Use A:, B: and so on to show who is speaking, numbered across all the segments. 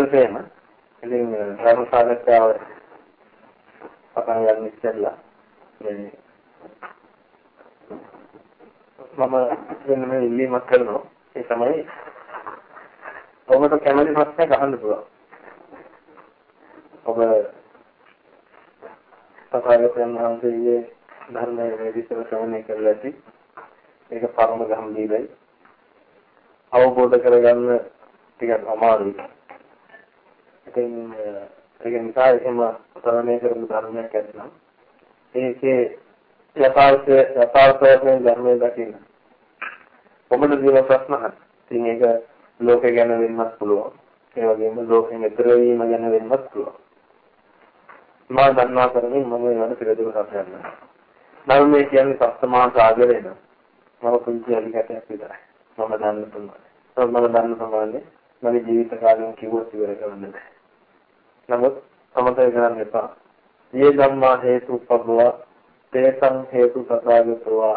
A: ඉස්සෙල්සේම ඉතින් ධර්ම සාකච්ඡාව පටන් ගන්න ඉස්සෙල්ලා මේ මම වෙන මේ ඉල්ලීමක් කරනවා. ඒ තමයි ඔබට කැමති ප්‍රශ්නයක් අහන්න පුළුවන්. ඔබ සතරයන් වහන්සේගේ ධර්මයේ විස්තර ශ්‍රවණය කරලා ඇති. ඒක පරම ගම්භීරයි අවබෝධ කරගන්න ටිකක් අමාරුයි. ඉතින් ඒක නිසා එහෙම ශ්‍රවණය කරන ධර්මයක් ඇතිනම් ඒකේ යථාර්ථය යථාර්ථයෙන් ධර්මයේ දකින්න ඔබට දින ප්‍රශ්න අහන්න ඉතින් ඒක ලෝකේ ගැන වෙන්නත් පුළුවන් ඒ වගේම ලෝකෙන් ඈතර වීම ගැන වෙන්නත් පුළුවන් මා දන්නා කරමින් මම ඒවට පිළිතුරු හොයනවා. ධර්මයේ කියන්නේ සත්‍යමා සාගරේ නම. මම පුංචි අලිකටයක් විතරයි. මම දන්න ප්‍රමාණය. මම දන්න ප්‍රමාණය මගේ ජීවිත කාලෙම කිව්වොත් ඉවර කරන්න බෑ. නමුත් සමතය කරන්න එපා. මේ ධම්මා හේතු පබ්බව තේසං හේතු සසාගතවා.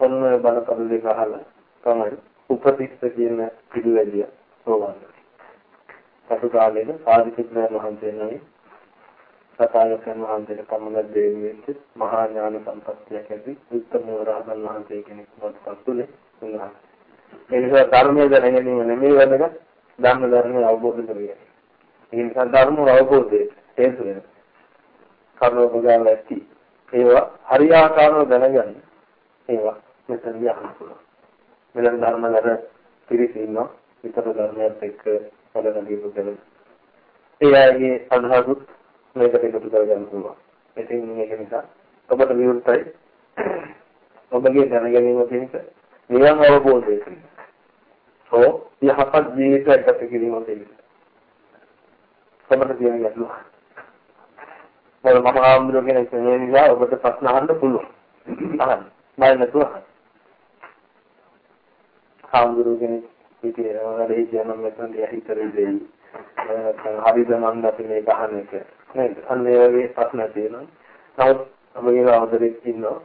A: ඔන්න බලපද දෙක අහලා තමයි උපතිස්ස කියන පිළිවෙලිය සෝවාන්. සතු කාලේන සාධිකුත්‍රයන් වහන්සේ නමයි සතායකයන් වහන්සේට පමණ දෙවියෙන්ද මහා ඥාන සම්පත්තියක් ඇති උත්තම රහතන් වහන්සේ කෙනෙක් වත්පත් උනේ උන්වහන්සේ. ඒ නිසා ධර්මයේ දැනගැනීම නෙමෙයි වැදගත් ධර්ම ධර්මය අවබෝධ කරගන්න. ඒ නිසා ධර්ම අවබෝධයේ හේතු වෙන කර්මෝපගාල ඇති. ඒවා හරියාකාරව දැනගන්න. ඒවා මෙතනදී අහන්න පුළුවන්. මෙලන් ධර්මවල පිරිසින්න විතර ධර්මයක් එක්ක පදනදී පුදලා. ඒ අයගේ අදහසුත් මේකට එකතු කරගන්න පුළුවන්. ඉතින් මේක නිසා ඔබට විවෘතයි. ඔබගේ දැනගැනීම පිණිස නිවන් අවබෝධය පිණිස. ඔව් යහපත් ජීවිතයක් ගත කිරීම පිණිස. ඔබට තියෙන ගැටලුව. මොකද මම ආම්දුර කෙනෙක් මේ නිසා ඔබට ප්‍රශ්න අහන්න පුළුවන්. අහන්න. මම නැතුව අහන්න. ආම්දුර කෙනෙක් ඉතින් වැඩි කියන මෙතන හිතරේ දෙයි. හරිද මන්ද අපි මේක අහන එක. නේද? අන්න ඒ වගේ ප්‍රශ්න තියෙනවා. නමුත් අපගේ අවතරෙක් ඉන්නවා.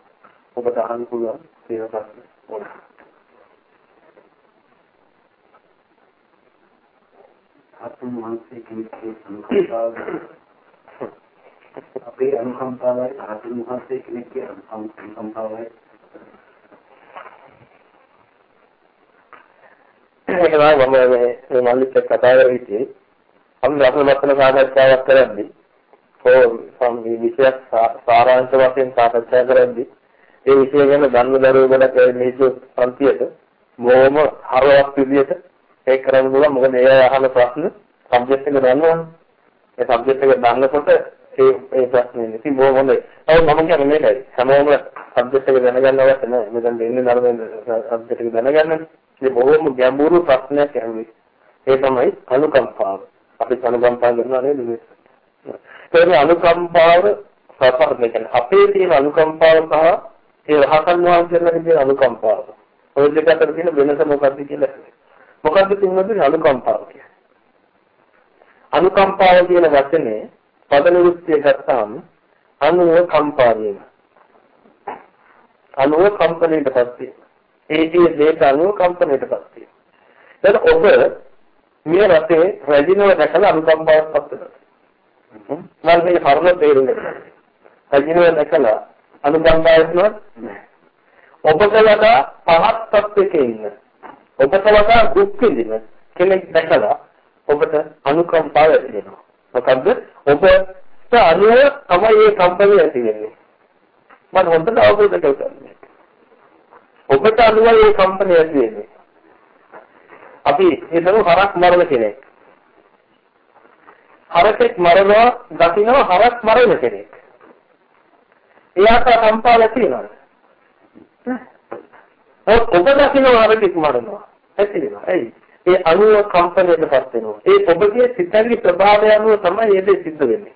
A: ඔබට අහන්න පුළුවන් තියෙන ප්‍රශ්න ඕන.
B: අතුම් වහන්සේ කෙනෙක්ගේ සංකල්පාව අපේ අනුකම්පාවයි අතුම් වහන්සේ කෙනෙක්ගේ අනුකම්පාවයි
A: තමයි මම මේ මල්ලිත් කතා හිටියේ. අපි රසන මතන සාකච්ඡාවක් කරද්දී සම්වි විශේෂ සාරාංශ වශයෙන් සාකච්ඡා කරද්දී ඒ විෂය ගැන ධර්ම දරුවකට මිනිස්සු පන්තියට බොහොම හරවක් විදියට ඒක කරන්න පුළුවන් මොකද ඒ අහන ප්‍රශ්න සබ්ජෙක්ට් එක දන්නවනේ ඒ සබ්ජෙක්ට් එක දන්නකොට ඒ ඒ ප්‍රශ්නේ ඉතින් බොහොම හොඳයි. ඔව් මම කියන්නේ මේකයි. හැමෝම සබ්ජෙක්ට් එක දැනගන්න අවශ්‍ය නැහැ. මෙතන දෙන්නේ නරඹන සබ්ජෙක්ට් එක දැනගන්න. මේ බොහොම ගැඹුරු ප්‍රශ්නයක් ඇහුවේ. ඒ තමයි අනුකම්පාව. අපි අනුකම්පාව කරනවා නේද මේ? ඒ අනුකම්පාව සතරනේ කියන්නේ අපේ තියෙන අනුකම්පාව සහ ඒ රහතන් වහන්සේලාගේ තියෙන අනුකම්පාව. ඔය දෙක අතර තියෙන වෙනස මොකක්ද කියලා. මොකක්ද තියෙන්නේ අනුකම්පාව කියන්නේ? අනුකම්පාව කියන වචනේ පද නිරුක්තිය ගත්තාම අනුව කම්පා වීම. අනුව කම්පණයටපත් වීම. ඒ කියන දෙයට අනුව කම්පණයටපත් වීම. දැන් ඔබ මේ රටේ රැජිනව දැකලා අනුකම්පාවක් පත් වෙනවා. මම මේ කරුණ තේරුම් ගන්නවා. රැජිනව දැකලා අනුකම්පාවක් නෑ. ඔබ කලක පහත් තත්ත්වයක ඉන්න. ඔබ කලක දුක් විඳින කෙනෙක් දැකලා ඔබට අනුකම්පාව ඇති වෙනවා. මොකද ඔබට අනුව තමයි මේ කම්පැනි ඇති වෙන්නේ. මම හොඳට අවබෝධ කරගන්න. ඔබට අනුව මේ කම්පැනි ඇති වෙන්නේ. අපි හිතමු හරක් මරන කෙනෙක්. හරකෙක් මරනවා දකින්නවා හරක් මරන කෙනෙක්. එයාට කම්පාල තියෙනවද? ඔබ දකින්නවා හරකෙක් මරනවා. ඇති වෙනවා. එයි ඒ අණුව කම්පණයටපත් වෙනවා. ඒ ඔබගේ සිතේ ප්‍රභාවය අනුව තමයි ඒ දේ සිද්ධ වෙන්නේ.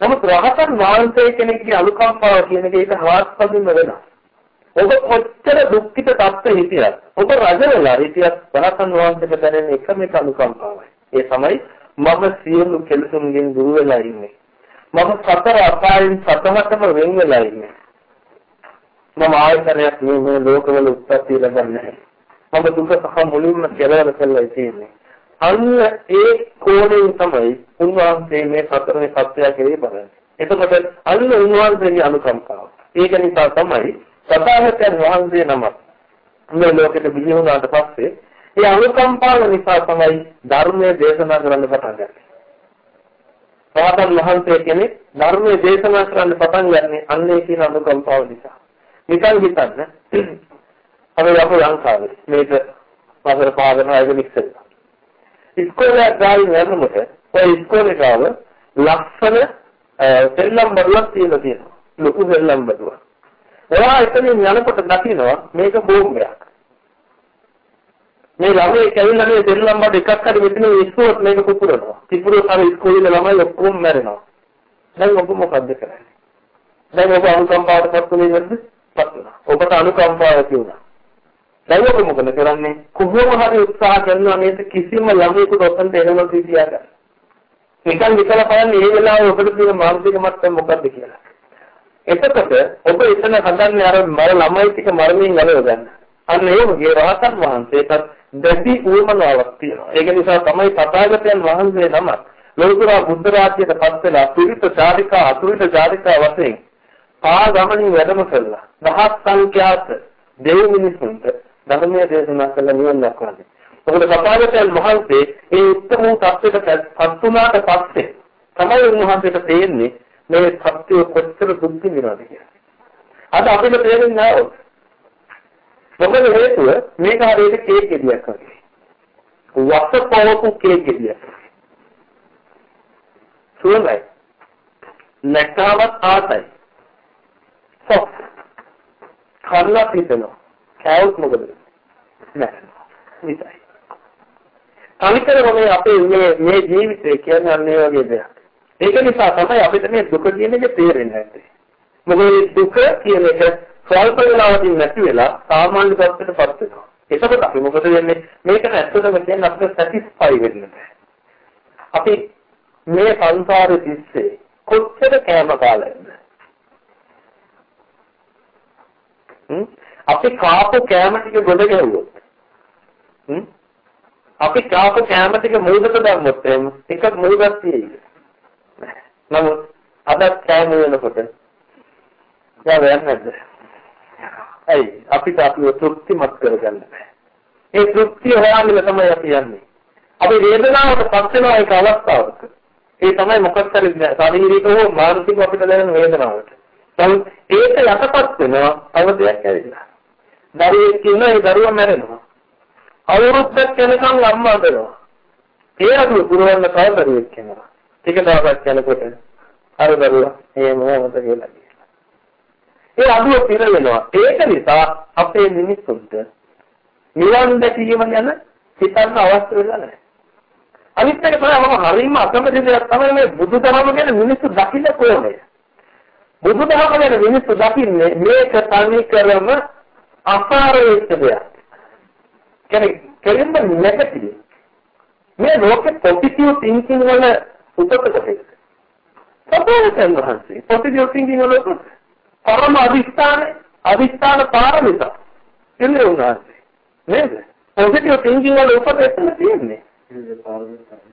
A: නමුත් රහතන් වහන්සේ කෙනෙක්ගේ අනුකම්පාව කියන එක ඒක හාස්පදින්ම වෙනවා. ඔබ කොච්චර දුක්ඛිත තත්ත්වෙ හිටියත් ඔබ රජ වෙලා හිටියත් රහතන් වහන්සේට දැනෙන එකම එක අනුකම්පාවයි. ඒ තමයි මම සියලු කෙලෙසුන්ගෙන් දුර වෙලා ඉන්නේ. මම සතර අපායන් සතමතම වෙන් වෙලා ඉන්නේ. මම ආයතනයක් මේ ලෝකවල උත්පත්ති ලැබන්නේ නැහැ. මම දුක සහ මුලින්ම කෙලවර කළා තියෙන්නේ. අන්න ඒ කෝණයෙන් තමයි උන්වහන්සේ මේ සතරනේ සත්‍යය කෙරේ බලන්නේ. එතකොට අන්න උන්වහන්සේගේ අනුකම්පාව. ඒක නිසා තමයි සතාවතයන් වහන්සේ නමක් මේ ලෝකෙට බිහි වුණාට පස්සේ ඒ අනුකම්පාව නිසා තමයි ධර්මයේ දේශනා කරන්න පටන් ගන්නේ. රහතන් වහන්සේ කෙනෙක් ධර්මයේ දේශනා කරන්න පටන් ගන්නේ අන්නේ කියන අනුකම්පාව නිසා. නිකන් හිතන්න අපි යපු ලංකාවේ මේක වසර පහකට ආයෙත් ඉස්සෙල්ලා. ඉස්කෝලේ ගාවින් යනකොට ඔය ඉස්කෝලේ ගාව ලක්ෂණ සෙල්ලම් බඩුවක් තියලා තියෙනවා. ලොකු සෙල්ලම් බඩුවක්. එයා එතනින් යනකොට දකිනවා මේක බෝම්බයක්. මේ ළමයි කැවිලා මේ දෙල්ලම් බඩ එකක් හරි මෙතන ඉස්සුවොත් මේක පුපුරනවා. පිපුරුවොත් අර ඉස්කෝලේ ළමයි ඔක්කොම මැරෙනවා. දැන් ඔබ මොකද්ද කරන්නේ? දැන් ඔබ අනුකම්පාවට පත් වෙන්නේ නැද්ද? පත් වෙනවා. ඔබට අනුකම්පාව තියුණා. දැන් ඔබ මොකද කරන්නේ? කොහොම හරි උත්සාහ කරනවා නේද කිසිම ළමයෙකුට ඔතනට එනවද කියලා. නිකන් විකලා බලන්න මේ වෙලාවේ ඔබට තියෙන මානසික මට්ටම මොකද්ද කියලා. එතකොට ඔබ එතන හදන්නේ අර මර ළමයි ටික මරමින් ගලව ගන්න. අන්න ඒ වගේ රහතන් වහන්සේටත් දැඩි උවමනාවක් තියෙනවා. ඒක නිසා තමයි තථාගතයන් වහන්සේ නම ලෝතර බුද්ධ රාජ්‍යයට පත් වෙලා පිරිත චාරිකා අතුරිත චාරිකා වශයෙන් පා ගමනින් වැඩම කළා. දහස් සංඛ්‍යාත දෙව් මිනිසුන්ට ධර්මයේ දේශනා කළ නිවන් දක්වන්නේ. මොකද තථාගතයන් වහන්සේ ඒ උත්තර වූ තත්ත්වයට පත් වුණාට පස්සේ තමයි උන්වහන්සේට තේරෙන්නේ මේ සත්‍ය කොච්චර දුක් විඳිනවද කියලා. අද අපිට තේරෙන්නේ නැහැ. මොකද හේතුව මේක හරියට කේක් ගෙඩියක් වගේ. වත්තපොවපු කේක් ගෙඩියක්. සුවඳයි. නැක්කාවත් ආතයි. සොක්. කල්ලා පිටනවා. කෑවොත් මොකද? නැහැ. විතරයි. අනිතරම මේ අපේ මේ මේ ජීවිතය කියන්නේ අන්න ඒ වගේ දෙයක්. ඒක නිසා තමයි අපිට මේ දුක කියන එක තේරෙන්නේ නැත්තේ. මොකද දුක කියන එක ස්වල්ප වේලාවකින් නැති වෙලා සාමාන්‍ය තත්ත්වයකට පත් වෙනවා. එතකොට අපි මොකද වෙන්නේ? මේක ඇත්තටම කියන්නේ අපිට සැටිස්ෆයි වෙන්න බෑ. අපි මේ සංසාරෙ තිස්සේ කොච්චර කෑම කාලයක්ද? අපි කාපු කෑම ටික ගොඩ ගැහුවොත් අපි කාපු කෑම ටික මූදට දැම්මොත් එහෙම එකක් මූදක් තියෙයි. නමුත් අද කෑම වෙනකොට යා වෙන්නේ නැද්ද? ඇයි අපිට අපිව තෘප්තිමත් කරගන්න බෑ. ඒ තෘප්තිය හොයන්න තමයි අපි යන්නේ. අපි වේදනාවට පත් වෙන එක අවස්ථාවක. ඒ තමයි මොකක් හරි ශාරීරික හෝ මානසික අපිට දැනෙන වේදනාවට. නමුත් ඒක යටපත් වෙනවා අවදයක් ඇවිල්ලා. දරුවෙක් ඉන්න ඒ දරුවා මැරෙනවා. අවුරුද්දක් යනකම් අම්මා අඬනවා. ඒ අදුව පුරවන්න තව දරුවෙක් වෙනවා. ටික දවසක් යනකොට අර දරුවා එහෙම මොකද කියලා කියනවා. ඒ අදුව පිර වෙනවා. ඒක නිසා අපේ මිනිස්සුන්ට නිවන් දැකීම ගැන හිතන්න අවශ්‍ය වෙලා නැහැ. අනිත් එක තමයි මම හරියම අකමැති දෙයක් තමයි මේ බුදුදහම ගැන මිනිස්සු දකින්න කොහොමද? බුදුදහම ගැන මිනිස්සු දකින්නේ මේක තනි කරම අපාර වෙච්ච දෙයක්. කියන්නේ කෙලින්ම නැගටිව්. මේ ලෝකෙ පොසිටිව් තින්කින් වල උපකරණයක්. සබෝධයන් වහන්සේ පොසිටිව් තින්කින් වල පරම අධිෂ්ඨාන අධිෂ්ඨාන පාරමිතා ඉන්නේ උන්වහන්සේ. නේද? පොසිටිව් තින්කින් වල උපකරණ තියෙන්නේ.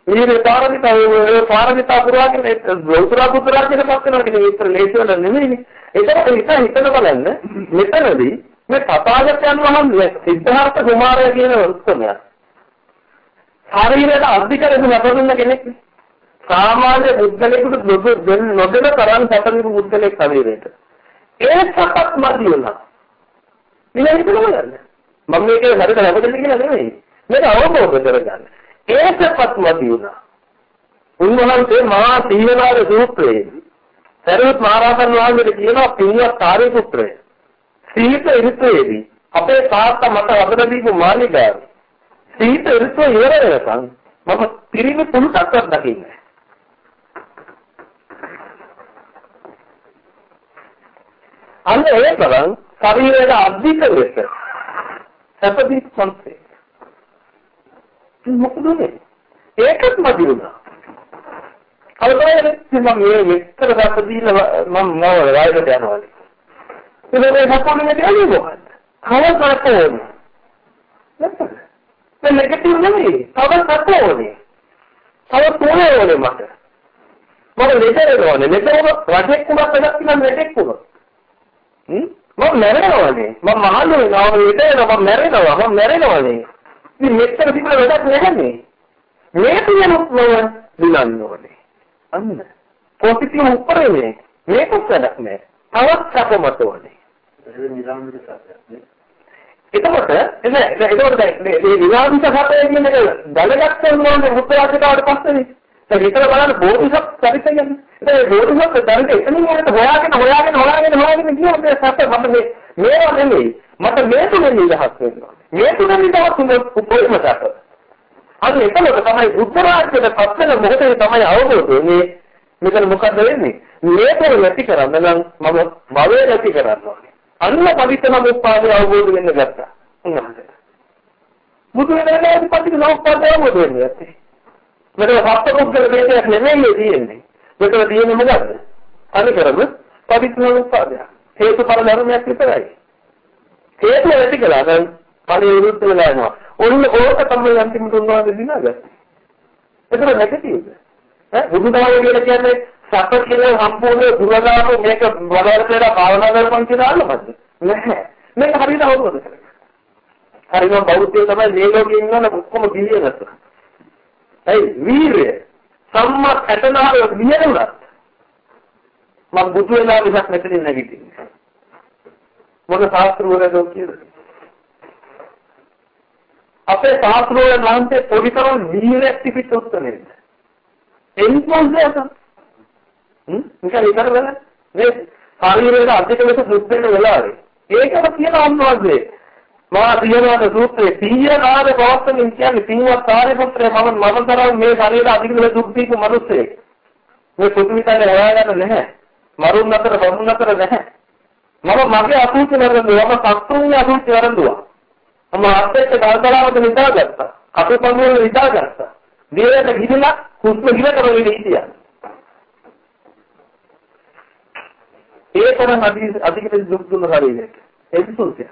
A: ඊයේ පාරමිතා ඒ පාරමිතා පුරාගෙන ලෝතර පුත්‍රාජයට පත් වෙනවා කියන විතර ලේසිවල නෙමෙයිනේ. ඒක නිසා හිතන බලන්න මෙතනදී මේ තථාගතයන් වහන්සේ සිද්ධාර්ථ කුමාරයා කියන උත්සමයා ශරීරයට අධිකරණ නැපදුන්න කෙනෙක් සාමාන්‍ය බුද්ධලෙකුට නොදෙන තරම් සැපදින බුද්ධලෙක් ශරීරයට. ඒ සපත් මදි වුණා. නිකන් හිතනවා ගන්න මම මේක හරියට නැපදෙන්න කියලා නෙමෙයි. මේක අවබෝධ කරගන්න. ඒ සපත් මදි වුණා. උන්වහන්සේ මහා සීලනාද සූත්‍රයේදී සරියුත් මහරහතන් වහන්සේට කියනවා පින්වත් කාර්යපුත්‍රය සීත ඍතුවේදී අපේ තාත්තා මට වදන දීපු මාලිගාව සීත ඍතුව ඉවර වෙනකන් මම පිරිමි පුරුතක්වත් දකින්නේ. අන්න ඒ තරම් ශරීරයේ අධික ලෙස සැපදී සංසේ මොකද මේ ඒකත් මදි වුණා. කවදාද මම මේ විස්තර දැක්ක දීලා මම මොනවද වයසට යනවද ඉතින් මේ සපෝනේ නැති අනේ මොකද්ද? කවදාවත් ඕනේ. නැත්නම් දැන් නෙගටිව් නෙමෙයි. තව සැප ඕනේ. තව තෝරේ ඕනේ මට. මම ලෙඩ වෙනවනේ. ලෙඩ වුණොත් රජෙක් වුණත් වැඩක් නෑ ලෙඩෙක් වුණොත්. හ්ම්? මම මැරෙනවනේ. මම මහලු වෙනවා. මම ලෙඩ වෙනවා. මම මැරෙනවා. මම මැරෙනවනේ. ඉතින් මෙච්චර තිබුණ වැඩක් නැහැනේ. මේ තියෙනුත් මම දිනන්න ඕනේ. අන්න. පොසිටිව් උපරේ මේක වැඩක් නෑ. තවත් සැපමත ඕනේ.
B: ඒක නිරාමිත සත්‍යයක්
A: එතකොට එතන එතකොට දැන් මේ විවාදිත සත්‍යය කියන එක දැනගත්තම ඕනේ මුත්‍රාජිකාවට පස්සේනේ. දැන් විතර බලන්න බෝධිසත් චරිතය ගැන. ඒ බෝධිසත් චරිතය එතනින් එහාට හොයාගෙන හොයාගෙන හොයාගෙන හොයාගෙන ගියා මේ සත්‍ය මම මේ මේවා නෙමෙයි. මට මේ තුනේ නිදහස් වෙන්න ඕනේ. මේ තුනේ නිදහස් වුණොත් උපරිම සත්‍ය. අන්න එතකොට තමයි බුද්ධ රාජ්‍යයට පත් වෙන මොහොතේ තමයි අවබෝධ වෙන්නේ. මෙතන මොකද වෙන්නේ? මේක නැති කරන්න නම් මම භවය නැති කරන්න ඕනේ. අන්න පවිත්‍ර සමුප්පාදය අවබෝධ වෙන්න ගත්තා. උන්වහන්සේ. බුදු වෙනදාදී පවිත්‍ර සමුප්පාදය අවබෝධ වෙන්නේ නැත්තේ. මෙතන සත්පුද්ගල වේදයක් නෙමෙයි තියෙන්නේ. මෙතන තියෙන්නේ මොකද්ද? අනිකරම පවිත්‍ර සමුප්පාදය. හේතුඵල ධර්මයක් විතරයි. හේතු නැති කළා නම් ඵලයේ විරුද්ධ වෙලා යනවා. ඔන්න ඕක තමයි අන්තිමට උන්වහන්සේ දිනාගත්තේ. එතන නැගටිව්ද? ඈ බුදුදහම කියලා කියන්නේ සැප කියලා සම්පූර්ණ දුරදාම මේක වඩාරතේට භාවනා කරපන් කියලා අල්ලපද්ද නැහැ. මේක හරියට අවබෝධ කරගන්න. හරිනම් බෞද්ධය තමයි මේ ලෝකේ ඉන්නවනේ ඔක්කොම ගිලිය නැතුව ඒ වීරය. සම්මා ඇතනාව විහෙරුණා මම බුදු වෙලා විසක් මෙතනින් නැගිටින්නේ මොන ශාස්ත්‍රවලද කියන්නේ? අපේ ශාස්ත්‍රවල වහන්සේ පොඩිතරම් වීරයක් තිබිච්ච උත්තරේ එන්පෝස් නිකන් ඉතර වෙන මේ ශරීරයේ අධික ලෙස සුද්ධ වෙන වෙලාවේ. ඒකම කියන අන්වර්ගයේ මා පියනාද සූත්‍රයේ පියනාද පවත්තමින් කියන්නේ පින්වත් සාරිපුත්‍රය මම මම තරම් මේ ශරීරය අධික ලෙස දුක් දීපු මිනිස්සෙක්. මේ පෘථිවිතනේ හොයාගන්න නැහැ. මරුන් අතර බමුණු අතර නැහැ. මම මගේ අසුචි වරන්දුවා මම සත්තුන්ගේ අසුචි වරන්දුවා මම අත්‍යච්ච ගල්තලාවක නිදාගත්තා. කටුපන්වල නිදාගත්තා. දිවයට ගිහිලා හුස්ම ගිල කරගෙන හිටියා. ඒ තරම් අධික දුක් දුන්න ශරීරයක. ඒක සුල්සිය.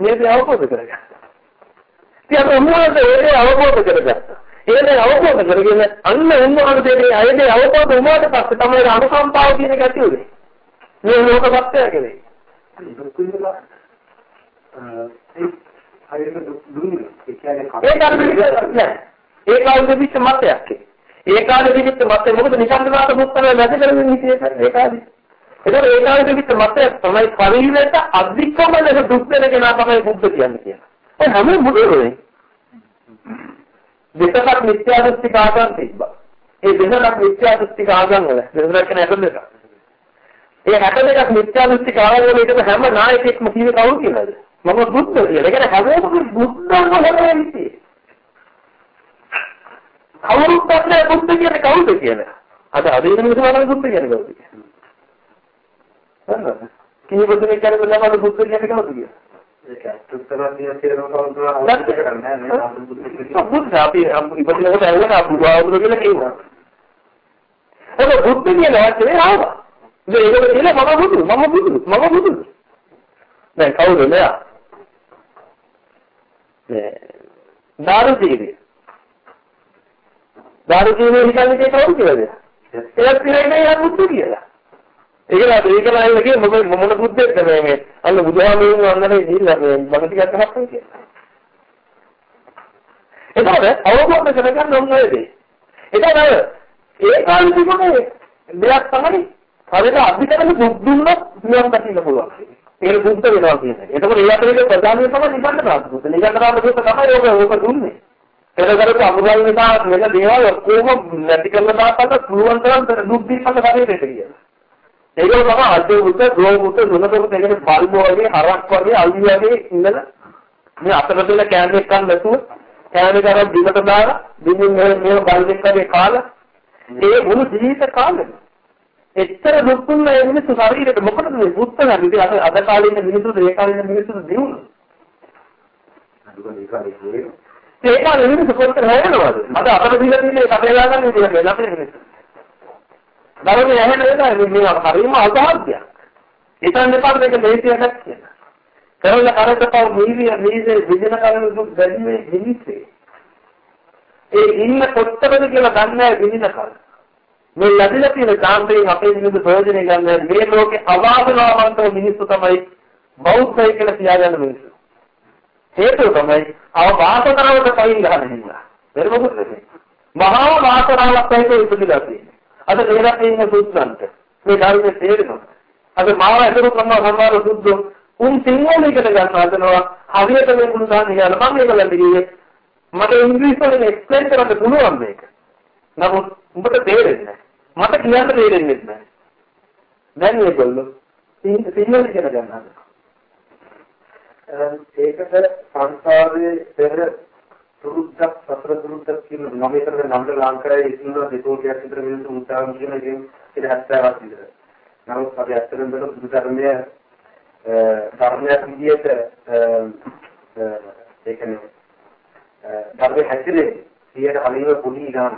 A: මේක අවබෝධ කරගන්න. ඉතින් උන්වහන්සේ ඒක අවබෝධ කරගත්තා. ඒක අවබෝධ කරගෙන අන්න උන්වහන්සේගේ අයදී අවබෝධ වුණාට පස්සේ තමයි අනුකම්පාව කියන ඇති උනේ. මේ ලෝක සත්‍යය කියන්නේ.
B: හරියට දුන්නේ ඒ කියන්නේ
A: ඒක අර විදිහට මතයක්. ඒ කාලේ තිබිච්ච මතය මොකද නිකන්දනාත මුත්තර නැති කරගෙන හිටියේ ඒ කාලේ. ඒතකොට ඒ කාලේ තිබිච්ච මතය තමයි පරිවිලට අධිකම ලෙස දුක් දෙන කෙනා තමයි බුද්ධ කියන්නේ කියලා. ඒ හැම මුදලේ දෙසක් මිත්‍යා දෘෂ්ටික ආගම් තිබ්බා. ඒ දෙසක් මිත්‍යා දෘෂ්ටික ආගම් වල දෙසක් කියන එක දෙක. ඒ 62ක් මිත්‍යා දෘෂ්ටික ආගම් වල ඉතින් හැම නායකයෙක්ම කිව්වේ කවුරු කියලාද? මම බුද්ධ කියලා. ඒ කියන්නේ හැමෝම බුද්ධ වහන්සේ ඉන්නේ. කවුරුත් දන්නේ බුද්ධ කියන්නේ කවුද කියලා. අද අදින මිනිස්සුන්ට බුද්ධ කියන්නේ කවුද කියලා. හරිද? කී බුද්ධ කියන්නේ බලන්න බුද්ධ කියන්නේ කවුද කියලා.
B: ඒක අත්‍යන්තරන්දිය කියලා කවුරුත් කරන්නේ නැහැ.
A: බුද්ධ අපි ඉපදිනකොට ඇවිල්ලා බුදුආවුරු කියලා කියනවා. ඒක බුද්ධ කියන වචනේ ආවා. ඒක ඒකල මම බුදු මම බුදු මම බුදු. දැන් කවුද මෙයා? මේ දාරුදීවි දාරුදීනේ හිතන්නේ ඒක කවුද කියලාද? ඒත් කියන්නේ යා බුද්ධ කියලා. ඒකලා ඒකලා ඉන්නේ මොකද මොන බුද්ධෙක්ද මේ මේ අන්න බුදුහාමුදුරුවෝ අන්නනේ ගිහිල්ලා මේ බණ ටිකක් අහපන් කියලා. එතකොට අවබෝධ කරගන්න ඕන නේද? එතකොට ඒ කාලේ තිබුණේ දෙයක් තමයි හරියට අධිකරණ දුක් දුන්නොත් නිවන් දකින්න පුළුවන්. ඒක බුද්ධ වෙනවා කියන්නේ. එතකොට ඒ අතරේ ප්‍රධානම තමයි නිගණ්ඨ රාජ්‍යය. නිගණ්ඨ රාජ්‍යය තමයි ඕක ඕක දුන්නේ. එතකොට අමුගල් නිසා වෙන දේවල් ඔක්කොම නැති කරලා දාපන්න පුළුවන් තරම් දුක් දීපන්න ශරීරයට කියලා. ඒක තමයි අද්දේ උත, ගෝව උත, දුනතර දෙකේ බල්බ වගේ, හරක් වගේ, අලි වගේ ඉඳලා මේ අතට දෙන කෑමක් ගන්න නැතුව කෑමේ කරන් බිමට දාලා බිමින් මේ මේ බල්බෙක් වගේ කාලා ඒ මුළු ජීවිත කාලෙම එච්චර දුක් දුන්න ඒ මිනිස්සු ශරීරයට මොකටද මේ බුද්ධ ගන්න ඉතින් අද අද කාලේ ඉන්න මිනිස්සු ඒ කාලේ ඉන්න මිනිස්සු දිනුන.
B: අදුක මේ කාලේ
A: ඒ කාලේ මිනිස්සු කොච්චර හැරෙනවද? අද අපිට දීලා තියෙන්නේ කටේලා ගන්න විදිහ කියලා අපේ මිනිස්සු. ධර්මයේ ඇහෙන එක මේ හරිම අසහාර්යයක්. ඒතන දෙපාර දෙක දෙහිතියක් කියලා. කරලා කරකටව මීවිය මීසේ විදින කරන දුක් දැනීමේ මිනිස්සේ. ඒ ඉන්න කොච්චරද කියලා දන්නේ නැහැ විදින කල. මේ ලැබිලා තියෙන කාන්තයෙන් අපේ මිනිස්සු ප්‍රයෝජනය ගන්න මේ ලෝකේ අවාසනාවන්තව මිනිස්සු තමයි බෞද්ධය කියලා කියාගන්න මිනිස්සු. හේතුව තමයි අව වාසනාවට පයින් ගන්න හින්දා. වෙන මොකද නෙමෙයි. මහා වාසනාවක් ඇහිලා ඉපදිලා තියෙන්නේ. අද දේරක් ඉන්න සුද්ධන්ට මේ ධර්මයේ තේරෙනවා. අද මාව ඇතුළු කරන සමහර සුද්ධෝ උන් සිංහල ඉගෙන ගන්න හදනවා. හරියට මේ මුළු දාන කියලා මම ඒක ලැබියේ. මට ඉංග්‍රීසි වලින් එක්ස්ප්ලেইন කරන්න පුළුවන් මේක. නමුත් උඹට තේරෙන්නේ නැහැ. මට කියන්න තේරෙන්නේ නැහැ. දැන් මේගොල්ලෝ සිංහල ඉගෙන ගන්නවා.
B: ඒකට සංසාරයේ පෙර දුරුද්දක් සතර දුරුද්දක් කියන නම විතර නම්ද ලංකාවේ ඉන්න දෙකෝටියක් විතර මිනිස්සු මුතාවන් කියන එකෙන් ඉතින් 70ක් විතර. නමුත් අපි ඇත්තටම බලන බුදු ධර්මය ධර්මයක් විදියට ඒ කියන්නේ ධර්මයේ හැසිරෙන්නේ සියයට අනිව පොඩි ගන්න.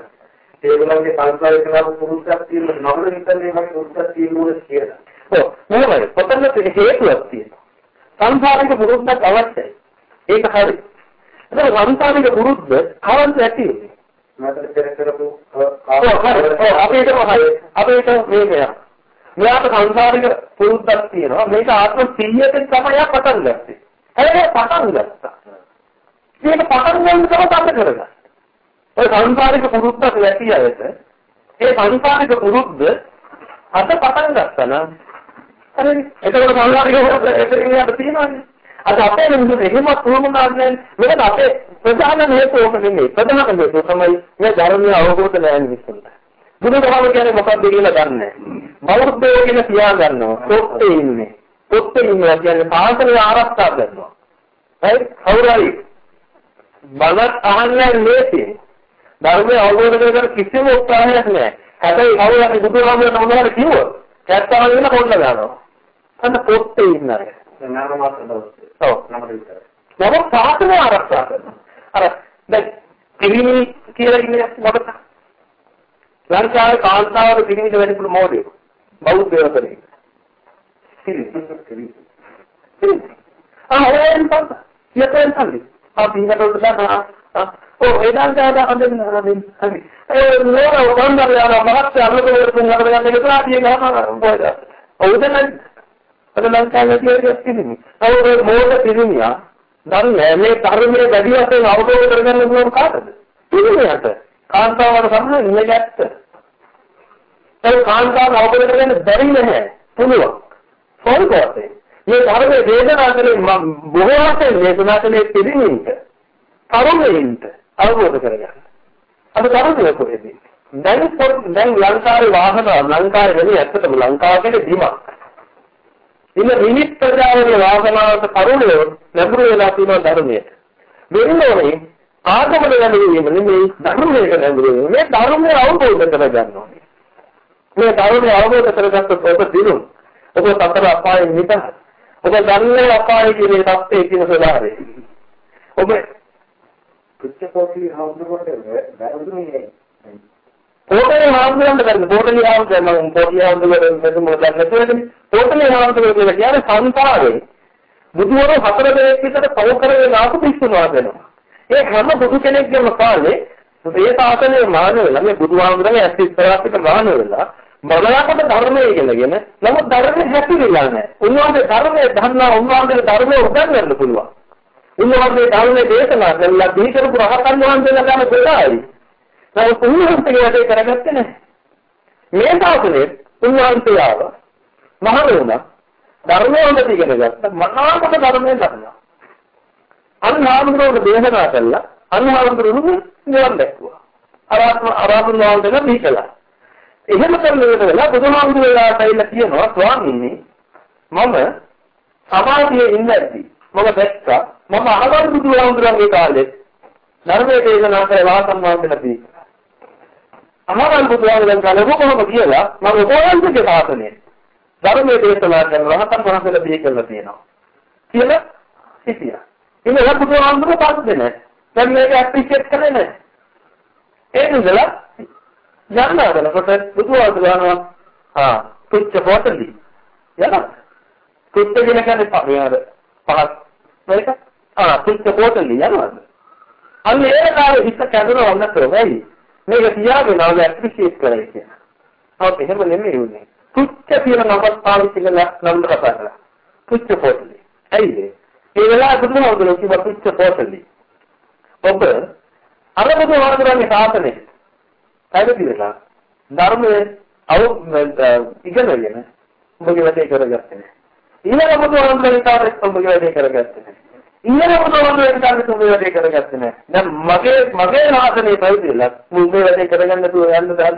B: ඒගොල්ලන්ගේ සංසාරේ කරන පුරුද්දක් තියෙන නම විතරනේ වගේ පුරුද්දක් තියෙනවා කියලා.
A: ඔව් මොනවද? පොතන්න හේතුවක් තියෙනවා. සංසාරික පුරුද්දක් අවශ්‍යයි. ඒක හරි. ඒක සංසාරික පුරුද්ද කවන්ත ඇති.
B: මට පෙර කරපු
A: අපේට හරි. අපේට මේකය. මෙයාට සංසාරික පුරුද්දක් තියෙනවා. මේක ආත්ම 100කින් තමයි පටන් ගත්තේ. හැබැයි පටන් ගත්තා. මේක පටන් ගන්න තමයි අපිට කරගන්න. ඔය සංසාරික පුරුද්දක් නැති අයට ඒ සංසාරික පුරුද්ද අද පටන් ගත්තා නම් හරි එතකොට සංසාරික පුරුද්ද එතනින් යට තියෙනවානේ. අද අපේ මිනිස්සු එහෙම තුමුණාද නැහැ. මේක අපේ ප්‍රධාන හේතුව නෙමෙයි. ප්‍රධාන හේතුව තමයි මේ ධර්මය අවබෝධ නැහැ මිනිස්සුන්ට බුදුදහම කියන්නේ මොකක්ද කියලා දන්නේ නැහැ. බෞද්ධයෝ කියන කියා ගන්නවා. පොත්තේ ඉන්නේ. පොත්තේ ඉන්නවා කියන්නේ පාසල ආරක්ෂා කරනවා. හරි? කවුරු හරි බලත් අහන්නේ ලේසියි ධර්මය අවබෝධ කරගන්න කිසිම උත්සාහයක් නැහැ. හැබැයි කවුරු හරි බුදුහාමුදුරනේ මොනවද කිව්වොත් කැත්තම වෙන කොන්න ගන්නවා. අන්න පොත්තේ ඉන්න අය.
B: නාම මාත්‍ර දවසේ.
A: ඔව්
B: නම විතර.
A: නමුත් සාසනය ආරක්ෂා කරනවා. අර දැන් පිරිමි කියලා ඉන්නේ මොකද? ලංකාවේ කාන්තාවරු පිරිමිට වැඩිපුර මොඩේ. බෞද්ධයෝ කරේ. ආ හොයන් පස්ස. යතෙන් තමයි. අපි හිතට දානවා ඔව් එදාට දාලා අඳින්න හරින් හරි ඒ නෝර වන්දර යන මහත්ය අනුකූල තුන් හතර ගන්න එක තාපිය ගහම පොයද ඔව් දැන් අද ලංකාවේ තියෙන කිසිම ඒ මොකද පිරිමියා දන්නේ මේ ධර්මයේ වැඩි වශයෙන් අවබෝධ කරගන්න පුළුවන් කාටද? පිරිමියාට කාන්තාවට සම්බන්ධ නෙමෙයිත් ඒ කාන්තාව අවබෝධ කරගන්න බැරි නැහැ. පුළුවන්. සෝල්කෝතේ මේ ධර්මයේ වේදනා කරේ බොහෝ වශයෙන් වේදනා කලේ පිරිමින්ට තරුණයින්ට අවබෝධ කරගන්න. අද තරුණයෝ කොහෙද? දැන් දැන් ලංකාවේ වාහන ලංකාවේ වෙන්නේ ඇත්තටම ලංකාව කියන්නේ බිමක්. ඉන්න මිනිත් ප්‍රජාවගේ වාහනාවට තරුණයෝ ලැබුරු වෙලා තියෙන ධර්මයට. වෙන්නෝනේ ආගමන යන්නේ නෙමෙයි ධර්මයක ලැබුරු මේ ධර්මය අවබෝධ කරගන්න ඕනේ. මේ ධර්මය අවබෝධ කරගත්තොත් ඔබ දිනුම්. ඔබ සතර අපායෙන් නිදහස්. ඔබ දන්නේ අපායේ කියන තත්ත්වයේ කියන ස්වභාවය. ඔබ
B: පුච්චකෝටි හවුදුරට වැරදුනේ
A: පොතේ හාමුදුරන්ට කරන්නේ පොතේ හාමුදුරන් මම පොතේ හාමුදුරන් මෙතන මොකද නැතුවනේ පොතේ හාමුදුරන් කියලා කියන්නේ සංසාරේ බුදුවරු හතර දෙනෙක් විතර පව කරගෙන ආපු පිස්සුනවා වෙනවා. ඒ හැම බුදු කෙනෙක්ගේම කාලේ මේ සාසනයේ මාන වෙලා මේ බුදුහාමුදුරන්ගේ ඇස් ඉස්සරහට මාන වෙලා බලකට ධර්මයේ ඉගෙනගෙන නමුත් ධර්මයේ හැසිරෙලා නැහැ. උන්වහන්සේ ධර්මයේ දන්නා උන්වහන්සේ ධර්මයේ උගන්වන්න පුළුවන්. උන්වහන්සේ ධර්මයේ දේශනා කළා දී කරපු රහතන් වහන්සේලා ගන්න දෙලායි. නමුත් උන්වහන්සේ වැඩේ කරගත්තේ නැහැ. මේ ශාසනයේ උන්වහන්සේ ආව මහණුණ ධර්මය හොඳට ඉගෙන ගත්තා මනාකොට ධර්මයෙන් දන්නවා. අන්හාමුදුරුවෝ දේශනා කළා අන්හාමුදුරුවෝ නිවන් දැක්වුවා. අරාත්ම අරාතුන් වහන්සේලා දීකලා. එහෙම කරන වෙලාව බුදුහාමුදුරුවෝලාට ඇවිල්ලා කියනවා ස්වාමීනි මම සමාධියේ ඉඳද්දි මම දැක්කා මම අහවල් බුදුහාමුදුරන්ගේ කාලේ ධර්මයේ දේශනා කර වාසම් වහන්සේලාදී අහවල් බුදුහාමුදුරන් කාලේ කොහොමද කියලා මම ඔබවහන්සේගේ ශාසනයේ ධර්මයේ දේශනා කරන රහතන් වහන්සේලා බිහි කරලා තියෙනවා කියලා හිතියා. ඉතින් ඒ බුදුහාමුදුරුවෝ පාස්දේ නැහැ. දැන් මේක ඇප්‍රීෂিয়েට් කරන්නේ නැහැ. ඒ නිසාලා යන්නවලකොට බුදුහාමුදුරුවෝ ආ තුච්ච පොතලි යනවා. තුච්ච කියන කියන්නේ පහත් මේක ආ තුච්ච පොතලි යනවාද අන්න ඒ කාලේ හිත කැඩුණා වන්නතෝ වෙයි මේක තියාගෙන ආව ඇප්‍රීෂিয়েට් කරයි කියන. ඔව් එහෙම නෙමෙයි උනේ. තුච්ච කියන නමක් පාවිච්චි කරලා නම් කතා කරලා. තුච්ච පොතලි. ඇයිද? ඒ වෙලාව බුදුහාමුදුරුවෝ කිව්වා තුච්ච පොතලි. ඔබ අර බුදුහාමුදුරන්ගේ සාසනේ පැවිදි වෙලා ධර්මයේ අව ඉගෙනගෙන ඔබගේ වැඩේ කරගත්තේ නැහැ. ඊළඟ බුදුහාමුදුරන්ගේ කාර්යයක් ඔබගේ වැඩේ කරගත්තේ නැහැ. ඊළඟ බුදුහාමුදුරන්ගේ කාර්යයක් ඔබගේ වැඩේ කරගත්තේ නැහැ. දැන් මගේ මගේ සාසනේ පැවිදි වෙලා මුගේ වැඩේ කරගන්න තුව යන්න දාන්න.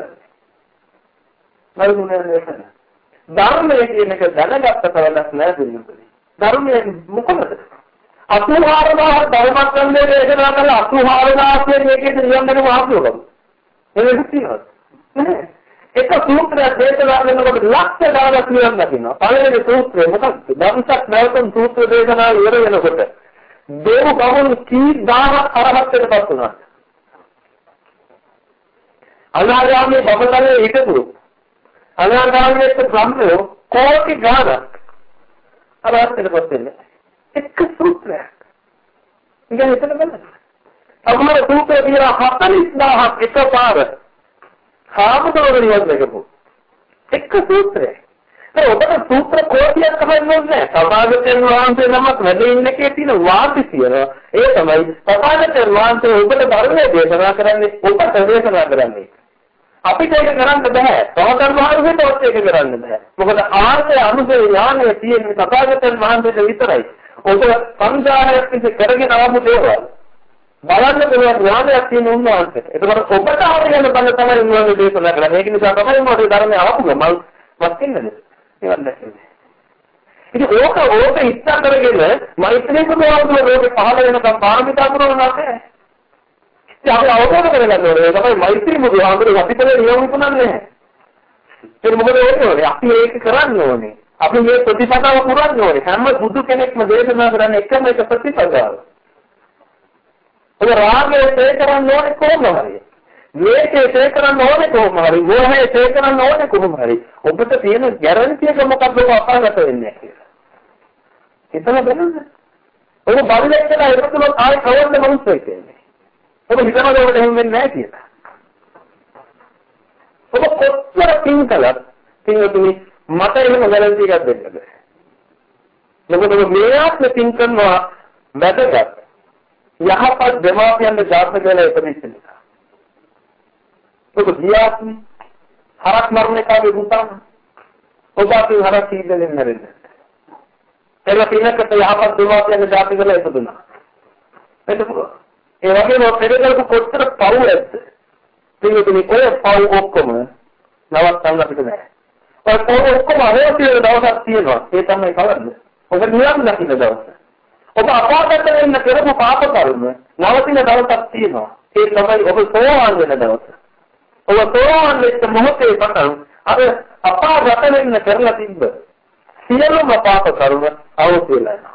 A: මරුනේ නේද? ධර්මයේ කියන එක දැනගත්ත කරලක් නෑ දෙන්නේ. ධර්මයේ මොකද? අතුහාරදාහ ධර්මස්කන්ධය දේශනා කළ අතුහාරදාහයේ මේකේ නියමන මහත්වකම්. ඒක තියෙනවා. නෑ. එක සූත්‍රයක් දේශනා කරනකොට ලක්ෂ ගණනක් නියම දකින්නවා. පළවෙනි සූත්‍රය මොකක්ද? ධම්සක් නැවතුම් සූත්‍ර දේශනා ඉවර වෙනකොට දේව කවුරු කී දහහක් අරහත්ත්වයටපත් වුණා. අනාගාමී බබතලේ හිටපු අනාගාමීත් බ්‍රහ්මයෝ කෝටි ගානක් අරහත්ත්වයටපත් වෙන්නේ. එක සූත්‍රයක්. ඉතින් හිතන්න බලන්න. සමහර සූත්‍රය කියලා 40000ක් එකපාර කාමදෝර නිවන් දැකපු. එක සූත්‍රයක්. ඒ ඔබට සූත්‍ර කෝටියක් තමයි නෝන්නේ. සබාගතයන් වහන්සේ නමක් වැඩ ඉන්න එකේ තියෙන වාසිය ඒ තමයි සබාගතයන් වහන්සේ ඔබට ධර්මයේ දේශනා කරන්නේ ඔබට දේශනා කරන්නේ. අපිට ඒක කරන්න බෑ. සමතන් වහන්සේට ඔත් ඒක කරන්න බෑ. මොකද ආර්ය අනුසය ඥානය තියෙන තථාගතයන් වහන්සේට විතරයි. ඔබ සංජානනයක් විදිහ කරගෙන ආපු දේවල් බලන්න පුළුවන් ඥානයක් තියෙන උන්වහන්සේට. ඒකවල ඔබට ආවගෙන බල තමයි උන්වහන්සේ දේශනා කරන්නේ. ඒක නිසා තමයි මට ධර්මය ආපු ගමන් මස්කින්නද? ඒවත් දැක්කේ. ඉතින් ඕක ඕක ඉස්සා කරගෙන මෛත්‍රී බුදුහාමුදුරුවෝ ලෝකේ පහළ වෙනකම් පාරමිතා පුරවනවා නැහැ. ඉතින් අපි අවබෝධ කරගන්න ඕනේ තමයි මෛත්‍රී බුදුහාමුදුරුවෝ අපිට නියම විකුණන්නේ. ඒක මොකද වෙන්නේ? අපි ඒක කරන්න ඕනේ. අපි මේ ප්‍රතිපදාව පුරන්න ඕනේ. හැම බුදු කෙනෙක්ම දේශනා කරන්නේ එකම එක ප්‍රතිපදාව. ඔබ රාගය තේ කරන්න ඕනේ කොහොම හරි. ද්වේෂය තේ කරන්න ඕනේ කොහොම හරි. මෝහය තේ කරන්න ඕනේ කොහොම හරි. ඔබට තියෙන ගැරන්ටි එක මොකක්ද ඔබ අපාගත වෙන්නේ කියලා. හිතන බලන්න. ඔබ බඩලෙක් කියලා ඉරතුලෝ ආයෙ කවන්න මනුස්සයෙක් වෙන්නේ. ඔබ හිතනවාද ඔබට එහෙම වෙන්නේ නැහැ කියලා. ඔබ කොච්චර පින් කළත් පින්වතුනි මට එහෙම ගැරන්ටි එකක් දෙන්න බෑ. මොකද මේ ආත්ම පින් කරනවා වැදගත්. යහපත් දෙමාපියන්ගේ ජාතක වල ඉපදිච්ච නිසා. ඔබ ගියාත්ම හරක් මරණ කාගේ දුතාන ඔබ අපි හරක් සීදෙන් නැරෙන්න. ඒක පිනකට යහපත් දෙමාපියන්ගේ ජාතක වල ඉපදුනා. එතකොට ඒ වගේම පෙරදල්ක කොච්චර පව් ඇද්ද? පින්තුනි ඔය පව් ඔක්කොම නවත්තන්න අපිට බෑ. ඔය පව් ඔක්කොම අවශ්‍ය දවසක් තියෙනවා. ඒ තමයි කවද්ද? ඔබ නිවන් දකින්න දවස. ඔබ අපාගත වෙන්න කරපු පාප කර්ම නවතින දවසක් තියෙනවා. ඒ තමයි ඔබ සෝවාන් වෙන දවස. ඔබ සෝවාන් වෙච්ච මොහොතේ පටන් අර අපාගත වෙන්න කරලා තිබ්බ සියලුම පාප කර්ම අවශ්‍ය වෙනවා.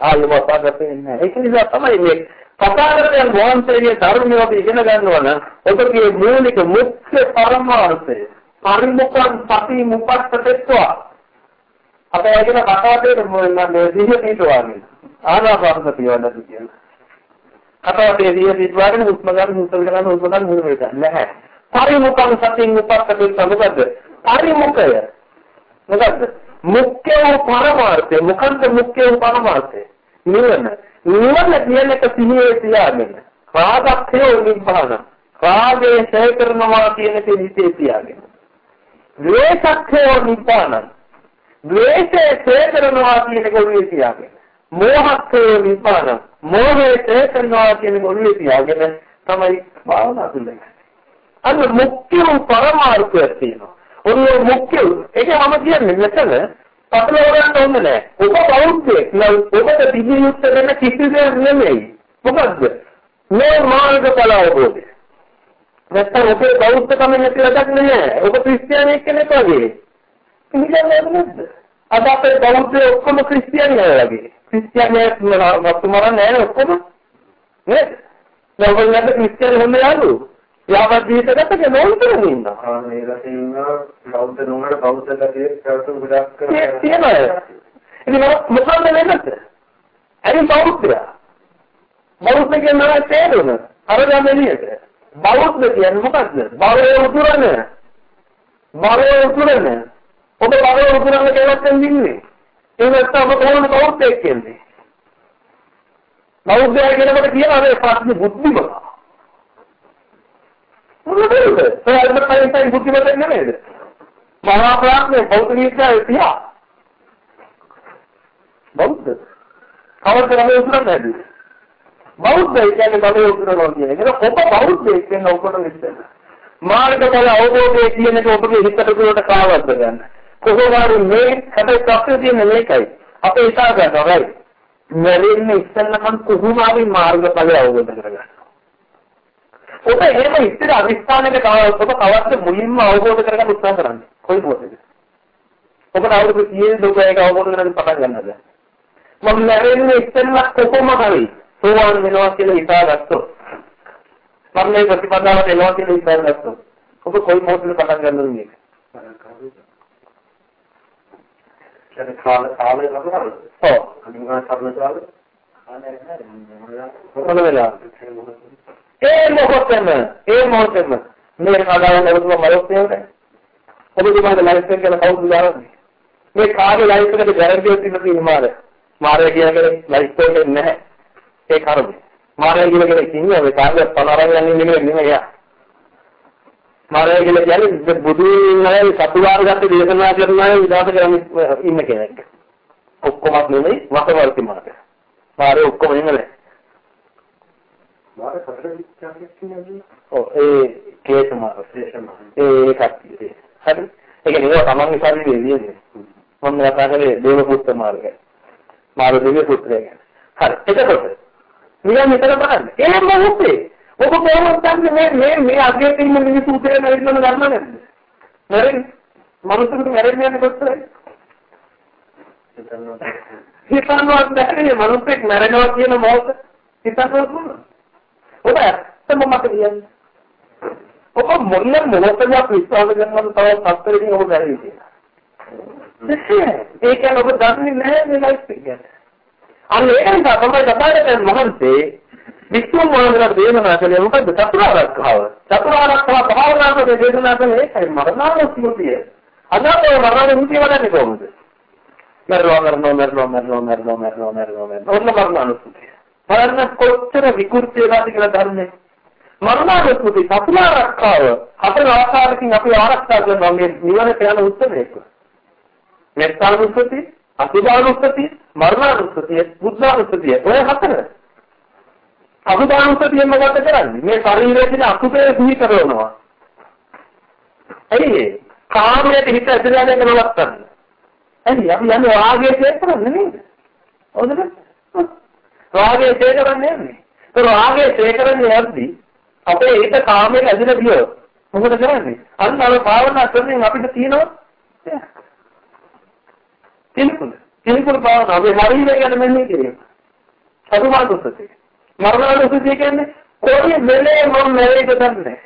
A: ආයෙම අපාගත වෙන්නේ නැහැ. ඒක නිසා තමයි මේ තථාගතයන් වහන්සේගේ ධර්මය අපි ඉගෙන ගන්නවා නම් ඔබගේ මූලික මුඛ්‍ය පරමාර්ථය පරිමුඛං සති මුපත්තත්වා අපේ කියන කතාවතේ මේ දිහේ පිටවන්නේ ආනාපානසතිය වඩන්න කියන කතාවතේ දිහේ පිටවගෙන හුස්ම ගන්න හුස්ම ගන්න හුස්ම ගන්න හුස්ම ගන්න නැහැ පරිමුඛං සති මුපත්තත්වා මොකද පරිමුඛය. මොකද මුඛ්‍ය පරමාර්ථය. මොකන්ද මුඛ්‍ය පරමාර්ථය? නිවන. නිවන කියන එක සිහියේ තියාගෙන රාගක්ඛය නිබ්බාන. රාගය ඡය කරනවා කියන එක හිතේ තියාගෙන. ද්වේෂක්ඛය නිබ්බාන. ද්වේෂය ඡය කරනවා කියන එක ඔළුවේ තියාගෙන. මෝහක්ඛය නිබ්බාන. මෝහය ඡය කරනවා කියන එක ඔළුවේ තියාගෙන තමයි භාවනා කරන්නේ අන්න මුක්තිය පරමාර්ථය තියෙනවා ඔන්න මුක්තිය ඒක මම කියන්නේ මෙතන පටලවා ගන්න ඕනේ නැහැ. ඔබ බෞද්ධයෙක් නම් ඔබට තිබිය යුත්තේ වෙන කිසි දෙයක් නෙමෙයි. මොකද්ද? මේ මාර්ගඵල අවබෝධය. නැත්නම් ඔබේ බෞද්ධකම නැති වැඩක් නෑ. ඔබ ක්‍රිස්තියානියෙක් කෙනෙක් වගේ. ඉතින් අද අපේ බෞද්ධයෝ ඔක්කොම ක්‍රිස්තියානියෝ වගේ. ක්‍රිස්තියානියෙක් වතුමරන් නෑ ඔක්කොම. නේද? දැන් ඔයගොල්ලෝ ක්‍රිස්තියානි හොඳ යාළුවෝ. යාවත් ජීවිතගත නෝන්තරම ඉන්නවා.
B: ආ මේ රටින් බෞද්ධ නොවන බෞද්ධ කතිය කරතු ගොඩක්
A: තියෙනවා. ඉතින් මොකක්ද වෙන්නේ? ඇයි බෞද්ධයා? බෞද්ධ කියන්නේ තේරුණ. අර ගම එළියට. බෞද්ධ කියන්නේ මොකද්ද? බලය උතුරන. බලය උතුරන. ඔබ බලය උතුරන කෙනෙක්ෙන් ඉන්නේ. ඒ නැත්නම් ඔබ කොහොමද බෞද්ධයෙක් කියන්නේ? බෞද්ධය කියනකොට කියනවා මේ ප්‍රශ්නේ බුද්ධිමත. මොකද? ඒ අල්බර්ට් බුද්ධිමත නෙමෙයිද? මහා ප්‍රඥා බෞද්ධ විද්‍යාවේ තියා. බෞද්ධ. කවදාද මේ උතුරන්නේ නැද්ද? බෞද්ධය කියන්නේ බලය උතුරනවා කියන එක. ඔබ බෞද්ධයෙක් වෙන්න ඔබට ඉස්සෙල්ල. මාර්ගඵල අවබෝධය කියන එක ඔබගේ හිතට දුරට කාවද්ද ගන්න. කොහොමාරු මේ හැබැයි ප්‍රශ්නේ තියෙන්නේ මේකයි. අපේ හිතා ගන්නවා right. මෙරින්න ඉස්සෙල්ල මම කොහොමාරු මාර්ගඵල අවබෝධ කරගන්න. ඔබ එහෙම ඉස්සර අවිස්ථානයක ඔබ කවද්ද මුලින්ම අවබෝධ කරගන්න උත්සාහ කරන්නේ? කොයි පොතේද? ඔබට අවුරුදු 100 දුක එක අවබෝධ කරගන්න පටන් ගන්නද? මම මෙරින්න ඉස්සෙල්ල කොහොම හරි සෝවාන් වෙනවා කියලා හිතාගත්තොත් මම මේ ප්‍රතිපදාවට එනවා කියලා හිතාගත්තොත් ඔබ කොයි මොහොතේ පටන් ගන්නද මේක?
B: දැන් කාල කාලේ ලබනවා.
A: ඔව්.
B: අනිවාර්ය සම්මතාවල
A: මොන වෙලාවද? ඒ මොහොතේම ඒ මොහොතේම මේ කඩාවන වතුන මරොත්තේ ඔබ දිහාට ලයිෆ් එක ගැන කවුරුද දාන්නේ? මේ කාගේ ලයිෆ් එකට ගැරන්ටි එකක් තියෙන මාරය. මාරය කියන්නේ ලයිෆ් එකේ නැහැ. ඒ කර්මය. මාරය කියලා කියන්නේ මේ කාගේ පනරන් යන්නේ නෙමෙයි යා. මාරය කියලා කියන්නේ බුදු නැහැ සතුවාර ගත්ත දේශනා කරන අය විනාශ කරමින් ඉන්න කෙනෙක්. ඔක්කොම නෙමෙයි වසවර්ති මාරය. මාරය ඔක්කොම නෙමෙයි.
B: මාර සතර විචාරයක් කියන්නේ
A: ඔව් ඒ කේත මාර ඒ කට්ටිය. හරි. ඒ කියන්නේ ඒවා තමන්ගේ ශරීරයේ වියන්නේ. මම කතා කරේ දේව පුත්‍ර මාර්ගය. මාර දෙවිය පුත්‍රය ගැන. හරි. එතකොට නිකන් මෙතන බලන්න. ඒ මොහොතේ ඔබ කොහොමද දන්නේ මේ මේ මේ අගයේ තියෙන මිනිස්සු උදේ නැරින්න ගන්න නැද්ද? නැරෙන්නේ. මනුස්සයෙකුට නැරෙන්නේ නැහැ කොච්චරයි? හිතන්නවත් නැහැ මනුස්සෙක් නැරෙනවා කියන මොහොත හිතන්නවත් මොනවද? ඔබ ඇත්තම මට කියන්නේ. ඔබ මොන මොහොතක් විශ්වාස කරනවද තව සත්තරකින් ඔබ බැරි කියලා. ඒක ඔබ දන්නේ නැහැ මේ ලයිෆ් එක ගැන. අන්න ඒක නිසා තමයි දබාරට මහන්සේ වික්‍රම මොහොතට දේශනා කළේ මොකද චතුරාර්යකව. චතුරාර්යකව භාවනාවට දේශනා කළේ ඒකයි මරණානුස්මෘතිය. අදාළ මරණානුස්මෘතිය වලන්නේ කොහොමද? මරනවා මරනවා මරනවා මරනවා මරනවා මරනවා මරනවා ඔන්න මරණානුස්මෘතිය. බලන්න කොච්චර විකෘති වෙලාද කියලා ධර්මයේ මරණානුස්මෘතිය චතුරාර්යකව හතර ආකාරකින් අපි ආරක්ෂා කරනවා මේ නිවනට යන උත්තරේක මෙත්තානුස්මෘතිය අසුභානුස්සතිය, මරණානුස්සතිය, බුද්ධානුස්සතිය ඔය හතර. අසුභානුස්සතියෙන් මොකද කරන්නේ? මේ ශරීරයේ තියෙන අසුභය සිහි කරනවා. එයි කාමයට හිත ඇදලා යන නවත්තන්න. එයි අපි යන්නේ රාගයේ ඡේද කරන්නේ නේද? හොඳද? රාගයේ ඡේද කරන්නේ නේද? ඒ රාගයේ ඡේද කරන්නේ නැද්දි අපේ හිත කාමයට ඇදලා ගියොත් මොකද කරන්නේ? අන්න අර භාවනා කරමින් අපිට තියෙනවා පිළිකුල. පිළිකුල භාවනාව මේ ශරීරය ගැන මෙන්නේ කිරීම. සතුමානුස්සතිය. මරණානුස්සතිය කියන්නේ කොයි වෙලේ මම මැරෙයිද දන්නේ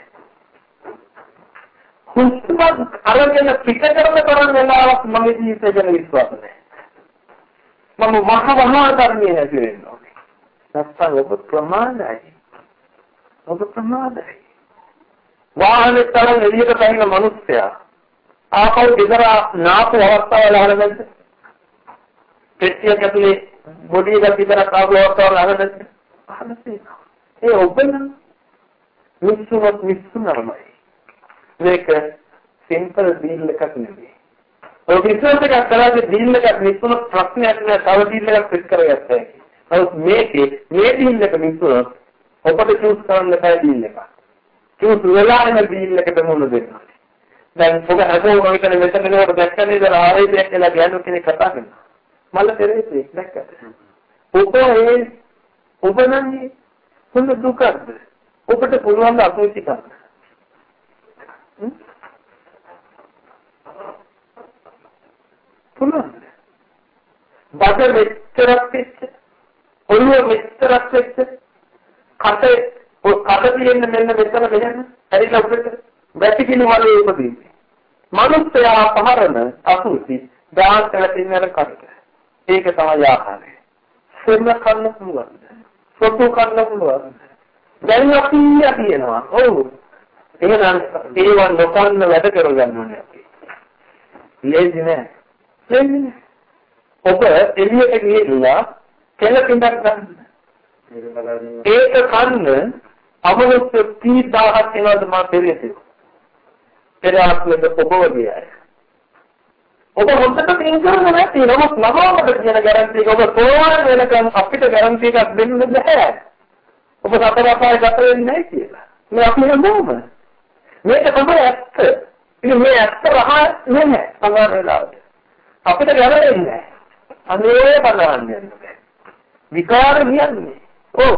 A: හුස්ම අරගෙන පිට කරන තරම් වෙලාවක් මගේ ජීවිතේ ගැන විශ්වාස නැහැ. මම වහ වහ ධර්මයේ නැති වෙනවා. නැත්තම් ඔබ ප්‍රමාදයි. ඔබ ප්‍රමාදයි. වාහනේ තරම් එළියට පැන මිනිස්සයා ආපහු ගෙදර නාපු අවස්ථාවල හරගන්න පෙට්ටියක් ඇතුලේ බොඩි එකක් විතරක් ආපු අවස්ථාවල අහන්නද? අහන්නේ. ඒ ඔබන මිස්සුවත් මිස්සුනමයි. මේක සිම්පල් ඩීල් එකක් නෙවෙයි. ඔය බිස්නස් එකක් කරද්දී ඩීල් එකක් මිස්සුන ප්‍රශ්නයක් නෑ තව ඩීල් එකක් සෙට් කරගත්තා. නමුත් මේකේ මේ ඩීල් එක මිස්සුනොත් ඔබට චූස් කරන්න බෑ ඩීල් එක. චූස් වෙලා ඉන්න ඩීල් එකට මොන දෙන්න. දැන් ඔබ හදෝ ඔය කෙනෙක් මෙතන නේද දැක්කනේ ඉතින් ආරේදයක් කියලා ගෑනු කෙනෙක් කතා කරනවා. මල පෙරේතෙක් දැක්කද? ඔබ ඒ ඔබ නම් හොඳ දුකක්ද? ඔබට පුළුවන් ද අසුචි කරන්න? පුළුවන්. බඩ මෙච්චරක් වෙච්ච ඔළුව මෙච්චරක් වෙච්ච කට කට තියෙන මෙන්න මෙතන මෙහෙම ඇරිලා උඩට වැටිකිලි වල උපදින්නේ. මනුස්සයා පහරන අසුචි දාස් කරලා තියෙන කට. ඒක තමයි ආකාරය. සෙන්න කන්න පුළුවන්. සොටු කන්න පුළුවන්. දැන් අපි කියනවා. ඔව්. එහෙනම් ඒව නොකන්න වැඩ කරගන්න ඕනේ අපි. ලේසි නෑ. ලේසි නෑ. ඔබ එළියට ගිහිල්ලා කෙල පිටක් ගන්න. ඒක කන්න අමනුෂ්‍ය 30000ක් වෙනවද මා පෙරේතේ. පෙර ආත්මෙද ඔබව ගියයි. ඔබ හොඳට පින් කරන නැති නමුත් නවමකට කියන ගැරන්ටි එක ඔබ සෝවාන් වෙනකම් අපිට ගැරන්ටි එකක් දෙන්න බෑ. ඔබ සතර අපාය ගත වෙන්නේ නැහැ කියලා. මේ අපි හඳුනන. මේක තමයි ඇත්ත. ඉතින් මේ ඇත්ත රහ නෙමෙයි සමහර වෙලාවට. අපිට ගැරෙන්නේ නැහැ. අනේ බලන්න විකාර කියන්නේ. ඔව්.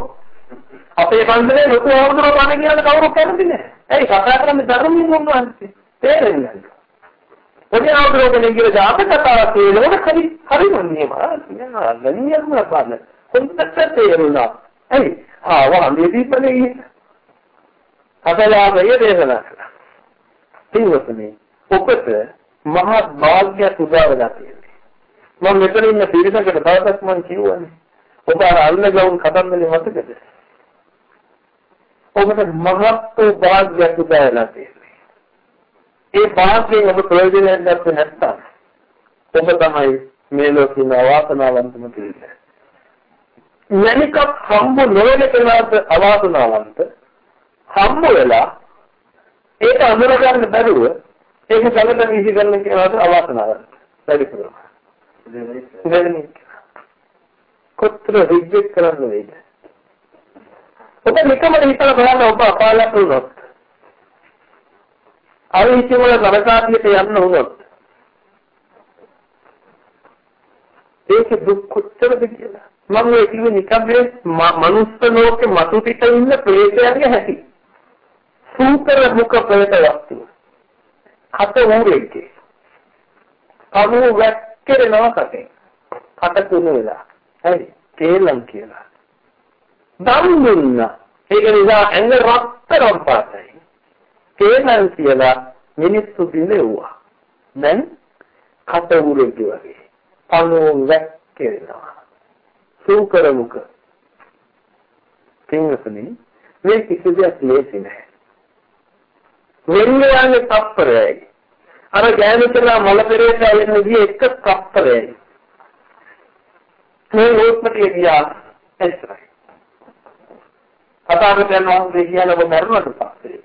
A: අපේ පන්සලේ ලොකු ආවුදුර බණ කියන කවුරුත් කැමති නැහැ. ඇයි කතා කරන්නේ ධර්මයෙන් වුණාන්සේ. තේරෙන්නේ නැහැ. පොඩි ආවුදුර කෙනෙක් කියලා ජාතක කතාවක් කියනකොට හරි හරිම නියම. නෑ නෑ නෑ හොඳට තේරුණා. ඇයි? ආ වහන්සේ දීපනේ කතලාමය දේශනා කළා. පින්වත්නි ඔබට මහත් භාග්‍යයක් උදා වෙලා තියෙනවා. මම මෙතන ඉන්න පිරිසකට තවදක් මම කියවන්නේ. ඔබ අර අල්ල ගවුන් කතන්දරේ මතකද? ඔබට මහත් භාග්‍යයක් උදා වෙලා තියෙනවා. ඒ භාග්‍යයෙන් ඔබ ප්‍රයෝජනයක් ගත්තේ නැත්නම් ඔබ තමයි මේ ලෝකේ අවාසනාවන්තම පිරිස. මණිකක් හම්බ නොවන කෙනාට අවාසනාවන්ත හම්බ වෙලා ඒක අඳුර ගන්න බැරුව ඒක සැලට වීසි කරන කෙනාට අවාසනාවන්ත වැඩි කරනවා දෙවෙනි කොතර රිජෙක්ට් කරන්න වේද ඔබ නිකම්ම හිතලා බලන්න ඔබ අපාලක් වුණොත් අර හිතවල නරකාදියට යන්න වුණොත් ඒක දුක් කොච්චරද කියලා මම මේ කිව්වේ නිකන් මේ මනුස්ස ලෝකේ මතු පිට ඉන්න ප්‍රේතයන්ගේ හැටි. සූකර මුඛ ප්‍රේත වස්තු. කට ඌරෙක්ගේ. කනු වැක්කිරෙනවා කටේ. කට තුන වෙලා. හරි. තේලම් කියලා. දම් දුන්නා. ඒක නිසා ඇඟ රත්තරන් පාටයි. තේලම් කියලා මිනිස්සු දිනෙව්වා. දැන් කට ඌරෙක්ගේ වගේ. කනු වැක්කිරෙනවා. සූකර මුඛ. පින්වතුනි මේ කිසි දෙයක් ලේසි නෑ. වෙන්නේ යන්නේ තප්පරයයි. අර ගෑනුතලා මල පෙරේත එන්න ගිය එක තප්පරයයි. මේ රූපපටිය ගියා එච්චරයි. කතාවකට යනවා කියන ඔබ මරුණට පස්සේ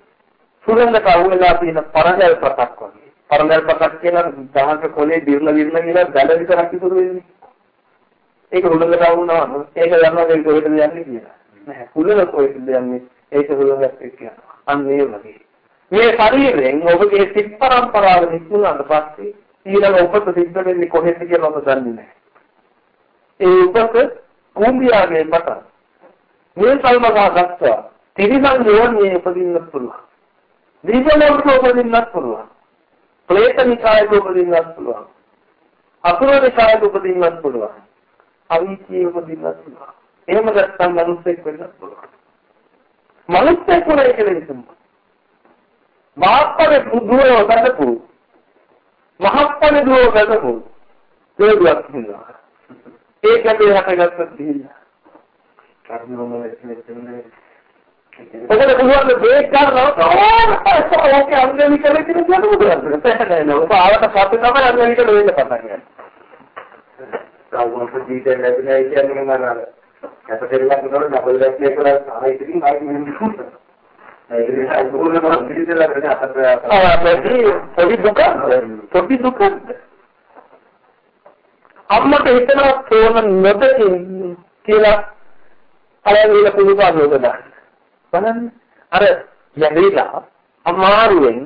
A: සුරංගට අහුවෙලා තියෙන පරණල් පතක් වගේ. පරණල් පතක් කියන දහක කොලේ දිර්ල දිර්ල කියලා බැල විතරක් ඉතුරු වෙන්නේ. ඒක හුලඟට වුණා ඒක යනවා ඒක කොහෙටද යන්නේ කියලා. නැහැ. හුලඟ කොහෙටද යන්නේ? ඒක හුලඟට කියනවා. අන්න ඒ වගේ. මේ ශරීරයෙන් ඔබගේ සිත් පරම්පරාව නිකුණාට පස්සේ ඊළඟ උපත සිද්ධ වෙන්නේ කොහෙද කියලා ඔබ දන්නේ නැහැ. ඒ උපත කුඹියාගේ පටන් මේ සල්මගා ගත්තා. තිරිසන් යෝනියේ උපදින්නත් පුළුවන්. දීපලෝක උපදින්නත් පුළුවන්. ප්‍රේතනිකායක උපදින්නත් පුළුවන්. අසුරනිකායක උපදින්නත් පුළුවන්. අවීචියේ උපදින්නත් පුළුවන්. එහෙම නැත්නම් මිනිස්සෙක් වෙන්නත් පුළුවන්. මිනිස්සෙක් වුණා කියලා හිතමු. මහත්පද දුරව ගතපු මහත්පද දුරව ගතපු දෙවියක් හින්දා. ඒකේ හටගත්ත තියෙනවා. කර්මවල මෙතන ඔබට පුළුවන් බේක් ගන්නවා ඕක අංගලික කරලා කියන දේ මොකද? නැහැ නෑ. ඔබ ආවට පස්සේ තමයි අංගලික වෙන්න පටන් ගන්නේ.
B: කවුරුත් ජීවිතේ ලැබුණා කියන්නේ මම අර කැපටෙල්ලක් කරලා ඩබල් බැක් එක කරලා ආයෙ ඉතින් ආයෙ මෙන්න දුන්නා. ඒක නිසා දුන්න මම ජීවිතේ ලැබෙන අතර
A: පොඩි දුක පොඩි දුක අම්මට හිතනවා තෝරන නොදකින් කියලා අරගෙන පුළුවන් නේද බලන්න අර යැඳිලා අමාරුවෙන්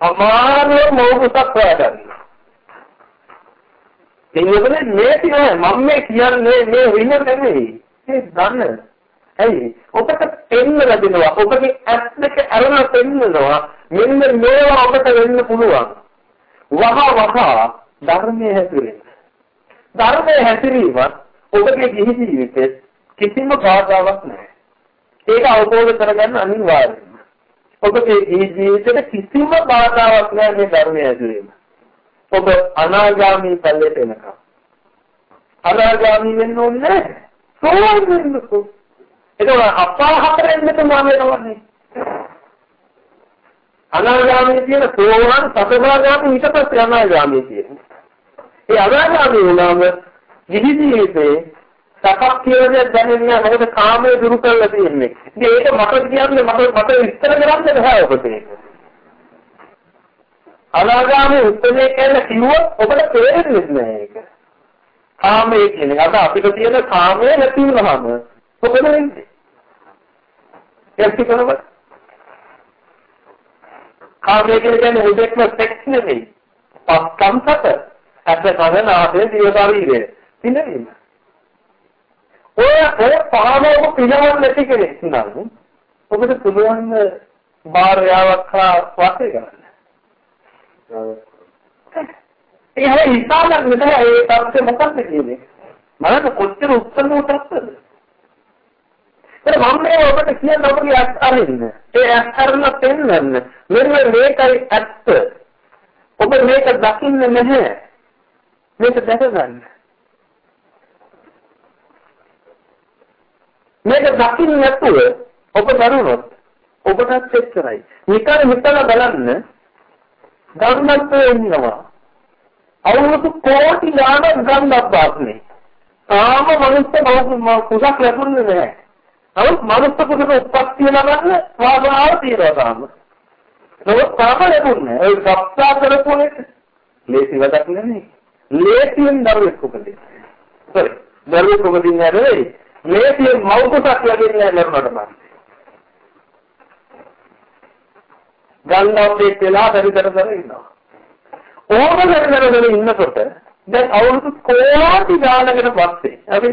A: අමාරුවෙන් මොකක්ද හොයාගන්න එන්නේ මේක නෑ මම මේ කියන්නේ මේ වින නෙමෙයි. ඒ දන්න. ඇයි? ඔබට පෙන්නලා දෙනවා. ඔබගේ ඇස් දෙක අරලා පෙන්නනවා. මෙන්න මේවා ඔබට වෙන්න පුළුවන්. වහ වහ ධර්මයේ හැසිරෙන්න. ධර්මයේ හැසිරීම ඔබගේ ගිහි ජීවිතේ කිසිම බාධාවක් නැහැ. ඒක අවබෝධ කරගන්න අනිවාර්යයි. ඔබගේ ගිහි ජීවිතේට කිසිම බාධාවක් නැහැ මේ ධර්මයේ හැසිරීම. ඔබ අනාගාමී ඵලයට එනකම්. අනාගාමී වෙන්න ඕනේ නැහැ. සෝවාන් වෙන්නකෝ. ඒක අපා හතරෙන් මෙතන වෙනවනේ. අනාගාමී කියන සෝවාන් සතරාගාමී ඊට පස්සේ අනාගාමී කියන්නේ. ඒ අනාගාමී වුණාම නිදි ජීවිතේ සපක් කියලා දැනෙන්නේ මොකද කාමයේ දුරු කරලා තියෙන්නේ. ඉතින් ඒක මට කියන්නේ මට මට විස්තර කරන්න බෑ ඔබට ඒක. අනාගාමී උත්තරේ කියලා කිව්වොත් ඔබට තේරෙන්නේ නැහැ ඒක. කාමයේ කියන්නේ අද අපිට තියෙන කාමයේ නැති වුනහම මොකද වෙන්නේ? ඒක කරනකොට කාමයේ කියන්නේ උදෙක්ම සෙක්ස් නෙමෙයි. පස්කම් සත. අත කන නාසය දිව ශරීරය. පිළිවෙන්න. ඔය ඔය පානෝක පිනවන්න නැති කෙනෙක් නම් ඔබට පුළුවන් භාර්යාවක් හා වාසය කරන්න. ඒ හැම හිතාගන්න නෑ ඒ තත්ත්වය මොකක්ද කියන්නේ. මම කොච්චර උත්තර උත්තරද? ඒක මම මේ ඔබට කියන්න ඔබගේ ඇස් අරින්න. ඒ ඇස් අරලා පෙන්වන්න. මෙන්න මේකයි ඇත්ත. ඔබ මේක දකින්නේ නැහැ. මේක දැක ගන්න. මේක දකින්න නැතුව ඔබ දරුණොත් ඔබටත් එච්චරයි. නිකන් හිතලා බලන්න ගන්නත් ඉන්නවා. අවුරුදු කෝටි ගාණක් ගන්නක් බාස්නේ. තාම මනුස්ස කුසක් ලැබුණේ නැහැ. නමුත් මනුස්ස කුසක උත්පත්තිය ලබන්න වාසනාව තියෙනවා තාම. නමුත් තාම ලැබුණේ. ඒ ගප්පා කරපු එක ලේසි වැඩක් නෙමෙයි. ලේසියෙන් දරුවෙක් උපදින්නේ. sorry. දරුවෙක් උපදින්නේ නැහැ. ලේසියෙන් මව් කුසක් ලැබෙන්නේ නැහැ නේද? ගන්නවන්නේ වෙලා පරිතරතර ඉන්නවා. ඕම කරගෙන ඉන්නකොට දැන් අවුරුදු කෝටි ගානකට පස්සේ අපි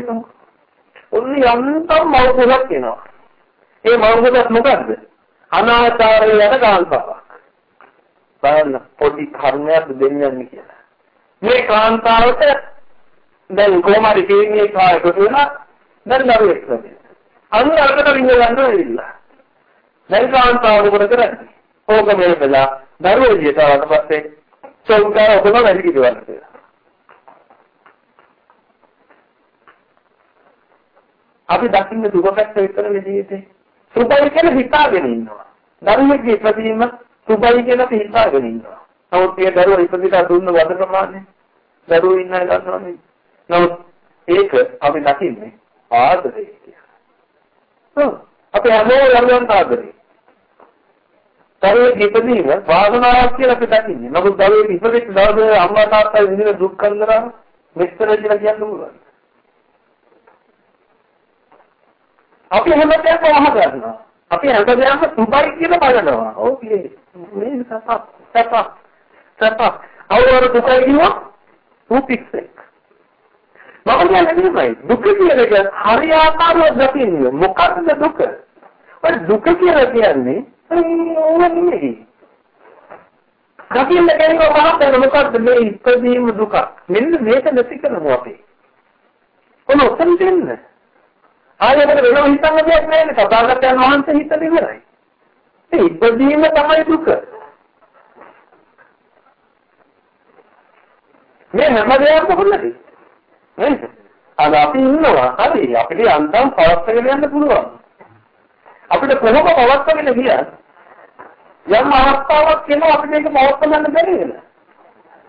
A: ඔන්න යන්තම් මවකුසක් එනවා. ඒ මවකුසක් මොකද්ද? අනාචාරය යන කාන්තාවක්. බලන්න පොඩි කර්මයක් දෙන්නේ කියලා. මේ කාන්තාවට දැන් කොහමරි කීන්නේ කායකට වෙනා දැන් දරුවෙක් වෙනවා. අන්න අරකට විඳ ගන්න වෙilla. දැන් කාන්තාව මොකද කරන්නේ? ඕක මේකලා දරුවෝ ජීවිතවලට පස්සේ චෞකාර ඔබම වැඩි කිව්වන්න අපි දකින්න දුක පැත්ත විතරනේ ජීවිතේ. සුබයි කියලා හිතාගෙන ඉන්නවා. දරුවෙක්ගේ ඉපදීම සුබයි කියලා අපි හිතාගෙන ඉන්නවා. නමුත් ඒ දරුවා ඉපදිලා දුන්න වද ප්‍රමාණය දරුවෝ ඉන්න අය දන්නවනේ. නමුත් ඒක අපි දකින්නේ ආදරේ කියලා. ඔව්. අපි හැමෝම යම් ආදරේ. දරුවෙක් ඉපදීම වාසනාවක් කියලා අපි දකින්නේ. නමුත් දරුවෙක් ඉපදෙච්ච දවසේ අම්මා තාත්තා විඳින දුක් කන්දරා මෙච්චර කියලා කියන්න පුළුවන්. අපි හැමදේම වහ ගන්නවා. අපි හැමදේම සුබයි කියලා බලනවා. ඕකේ. මේ සපක් සපක් සපක්. අවුවර දුකයි කියනවා රූපික්සෙක්. මම කියන්නේ නෙමෙයි. දුක කියන එක හරියාකාරව දකින්න. මොකක්ද දුක? ඔය දුක කියලා කියන්නේ ඕන නෙමෙයි. දකින්න කෙනෙක් මහත්යන මොකද්ද මේ ඉපදීම දුක? මෙන්න මේක නැති කරනවා අපි. කොහොම උත්තර දෙන්න? ආයෙකට වෙනව හිතන්න දෙයක් නැහැ නේ. සදාගතයන් වහන්සේ හිතලා ඉවරයි. ඒ ඉපදීම තමයි දුක. මේ හැම දෙයක්ම හොල්ලදී. නේද? අද අපි ඉන්නවා. හරි. අපිට අන්තම් පවත්වාගෙන යන්න පුළුවන්. අපිට කොහොම පවත්වාගෙන ගියත් යම් අවස්ථාවක් එනවා අපිට මේක පවත්වන්න බැරි වෙනවා.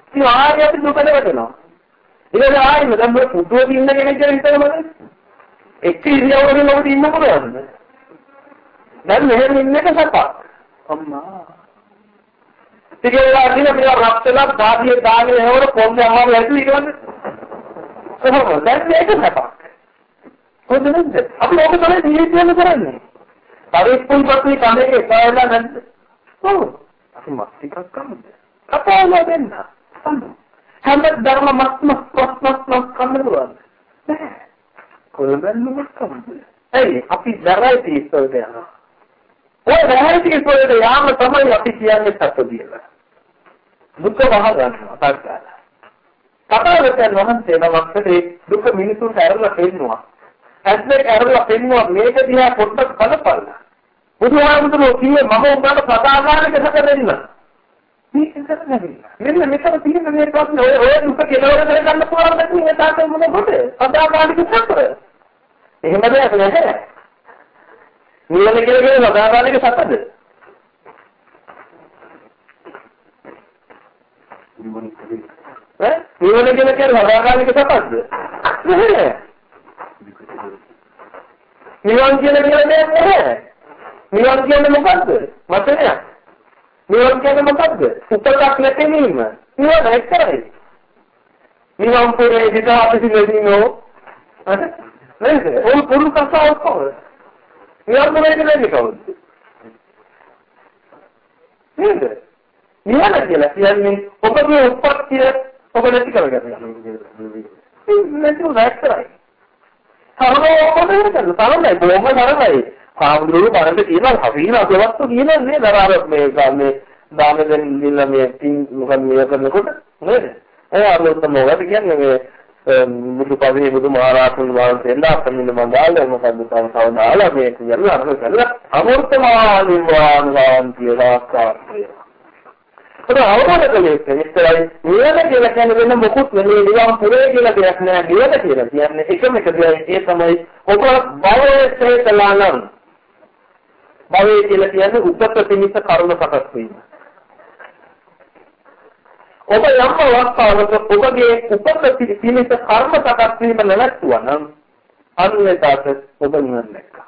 A: ඉතින් ආයෙ අපි දුකට වැටෙනවා. ඊට ආයෙ දැන් මේ පුටුවේ ඉන්න කෙනෙක් ගැන හිතනවද? එක්ක ඉරියව්වකින් ඔබට ඉන්න පුළුවන්ද? දැන් මෙහෙම ඉන්න එක සපක්. අම්මා. ටිකේලා දින මෙයා රක්තලා ධාතිය දාගෙන එනවල පොන්නේ අමාරු ඇතු ඊටවන්න. කොහොමද? දැන් මේක සපක්. කොහොමද නැද්ද? අපි ඔබ තමයි ජීවිතය කරන්නේ. පරිප්පුල් පත්‍රි කඳේ එපාවලා නැද්ද? ඔව්. අපි මස් ටිකක් කමුද? කතාවල දෙන්න. හැම ධර්ම මස් මස් මස් මස් මස් කන්නරුවද? නෑ. කොළඹෙන් මස් කමුද? එයි අපි වැරයිටි ඉස්සරට යනවා. ඔය වැරයිටි ඉස්සරට යාම තමයි අපි කියන්නේ සත්‍යදියලා. දුක වහ ගන්නවා තාක්කාල. කතාවතෙන් වහන්සේ නමක්සේ දුක මිනිසුන්ට ඇරලා පෙන්නවා. ඇත්තට ඇරලා පෙන්නවා මේක දිහා පොඩ්ඩක් බලපල්ලා. බුදුහාමුදුරුවෝ කිව්වේ මම උඹට සදාකාලික සැක දෙන්න. මේක කරගන්න. මෙන්න මෙතන තියෙන මේ ප්‍රශ්නේ ඔය ඔය දුක කෙලවර කරගන්න පුළුවන් නැති මේ තාත්තේ මොන කොට? සදාකාලික සතර. එහෙම දෙයක් නැහැ. නිවන කියලා කියන්නේ සදාකාලික සතරද? නිවන කියලා කියන්නේ සදාකාලික සතරද? නැහැ. නිවන් කියලා කියලා දෙයක් නැහැ. නිවන් කියන්නේ මොකද්ද? වචනයක්. නිවන් කියන්නේ මොකද්ද? උපතක් නැතිවීම. නිවන එක්තරයි. නිවන් පුරේ දිතා අපිසිනෙදිනෝ නේද? ඔය පුරු කතාවක් කොහොමද? නිවන් පුරේ කියන්නේ කවුද? නේද? නිවන කියලා කියන්නේ ඔබගේ උපත්තිය ඔබ නැති කරගන්න. නැති උනා එක්තරයි. සරලව මොකද කරන්නේ? බොහොම සරලයි. ආමුදුරු බරට කියනවා හරින අසවස්තු කියන්නේ දරාර මේ මේ දාන දෙන්න මේ පින් මොකද මේ කරනකොට නේද? ඒ අරලොත් මොකද කියන්නේ මේ බුදු පදේ බුදු මහරහතුන් වහන්සේලා අපමින මඟාල මොකද තව තව දාලා මේ කියලා අර කරලා අමෘතමානින් වාන්වාන් කියලා කාර්යය. ඒක අවබෝධ කළේ විතරයි නිවන කියලා කියන්නේ වෙන මොකුත් නෙමෙයි නිවන් පුරේ කියලා දෙයක් නෑ නිවන කියලා කියන්නේ එකම එක දෙයක් ඒ තමයි ඔබ භවයේ හේතලා නම් භවය කියලා කියන්නේ උපත පිණිස කරුණ සකස් වීම. ඔබ යම් අවස්ථාවක ඔබගේ උපත පිණිස කර්ම සකස් වීම නැවතුවා නම් අන්‍යතාවට ඔබ නිවන් දැක්කා.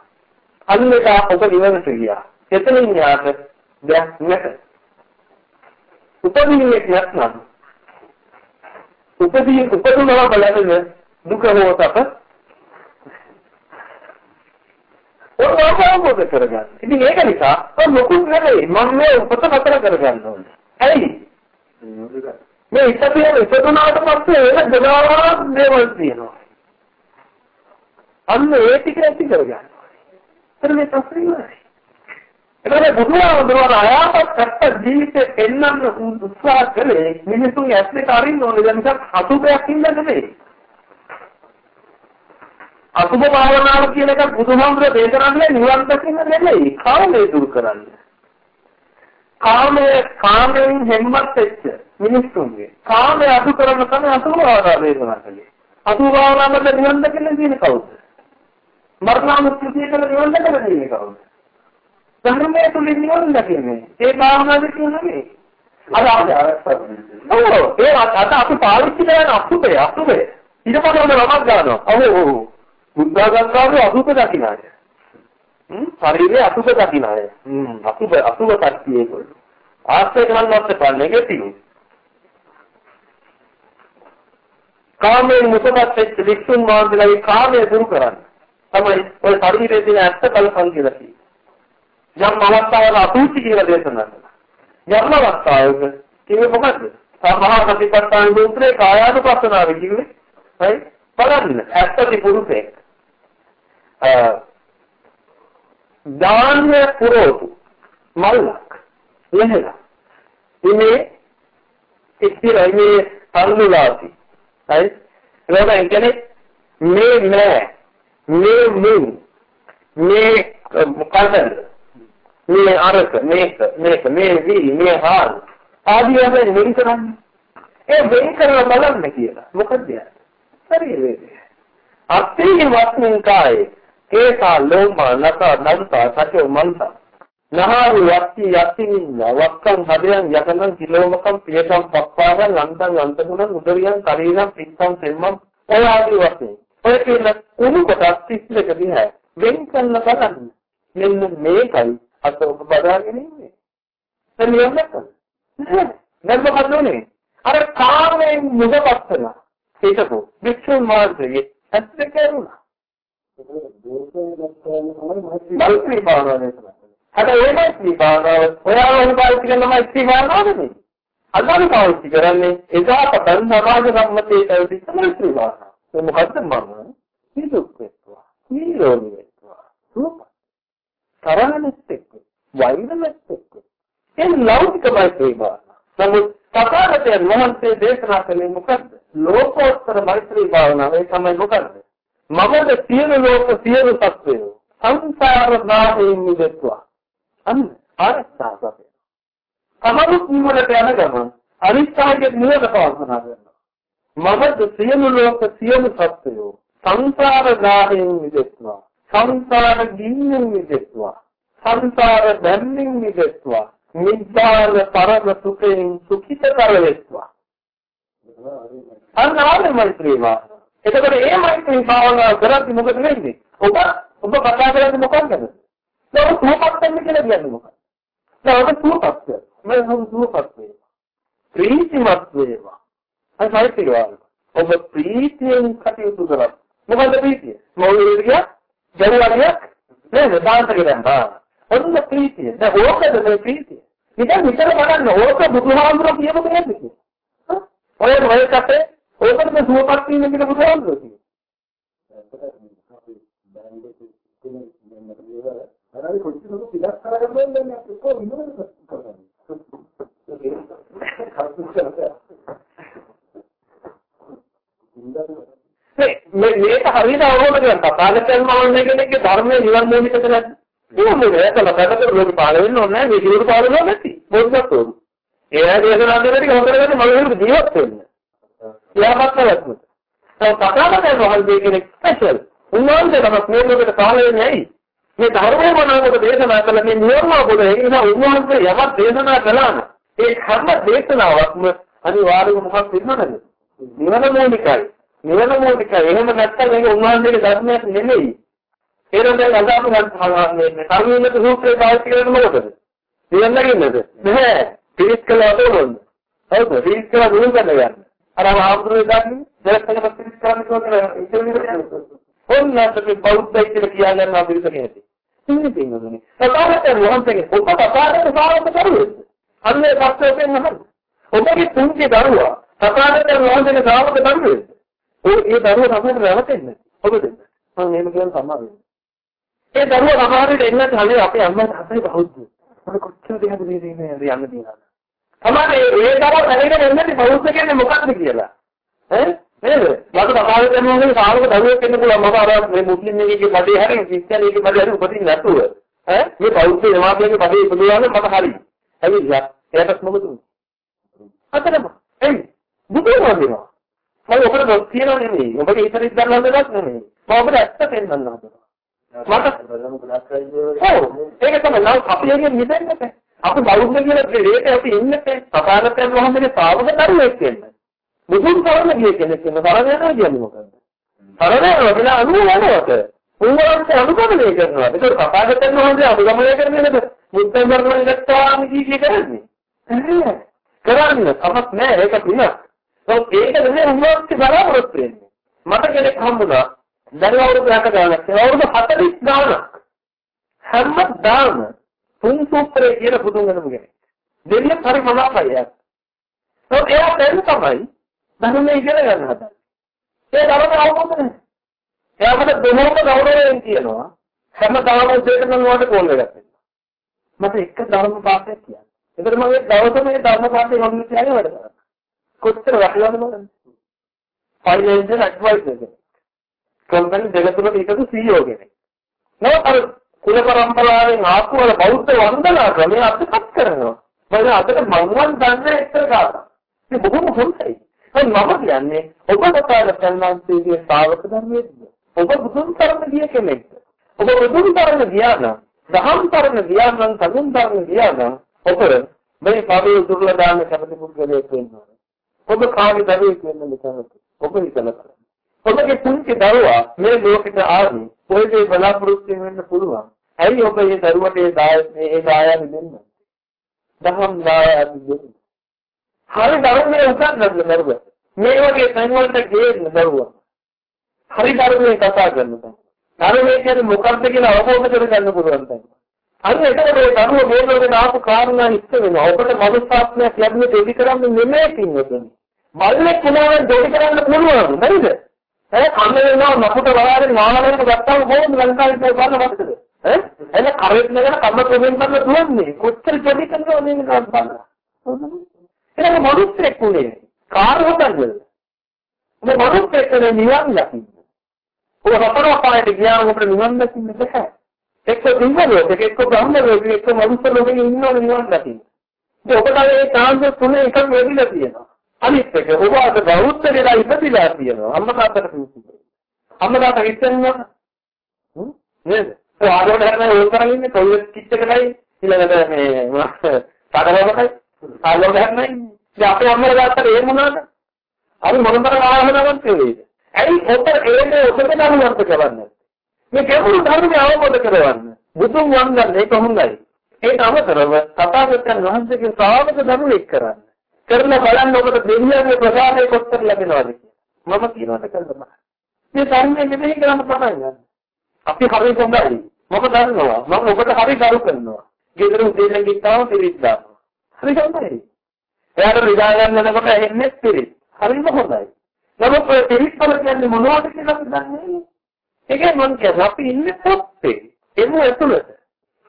A: අන්‍යතා ඔබ නිවනට ගියා. එතනින් යාට දෙයක් නැත. උපදින්නේ නැත්නම් උපදී උපදුනවා බලන්න දුක හොතප ඔය අවබෝධ කරගන්න. ඉතින් ඒක නිසා ඔය මොකුත් නෙවෙයි මම මේ උපත නතර කරගන්න ඕනේ. ඇයි? මේ ඉතින් ඉපදුනාට පස්සේ ඒක ගොඩාක් දේවල් තියෙනවා. අන්න ඒ ටික ඇති කරගන්න. ඒතර මේ ප්‍රශ්නේ නෑ. ඒකනේ බුදුහාමුදුරුවෝ අයාපත් කට්ට ජීවිතේ පෙන්වන්න උත්සාහ කළේ මිනිසුන් ඇස් දෙක අරින්න ඕනේ දැන් නිකන් අසුබයක් ඉන්න නෙමෙයි. අසුබ භාවනාව කියන එක බුදුහාමුදුරුවෝ දේශනාන්නේ නිවන් දකින්න නෙමෙයි කාමයේ දුරු කරන්න. කාමයේ කාමයෙන් හැම්මත් වෙච්ච මිනිස්සුන්ගේ කාමයේ අඩු කරන තමයි අසුබ භාවනාව දේශනා කළේ. අසුබ භාවනාවද නිවන් දකින්න තියෙන කවුද? මරණානුස්සතිය කළ නිවන් දකින්න තියෙන කවුද? ධර්මයේ තුලින් නිවන් දකින්නේ. ඒ භාවනාවේ කියන්නේ අර ඔව් ඒ අත අපි පාවිච්චි කරන අසුබේ අසුබේ ඊට පස්සේ ඔන්න රමක් ගන්නවා. ඔව් ඔව් බුද්ධ ගංගාවේ අසුබ දකින්නයි. හ්ම් ශරීරයේ අසුබ දකින්නයි. හ්ම් අසුබ අසුබ කට්ටිය ඒගොල්ලෝ. ආශ්‍රය කරන්නත් එපා නෙගටිව්. කාමයෙන් මුසපත් වෙච්ච වික්ෂුන් වහන්සේලාගේ කාමය දුරු කරන්න. තමයි ඔය ශරීරයේ තියෙන ඇත්ත කල්පන් කියලා කියන්නේ. යම් අවස්ථාවක අසුචි කියලා දේශනා කළා. යම් අවස්ථාවක කිව්වේ මොකද්ද? සමහා සතිපට්ඨාන සූත්‍රයේ කායානුපස්සනාව කිව්වේ. හරි? බලන්න ඇත්තටි පුරුෂයෙක්. අ දාන්‍ය පුරෝතු මල්ලක් ලෙහෙලා. ඉමේ ඉතිරයි අනුලාති. හරි? ඒක කියන්නේ මේ නෑ මේ මුන් මේ මොකද මේ අරක මේක මේක මේ වී මේ හාල්. ආදී වශයෙන් වෙන් කරන්නේ. ඒ වෙන් කරලා බලන්න කියලා. මොකද ශරීරයේ අත්ථේ වස්මින් කායේ. කේසා ලෝමා නත නන්තා සචෝ මන්තා. නහාරු යක්ති යක්තිමින්න වක්කං හදයන් යතනං කිලෝමකම් පියකම් පප්පාරං ලන්තං අන්තගුණං උදරියං ශරීරං පිත්තං සෙම්මම් ඔය ආදී වශයෙන්. ඔය කියන කුණු කොටස් 32 දිහා වෙන් කරලා බලන්න. මෙන්න මේකයි අත ඔබ බදාගෙන ඉන්නේ. දැන් නියම නැත්නම්. දැන් මොකද උනේ? අර කාමයෙන් මුදපත් වෙනවා. ඒකකෝ වික්ෂුන් මාර්ගයේ ඇත්ත කරුණා. මෛත්‍රී භාවනාවේ හැබැයි ඒ මෛත්‍රී භාවනාව ඔයාලා පාවිච්චි කරන මෛත්‍රී භාවනාව නෙමෙයි. අද අපි පාවිච්චි කරන්නේ එදා පටන් සමාජ සම්මතයේ පැවතිච්ච මෛත්‍රී භාවනාව. ඒ මොකද්ද මම? හිතුක් වෙත්වා. නිරෝධ වෙත්වා. රූප තරහනෙත් එක්ක වෛරනෙත් එක්ක ඒ ලෞකික මෛත්‍රී භාවනාව. නමුත් තථාගතයන් වහන්සේ දේශනා කළේ මොකද්ද? ලෝකෝත්තර මෛත්‍රී භාවනාව. ඒ තමයි මොකද්ද? මමද සියලු ලෝක සියලු සත්වයෝ සංසාර නාමයෙන් මිදෙත්වා. අන්න ආරක්ෂා කරේ. අමරුත් නිවනට යන ගමන් අනිත්‍යයේ නිවන පවසනා කරනවා. මමද සියලු ලෝක සියලු සත්වයෝ සංසාර ගාහෙන් මිදෙත්වා. සංසාර ගින්නෙන් මිදෙත්වා. සංසාර බැම්මින් මිදෙත්වා. නිබ්බාන පරම සුඛයෙන් සුඛිතතර වෙත්වා. අන්න ආවේ මෛත්‍රී භාවනාව. එතකොට මේ මෛත්‍රී භාවනාව කරද්දී මොකද වෙන්නේ? ඔබ ඔබ කතා කරන්නේ මොකක්ද? දැන් ඔබ සුවපත් වෙන්න කියලා කියන්නේ මොකක්ද? දැන් ඔබ සුවපත් වෙනවා. මම සුවපත් වෙනවා. ප්‍රීතිමත් වේවා. අයි මෛත්‍රී භාවනාව. ඔබ ප්‍රීතියෙන් කටයුතු කරා. මොකද ප්‍රීතිය? මොළේරිය, ජනවලියක් නේද? දාන්ත කරනවා. ඔන්න ප්‍රීතිය. දැන් ඕකද මේ ප්‍රීතිය? ඉතින් විතර බලන්න ඕක බුදුහාමුදුරුවෝ කියපු දෙයක් නෙවෙයි. ඔය මොයේ කටේ ඕකටම සුවපත් වීම කියලා බුදුහාමුදුරුවෝ කියනවා. හරි කොච්චර පිටක් කරගන්න අපි කොහොමද ඉන්නවද මේ මේක හරියට අවබෝධ කරගන්න. තථාගතයන් වහන්සේ කෙනෙක්ගේ ධර්මයේ නිවන් මූලික කරගන්න. ඒක මොකද? ඒකල පැත්තට ලෝක පාල වෙන්න ඕනේ නැහැ. මේ ජීවිත පාල වෙන්නේ නැති. මොකක්ද උන්? ඒ දේශනා දෙන ටික හොඳට ගන්න මම ජීවත් වෙන්න. යාමත් නැත්නම්. ඒ තථාගතයන් වහන්සේ කෙනෙක් ස්පෙෂල්. උන්වහන්සේ තමයි මේ ලෝකෙට පාල වෙන්නේ ඇයි? මේ ධර්මයේ මොනවාද දේශනා කළ මේ නියම පොත ඒ නිසා උන්වහන්සේ යමක් දේශනා කළා නම් ඒ හැම දේශනාවක්ම අනිවාර්යයෙන්ම මොකක් වෙනවද? නිවන මූලිකයි. නිවන මූලිකයි. එහෙම නැත්නම් මේක උන්වහන්සේගේ ධර්මයක් නෙමෙයි. ඒරෙන් දැන් අද අපි මේ කර්මීයක සූත්‍රය පාවිච්චි කරන්නේ මොකටද? නිවන් දකින්නද? නැහැ. පිළිත් කළාට ඕනද? හවුද? පිළිත් කළා දුරු කරන්න යන්න. අර ආම්දුරේ දන්නේ දෙලක්කම පිළිත් කරන්න කියලා ඉතින් ඔන්න අපේ බෞද්ධයි කියලා කියන්න අපිට කැමති. ඉන්නේ පින්වතුනි. සතරට වහන්සේගේ ඔබ කතාවට සාරත කරුවේ. අන්නේ පස්සේ පෙන්නහම. ඔබගේ තුන්ගේ දරුවා සතරට වහන්සේගේ සාරත කරුවේ. ඒ ඒ දරුවා තමයි රැවටෙන්නේ. ඔබ දෙන්න. මම එහෙම කියන සම්මා වෙන්නේ. ඒ දරුවා සමහරවිට එන්නත් හලේ අපේ අම්මා තාත්තයි බෞද්ධ. මම කොච්චර දෙයක් දෙන්නේ යන්න දිනනවා. තමයි ඒ දරුවා දැනගෙන එන්නේ බෞද්ධ කියන්නේ මොකක්ද කියලා. ඈ නේද? මට කතාව කරනවා සාරක දරුවෙක් වෙන්න පුළුවන් මම අර මේ මුස්ලිම් එකේ මඩේ හැරෙන ක්‍රිස්තියානි එකේ මඩේ හැරෙන උපදින්න නැතුව ඈ මේ බෞද්ධ සමාජයේ මඩේ ඉපදුවාම මට හරි. ඇවිල්ලා එයාට මොකද උනේ? අතනම එයි බුදුන් වහන්සේ මම ඔබට කියනවා නෙමෙයි. ඔබගේ ඉතරින් දන්නවද නෙමෙයි. මම ඔබට ඇත්ත පෙන්වන්න හදනවා. මට ඒක තමයි නම් අපි එකෙන් මිදෙන්න බෑ. අපි බෞද්ධ කියලා දෙයට අපි ඉන්නේ නැහැ. සතාගතයන් වහන්සේගේ ශ්‍රාවක දරුවෙක් වෙන්න. මුතුන් කරන ගිය කෙනෙක් වෙන තරම යනවා කියන්නේ මොකද්ද? තරම යනවා කියලා අනුගමනයට. උන්වහන්සේ අනුගමනය කරනවා. ඒක කතාගතයන් වහන්සේ අනුගමනය කරන්නේ නේද? මුත්තන් ධර්මයෙන් ගත්තාම කී කරන්නේ. කරන්නේ තමක් නෑ ඒක පිනක්. ඒක නෙමෙයි උන්වහන්සේ බලාපොරොත්තු වෙන්නේ. මට කෙනෙක් හම්බුණා. දැන් අවුරුදු 6ක ගානක්. ඒ අවුරුදු 40 ගානක්. හැමදාම තුන් සූත්‍රය කියන පුදුම වෙනම කෙනෙක්. දෙන්නේ හරි මනාපයි. ඒක එයා දැන් තමයි ධර්මයේ ඉගෙන ගන්න හදන්නේ. ඒ ධර්ම අවබෝධ නැහැ. එයාකට බොහෝම ගෞරවයෙන් කියනවා හැමදාම උදේට නම් වට කෝල් එකක් දෙන්න. මට එක ධර්ම පාඩයක් කියන්න. ඒකට මම ඒ දවසේ මේ ධර්ම පාඩේ මම කියන්නේ වැඩ කරා. කොච්චර වටිනවද බලන්න. ෆයිනෑන්ෂල් ඇඩ්වයිසර් කෙනෙක්. කම්පැනි දෙක තුනක එකතු CEO කෙනෙක්. නෝ අර කුල පරම්පරාවෙන් ආපු වල බෞද්ධ වන්දනා ක්‍රමය අත්පත් කරනවා. මම අදට මම දන්නේ එක්තර කාටද. මේ බොහොම හොඳයි. මම කියන්නේ ඔබ කතාවතන් වහන්සේගේ ශ්‍රාවක ධර්මයේද? ඔබ බුදුන් තරණ ගිය කෙනෙක්ද? ඔබ බුදුන් තරණ ගියා නම්, දහම් තරණ ගියා නම්, සතුන් තරණ ගියා නම් ඔබ මේ පවේ දුර්ල දාන කැමති පුද්ගලයෙක් වෙනවා. ඔබ කාගේ දරුවෙක් වෙන්න කැමති. ඔබ හිතලා ඔබගේ පුංචි දරුවා මේ ලෝකෙට ආවි කොයිදේ බලාපොරොත්තු වෙන්න පුළුවන්. ඇයි ඔබ මේ දරුවට ඒ දාය මේ දායම දෙන්නේ? දහම් දායම දෙන්නේ. හරි ධර්මයේ උසන්නද දරුවා. මේ වගේ තැන් වලට ගේන්න දරුවා. හරි ධර්මයේ කතා කරනවා. ධර්මයේ කියන්නේ මොකක්ද කියලා අවබෝධ කරගන්න පුළුවන් තැන. අන්න එතකොට ඒ ධර්ම මේ වගේ ආපු කාරණා හිත වෙනවා. ඔබට මනුස්සාත්මයක් ලැබුණේ දෙවි කරන්නේ නෙමෙයි කිව්වොත්. මල්ලේ කුණාවෙන් දෙවි කරන්න පුළුවන්. හරිද? ඒ කන්නේ වෙනවා නපුට වලාගෙන වාහනයකට ගත්තාම කොහොමද ලංකාවේ බලන්න වත්තද? ඈ? එල කරේත් නේද කම්ම ප්‍රොබ්ලම් කරන්න පුළුවන් කොච්චර දෙවි කරනවද මේක බලන්න. ඒක මනුස්සෙක් උනේ. කාර් හොදන්නේ. ඔබ මනුස්සෙක් නේ නිවන් දකින්න. ඔබ රතන පායට ගියාම ඔබට නිවන් දකින්න බෑ. එක්ක දිව්‍ය ලෝකෙක එක්ක බ්‍රහ්ම ලෝකෙක එක්ක මනුස්ස ලෝකෙක ඉන්නවනේ නිවන් දකින්න. ඔබට මේ chance තුනේ එකක් ලැබිලා තියෙනවා. අනිත් එක ඔබ අද බෞද්ධ වෙලා ඉපදිලා තියෙනවා. අම්මා තාත්තට පිස්සුයි. අම්මා තාත්තා හිතෙනවා නේද? ඒ ආරෝඩ කරන ඕන කරගෙන ඉන්නේ ටොයිලට් කිච් එකටයි ඊළඟට මේ පාඩමකටයි ආරෝඩ කරන්නේ. ඉතින් අපේ අම්මලා තාත්තට ඒ මොනවාද? අර මොනතර ආහනවත් වෙයිද? ඇයි ඔත ඒකේ ඔතක දරුවන්ට කරන්නේ? මේ ගැඹුරු ධර්මය අවබෝධ කරගන්න. බුදුන් වන්දන්නේ කොහොමදයි? ඒක අමතරව තථාගතයන් වහන්සේගේ ශ්‍රාවක දරුවෙක් කරන්න. කරලා බලන්න ඔබට දෙවියන්ගේ ප්‍රසාදය කොච්චර ලැබෙනවද කියලා. මම කියනකට කළා බෑ. මේ ධර්මයේ මෙහෙ කරන්න පටන් ගන්න. අපි හරි හොඳයි. මම දන්නවා. මම ඔබට හරි ගරු කරනවා. ගෙදර උදේට ගිහ්තාම පිරිත් දානවා. හරි හොඳයි. එයාට රිදා ගන්න යනකොට එන්නේ පිරිත්. හරිම හොඳයි. නමුත් ඔය පිරිත් වල කියන්නේ මොනවද කියලා අපි දන්නේ නැහැ. ඒකයි මම කියන්නේ අපි ඉන්නේ පොත්තේ. එමු ඇතුළත.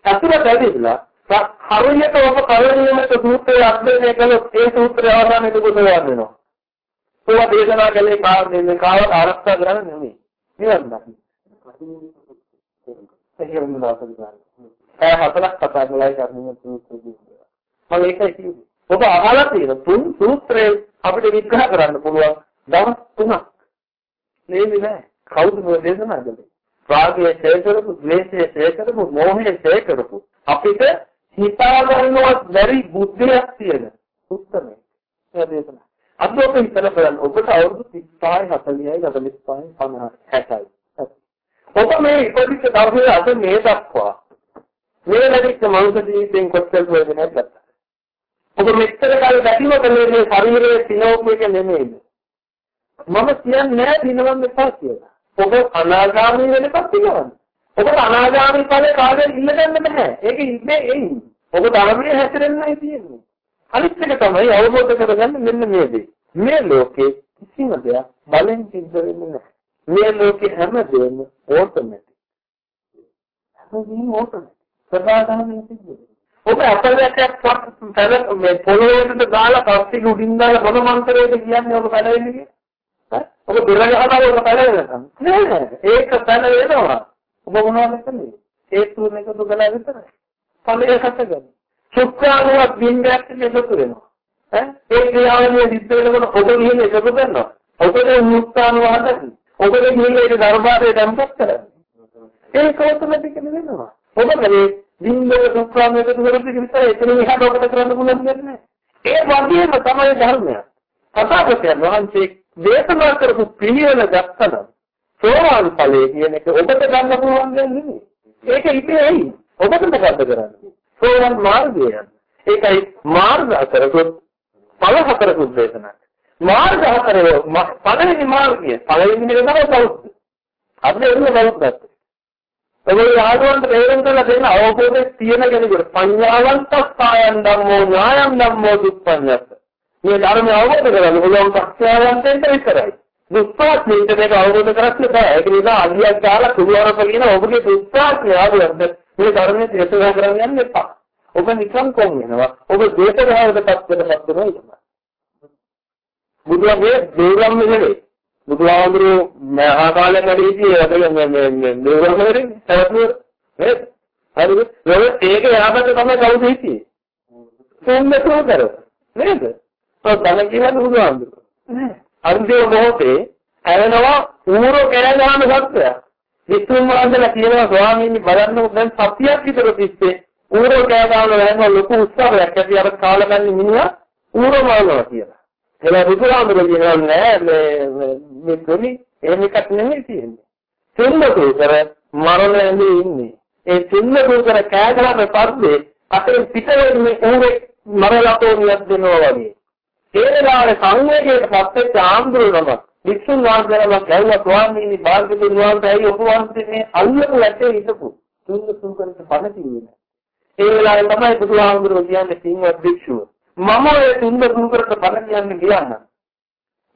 A: ඇතුළත ඇවිල්ලා හරියට ඔබ කලින්මත සූත්‍රය අධ්‍යයනය කළොත් ඒ සූත්‍රය අවසානයේ දුක වෙනවා. ඒවා දේශනා කළේ කාර්යයෙන් කාවට ආරක්ෂා කරන්න නෙමෙයි. නිවන් දකින්න. එහෙම නාසදිනවා. ඒ හතරක් කතා කළා කර්මීය සූත්‍රයේ. මම ඒකයි කිව්වේ. ඔබ අහලා තියෙන තුන් සූත්‍රය අපිට විග්‍රහ කරන්න පුළුවන් දවස් තුනක්. නෙමෙයි නෑ. කවුද මේ දේශනා කළේ? රාගය ඡය කරපු, ද්වේෂය ඡය කරපු, මෝහය ඡය කරපු අපිට හිතා ගන්නවත් බැරි බුද්ධියක් තියෙන උත්තරේ. ඒ දේශනා. අද ඔබ හිතලා බලන්න ඔබට අවුරුදු 35 40යි 45යි 50යි 60යි. ඔබ මේ ඉපදිච්ච දවසේ අද මේ දක්වා මේ ලැබිච්ච මනුෂ්‍ය ජීවිතෙන් කොච්චර ප්‍රයෝජනයක් ගත්තා. ඔබ මෙච්චර කාලෙ දැකීම කලේ මේ ශරීරයේ සිනෝපු එක නෙමෙයිද? මම කියන්නේ නෑ දිනවන්න එපා කියලා. ඔබ අනාගාමී වෙනකම් දිනවන්න. ඔබට අනාගාමී ඵලේ කාගෙන් ඉල්ලගන්න බෑ. ඒක ඉන්නේ එයි. ඔබ ධර්මයේ හැසිරෙන්නයි තියෙන්නේ. අනිත් එක තමයි අවබෝධ කරගන්න මෙන්න මේ දේ. මේ ලෝකේ කිසිම දෙයක් බලෙන් සිද්ධ වෙන්නේ නැහැ. මේ ලෝකේ හැම දෙයක්ම ඕටෝමැටික්. හැමදේම ඕටෝමැටික්. සදාතනමින් සිද්ධ වෙනවා. ඔබ අපලයක් පොත් මේ පොළොවේට දාලා පස්තික උඩින් දාලා මොන මන්ත්‍රයේද කියන්නේ ඔබ පැලෙන්නේ කියලා? ඔබ දොර ගහලා ඔබ පැලෙනවා. නෑ ඒක පැල වෙනවා. ඔබ මොනවද කරන්නේ? ඒ තුන එකතු කළා විතරයි. ඵලය හත ගන්න. සුක්ඛානුවත් බින්දයක් එකතු වෙනවා. ඈ ඒ ක්‍රියාවලිය සිද්ධ වෙනකොට ඔබ ගිහින් එකතු කරනවා. ඔබේ මුක්තානුවාදයි. ඔබේ ගිහින් ඒක දරබාරේ දැම්පත් කරන්නේ. ඒක ඔටෝමැටිකලි වෙනවා. ඔබ මේ බින්දව සුක්ඛානුව එකතු කරද්දී විතර එතන එහාට ඔබට කරන්න පුළුවන් දෙයක් නෑ. ඒ වගේම තමයි ධර්මය. තථාගතයන් වහන්සේ දේශනා කරපු පිළිවෙල ගත්තනම් සෝවාන් ඵලයේ කියන එක ඔබට ගන්න පුළුවන් දෙයක් නෙමෙයි. ඒක ඉතින් ඇයි? ඔබට මොකද්ද කරන්නේ? සෝවාන් මාර්ගය. ඒකයි මාර්ග හතරකුත් ඵල හතරකුත් දේශනා. මාර්ග හතරේ පළවෙනි මාර්ගය පළවෙනි එක තමයි බෞද්ධ. අපි එන්නේ බෞද්ධත්. ඒ ආගමන්ට තේරුම් කරලා දෙන්න අවබෝධය තියෙන කෙනෙකුට පඤ්ඤාවන්තස්සායන් ධම්මෝ ඥායම් ධම්මෝ දුප්පඤ්ඤස්ස. මේ ධර්මය අවබෝධ කරගන්න පුළුවන් පක්ෂයන්ට විතරයි. දුක්ඛාත්මයට මේක අවබෝධ කරගන්න බෑ. ඒක නිසා අලියක් දාලා කුරුවරප කියන ඔබගේ දුක්ඛාත්මය ආවොත් මේ ධර්මයේ දේශනා කරන්න යන්න එපා. ඔබ නිකන් කොන් වෙනවා. ඔබ දේශනාවකටපත් වෙනපත් වෙනවා. බුදුරගේ දේවම් නෙවෙයි. බුදුහාමුදුරුවෝ මහා කාලෙන් වැඩි හිටියේ අපේ මේ මේ දේවම් නෙවෙයි. තවතුර නේද? හරිද? ඒක යාපත තමයි කවුද හිටියේ? සෝම්මතෝ කරව. නේද? ඔය බණ කියන්නේ බුදුහාමුදුරුවෝ. අන්තිම මොහොතේ ඇරෙනවා ඌරෝ කැරගාම සත්‍යය. විසුණු වහන්සේලා කියනවා ස්වාමීනි බලන්න දැන් සතියක් විතර තිස්සේ ඌරෝ කැරගාම වැහෙන ලොකු උත්සවයක් ඇති අර කාලකන්ණි මිනිහා ඌරෝ මරනවා කියලා. එලා බුදුහාමුදුරුවෝ කියනවා නෑ මේ මේ ගොනි එහෙම එකක් නෙමෙයි තියෙන්නේ. සින්නතුකර මරණයේදී ඉන්නේ. ඒ සින්නතුකර කෑගහම පස්සේ අපේ පිටවෙන්නේ ඌරේ මරලා තෝනියක් දෙනවා වගේ. ඒ වෙලාවේ සංවේගයට පත්වෙච්ච ආන්දරණම වික්ෂුන් වහන්සේලා ගැව්වා ස්වාමීනි භාග්‍යතුන් වහන්සේයි ඔබ වහන්සේ මේ අල්ලපු වැටේ හිටපු තුන් සුන්කරට පණ කිව්වේ. ඒ වෙලාවේ තමයි බුදුහාමුදුරුවෝ කියන්නේ සිංහවත් භික්ෂුව. මම ඒ තුන් සුන්කරට පණ කියන්නේ කියන්න.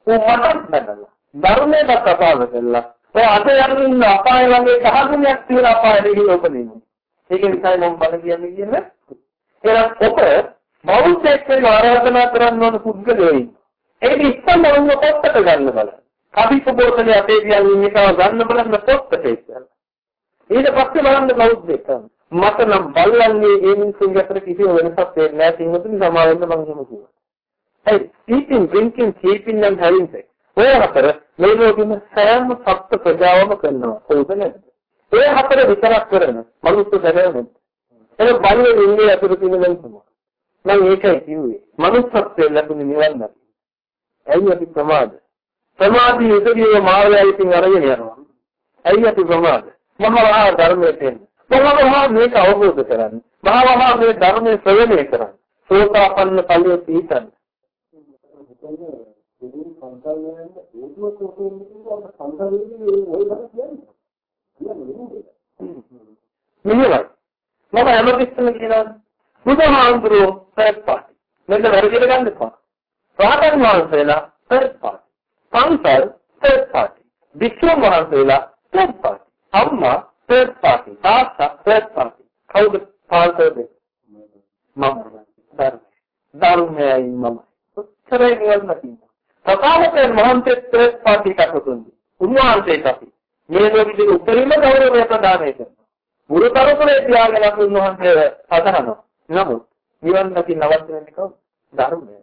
A: ਉਹ මටත් බැලලා. ධර්මයට කතාව කළා. ඔය අද යන අපාය වගේ දහගුණයක් තියෙන අපායට ගිහින් උපදිනවා. ඒක නිසා මම බල කියන්නේ කියන්නේ. එහෙනම් ඔබ බෞද්ධයෙක් වෙන ආරාධනා කරන්න ඕන පුද්ගලයෝ ඉන්නවා. ඒක ඉස්සෙල්ලා වුණ පොත්තට ගන්න බලන්න. කවික බෝතලේ අපේ කියන්නේ මේකව ගන්න බලන්න පොත්තට ඉස්සෙල්ලා. ඊට පස්සේ බලන්න බෞද්ධයෙක් කරන. මට නම් බල්ලන්ගේ ඒ මිනිස්සුන්ගේ අතර කිසිම වෙනසක් වෙන්නේ නැහැ සිංහතුනි සමාවෙන්න මම එහෙම කිව්වා. hey eating drinking sleeping and having sex ඔය හතර මේ ලෝකෙම සෑම සත්ත්ව ප්‍රජාවම කරනවා හොඳ නැද්ද ඔය හතර විතරක් කරන මනුස්ස දැනෙන්නේ ඒක බලන්නේ ඉන්නේ අතුරු තියෙන වෙනසම මම ඒකයි කිව්වේ. මනුස්සත්වයේ ලැබුණ නිවන් දකින්න. ඇයි අපි ප්‍රමාද? ප්‍රමාදී උදවිය මාර්ගයෙන් අරගෙන යනවා. ඇයි අපි ප්‍රමාද? මහා ධර්මයට එන්නේ මහා මේක අවබෝධ කරගන්න මහා මේ ධර්මයේ ශ්‍රවණය කරන්න. සෝතාපන්න ඵලයේ පිහිටන්න.
B: ඉතින් සංකල්ප වෙනද හේතුව කොහොමද කියන්නේ සංකල්ප වෙන්නේ ওই බර කියන්නේ.
A: මෙහෙමයි. මම හැමතිස්සෙම කියනවා. බුදුහාමුදුරුවෝ third party. මෙන්න වැරදිට ගන්න එපා. රහතන් වහන්සේලා third party. පන්සල් third party. වික්‍රම වහන්සේලා third party. අම්මා third party. තාත්තා third party. කවුද පන්සල් දෙන්නේ? මම. ධර්මයයි මමයි. උත්තරේ නිවන් දකින්න. තථාගතයන් වහන්සේත් පාටි කටුතුන්දි. උන්වහන්සේට අපි මේ ලෝකෙදී උත්තරීම ගෞරවය ප්‍රදානය කරනවා. ගුරුතරතුලේ තියාගෙන අපි උන්වහන්සේ අදහනවා. නමුත් නිවන් දකින්න අවශ්‍ය වෙන්නේ කවුද? ධර්මය.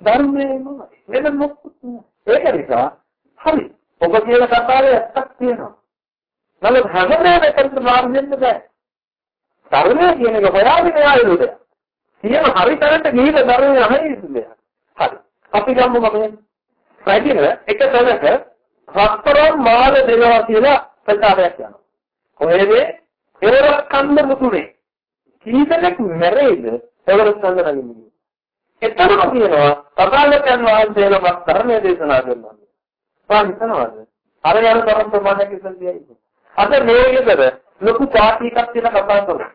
A: ධර්මයම වෙන මොකක්ද? ඒක නිසා හරි. ඔබ කියන කතාවේ ඇත්තක් තියෙනවා. නමුත් හැමදේම එකට මාර්ගෙන්න බෑ. ධර්මය කියන එක හොයාගෙන ආයෙ දෙයක්. කියන හරි තැනට ගිහින් ධර්මය අහන්නේ දෙයක්. හරි. අපි ගමු මම පැහැදිලිව එක තැනක රත්තරන් මාල දෙනවා කියලා ප්‍රචාරයක් යනවා. කොහෙද? එවරස්කන්ධ මුතුනේ. කීදෙනෙක් මැරෙයිද එවරස්කන්ධ නගින්නේ. එතනම කියනවා තථාගතයන් වහන්සේලා ධර්මයේ දේශනා කරනවා. මම හිතනවාද? අර යන තරම් ප්‍රමාණයක් ඉස්සන් කියයි. අද මේ විතර ලොකු පාටි එකක් තියෙන කතා කරනවා.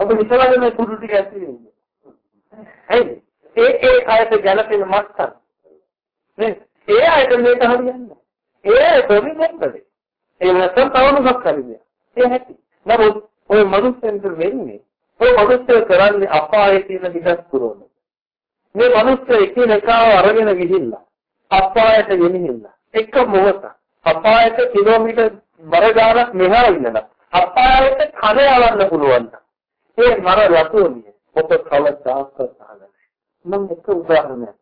A: ඔබ හිතලාද මේ කුඩු ටික ඇති වෙන්නේ? හරිද? ඒ ඒ අයට ගැළපෙන මත්තන්. නේ? ඒ අයට මේක හරියන්නේ. ඒ දෙවි මොකද? ඒ නැත්නම් තවමක් හරියන්නේ. ඒ හැටි. නමුත් ඔය මනුස්සෙන්ට වෙන්නේ ඔය මනුස්සය කරන්නේ අපායේ තියෙන විදස් පුරවන. මේ මනුස්සය එකිනෙකාව අරගෙන ගිහිල්ලා අපායට ගෙනිහිල්ලා එක මොහොත අපායට කිලෝමීටර් බර ගානක් මෙහා ඉඳලා අපායට කන යවන්න පුළුවන්. ඒ මර රතුනිය ඔබ කවදාකවත් අහලා මම එක උදාහරණයක්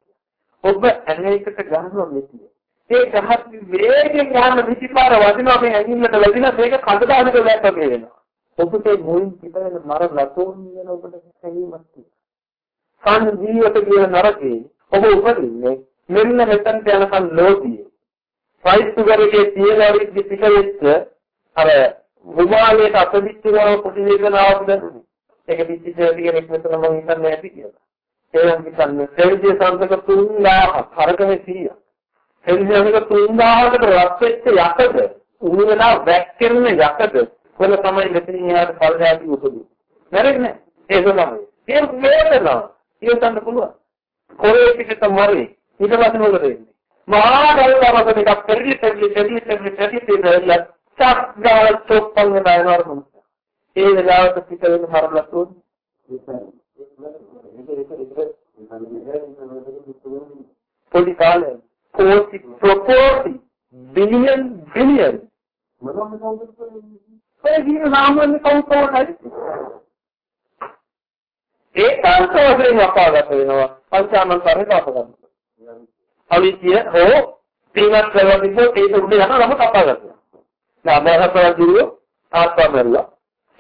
A: ඔබ ඇඟයකට ගහනවා මෙතිය. ඒ ගහත් වේගෙන් යන විදිපාර වදිනවා මේ ඇඟිල්ලට වැදිලා මේක කඳදානක වැටේ වෙනවා. ඔබේ මුලින් පිටවෙන මර රතෝන් කියන ඔබට හැඟීමක් තියෙනවා. කන් ජීවිත කියන නරකේ ඔබ උපදින්නේ මෙන්න මෙතනට යනකම් ලෝභියේ. ෆයිට් සුගර් එකේ තියෙන අරිද්දි පිටවෙච්ච අර විමානයේ අතවිච්චිනව කුටි වේදනාවක් දැනුනේ. ඒක පිටිච්ච කෙනෙක් මෙතන මම හිතන්නේ නැති කියලා. ඒනම් හිතන්නේ දෙවිදේ සංසක තුන්ලා හරකමේ 100ක්. එනිසා මේක තුන්දාහකට රත් වෙච්ච යකඩ උණු වෙලා වැක්කෙන යකඩ කොල තමයි මෙතනින් එහාට පල්හැටි උසුදු. නැරෙන්නේ ඒක තමයි. ඒක වේදනාව. ඉවසන්න පුළුවන්. කොරේ පිටත මොරි ඊට පස්සේ මොකද වෙන්නේ? මහා ගල්වරක ටිකක් පෙරලි පෙරලි පෙරලි පෙරලි පෙරලි පෙරලි චක් ගාල තොප්පන් වෙනවා නරම. ඒ වෙලාවට පිට වෙන හරලතුන් පොඩි කාලේ කෝටි ප්‍රකෝටි බිලියන් බිලියන් ඒ දින සාමාන්‍ය කවුරුහරි ඒ කාන්තවලින් වපාගත වෙනවා පංචාමන්තරේ දාපගන්න. අවිද්‍ය හෝ තීනක් කරලා තිබ්බොත් ඒක උඩ යන නම කපාගත්තා. දැන් අමරහතර දිරුව ආත්මා මෙල්ලා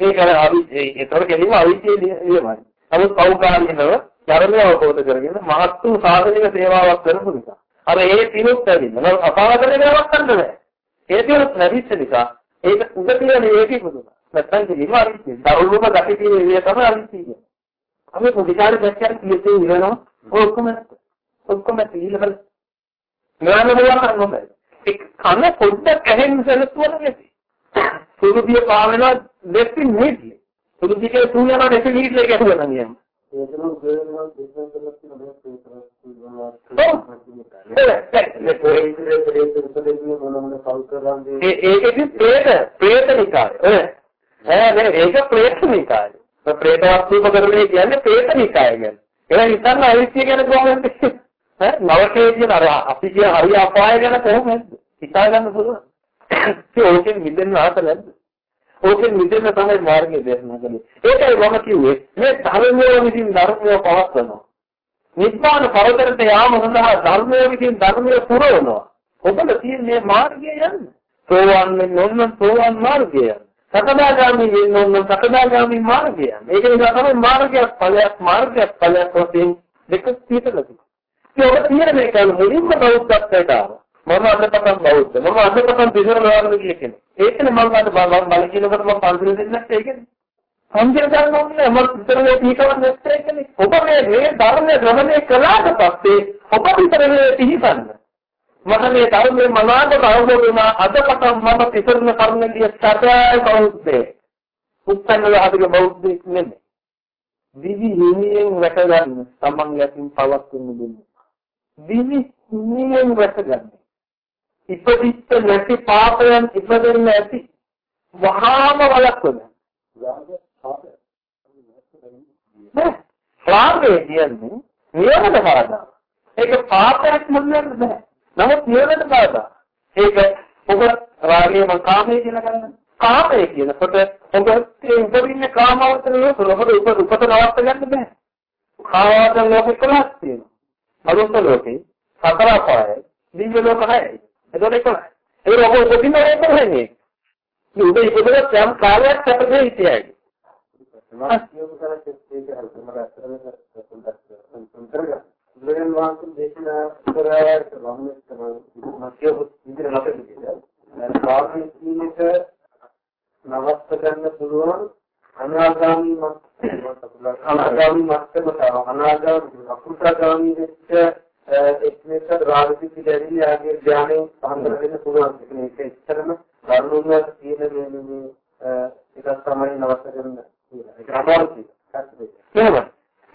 A: ඒක අර ඒතර කෙලින්ම අවිද්‍යාවේ නියමයි. නමුත් පෞකාරිනව ධර්මය අවබෝධ කරගෙන මහත් වූ සාසනික සේවාවක් කරපු නිසා අර ඒ පිනුත් ඇවිල්ලා නම අපාවදලේ ගාවක් ගන්න බෑ. ඒ පිනුත් නැතිච්ච නිසා ඒක උද තියෙන ඒකේ පුදුම. නැත්තම් කිලිම අවිද්‍යාව. දරුළුම ගැටි තියෙන ඒ තමයි අවිද්‍යාව. අපි පොඩිකාරේ දැක්කම කියෙසේ ඉරනවා ඔක්කොම ඔක්කොම තීලවල ඥාන බලන්න ඕනේ. ඒ කන පොඩ්ඩක් ඇහෙන්න සැලසුවන නැති. සුරුදිය පාවෙනවා දෙපි මිනිත්ලි. සුරුදියේ තුන් යනවා දෙපි මිනිත්ලි එක ඇතුළත නියම. ඒකෙදි ප්‍රේත ප්‍රේත නිකාය. ඈ නේ ඒක ප්‍රේත නිකාය. ප්‍රේත වස්තුපකරණය කියන්නේ ප්‍රේත නිකාය කියන්නේ. ඒක හිතන්න අවිත්‍ය ගැන කොහොමද? ඈ නවකේ කියන අර අපි කියන හරිය අපාය ගැන කොහොමද? හිතා ගන්න පුළුවන්. ඒ ඕකෙන් මිදෙන්න ආත නැද්ද? ඕකෙන් මිදෙන්න තමයි මාර්ගය දේශනා කළේ. ඒකයි මම කිව්වේ මේ ධර්මයේ විසින් ධර්මය පවත්වනවා. නිබ්බාන පරතරට යාම සඳහා ධර්මයේ විසින් ධර්මය පුරවනවා. ඔබට තියෙන මේ මාර්ගය යන්න. සෝවාන් වෙන්න ඕන නම් සෝවාන් මාර්ගය යන්න. සකදාගාමී වෙන්න ඕන නම් සකදාගාමී මාර්ගය යන්න. ඒක නිසා තමයි මාර්ගයක් ඵලයක් මාර්ගයක් ඵලයක් වශයෙන් දෙක පිටලා තියෙන්නේ. ඒක තීරණය කරන මුලින්ම බෞද්ධත්වයට ආවා. මම අදපටන් බෞද්ධ. මම අදපටන් පිටර වරන කිය කෙනෙක්. ඒකනේ මම අද බල බල කියනකොට මම පන්සල දෙන්නත් ඒකනේ. සම්ජය ගන්න ඕනේ මම පිටරේ පිටවන්න නැත්තේ ඒකනේ. ඔබ මේ මේ ධර්මය ග්‍රහණය කළාට පස්සේ ඔබ පිටරේ පිහිටන්න. මට මේ ධර්මයේ මනාවට අවබෝධ වුණා අදපටන් මම පිටරන කර්මලිය සත්‍යයි බෞද්ධේ. උත්සන්නව හදින බෞද්ධෙක් නෙමෙයි. දිවි හිමියෙන් වැටගන්න තමන් යටින් පවත්වන්න දෙන්නේ. දිවි හිමියෙන් වැටගන්න. ඉපදිච්ච නැති පාපයන් ඉපදෙන්න ඇති වහාම වළක්වන. රාගය කියන්නේ නියමද බාධා. ඒක පාපයක් මොනවද බෑ. නමුත් නියමද බාධා. ඒක ඔබ රාගය මම කාමයේ කියලා ගන්න. කාමය කියනකොට ඔබ ඒ උපදින්න කාමවතන ලෝකවල උප උපත නවත්ත ගන්න බෑ. කාමවතන ලෝකෙ කොහොමද තියෙන්නේ? අරුත් ලෝකේ සතර අපායයි දිව්‍ය ලෝක හයයි. එතකොට ඒක ඒක ඔබ උපදින්න ඒක නෙමෙයි. මේ උඹ ඉපදුනත් යම් කාලයක් සැපසේ හිටියයි.
B: බුදුරජාණන් වහන්සේ දේශනා කරාට තමයි මත්ය ඉදිරිය නැතද කියලා. දැන් ස්වාමීන් වහන්සේට නවත්ත ගන්න පුළුවන් අනාගාමී මත් අනාගාමී මත්තමට අනාගාමී අකුසගාමී වෙච්ච එක්නෙක රාගති පිළිදැරි යාගේ ධානයෙන් පහන් කරගෙන පුළුවන් මේක එච්චරම කරුණුම තියෙන මේ මේ එකක් තමයි නවත්ත ගන්න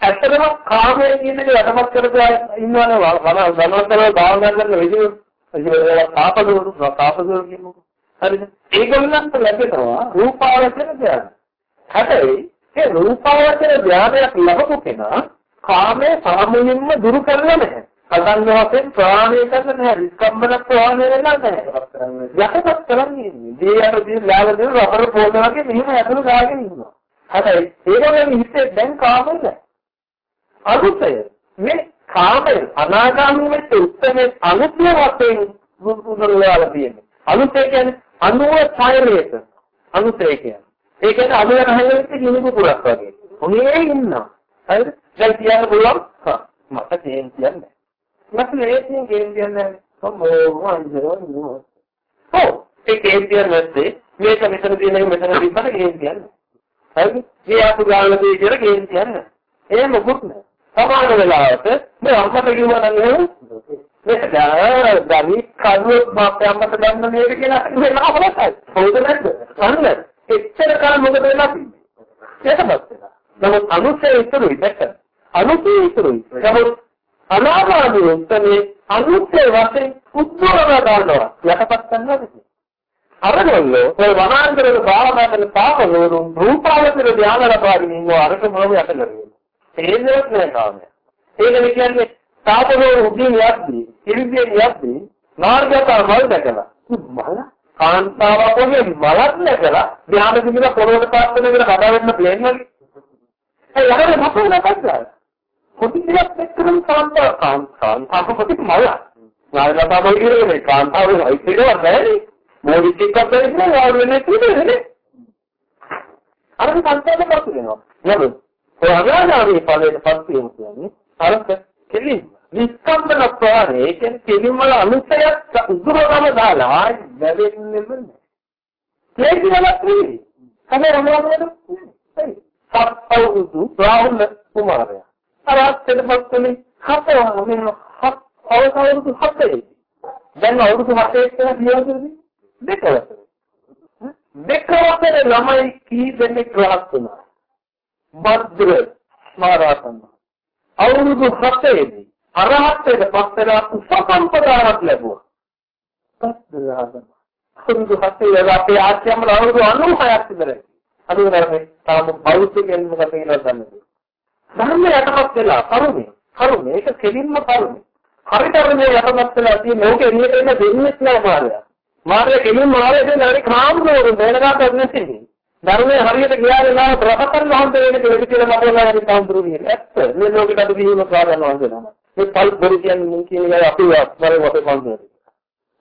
A: ඇත්තටම කාමයේ කියන එක යටපත් කරලා ඉන්නවනේ වනවන්තරව භාවනා කරන විදිහ කාපදෝරු කාපදෝරු කියමුකෝ. හරිද? ඒගොල්ලන්ට ලැබෙනවා රූපාවචර ධ්‍යාන. හැබැයි ඒ රූපාවචර ධ්‍යානයක් ලැබපු කෙනා කාමයේ සාමුලින්ම දුරු කරලා නැහැ. පදන් වශයෙන් ප්‍රාණය කරන්න නැහැ. විස්කම්බන ප්‍රාණය වෙලා නැහැ. යටපත් කරන්නේ. දී අර දී ලාවද රබර් පොල් වගේ මෙහෙම ඇතුළු ගාගෙන ඉන්නවා. හැබැයි ඒගොල්ලන්ගේ හිතේ දැන් කාමය නැහැ. අනුසය මේ කාමය අනාගාමී වෙච්ච උත්තරේ අනුසය වශයෙන් බුදුරජාණන් තියෙන්නේ. අනුසය කියන්නේ අනුව ඡායලයක. අනුසය කියන්නේ. ඒ කියන්නේ අනුව නැහැලෙච්ච කිනිකු පුරක් වගේ. ඔනේ ඉන්නවා. හරිද? දැන් කියන්න පුළුවන්. හා මට තේන් කියන්නේ. මට ලේසියෙන් ගේම් කියන්නේ කොහොමද වන්දරෝ ඔව් ඒ ගේම් කියන්නේ මේක මෙතන තියෙන එක මෙතන තිබ්බට ගේම් කියන්නේ. හරිද? මේ ආපු ගානල දෙය කියලා ගේම් කියන්නේ. ඒ මොකුත් නෑ. සමාන වෙලාවට මේ අම්මට කිව්වා නම් මේක දැනි කරුව මාප්පයන්ට ගන්න මේක කියලා මේ නාමලයි. හොයද නැද්ද? අන්න එච්චර කාල මොකද වෙලා තින්නේ? ඒකවත් නමුත් අනුසය ඉතුරුයි දැක්ක. අනුසය ඉතුරුයි. නමුත් අනාගාමී උත්තමේ අනුසය වශයෙන් උද්දෝලන ගන්නවා. යටපත් කරනවාද? අරගොල්ලෝ ඔය වනාන්තරවල භාවනා කරන පාපවරුන් රූපාවචර ධානය ලබාගෙන ඉන්නවා අරක මොනව යට කරගෙන. තේරෙන්නේ නැහැ කාමය. ඒක කියන්නේ තාපවරු උදින් යද්දී, ඉරිදියෙන් යද්දී මාර්ගයට මල් දැකලා. මල කාන්තාවක් වගේ මලක් නැකලා ධානය දිමිලා පොළොවට පාත් වෙන විදිහට කඩා වෙන්න ප්ලේන් වගේ. ඒ ළඟට මොකද නැත්නම්? කොටි ටිකක් එක්කම කාන්තාව කාන්තාව කොටි මල. නායකතා බල කියන්නේ කාන්තාව වයිත් එකක් නැහැ. මොඩික් එකක් දෙන්නේ වාර වෙන්නේ තියෙන්නේ. අර කාන්තාව පස්සු වෙනවා. නේද? ඔය අගාධාරී ඵලයට පත් වීම කියන්නේ අරක කෙලි නිස්කම්බන ප්‍රාණය ඒ කියන්නේ කෙලිම වල අනුසයක් උදුරවම දාලා ආයි වැවෙන්නේ නැහැ. ඒක නලක් නෙවෙයි. කමර මොනවද? හරි. සත්වුදු බ්‍රාහ්මණ කුමාරයා. අරත්තේ පස්තුනේ හතව මෙන්න හත් අවසවරුදු හතේ. දැන් අවුරුදු හතේ කියලා කියවලුද? දෙක වසර. දෙක වසර ළමයි කී දෙනෙක් රහත් වුණා. භද්‍ර මහරහතන් අවුරුදු 7ේදී අරහත්ත්වයට පස්සලා උපසම්පදාවක් ලැබුවා. භද්‍රහතන් අවුරුදු 7 අපේ ආශ්‍රමවල අවුරුදු 96ක් විතරයි. අනුරාධපුරේ තාම බෞද්ධයන් මොකද කියලාද දන්නේ. ධර්ම යටපත් වෙලා කරුණේ කරුණේ ඒක කෙලින්ම කරුණේ. හරි ධර්මයේ යටපත් වෙලා තියෙන ඕක එළියට එන්න දෙන්නේ නැහැ මාර්යා. මාර්යා කෙලින් මාර්යා දෙන හරි කාමරෝරු වෙනදාට නැති. ධර්මයේ හරියට ගියානේ නම් ප්‍රහතන් වහන්සේ වෙන දෙවි කියලා මතලා හරි කාමරුණිය. ඇත්ත. මේ ලෝකෙට අද විහිම ප්‍රාණන් වහන්සේ නම. මේ පල් බොරු කියන්නේ කියන එක අපි වර වත පන්සල්.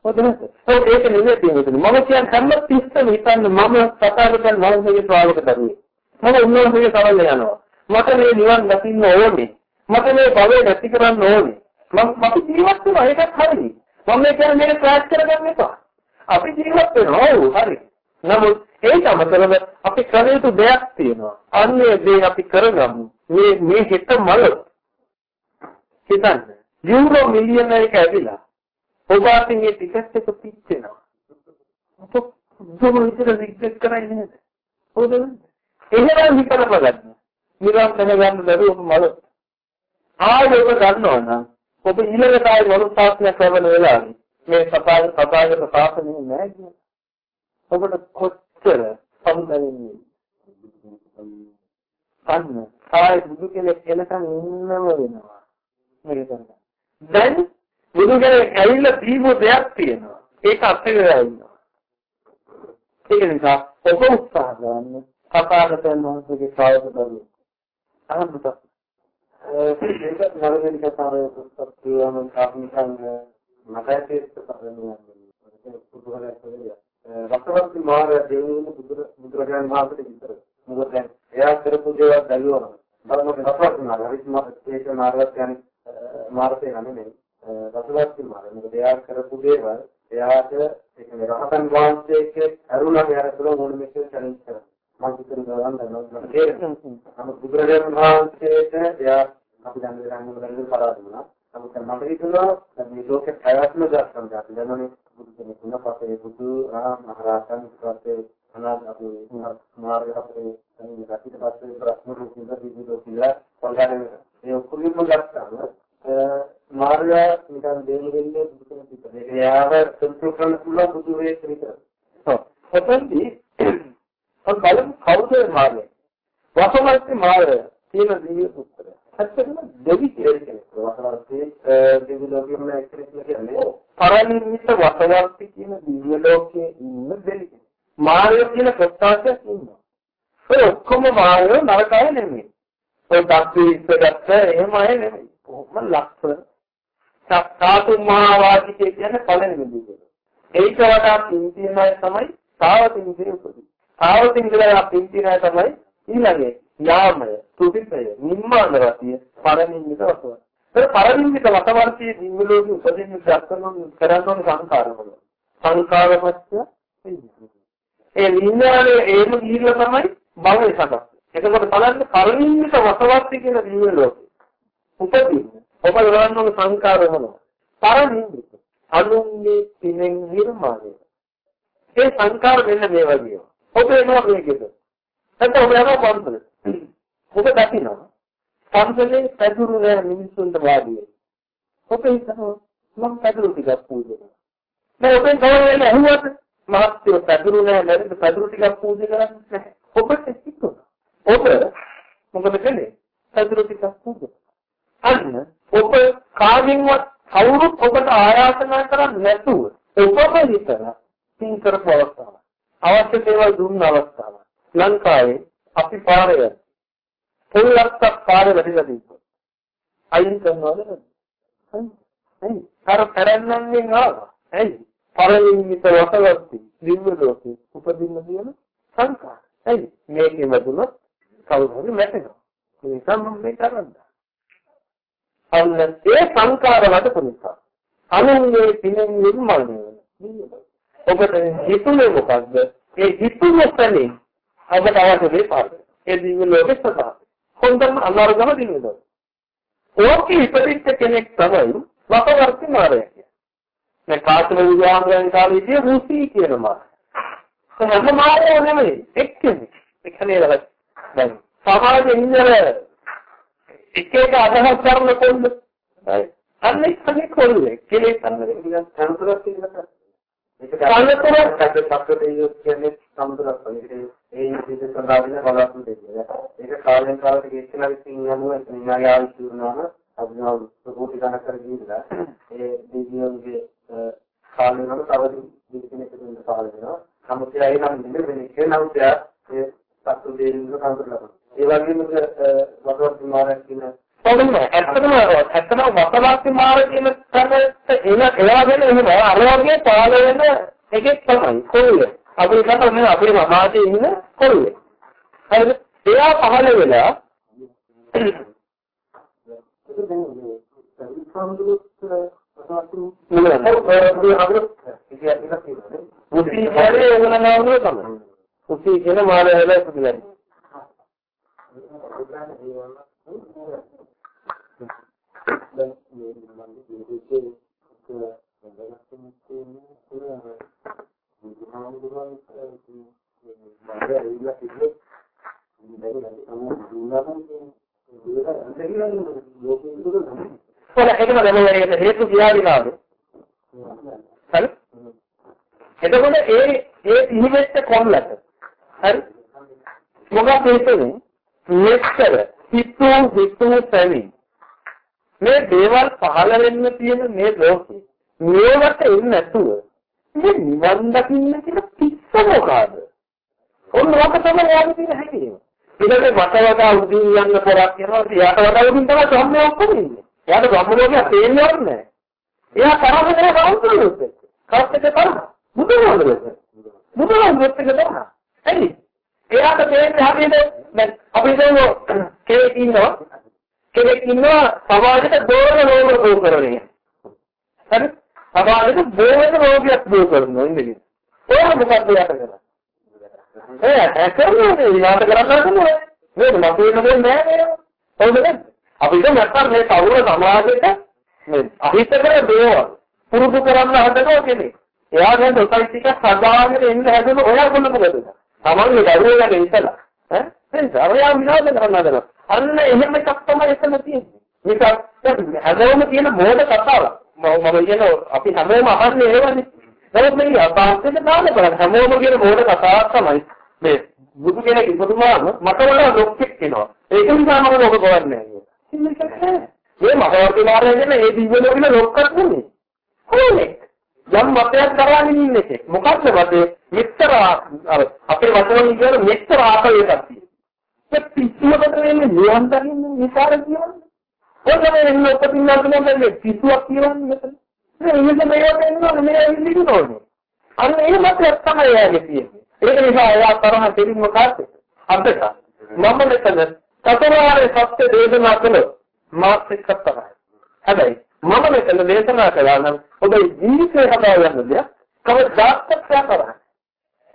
A: හොඳට. ඒක නෙමෙයි තියෙන්නේ. මම කියන හැම තිස්සම හිතන්නේ මම සතරකන් වහන්සේගේ ශ්‍රාවක දරුවෙක්. මම උන්වහන්සේගේ සරල යනවා. මට මේ නිවන් දකින්න ඕනේ. මට මේ භවය නැති කරන්න ඕනේ. මම අපි ජීවත් වෙනවා ඒකත් හරියි. මම කියන්නේ මේක ක්‍රෑෂ් කරගන්න එපා. අපි ජීවත් වෙනවා ඔව් හරි. නමුත් ඒක අමතරව අපි කර යුතු දෙයක් තියෙනවා. අන්නේ දේ අපි කරගමු. මේ මේ හෙට මල හිතන්න. යුරෝ මිලියන එක ඇවිලා ඔබ අතින් මේ ටිකට් එක පිච්චෙනවා. ඔබ දුම විතර රිජෙක්ට් කරන්නේ නේද? හොදද? එහෙනම් හිතලා බලන්න. නිරන්තර ගන්න දරුවෝ මල. ආයෙ ඔබ ගන්නවා නම් ඔබ ඊළඟට ආයෙ වරු සාසනයක් කරන වෙලාවේ මේ සපාය සපායක සාසනෙ නෑ කියන්නේ. ඔබට කොච්චර සම්බන්ධන්නේ. අන්න ආයෙ බුදු කෙනෙක් එනකන් ඉන්නම වෙනවා. මේක කරගන්න. දැන් බුදු කෙනෙක් ඇවිල්ලා දීපු දෙයක් තියෙනවා. ඒක අත්හැරලා ඉන්නවා. ඒක නිසා ඔබ උත්සාහ ගන්න කතාකතන මොහොතේ ශ්‍රාවක දරුවෝ. අහන්නට
B: ඒක නරගෙන කතාවේ පුස්තක කියවම කාර්මිකයන් මතයේත් කරන්නේ පුදුහලයක් වෙන්නේ. රක්තවර්ති මාර්ය දෙවියන් බුදුරජාණන් වහන්සේට විතර. මොකද දැන් එයා කරපු දේවල් බැලුවම බලන්න රක්තවර්ති මාර්ය හරිත් ඒක මාර්ගයක් කියන්නේ මාර්ගය නෙමෙයි. රක්තවර්ති මාර්ය. මොකද එයා කරපු දේවල් එයාට ඒ කියන්නේ රහතන් වහන්සේක අරුණම යරතුල මොන මේක චැලෙන්ජ් කරනවා. මම හිතන ගමන් දන්නවා මට තේරෙනවා. නමුත් බුදුරජාණන් වහන්සේට එයා අපි දැන් ගන්න ගන්න පරාද වුණා. නමුත් මට හිතුණා මේ ලෝකේ ප්‍රයත්න දක්වන්න අපි දැනුනේ බුදු කෙනෙක් වුණා පස්සේ බුදු රාම මහරහතන් පස්සේ අනාගත අපි මාර්ග අපේ ඊට පස්සේ ප්‍රශ්න රූපින්ද විදුලෝ කියලා පොළගානේ ඒ ඔක්කොම ගත්තාම මාර්ගය නිකන් දෙන්නේ බුදු කෙනෙක් විතර. ඒක යාව සම්පූර්ණ කරන්න පුළුවන් බුදු වේස් විතර.
A: ඔව්. ඔතනදී අපි බලමු කවුද මාර්ගය. වසමස්ති මාර්ගය කියන දිව්‍ය පුත්‍රය. ඇත්තටම දෙවි කෙනෙක්
B: වසවර්තී දිව්‍ය ලෝකෙම එක්කෙනෙක් කියන්නේ
A: පරණිමිත වසවර්ති කියන දිව්‍ය ලෝකයේ ඉන්න දෙවි කෙනෙක්. මාර්ගය කියන ප්‍රත්‍යාශයක් ඉන්නවා. ඒ ඔක්කොම මාර්ගය නරකය නෙමෙයි. ඔය දක්ෂ ඉස්සරහට එහෙම අය නෙමෙයි. කොහොම ලක්ෂණ සත්තාතු මහවාදිකේ කියන්නේ පළවෙනි දිව්‍ය. ඒක වඩා පින්තියන අය තමයි සාවතින්සේ උපදී. සාවතින්සලා පින්තියන අය තමයි ඊළඟේ යාමය, තුතිපය, නිම්මාන රතිය, පරමින්මිත වසව. ඒ පරමින්මිත වසවර්තියේ දිව්‍ය ලෝකෙ උපදින්න දක්වන කරන සංකාරවල. සංකාරපත්‍ය ඒ විඥානයේ ඒම ගිහිල්ලා තමයි භවය සකස්. එතකොට බලන්න පරමින්මිත වසවර්ති කියන දිව්‍ය ලෝකෙ. උපදින්න. ඔබ ගලවන්න සංකාර වෙනවා. පරමින්මිත. අනුන්ගේ පිනෙන් නිර්මාණය. ඒ සංකාර මෙන්න මේ වගේ. ඔබ එනවා මේකද? නැත්නම් ඔබ යනවා පන්සලට. ඔබ දකිනවා. පන්සලේ පැදුරු නෑ මිනිස්සුන්ට වාඩියි. ඔබ හිතනවා මම පැදුරු ටිකක් පූජා කරනවා. දැන් ඔබෙන් කවුරුන් ඇහුවද? මහත්ය පැදුරු නෑ නේද? පැදුරු ටිකක් පූජා කරන්නේ නැහැ. ඔබට හිතුණා. ඔබ මොකද කළේ? පැදුරු ටිකක් පූජා අන්න ඔබ කාගෙන්වත් කවුරුත් ඔබට ආයාචනා කරන්නේ නැතුව ඔබම හිතලා තින් කරපු අවස්ථාව. අවශ්‍ය දේවල් දුන්න අවස්ථාව. ලංකාවේ අපි පාරේ පොල්ලක්ක් පාරේ වැටිලා තිබ්බා. අයින් කරනවද නැද්ද? ඇයි? අර පැරන්නන්ගෙන් ආවා. ඇයි? පරිණිමිත වසවත්ති දිව්‍ය ලෝකේ උපදින්න දින සංකාර. ඇයි? මේකේ වැදුනොත් කවුරු හරි වැටෙනවා. මේ සම්ම මේ කරන්නේ. අන්න ඒ සංකාර වලට පුරුෂා. අනුන්ගේ පිනෙන් නිර්මාණය වෙන. ඔබට හිතුනේ මොකද්ද? ඒ හිතුනොත්නේ ඔබට අවශ්‍ය දේ පාඩ. ඒ දිව්‍ය ලෝකෙ සතා. හොඳම අනාරගම දිනුනද. ඕකේ ඉපදිච්ච කෙනෙක් තමයි වපවර්ති මාරය කියන්නේ. මේ කාශ්‍යප විද්‍යාංගයන් කාලේදී රුසි කියන මාරය. හැම මාරයම නෙමෙයි එක්කෙනෙක්. එක්කනේ දැන් සමාජයේ ඉන්න එක එක අදහස් කරන කොල්ල. අන්න එක්කනේ කොල්ලේ. කෙලෙස් අන්නක නිකන් සම්පූර්ණ කියලා. සම්පූර්ණ සත්‍යයේ කියන්නේ සම්පූර්ණ ඒ විදිහට වෙන බලාපොරොත්තු දෙන්නේ. ඒක කාලෙන් කාලට ගෙච්චලා විසින් යනවා න්‍යාය ආවිසුනම
B: අභිනව රූපී ගණන් කර ගිහිල්ලා ඒ දෙවියන්ගේ කාලේ වල තව දෙවි කෙනෙක් දෙන්න පහල වෙනවා. නමුත් ඒ නම් නෙමෙයි වෙන්නේ. නමුත් ඒ සත්තු දෙවියන් කවුරුද ඒ වගේම වදවත් කුමාරයන් කියන
A: ඔවුන් ඇත්තටම ඇත්තටම වසලාක්ෂි මාර කියන තැනට එන එලාගෙන එහෙම අර වගේ පාල වෙන එකෙක් තමයි කොල්ල. අපි හිතනවා මේ අපේ සමාජයේ ඉන්න කොල්ල. හරිද? එයා පහළ වෙලා මුසී කියන්නේ ඒගොල්ලෝ නෝනේ තමයි. මුසී කියන මානවල ඉපදිලා.
B: දැන් මේ මම ජීවිතේ
A: ඔය එකම දැනුම හේතු කියාවිලාද? හරි? එතකොට ඒ ඒ ඉහිවෙච්ච කොල්ලට හරි? මොකක්ද හිතුනේ? මෙච්චර හිතු හිතු පැවි මේ දේවල් පහළ වෙන්න තියෙන මේ ලෝකේ මේවට එන්නේ නැතුව මේ නිවන් දකින්න කියන පිස්ස මොකද? ඔන්න ඔක තමයි යාගේ තියෙන හැකියාව. ඊළඟට මට වඩා උදින් යන්න පොරක් යනවා. එයාට වඩා උදින් තමයි සම්මේ ඔක්කොම ඉන්නේ. එයාට බ්‍රහ්මලෝකයක් තේන්නේ නැහැ. එයා තරහ වෙන කවුරුද? කවුරුද තරහ? බුදුහාමුදුරුවෝ. බුදුහාමුදුරුවෝ එක තරහ. හරි. එයාට තේන්නේ හැටියට දැන් අපි හිතමු කෙනෙක් ඉන්නවා. කෙනෙක් ඉන්නවා සමාජයට දෝරන රෝග දෝ කරන්නේ. හරි? සමාජයට දෝරන රෝගයක් දෝ කරනවා ඉන්නේ. ඒක මොකක්ද යට කරන්නේ? ඒ ඇකරන්නේ ඊට කරන්නේ නේද? මම කියන්නේ නෑ නේද? හොඳද? අපිට නැත්තම් මේ කවුරු සමාජයට මේ අහිතකර දේවල් පුරුදු කරන්න හදනවා කෙනෙක් එයා දැන් සොසයිටි එක සදාගෙන ඉන්න හැදෙන ඔයාගොල්ලෝ මොකද? තමන්ගේ දරුවෝ ගැන ඉතලා ඈ? ඒක අරයා විනාශ කරන්න හදනවා. අන්න එහෙම එකක් තමයි එතන තියෙන්නේ මේක හැදෙවම තියෙන මොඩ කතාවක් මම කියන අපි හැමෝම අහන්නේ ඒවනේ නමුත් මේ අපාස්යෙන් දාන්න බලන්න හැමෝම කියන මොඩ කතාවක් තමයි මේ බුදු කෙනෙක් ඉපදුනාම මට වඩා ලොක්ෙක් වෙනවා. ඒක නිසා මම ලෝක ගවන්නේ නැහැ. මේ මහවර්ති මාර්ගයෙන් මේ දිව්‍ය ලෝකෙල ලොක්කක් නෙමෙයි. කොහොමද? යම් මතයක් කරගෙන ඉන්න එකේ. මොකක්ද මතේ? මෙච්චර අර අපේ වචන කියන මෙච්චර ආකලයක් තියෙනවා. ඒ පිස්සුවකට වෙන්නේ නිවන් දකින්න විකාර කියන්නේ. ඔන්න මේ ඉන්න උපදින්නාට මොකද පිස්සුවක් කියන්නේ මෙතන. ඒ ඉන්නේ මේවට එනවා මේ ඉන්නේ නෝනේ. අන්න ඒ මතයක් තමයි යාගේ තියෙන්නේ. ඒක නිසා එයා තරහ දෙලින්ම කාටද? අපිට. මම මෙතන චතුරාර්ය සත්‍ය දේශනා කළොත් මාත් එක්ක තමයි. හැබැයි මම මෙතන දේශනා කළා නම් ඔබ ජීවිතේ හදා ගන්න දෙයක් කවදාවත් කරන්නේ.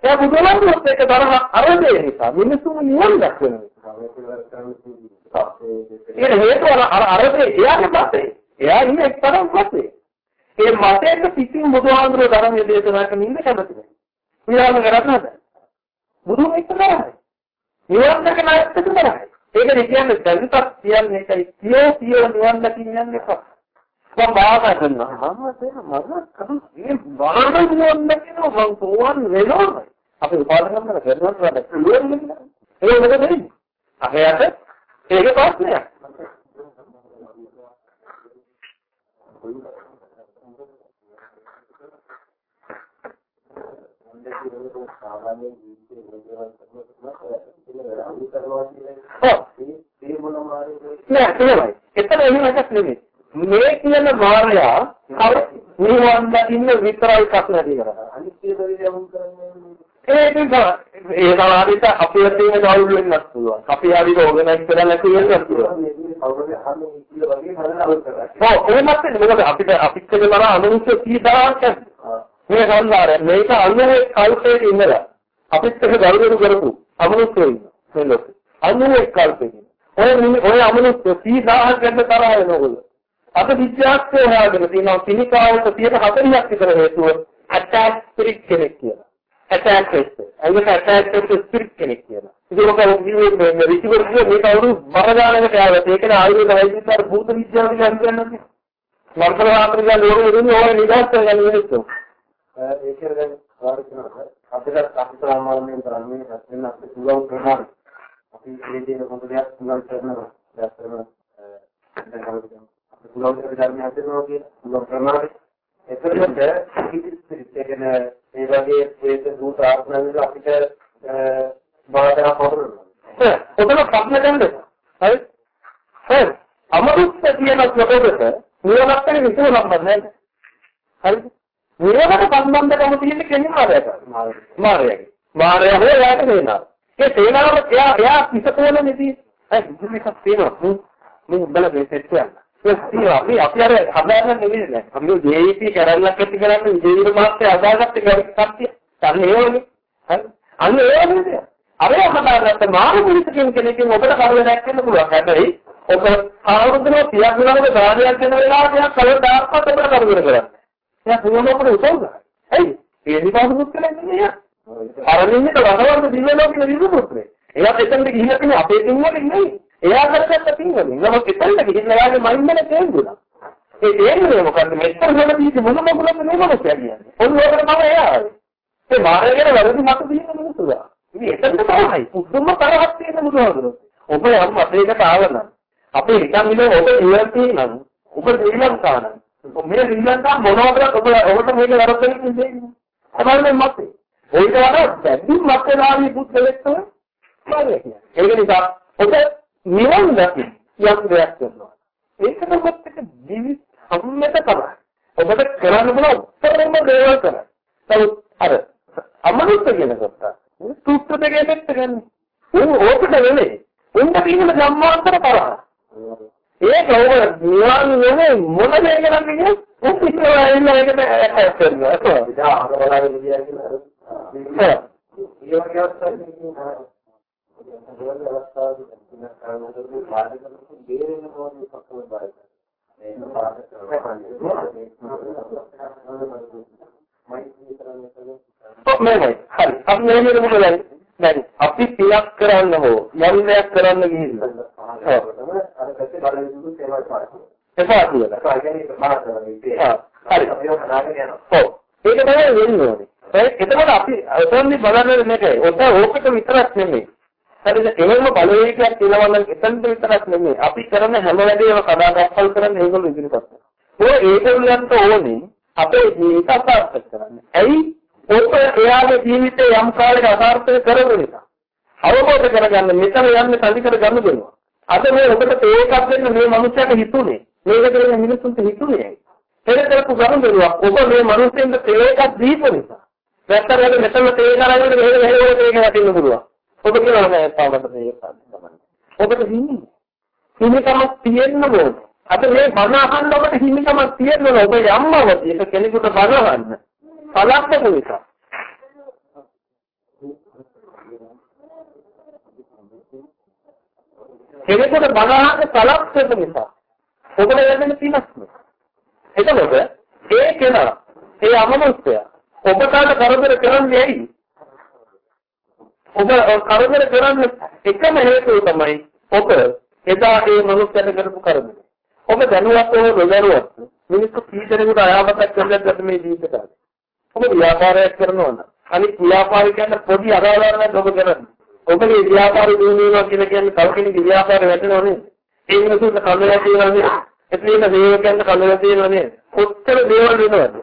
A: ඒ බුදුරජාණන් එක්ක තරහ අරදේ නිසා මිනිසුන් නිවන් දක්වනවා. ඒ හේතුව අර අරදේ එයාගේ මතේ. එයා ඉන්නේ එක්තරම් මතේ. ඒ මතයට පිටින් බුදුහාමුදුරුවෝ ධර්මයේ දේශනා කරන ඉන්න කැමති නැහැ. විවාහ කරන්නද? බුදුන් එක්කමයි. නිවන් දකින අයත් එක්කමයි. ඒකද කියන්නේ දැන්පත් කියන්නේ ඒකයි සියෝ සියෝ නිවන් දකින්න යන්නේ කොහොමද? මම බාහනා කරනවා. මම තේර මම කරු මේ බාහනා නිවන් දකින්න මම සෝවන් වෙනවා. අපි උපාදකම් කරන කරනවා වැඩ. ඒක මොකද වෙන්නේ? අහයට ඒක ප්‍රශ්නයක්.
B: සාමාන්‍ය ජීවිතේ වැඩ කරනවා කියන්නේ ඒ මොන මාර්ගයකද
A: නෑ එහෙමයි. එතන එහෙම එකක් නෙමෙයි. මේ කියන මාර්යා නිවන් දකින්න විතරයි කක්නදී කරා.
B: අනිත්‍ය දරිය යමුන් කරන්නේ
A: ඒක ඒ සමාධිත අපේ තියෙන කවුරු වෙන්නත් පුළුවන්. අපි ආවිද ඕගනයිස් කරලා නැති වෙන්නත් පුළුවන්.
B: කවුරුද අහන්නේ කියලා වගේ හදලා කරා.
A: ඔව් එහෙමත් නෙමෙයි. මොකද අපිට අපිට කරන අනුන්ට කීදාවක් මේ සංසාරය මේක අනුවේ කල්පයේ ඉඳලා අපිත් එක ගෞරව කරපු අමනුෂ්‍යයෝ ඉන්නවා මේ ලෝකේ. අනුවේ කල්පයේ. ඔය ඔය අමනුෂ්‍ය 30000 ගන්න තරහ වෙනකොල්ල. අද විද්‍යාඥයෝ හොයාගෙන තියෙනවා පිළිකාවට 140ක් විතර හේතුව ඇටැක් ස්පිරිට් කෙනෙක් කියලා. ඇටැක් වෙච්ච. ඒකට ඇටැක් වෙච්ච ස්පිරිට් කෙනෙක් කියලා. ඉතින් මොකද මේ රිසිවර් කිය මේ කවුරු බරගානකට ආවත් ඒකන ආයුර්වේද වෛද්‍යකාර භූත විද්‍යාව කියලා හඳුන්වන්නේ. මර්ධන ආත්‍රිකා ලෝකෙ ඉන්නේ ඕනේ නිදහස් කරගන්න මිනිස්සු.
B: ඒක දැන් කාර්යක්‍රම අපිට අපිට සාමාන්‍යයෙන් කරන්නේ නැත්නම් අපිට පුළුවන් ප්‍රමාණය. අපි මේ දේ හොඳ දෙයක් පුළුවන් කරනවා. දැන් කරන දැන් ලෞකික ධර්ම හදනවා කියන ප්‍රමාණය. එතකොට කිසිත් කියන ඒ වගේ ප්‍රේත දූත ආත්මවල අපිට බාධා කරනවා.
A: ඔතන ප්‍රශ්න ගන්නද? හරි? හරි. අමරුත්ත කියන ප්‍රබෝධක නියමකට විසු සම්බන්ධ නැහැ. හරිද? නියමකට සම්බන්ධකම තියෙන කෙනෙක් මාරයට. මාරයගේ. මාරය හොය යාට වෙනවා. ඒ තේනාව එයා එයා පිටතෝල නෙදී. ඒ කිසිම එකක් තියෙනවා. මේ උඹලා මේ සෙට් කරන්න. ඒක තියෙනවා. මේ අපි අර හදාගන්න නෙවෙයි නෑ. අපි JEP කරන්නක් ඇති කරන්නේ විජේවීර මාත්‍ය අදාගත්ත කට්ටිය. අන්න ඒ වගේ. හරි. අන්න ඒ වගේ. අර හදාගත්ත මාරු මිනිස්සු කෙනෙක්ගෙන් ඔබට කරදරයක් වෙන්න පුළුවන්. හැබැයි ඔබ ආවුරුද්දේ 30ක් වෙනකොට ගානයක් වෙන වෙලාවට එයා කවදාවත් ඔබට කරදර කරන්නේ. එයා සුවනෝකට උසව ගන්න. ඇයි? ඒ නිපාසුත් කරන්නේ එයා. අරමින්නට වහවන්න දිව්‍ය ලෝකෙ විදුපුත්‍රේ. එයා එතනට ගිහිල්ලා තියෙන අපේ තින්වලින් නෙවෙයි. එයා කරගත්ත තින්වලින්. නමුත් එතනට ගිහිල්ලා එයාගේ මයින්ඩ් එක තේරුණා. ඒ තේරුනේ මොකද්ද? මෙච්චර වෙන දීති මොන මොකලද මේ මොකද කියන්නේ? ඔන්නෝකට තමයි එයා. ඒ මාර්ගයේ වැරදි මත දින මිනිස්සුලා. ඉතින් එතනට තමයි පුදුම තරහක් තියෙන බුදුහාමුදුරුවෝ. ඔබ යම් අපේකට ආවනම් අපේ නිකන් ඉන්න ඔබ ඉවර්ති නම් ඔබ ශ්‍රී ලංකාව නම් මේ ශ්‍රී ලංකාව මොනවද ඔබ ඔබට මේක වරද්දගෙන ඉන්නේ. තමයි මතේ. ඔයිට වඩා වැඩි මතලාවී පුද්ගලෙක් තමයි මාර්ගය කියන්නේ. ඒක නිසා ඔබ නිවන් දකින්න යම් දෙයක් කරනවා. ඒක තමයි එක දිවි සම්මත තමයි. ඔබට කරන්න පුළුවන් උත්තරම දේවල් කරන්න. නමුත් අර අමනුෂ්‍ය කියන කොට සූත්‍ර දෙකේ දෙන්න ගන්න. ඕකට වෙන්නේ. උන්ට තියෙන ධම්මාන්තර කරා. ඒක ඔබ නිවන් නෙමෙයි මොන දේ කරන්නේ උන් ඉස්සරහා ඉන්න එකට ඇටැච් කරනවා. ඒක අහවලාගෙන කියන්නේ
B: ඒ වගේ අවස්ථාවකදී දේවල් අවස්ථාවකදී කියන කාරණාවලදී බාධා කරන බේරෙන්න ඕනේ පක්කම බාරයි. මේ
A: මේකයි. හරි. අපි මේ විදිහට මොකද දැන් අපි පියක් කරන්න හෝ යම් දෙයක් කරන්න ගිහිල්ලා
B: අර පැත්තේ බලවිදුත් ඒවා පාරයි.
A: එපා කියලා.
B: ඒ කියන්නේ මාතෘකාවේ.
A: හරි.
B: අපි ඒක නාගෙන යනවා.
A: ඔව්. ඒක තමයි වෙන්නේ ඕනේ. ඒ එතකොට අපි එතනදි බලන්නේ මේකයි. ඔත ඕකට විතරක් නෙමෙයි. හරිද? එහෙම බලවේගයක් තියෙනවා නම් එතනද විතරක් නෙමෙයි. අපි කරන හැම වැඩේම කඩාකප්පල් කරන්නේ ඒගොල්ලෝ ඉදිරිපත් කරනවා. ඒ ඒගොල්ලන්ට ඕනේ අපේ ජීවිත අසාර්ථක කරන්න. ඇයි? ඔක එයාගේ ජීවිතේ යම් කාලයක අසාර්ථක කරපු නිසා. අවබෝධ කරගන්න මෙතන යන්නේ තනි කර ගන්න දෙනවා. අද මේ ඔබට තේකක් දෙන්න මේ මිනිස්සුන්ට හිතුනේ. මේක කරගෙන මිනිස්සුන්ට හිතුනේ ඇයි? පෙර කරපු ගනුදෙනුවක් ඔබ මේ මිනිස්සුන්ට තේකක් දීපු නිසා. නැත්තම් ඒක මෙතන තේ කරගෙන මෙහෙම මෙහෙම තේක වටින්න පුළුවන්. ඔබ කියනවා නෑ පාවකට මේක තමයි. ඔබට හිමි. හිමිකමක් තියෙන්න ඕනේ. අද මේ බණ අහන්න ඔබට හිමිකමක් තියෙන්න ඕනේ. ඔබ යම්මවදී ඒක කෙනෙකුට බණ අහන්න. පලක්ක නිසා. කෙනෙකුට බණ අහන්න පලක්ක නිසා. ඔබට වෙන්නේ පිනස්ම. එතකොට ඒ කෙනා ඒ අමනුෂ්‍යයා ඔබට කරදර කරන්නේ ඇයි? ඔබ කරදර කරන්නේ එකම හේතුව තමයි ඔබ එදා ඒ මනුස්සයට කරපු කරදර. ඔබ දැනුවත් හෝ නොදැනුවත් මිනිස්සු කීදෙනෙකුට අයාමතක් කරගත්තද මේ ජීවිතේ. ඔබ ව්‍යාපාරයක් කරනවා නම් අනිත් ව්‍යාපාරික කියන්නේ පොඩි අරවලක් ඔබ කරන්නේ. ඔබගේ ව්‍යාපාරය දිනුනවා කියලා කියන්නේ තව කෙනෙකුගේ ව්‍යාපාරය වැටෙනව නේද? ඒ මිනිස්සුන්ට කමලා තියෙනවා නේද? එතන සේවකයන්ට කමලා තියෙනවා නේද? කොච්චර දේවල් වෙනවද?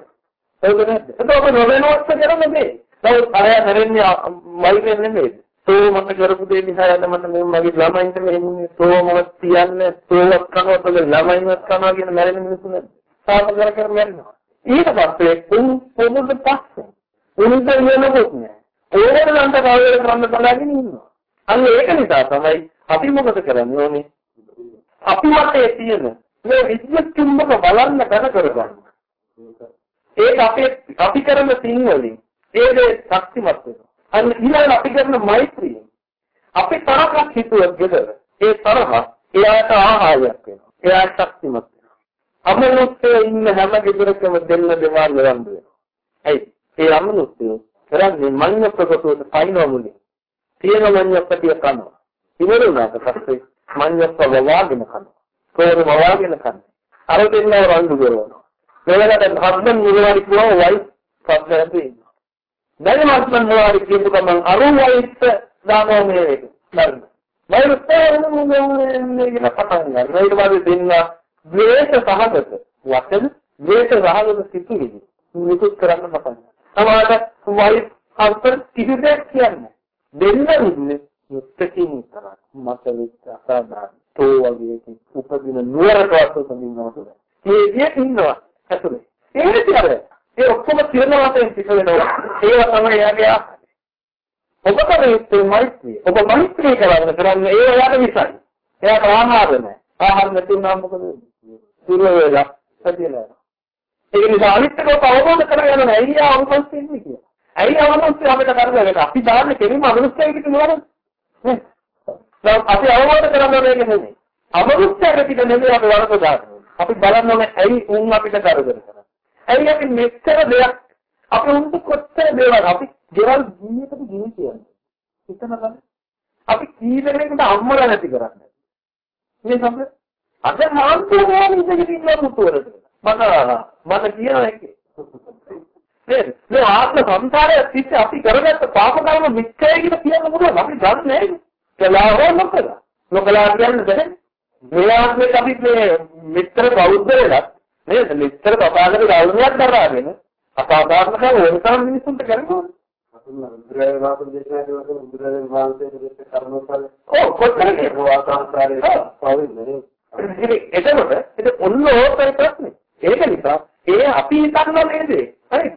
A: ඒක නේද? ඒක ඔබ නොවෙනවත් කරන්නේ මේ. නමුත් අය හැරෙන්නේ මයිලෙන් නෙමෙයි. තෝ මට කරපු දේ නිසා යන්න මට මේ මගේ ළමයින්ට මෙහෙන්නේ තෝ මම තියන්නේ තෝවත් කනවත් ළමයින්වත් කනවා කියන මැරෙන මිනිස්සු නේද? සාප කර කර මැරෙනවා. ඊට පස්සේ උන් පොමුද පස්සේ උන්ට වෙනකොට නෑ. ඕනලන්ට කවදාද කරන්න බලාගෙන ඉන්නවා. අන්න ඒක නිසා තමයි අපි මොකද කරන්නේ ඕනේ? අපි වටේ තියෙන මේ විද්‍යුත් චුම්බක බලන්න බල කරගන්න. ඒක අපේ අපි කරන පින් වලින් ඒ දේ ශක්තිමත් වෙනවා. අන්න ඊළඟ අපි කරන මෛත්‍රිය. අපි තරහක් හිතුවක් ගෙදර. ඒ තරහ එයාට ආහාරයක් වෙනවා. එයාට ශක්තිමත් වෙනවා. අමනුෂ්‍යය ඉන්න හැම ගෙදරකම දෙන්න දෙවල් ලවන්ද වෙනවා. ඇයි? ඒ අමනුෂ්‍යය කරන්නේ මඤ්ඤ ප්‍රකටුවට පයින්ව මුලින්. තියෙන මඤ්ඤ ප්‍රතිය කනවා. ඉවරුණාට පස්සේ මඤ්ඤ ප්‍රවාගෙන කනවා. කොහොම වවාගෙන කන්නේ. අර දෙන්නව රණ්ඩු කරනවා. මෙලකට හස්බන්ඩ් නිරවාරි කියනවා වයිෆ් සබ්බරට ඉන්නවා. දැන් හස්බන්ඩ් නිරවාරි කියපු ගමන් අරුන් වයිෆ් දානවා මේ එක. හරි. මම තේරෙන්නේ කියලා පටන් ගන්නවා. ඊට පස්සේ දෙන්න ද්වේෂ සහගත වචන ද්වේෂ සහගත සිතුවිලි නිකුත් කරන්න පටන් ගන්නවා. සමහරට වයි අන්තර කිසි දෙයක් කියන්නේ. දෙන්න ඉන්නේ මුත්තකින් කරා. මට විත් අසාධාරණ. තෝ වගේ උපදින නුවරටවත් උපදිනවද? මේ විදිහට ඉන්නවා ඇතුලේ. ඒ විදිහට ඒ ඔක්කොම තිරන වශයෙන් පිට වෙනවා. ඒව තමයි යාගේ ආහාරය. ඔබ කරේ මෛත්‍රිය. ඔබ මෛත්‍රිය කරන්න කරන්නේ ඒ යාට විසයි. එයාට ආහාර නැහැ. ආහාර නැතිනම් මොකද වෙන්නේ? සිර වේලා සතියලා. ඒ නිසා අනිත් එක අවබෝධ කරගන්න ඇයි අවබෝධ වෙන්නේ කියලා. ඇයි අවබෝධ අපිට කරගන්න අපි දාන්නේ කෙලින්ම අනුස්සයකට නුවරද? නේ? අපි අවබෝධ කරගන්න මේක නෙමෙයි. අමනුෂ්‍යයෙක් පිට නෙමෙයි අපි වරද දාන්නේ. අපි බලන්න ඕනේ ඇයි උන් අපිට කරදර කරන්නේ. ඇයි අපි මෙච්චර දෙයක්? අපි උන්ට කොච්චර දේවල්? අපි ගෙවල් ජීවිතේ ගිනි කියන්නේ. හිතන ගන්න. අපි කී දෙනෙක්ට අම්මලා නැති කරන්නේ. මේ සම්ප්‍රදාය අද හාන්තුරෝ ඉඳගෙන ඉන්න මුතුවරද මට මට කියන එකේ නේද මේ ආත්ම සංසාරය තිස්සේ අපි කරගත්ත පාප කර්ම මිත්‍යයි කියලා කියන්න පුළුවන්. අපි දන්නේ නැහැ. කලාවෝ මොකද නොකලා කියන්නේ බැහැ. මේ ආත්මෙත් අපි මේ මිත්‍ර බෞද්ධ වෙලත් නේද මිත්‍ර තථාගත ගෞරවයක් දරාගෙන අසාධාරණ කම වෙනසම් මිනිසුන්ට කරනවා බුදුරජාණන් වහන්සේ දේශනා කරන බුදුරජාණන් වහන්සේ දෙක කර්මඵල ඔව් කොච්චර කියනවා සංසාරේ පවෙන්නේ එතකොට ඒක ඔන්න ඕකයි ප්‍රශ්නේ. ඒක නිසා ඒ අපි හිතනවා නේද? හරි.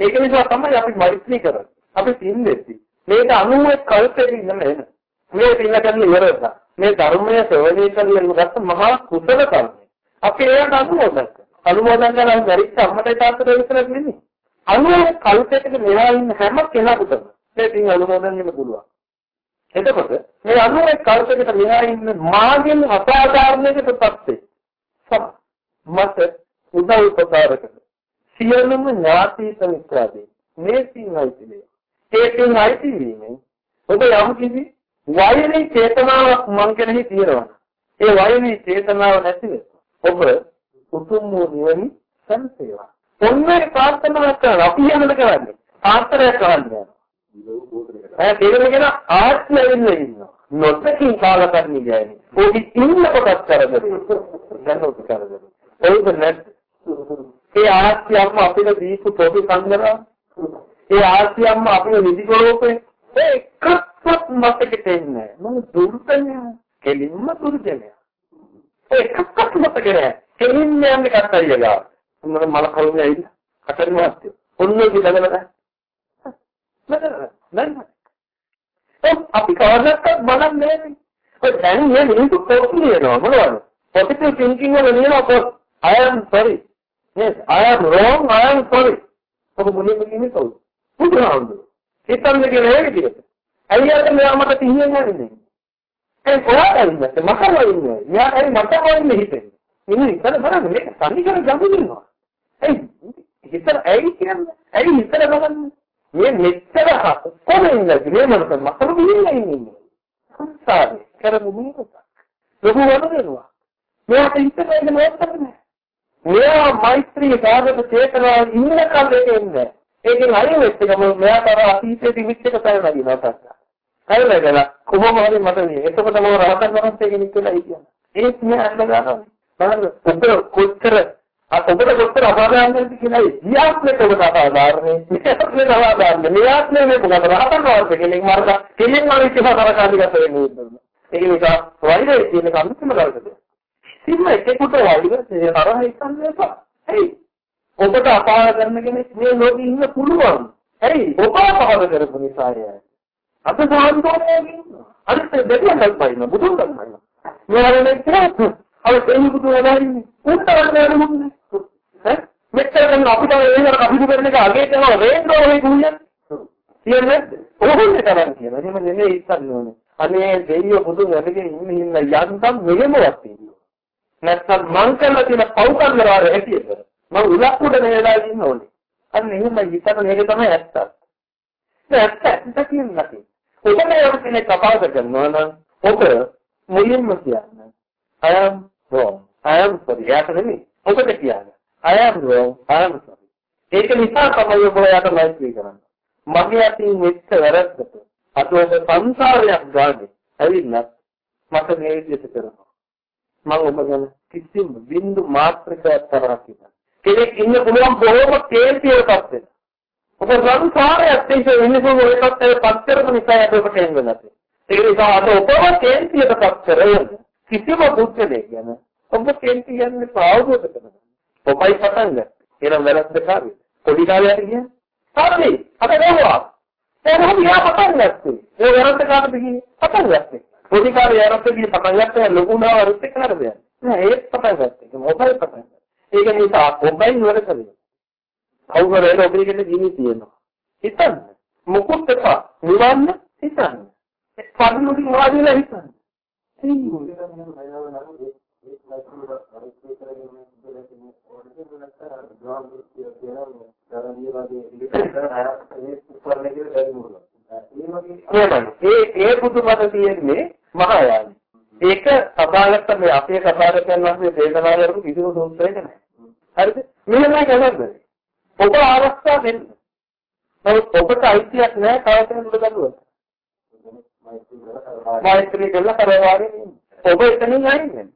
A: ඒක නිසා තමයි අපි මෛත්‍රී කරන්නේ. අපි පින් දෙති. මේක අනුමත කල්පෙක ඉන්න නේද? මේ පින්න කරන ඉවරද? මේ ධර්මයේ සෙවණී කරගෙන ගත්ත මහා කුසල කර්මය. අපි ඒකට අනුමෝදන් කරනවා. අනුමෝදන් කරලා මරිච්ච අම්මට තාත්තට විතරක් නෙමෙයි. අනුමත කල්පයකට මෙහා ඉන්න හැම කෙනෙකුටම මේ පින් අනුමෝදන් වෙන්න පුළුවන්. එතකොට මේ අනුර කල්පයකට මෙහා ඉන්න මාගෙන් අසාධාරණයකටපත් වේ. සම මත උදව් උපකාරකට සියලුම ඥාති සමිත්‍රාදී මේ සිංහයි පිළේ. ඒකෙන් අයිති වීමෙන් ඔබ යම් කිසි වෛරී චේතනාවක් මං කෙනෙහි තියෙනවා. ඒ වෛරී චේතනාව නැතිව ඔබ උතුම් වූ නිවන සංසේවා. ඔන්නේ ප්‍රාර්ථනා කරන අපි යනද කරන්නේ. ආත්‍රය කරන්නේ. ඈ තේරෙන්නේ ආත්මය වෙන්නේ ඉන්නවා. නොතකින් කාලකර්ණි ගෑනේ. ඔහි ඉන්න කොටස් කරදර. දැන් ඔක කරදර. ඒක නැත්. ඒ ආත්මයම අපිට දීපු තොපි සංගරා. ඒ ආත්මයම අපිට නිදි කරෝපේ ඒ එකක්වත් මතකෙට එන්නේ නැහැ. මම දුර්තනය. කෙලින්ම දුර්ජනය. ඒ එකක්වත් මතකෙ නැහැ. කෙලින්ම යන්නේ කත්තරිය ගාව. මොන මල කරුණේ ඇවිල්ලා කතරි මාත්‍ය. ඔන්නේ කිදගෙන නෑ. අපි කවදාවත් බලන්නේ නෑ. ඔය දැන් මේ මිනිස්සු පොත් ලියනවා මොනවද? positive thinking වල ලියනවා පොත්. I am sorry. Yes, I am wrong, I am sorry. ඔබ මුලින්ම කියන්නේ කවුද? බුදුහාමුදුරුවෝ. හිතන්නේ කියලා ඒ විදිහට. අයියාට මෙයා මට තිහියෙන් යන්නේ. ඒ කොහොමද ඉන්නේ? මකරලා ඉන්නේ. මෙයා ඇයි මට වයින්නේ හිතෙන්නේ? ඉන්නේ ඉතන බලන්න මේක සම්නිකර ගමුදිනවා. ඇයි හිතන ඇයි කියන්නේ? ඇයි හිතන බලන්නේ? මේ මෙච්චර කොහෙන්ද මේ මනස මකරු ගිහිල්ලා ඉන්නේ සංසාරේ කරමු මේක ලොකු වරදෙනවා මෙයාට හිතන්නේ නෑ මෙයා මෛත්‍රී සාගත චේතනාව ඉන්න කල්ලේ එන්නේ ඒකෙන් අයින් වෙච්ච ගම මෙයාට අර අතීතයේ තිබිච්ච එක තමයි නගිනවා තාත්තා කල්ලේදලා කොහොම හරි මට මේ එතකොට මම රහතන් වහන්සේ කෙනෙක් කියලා කියන්නේ ඒත් මේ අන්න ගන්නවා බලන්න ඔබ කොච්චර ඔබට කොච්චර අපාදානයක්ද කියලා ඉතිහාසෙට ඔබට අපාදානනේ ඉතිහාසෙට අපාදානනේ මෙයාත්නේ මේ මොකද රහතන් වහන්සේ කෙනෙක් මරලා කෙනෙක් මර ඉතිහාස කරකාදිගත වෙන්නේ ඒක නිසා වෛරය කියන කම්පිතම කරකද සින්න එකෙකුට වෛරය තරහ හිතන්න එපා හරි ඔබට අපාය කරන කෙනෙක් මේ ලෝකෙ ඉන්න පුළුවන්. හරි ඔබ අපාය කරපු නිසා යයි. අද සාන්තෝනේ ඉන්නවා. අනිත් දෙවියන්වත් බයින බුදුන් ගන්නවා මෙයාලනේ කියලා අර දෙවි බුදු වදාරින්නේ උන්ට වදාරන්නේ මොන්නේ ඈ? මෙච්චර කරන අපිට ඒකට කපිදු කරන එක අගේ කරනවා රේන්ද්‍රෝ වේ කියන්නේ කියන්නේ ඕකනේ කරන්නේ කියලා. එහෙම නෙමෙයි ඉස්සන්නේ ඕනේ අනේ දෙවියෝ බුදු වැඩගෙන ඉන්න ඉන්න යන්තම් මෙහෙමවත් තියෙනවා නැත්නම් මං කරලා තියෙන පව් කරනවා හැටියට මම උලක් උඩ නේලා ඉන්න ඕනේ. අන්න එහෙම හිතන මේක තමයි ඇත්ත ඇත්ත ඇත්ත කියන්නේ ඔබ මේ කෙනෙක් කපාස කරනවා නම් ඔබ මුලින්ම කියන්නේ I am wrong. I am sorry. යාට නෙමෙයි. ඔබට කියන්නේ. I am wrong. I am sorry. ඒක නිසා තමයි ඔබ යාට මෛත්‍රී කරන්නේ. මගේ අතින් මෙච්ච වැරද්දට අද ඔබ සංසාරයක් ගානේ ඇවිල්ලා මට මේ විදිහට කරනවා. මම ඔබ ගැන කිසිම බින්දු මාත්‍රකයක් තරහක් හිතන්නේ. කෙනෙක් ඉන්න පුළුවන් බොහොම කේන්තියටපත් වෙන. ඔබ සංසාරයක් තිස්සේ මිනිසුන් ඔයපත් පත් කරපු නිසා අපිට එන්නේ නැති. ඒ නිසා අද ඔබව කේන්තියටපත් කරගෙන කිසිම බුද්ධලේ ගැන ඔබ කේන්ති යන්නේ පාවුවද කරනවා. ඔබයි පටන් ගන්න. එනම් වැරද්ද කාර්යය. පොඩි කාලයට කියන්නේ. හරි. අද ගාවා. එහෙනම් යා පටන් ගත්තේ. ඒ වැරද්ද කාටද කියන්නේ? පටන් ගත්තේ. පොඩි කාලේ වැරද්ද කියන්නේ පටන් ගත්තේ ලොකු නාවරුත් එක්ක නේද? නෑ ඒත් පටන් ගත්තේ. මොබයිල් පටන් ගත්තා. ඒක නිසා මොබයිල් වල කරේ. කවුරු හරි ඔබේකට ජීවි තියෙනවා. හිතන්න. මොකොත් එපා. නිවන්න හිතන්න. පරිණුටි මොනවද හිතන්න. ඒ ඒ බුදුමත තියෙන්නේ මහායාන. ඒක සබාගත්ත මේ අපේ සබාගතයන් වහන්සේ දේශනා කරපු කිසිම සූත්‍රයක නැහැ. හරිද? මෙහෙමයි කරන්නේ. ඔබ ආරක්ෂා වෙන්න. නමුත් ඔබට අයිතියක් නැහැ තව කෙනෙකුට ගලුවට. මෛත්‍රී කළා කරවාගෙන ඉන්න. ඔබ එතනින් අයින්නේ.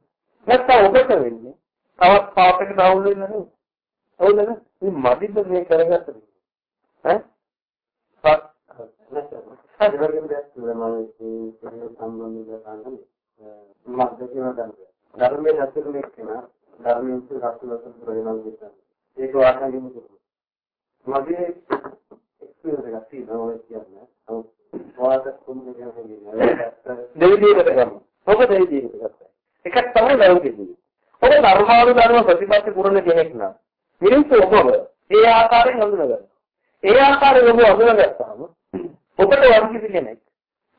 A: නැත්නම් ඔබට වෙන්නේ තවත් පාපයකට අවුල් වෙන්න නේද? අවුල් නේද? මේ මදිද මේ කරගත්තද? ඈ? ධර්මයේ හැසිරෙන්නේ කෙනා ධර්මයෙන් සත්‍ය වශයෙන් ප්‍රයෝජන ගන්නවා. ඒක වාසනාවෙන් කරනවා. මගේ එක්ස්පීරියන්ස් එකක් තියෙනවා ඔය කියන්නේ. වාද කුම්මේ කියන්නේ. දෙවිදියට කරනවා. ඔබ දෙවිදියට කරනවා. එකක් තමයි ලෞකිකයි. ඔබ ධර්මානුධර්ම ප්‍රතිපත්ති පුරන කෙනෙක් නම් මිනිස්සු ඔබව ඒ ආකාරයෙන් හඳුනගන්නවා. ඒ ආකාරයෙන් ඔබ හඳුනගත්තාම ඔබට වර්ගිත කෙනෙක්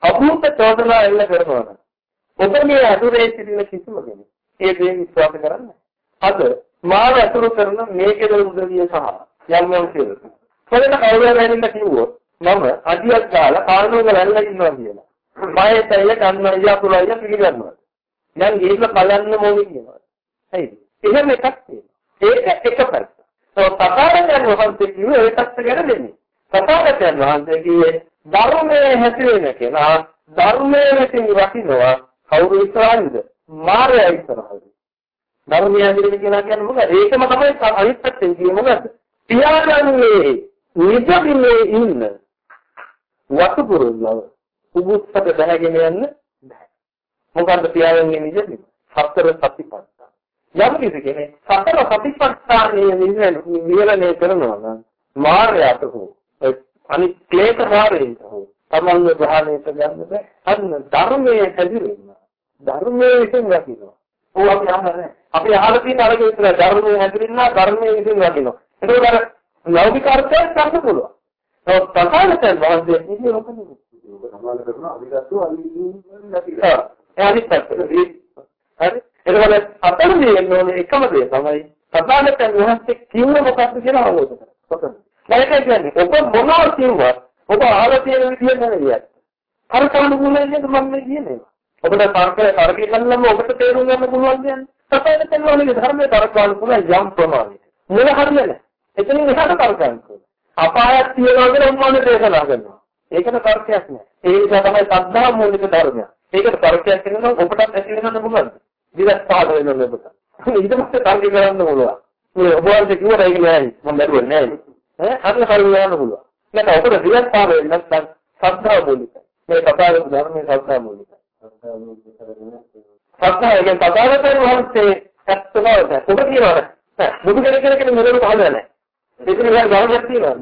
A: අභූත චෝදනා එල්ල කරනවා නම් ඔබ මේ අතුරේ සිටින කිසිම කෙනෙක් ඒ දේ විශ්වාස කරන්නේ අද මාව අතුරු කරන මේ කෙරෙහි උදවිය සහ යම් යම් කියලා. පොඩට කවුරු වැරෙන්න කිව්වොත් මම අඩියක් දාලා කානුවක වැරලා ඉන්නවා කියලා. බය තැයිල කන්නයි අතුලයි පිළිගන්නවා. දැන් ගිහිල්ලා බලන්න මොකද කියනවා. හරිද? එහෙම එකක් තියෙනවා. ඒක එක පැත්ත. ඒ තථාගතයන් වහන්සේ කිව්වේ ඒකත් ගැන දෙන්නේ. තථාගතයන් වහන්සේ කිව්වේ ධර්මයේ හැසිරෙන කෙනා ධර්මයේ විසින් රකින්නවා කවුරු විතරද? මායයි විතරයි. ධර්මයේ හැසිරෙන කෙනා කියන්නේ මොකද? ඒකම තමයි අනිත් පැත්තේ කියන්නේ මොකද? පියාණන්ගේ නිජබින්නේ ඉන්න වතුපුරුල්ලව උගුස්සට බැහැගෙන යන්න බෑ. මොකද්ද පියාණන්ගේ නිජබිම? සතර සතිපට්ඨාන. යම් කිසි කෙනෙක් සතර සතිපට්ඨානයේ විවරණය කරනවා නම් මාර්ගයට හෝ අනිත් ක්ලේශ මාර්ගයෙන් හෝ තමන්ව ග්‍රහණයට ගන්න බෑ. අන්න ධර්මයේ හැදිරෙන්න. ධර්මයේ විසින් රකින්නවා. ඕක අපි අහන්නේ. අපි අහලා තියෙන අරගෙන විතර ධර්මයේ හැදිරෙන්න ධර්මයේ විසින් රකින්නවා. ඒක අර ලෞකික අර්ථයෙන් ගන්න පුළුවන්. ඒ තථාගතයන් වහන්සේ ඉන්නේ ඔක නෙමෙයි. ඔබ සමාන කරන අවිගතව අවිගින් නැති. ඒ අනිත් පැත්ත. හරි එතකොට අතරදී එන්න ඕනේ එකම දේ තමයි සබාලතන් වහන්සේ කිව්ව මොකක්ද කියලා අවබෝධ කරගන්න. මම කියන්නේ ඔබ මොනවා කිව්වත් ඔබ අහලා තියෙන විදිය නෙවෙයි. අර කරුණුනේ නේද මම කියන්නේ. ඔබට තර්කය තර්කී කන්නම ඔබට තේරුම් ගන්න පුළුවන් කියන්නේ. සබාලතන් වහන්සේ ධර්මයේ තර්කවල පුළුවන් යම් ප්‍රමාණයක. මොන හරියන්නේ. එතනින් එහාට තර්කයන් කරනවා. අපායක් තියනවා කියලා උන්වහන්සේ දේශනා කරනවා. ඒකට තර්කයක් නෑ. ඒ නිසා තමයි සද්ධා මූලික ධර්මය. ඒකට තර්කයක් කරනවා ඔබටත් ඇති වෙනවද මොකද්ද? දිවස් පහද වෙනවා ලැබුණා. ඊට පස්සේ තර්ක කරන්න පුළුවන්. මේ ඔබ වහන්සේ කිව්වට ඒක නෑ. මම බැලුවේ නෑ. ඈ හරිය හරිය යන්න පුළුවන්. නැත්නම් ඔබට දිවස් පහද වෙන්නේ නැත්නම් සද්ධා මූලිකයි. මේ කතාවේ ධර්මයේ සද්ධා මූලිකයි. සද්ධා කියන්නේ තථාගතයන් වහන්සේ ඇත්තම ඔබ කියනවා. බුදු කෙනෙක් කෙනෙක් මෙලොව පහද නැහැ. එතන ගාන ධර්මයක් තියෙනවා.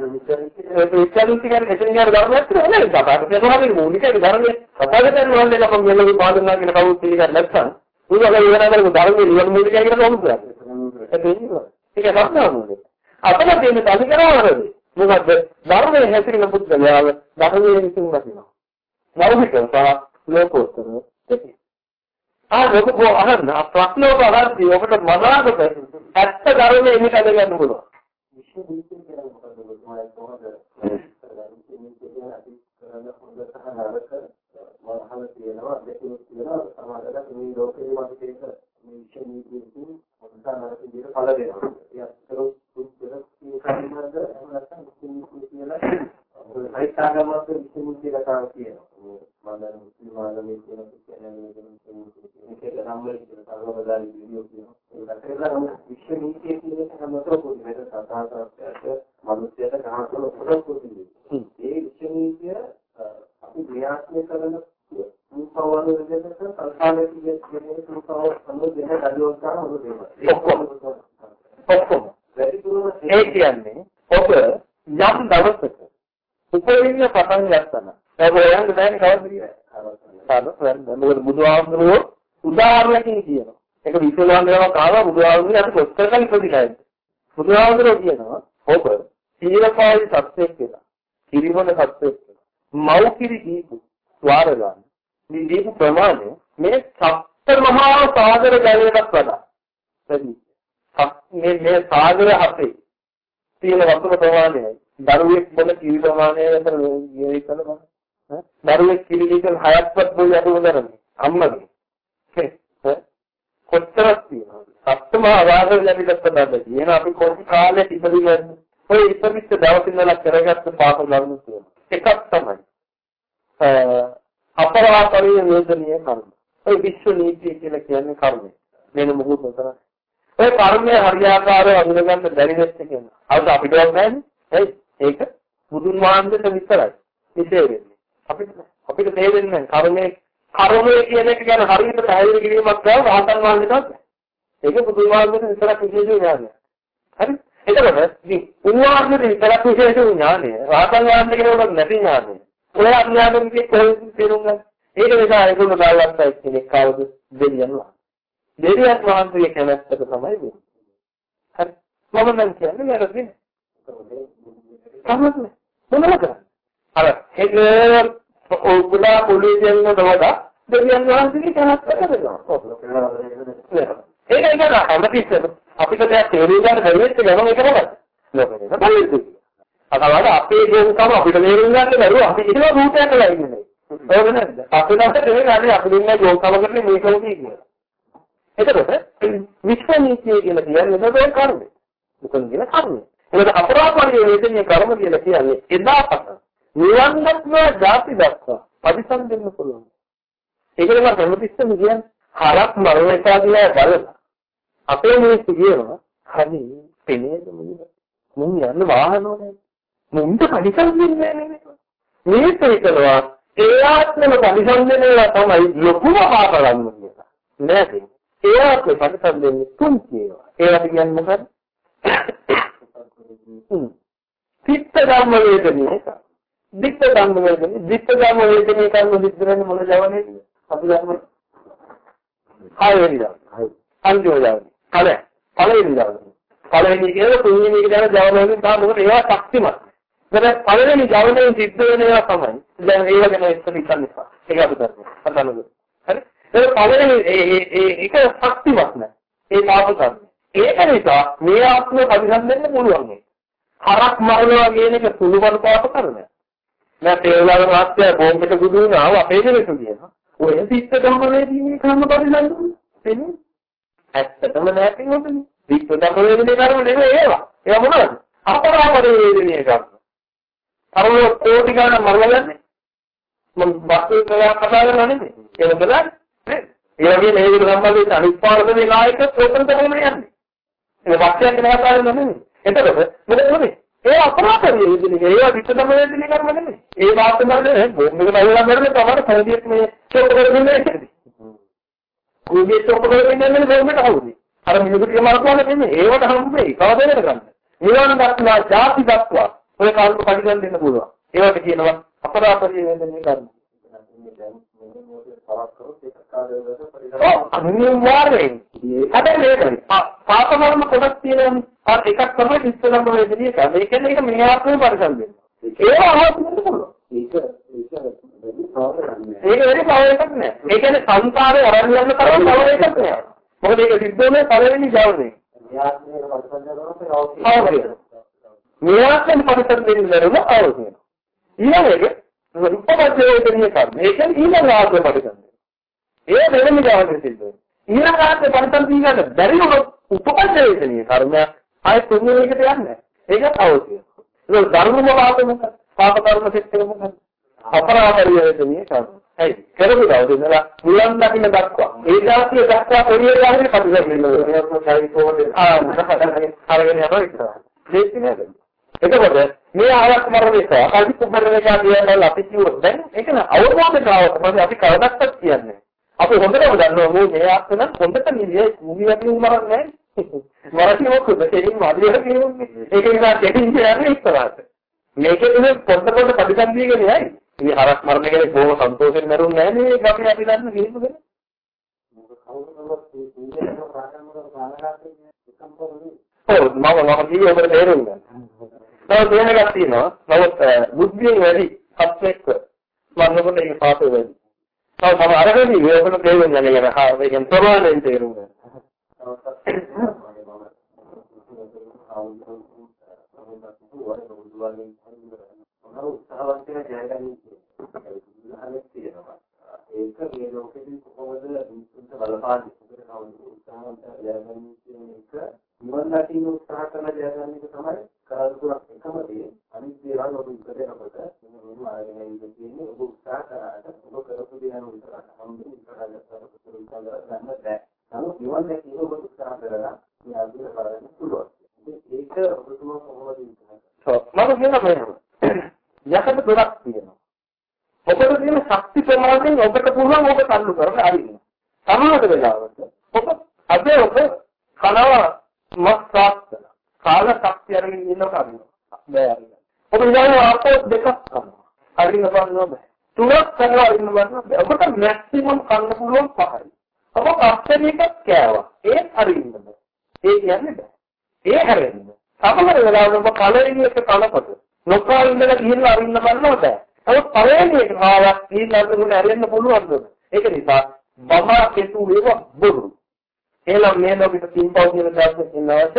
A: ඒක විචාරිත කියන්නේ එතන ගාන ධර්මයක් තියෙනවා නේද? තථාගතයන් වහන්සේ මූලික ධර්මයේ තථාගතයන් වහන්සේ නම් මෙලොව පාදනා කියන කවුරුත් පිළිගන්නේ නැත්නම් උන්වහන්සේ ඉගෙන ගන්න ධර්මයේ නිවන මූලිකයි කියලා කොහොමද කරන්නේ? ඒක සත්‍යම මූලික. අපිට තියෙන තනිකරවලද මොකද්ද? ධර්මයේ හැසිරෙන පුද්ගලයාව ධර්මයේ විසින් වදිනවා. ලෞකික සහ ලෝකෝත්තර දෙකේ. ආ ලෝක බෝ අහන්න ප්‍රශ්නෝක අහද්දී ඔබට මනාවක ඇත්ත ධර්මයේ ඉන්න කඩ ගන්න පුළුවන්. විශ්ව දීපේ කියලා මොකද කොහොමද? කරන්න හොඳ සහ නරක මහල තියෙනවා දෙකක් තියෙනවා සමාජගත මේ ලෝකේ වගේ දෙක මේ විශ්ව නීතියකින් හොඳ නරක විදිහට ඵල දෙනවා. ඒ අතර සුදුසුකම් කියනවාද නැත්නම් මුස්ලිම් කියලා අයිතාගමක විශ්ව නීතිය කතාව කියනවා. මම මුස්ලිම් ආගමේ කියන කියන්නේ මේක
B: සම්බන්ධ කියන කර්මවලදී වීඩියෝ කියනවා. ඒක දැකලා නම් විශ්ව නීතිය කියන එක හැමතෙම පොදු මේක සදාසත්‍යයට මිනිස්යාට ගහනකොට පොඩක් පොදුයි. ඒ විශ්ව නීතිය අපි ක්‍රියාත්මක කරන රූපවල විදිහට සංස්කාරයේ කියන රූපවල සම්බන්ධ වෙන දඩුවක් ගන්න හොඳ දේවල්.
A: ඔක්කොම ඔක්කොම ඒ කියන්නේ ඔබ යම් දවසක උපරිම පටන් ගත්තා නම් ඒක හොයන්න බෑනේ කවදාද කියන්නේ. මොකද බුදුහාමුදුරුවෝ උදාහරණකින් කියනවා. ඒක විශ්වවිද්‍යාලයක කාලා බුදුහාමුදුරුවෝ අපි කොච්චර කල් ඉපදිලා ඉන්නේ. බුදුහාමුදුරුවෝ කියනවා ඔබ සීලපාවි සත්‍යයක් කියලා. කිරිමොන සත්‍යයක් කියලා. මව් කිරි දීපු ద్వාර ගන්න. මේ දීපු ප්‍රමාණය මේ සප්ත මහා සාගර ජලයකට වඩා. මේ මේ සාගර හතේ තියෙන වතුර ප්‍රමාණයයි. දරුවෙක් බොන කිරි ප්‍රමාණය අතර ගියේ කරනවා. දරුවෙක් කිරිලිකල් හයක්වත් බොයි අඩුව කරන්නේ අම්මගේ. කොච්චරක් තියෙනවද? සත්‍යම ආවාද ලැබිලත් බඩද කියන අපි කොයි කාලේ ඉපදින්නේ? ඔය ඉපදිච්ච දවසින් ඉඳලා කරගත්ත පාප ධර්ම තියෙනවා. එකක් තමයි අපරාපරිය වේදනීය කර්ම. ඔය විශ්ව නීතිය කියලා කියන්නේ කර්මය. වෙන මොකුත් නතර ඔය කර්මය හරියාකාරව අඳුනගන්න බැරි වෙච්ච කෙනා අවුද අපිට නැහැ ඒක බුදුන් වහන්සේට විතරයි විශේෂ අපිට අපිට තේරෙන්නේ කර්මයේ කර්මයේ කියන එක ගැන හරියට පැහැදිලි කිරීමක් කරව රහතන් වහන්සේට ඒක බුදුමාර්ගයේ විතරක් විශේෂ ඥානය. හරි? එතකොට ඉතින් උන්වහන්සේට විතරක් විශේෂ ඥානය රහතන් වහන්සේ කෙනෙකුට නැති ඥානය. ඔය අඥානෙන් කොහෙන්ද තේරුම් ගන්න? ඒක නිසා ඒගොල්ලෝ දාගත්තා කෙනෙක් කවුද දෙවියන් වහන්සේ. දෙවියන් වහන්සේගේ කැමැත්තට තමයි වෙන්නේ. හරි. මම නම් කියන්නේ වැරදි නෑ. කමක් නෑ. මොනවද කරන්නේ? අර හෙග ඔබලා පොලිසියෙන් වඩා දෙවියන් වහන්සේගේ කනක් කරනවා. ඒක ඒක හැමතිස්සෙම අපිට දැන් තේරුම් ගන්න බැරි වෙච්ච ගමන් ඒක මොකක්ද? ලෝකෙට බලන්න. අතවල අපේ ජීවිතම අපිට තේරුම් ගන්න බැරුව අපි ඒක රූටයක් කරලා ඉන්නේ. ඒක නේද? අපි නම් තේරෙන්නේ නැහැ අපි දුන්නේ යෝගකම කරන්නේ මේකම කියන්නේ. එතකොට විශ්ව නීතිය කියලා කියන්නේ ඒක කර්මය. මොකද කියන කර්මය. ඒකට අපරාපරිය වේදනීය කර්ම කියලා කියන්නේ එදා පටන් නිවන් දක්වා ಜಾති දක්වා පරිසම් දෙන්න පුළුවන්. ඒකද මම හැමතිස්සෙම කියන්නේ හරක් මරණ එක දිහා බලලා අපේ මිනිස්සු කියනවා හරි පෙනේද මුලින්ම මුන් යන්න වාහන ඕනේ. මුන්ට පරිසම් දෙන්නේ නැහැ මේක හිතනවා ඒ ආත්මෙම පරිසම් දෙනවා තමයි ලොකුම පාප ගන්න කියලා. නේද? ඒ ආත්මෙ පරිසම් දෙන්නේ තුන් කියනවා. ඒවට කියන්නේ මොකද? චිත්ත ධර්ම වේදනීය එක. දික්ක ධම්ම වේදනේ දික්ක ධම්ම වේදනේ කර්ම දිද්දරන්නේ මොන ජවනේද අපි ධර්ම හය වෙනි දවස් අන්තිම දවස් කල පළවෙනි දවස් පළවෙනි කියන තුන්වෙනි එක දැන ජවනයෙන් තමයි මොකද? ඒවා ශක්තිමත්. දැන් පළවෙනි ජවනයෙන් සිද්ධ වෙන ඒවා තමයි. දැන් ඒව ගැන ඉස්සර හිතන්න එපා. ඒක අපි කරමු. අතනග හරි ඒක පළවෙනි ඒක ශක්තිමත් නෑ ඒ පාප කර්ම ඒක නිසා මේ ආත්මය පරිසම් දෙන්න පුළුවන් හරක් මරනවා කියන එක සුළුබර පාප කර්මයක් නෑ තේරලාද මාත්‍ය බෝම්බෙට බුදු වුණා අපේ දෙලට කියනවා. ඔය සිත් ධම්මවේදී මේ කර්ම පරිලංගු වෙන්නේ. ඇත්තටම නෑ පින්වතුනි. සිත් ධම්මවේදී කර්ම නෙවෙයි ඒවා. ඒවා මොනවද? අපරාපරේ වේදනීය කර්ම. කර්ම කෝටි ගණන් මරලා යන්නේ. මම බස්සු කතා කරලා නෙමෙයි. ඒක බලන්න. ඒ වගේ මේ සම්බන්ධයෙන් අනිපාර්ශවයේ නායක ස්වතන්ත්‍ර වෙන්න යන්නේ. ඒ වාක්‍යයක් නෑ නෙමෙයි. එතකොට මොකද වෙන්නේ? ඒ අපරාධය විදිහට ඒවා විතරම වේදනය කර්ම නෙමෙයි. ඒ වාස්තවනේ බොම්බක බලලා මරන්නේ තමයි සංගීත මේ චොක් කරගෙන ඉන්නේ. කුඹේ චොක් කරගෙන ඉන්නේ බොම්බට හවුනේ. අර මිනිසුන්ට මරනවා නෙමෙයි. ඒවට හම්බෙයි. කවදාද ගන්න. නිවන දක්වා ಜಾති දක්වා ඔය කාර්ය පරිගන්න දෙන්න පුළුවන්. ඒවට කියනවා අපරාධය වේදනය කර්ම. අනිවාර්යෙන්. හැබැයි මේක පාපකර්ම කොටස් තියෙනවානේ. අර එකක් තමයි ඉස්සලම වේදනීය කර්ම. ඒ කියන්නේ ඒක මේ ආත්මේ පරිසම් වෙනවා. ඒක අහන්න පුළුවන්. ඒක ඒක වැඩි පවර එකක් නෑ. ඒ කියන්නේ සංසාරේ අරන් යන තරම පවර එකක් නෑ. මොකද ඒක සිද්ධ වුණේ පළවෙනි ජවනේ. මේ ආත්මේ පරිසම් කරනකොට මේ ආත්මේ පරිසම් දෙන්න බැරුව අවශ්‍ය. ඊළඟට උපපද්ද වේදනීය කර්ම. ඒ කියන්නේ ඊළඟ ආත්මේ පරිසම්. ඒ දෙවෙනි ජවනේ සිද්ධ වෙනවා. ඊළඟ ආත්මේ පරිසම් දීගන්න බැරි වුණොත් උපපද්ද වේදනීය කර්මයක් ආයෙ තුන්වෙනි එකට යන්නේ. ඒකත් අවශ්‍යයි. ඒක ධර්ම මොකක්ද මොකක්ද? පාප කර්ම සෙට් එක මොකක්ද? අපරාපරිය වේදනීය කර්ම. හරි. කරපු දවසේ ඉඳලා මුලන් දකින්න දක්වා. ඒ දවසේ දක්වා පොඩි ගානේ කටුලා ඉන්නවා. ඒක කොහොමද කොහොමද? ආ අරගෙන යනවා ඉස්සරහ. දෙන්නේ නේද? එතකොට මේ ආයක් මරණයක කල්ප කුමරණයක කියනවා අපි කිව්වොත් දැන් ඒක න අවබෝධතාවට පස්සේ අපි කවදාවත් කියන්නේ. අපි හොඳටම දන්නවා මේ මේ ආත්ම නම් හොඳට නිවිය නිවියකින් මරන්නේ මරන්නේ මොකද? ඒකෙන් මාදියට කියන්නේ. ඒක නිසා දෙකින් කියන්නේ ඉස්සරහට. මේකේ තියෙන පොඩ පොඩ ප්‍රතිසන්දියගෙන යයි. ඉතින් හරක් මරණ කෙනෙක් බොහොම සන්තෝෂෙන් මරුන්නේ නැහැ නේ ඒක අපි අපි දන්න කිසිම කෙනෙක්. ඔව් මම මම කියේ ඔබට තේරුම් ගන්න. තව තේරෙන එකක් තියෙනවා. නමුත් බුද්ධියෙන් වැඩි සත්‍යෙක මරණකොට ඒක පාපේ වැඩි. තව තව අරගෙන මේකට තේරුම් ගන්න යන හා මේකෙන් ප්‍රමාණයෙන් තේරුම් ගන්න. උත්සාහවත් වෙන ජයගන්නේ උදාහරණයක් තියෙනවා. ඒක මේ ලෝකෙදී කොහොමද මිනිස්සුන්ට බලපාන්නේ? මොකද කවුරු උත්සාහවත් ජයගන්නේ කියන එක නිවන් දකින්න උත්සාහ කරන ජයගන්න එක තමයි කරදුරක් එකම දේ. අනිත් දේවල් ඔබ ඉස්සරහට මෙන්න ආගෙන ඉඳන් තියෙන්නේ ඔබ උත්සාහ කරාට ඔබ කරපු දේ යන විතරක්. හම්බෙන්නේ ඉස්සරහට ගත්තට පුතේ උත්සාහ කරලා ගන්න බැහැ. නමුත් නිවන් දැකීම ඔබ උත්සාහ කරලා මේ අදින කරගන්න පුළුවන්. ඒක ඔබතුමා කොහොමද ඉන්නේ? මම කියනවා මෙහෙම. යකට දොරක් තියෙනවා. ඔබට තියෙන ශක්ති ප්‍රමාණයෙන් ඔබට පුළුවන් ඔබ තල්ලු කරලා අරින්න. සමහර වෙලාවට ඔබ අද ඔබ කනවා මස්සත් කාල ශක්තිය අරගෙන ඉන්නකොට අරින්න. බෑ අරින්න. ඔබ ඉතින් ආපෝ දෙකක් කරනවා. අරින්න බලන්න බෑ. තුනක් කරලා අරින්න බලන්න බෑ. ඔබට මැක්සිමම් කන්න පුළුවන් පහයි. ඔබ පස්සේ එකක් කෑවා. ඒ අරින්න බෑ. ඒ කියන්නේ බෑ. ඒ හැරෙන්න. සමහර වෙලාවට ඔබ කලින් එක කනකොට නොකා ඉඳලා ගිහිල්ලා අරින්න බලනවා බෑ. නමුත් පළවෙනි එක කාලයක් ගිහිල්ලා අරගෙන ඇරෙන්න පුළුවන් නේද? ඒක නිසා බබා කෙතු වේව බොරු. එහෙනම් මේ ලෝකෙට තින්පව් කියන දායක ඉන්නවද?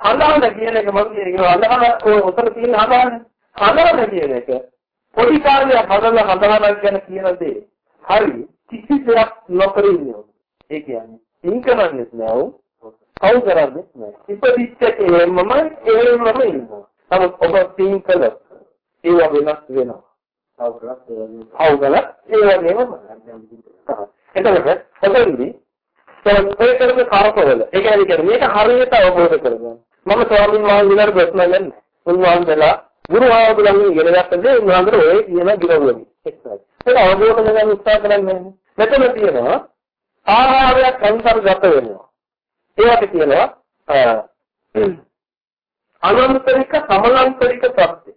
A: හඳහන කියන එක මම කියනවා හඳහන ඔය උතර තියෙන හඳහන. හඳහන කියන එක පොඩි කාර්යයක් හදලා හඳහනක් ගැන කියන දේ. හරි කිසි දෙයක් නොකර ඉන්නවා. ඒ කියන්නේ ඉන් කරන්නේ නැහැ. කවු කරන්නේ නැහැ. ඉපදිච්ච කෙනෙක්මම එහෙමම ඉන්නවා. නමුත් ඔබ පින් කළොත් ඒව වෙනස් වෙනවා. අවුගල ඒ වගේම එතකොට ඔතනදී ඒ කරන කාරකවල ඒ කියන්නේ මේක හරියට අවබෝධ කරගන්න. මම ස්වාමීන් වහන්සේලාට ප්‍රශ්න නැහැ. උන්වහන්සේලා ගුරු ආවදුලන් ඉගෙන ගත්තද උන්වහන්සේ ඔය කියන ගිරවලු. ඒක අවබෝධ කරගන්න උත්සාහ කරන්නේ. මෙතන තියෙනවා ආහාරයක් අන්තර්ගත වෙනවා. ඒවට කියනවා අනන්තරික සමලන්තරික ප්‍රත්‍ය.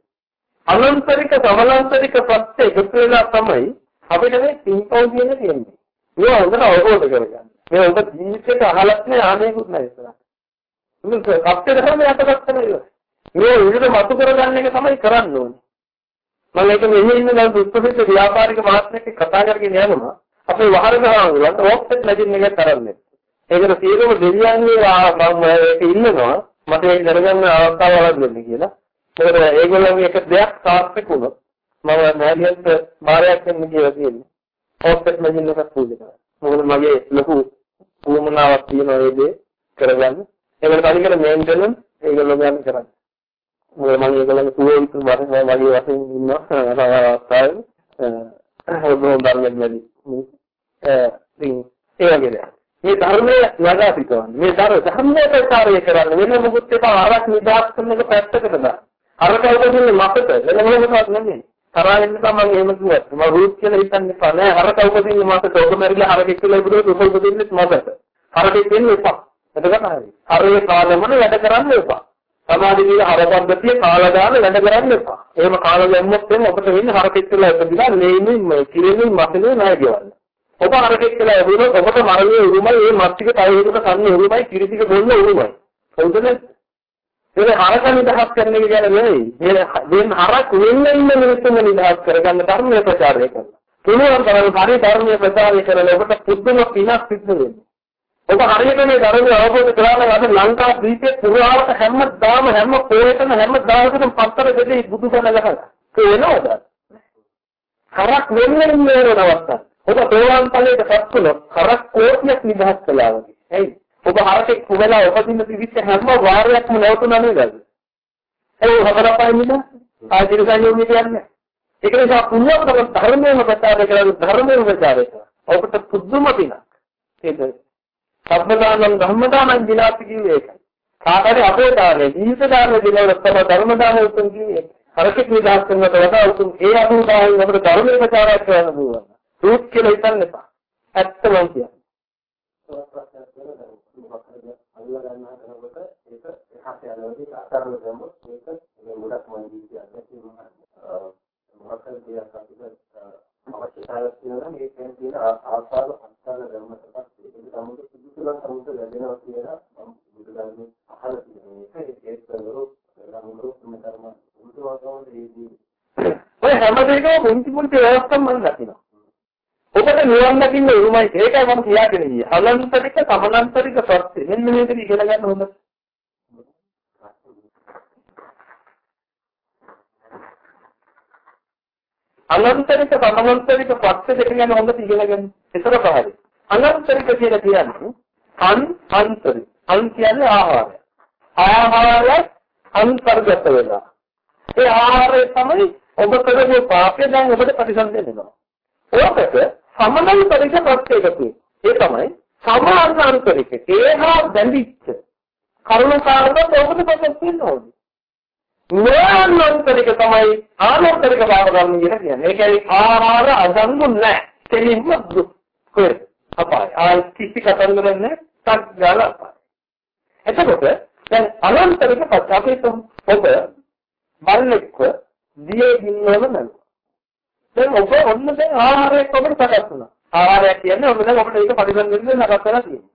A: අනන්තරික සමලන්තරික ප්‍රත්‍ය එකතු වෙලා තමයි අපිට මේ පින්පව් කියන තියෙන්නේ. මේ හොඳට අවබෝධ කරගන්න. මේ ඔබ ජීවිතේට අහලත් නෑ ආනේකුත් නෑ ඉස්සරහ. මේක සත්‍ය ධර්ම යටපත් කරලා මේ විදිහට මතු කරගන්න එක තමයි කරන්න ඕනේ. මම ඒක මෙහි ඉන්න දැන් දුෂ්පිත ව්‍යාපාරික මහත්මයෙක් කතා කරගෙන යනවා. අපේ වහර ගහනවා ඕක්සෙට් මැජින් එක කරන්නේ. ඒකට සියලුම දෙවියන්ගේ මම ඒක ඉන්නවා. මට ඒක කරගන්න අවස්ථාවක් ලැබෙන්නේ කියලා. මොකද ඒගොල්ලන්ගේ එක දෙයක් සාර්ථක වුණොත් මම මෑණියන්ට මාරයක් වෙන්න කියලා තියෙන්නේ. ඕක්සෙට් මැජින් එකක් පූජා කරා. මොකද මගේ ලොකු උවමනාවක් තියෙනවා ඒ දේ කරගන්න. ඒකට කලින් මේන්ටනන්ස් ඒගොල්ලෝ ගන්න කරන්නේ. මොකද මම ඒගොල්ලන්ගේ සුවේතු වශයෙන් මගේ වශයෙන් ඉන්නවා අවස්ථාවේ හොඳම ධර්මයෙන් වැඩි. ඒ වගේ දෙයක්. මේ ධර්මයේ නගා පිටවන්නේ. මේ ධර්ම ධර්මයේ ප්‍රචාරය කරන්න වෙන මොකුත් එපා ආරක් නිදාස් කරන එක පැත්තකට දාන්න. අරක උපදින්නේ මතක වෙන මොකක්වත් නෙමෙයි. තරහ වෙන්න තමයි එහෙම කිව්වත්. මම රූප් කියලා හිතන්න එපා නෑ. අරක උපදින්නේ මතක. ඔබ මැරිලා අරක එක්කලා ඉබුදුත් ඔබ උපදින්නේ මතක. අරක දෙන්න එපා. එතකොට හරි. හරේ කාලෙමන වැඩ කරන්න එපා. සමාධි විල හර පද්ධතිය කාලා දාන වැඩ කරන්න එපා. එහෙම කාලා දැම්මොත් එන්න ඔබට වෙන්නේ හරක එක්කලා ඉපදිලා ලේමින් කිරෙමින් මතනේ නෑ කියවන්න. ඔබ අරක එක්කලා ඉබුදුත් ඔබට මරණය උරුමයි මේ මත් ටික තව එකකට කන්නේ උරුමයි කිරි ටික බොන්න උරුමයි. හවුද නේද? ඒක හරක නිදහස් කරන එක ගැන නෙවෙයි. මේ හරක් වෙන්න ඉන්න මිනිස්සුන් නිදහස් කරගන්න ධර්මයේ ප්‍රචාරය කරනවා. පුළුවන් තරම් හරි ධර්මයේ ප්‍රචාරය කරලා ඔබට පුදුම පිනක් සිද්ධ වෙනවා. ඔබ හරියට මේ ධර්මය අවබෝධ කරගන්න අද ලංකා දීපේ පුරාවට හැමදාම හැම පොයටම හැම දවසකම පත්තර දෙකේ බුදුසණ ගහලා. ඒක වෙනවද? හරක් වෙන්න ඉන්න වෙනවස්ත. ඔබ තෝරන් ඵලයට පත් වුණොත් හරක් කෝටියක් නිදහස් කළා වගේ. ඇයි? ඔබ හරකෙක් කුමලා උපදින්න තිබිච්ච හැම වාරයක්ම නැවතුණා නේද? ඒ හතරපයින් නේද? ආදිර සංයෝගය කියන්නේ. ඒක නිසා පුළුවන් ධර්මයෙන් ප්‍රචාරය කරලා ධර්මයෙන් ප්‍රචාරය කරනවා. ඔබට පුදුම පිනක්. ඒක සම්මදානං ධම්මදානං දිනාති කිව්වේ ඒකයි. කාටරි අපේ දානේ ජීවිත දාන දිනවල තමයි ධර්ම දාන උතුම් කිව්වේ. හරකෙක් නිදහස් කරනවට වඩා උතුම් ඒ අනුදාහයෙන් අපිට ධර්මයේ ප්‍රචාරය කරන්න පුළුවන්. රූප් කියලා හිතන්න එපා. ඇත්තම කියන්නේ. අල්ලා ගන්නවා කරනකොට ඒක එහාට යනකොට අතරම ගමොත් ඒක ගොඩක් මන්දී කියන්නේ මොකක්ද කියයක් අපිට අවශ්‍යතාවයක් තියෙනවා මේ කියන තියෙන ආසාව අත්සාර ධර්මයකට ඒක තමයි සුදුසුකම් සමුද ලැබෙනවා කියලා මම බුදුදහමේ අහලා තියෙනවා. ඒක ඒක කරනකොට රාමුරු ධර්ම බුදුවහන්සේදී ඔය හැම දෙයකම පුංචි පුංචි ව්‍යවස්ථම් මම දකිනවා. ඔබට නිවන් දකින්න උරුමයි ඒකයි මම කියාගෙන ඉන්නේ අනන්තරික සමනන්තරික ප්‍රත්‍ය මෙන්න මේක ඉගෙන ගන්න හොඳයි අනන්තරික සමනන්තරික පක්ෂ දෙක ගැන හොඳට ඉගෙන ගන්න. ඒතර පහරි. අනන්තරික කියලා කියන්නේ අන් අන්තරි. අන් කියන්නේ ආහාරය. ආහාරය අන්තර්ගත වෙලා. ඒ ආහාරය තමයි ඔබ කරපු පාපය දැන් ඔබට ප්‍රතිසන්දේ දෙනවා. ඕකට සමනන්තරික පක්ෂ එකතු. ඒ තමයි සමානාන්තරික. ඒහා බැඳිච්ච කරුණ කාරණා ඔබට පස්සෙන් තියෙනවා. නෝනන්තරික තමයි ආනන්තරික භාව ධර්ම කියලා කියන්නේ. ඒ කියන්නේ ආහාර අසංගු නැහැ. දෙලින්ම දුක්. අපාය. ආ කිසි කතන්දරයක් නැහැ. තක් ගාලා අපාය. එතකොට දැන් අනන්තරික පත් අපි ඔබ බල්ලෙක්ව දියේ ගින්නවම නෑ. දැන් ඔබ ඔන්න දැන් ආහාරයක් ඔබට සකස් වුණා. ආහාරයක් කියන්නේ ඔබ දැන් ඔබට ඒක පරිසම් දෙන්න සකස් කරලා තියෙනවා.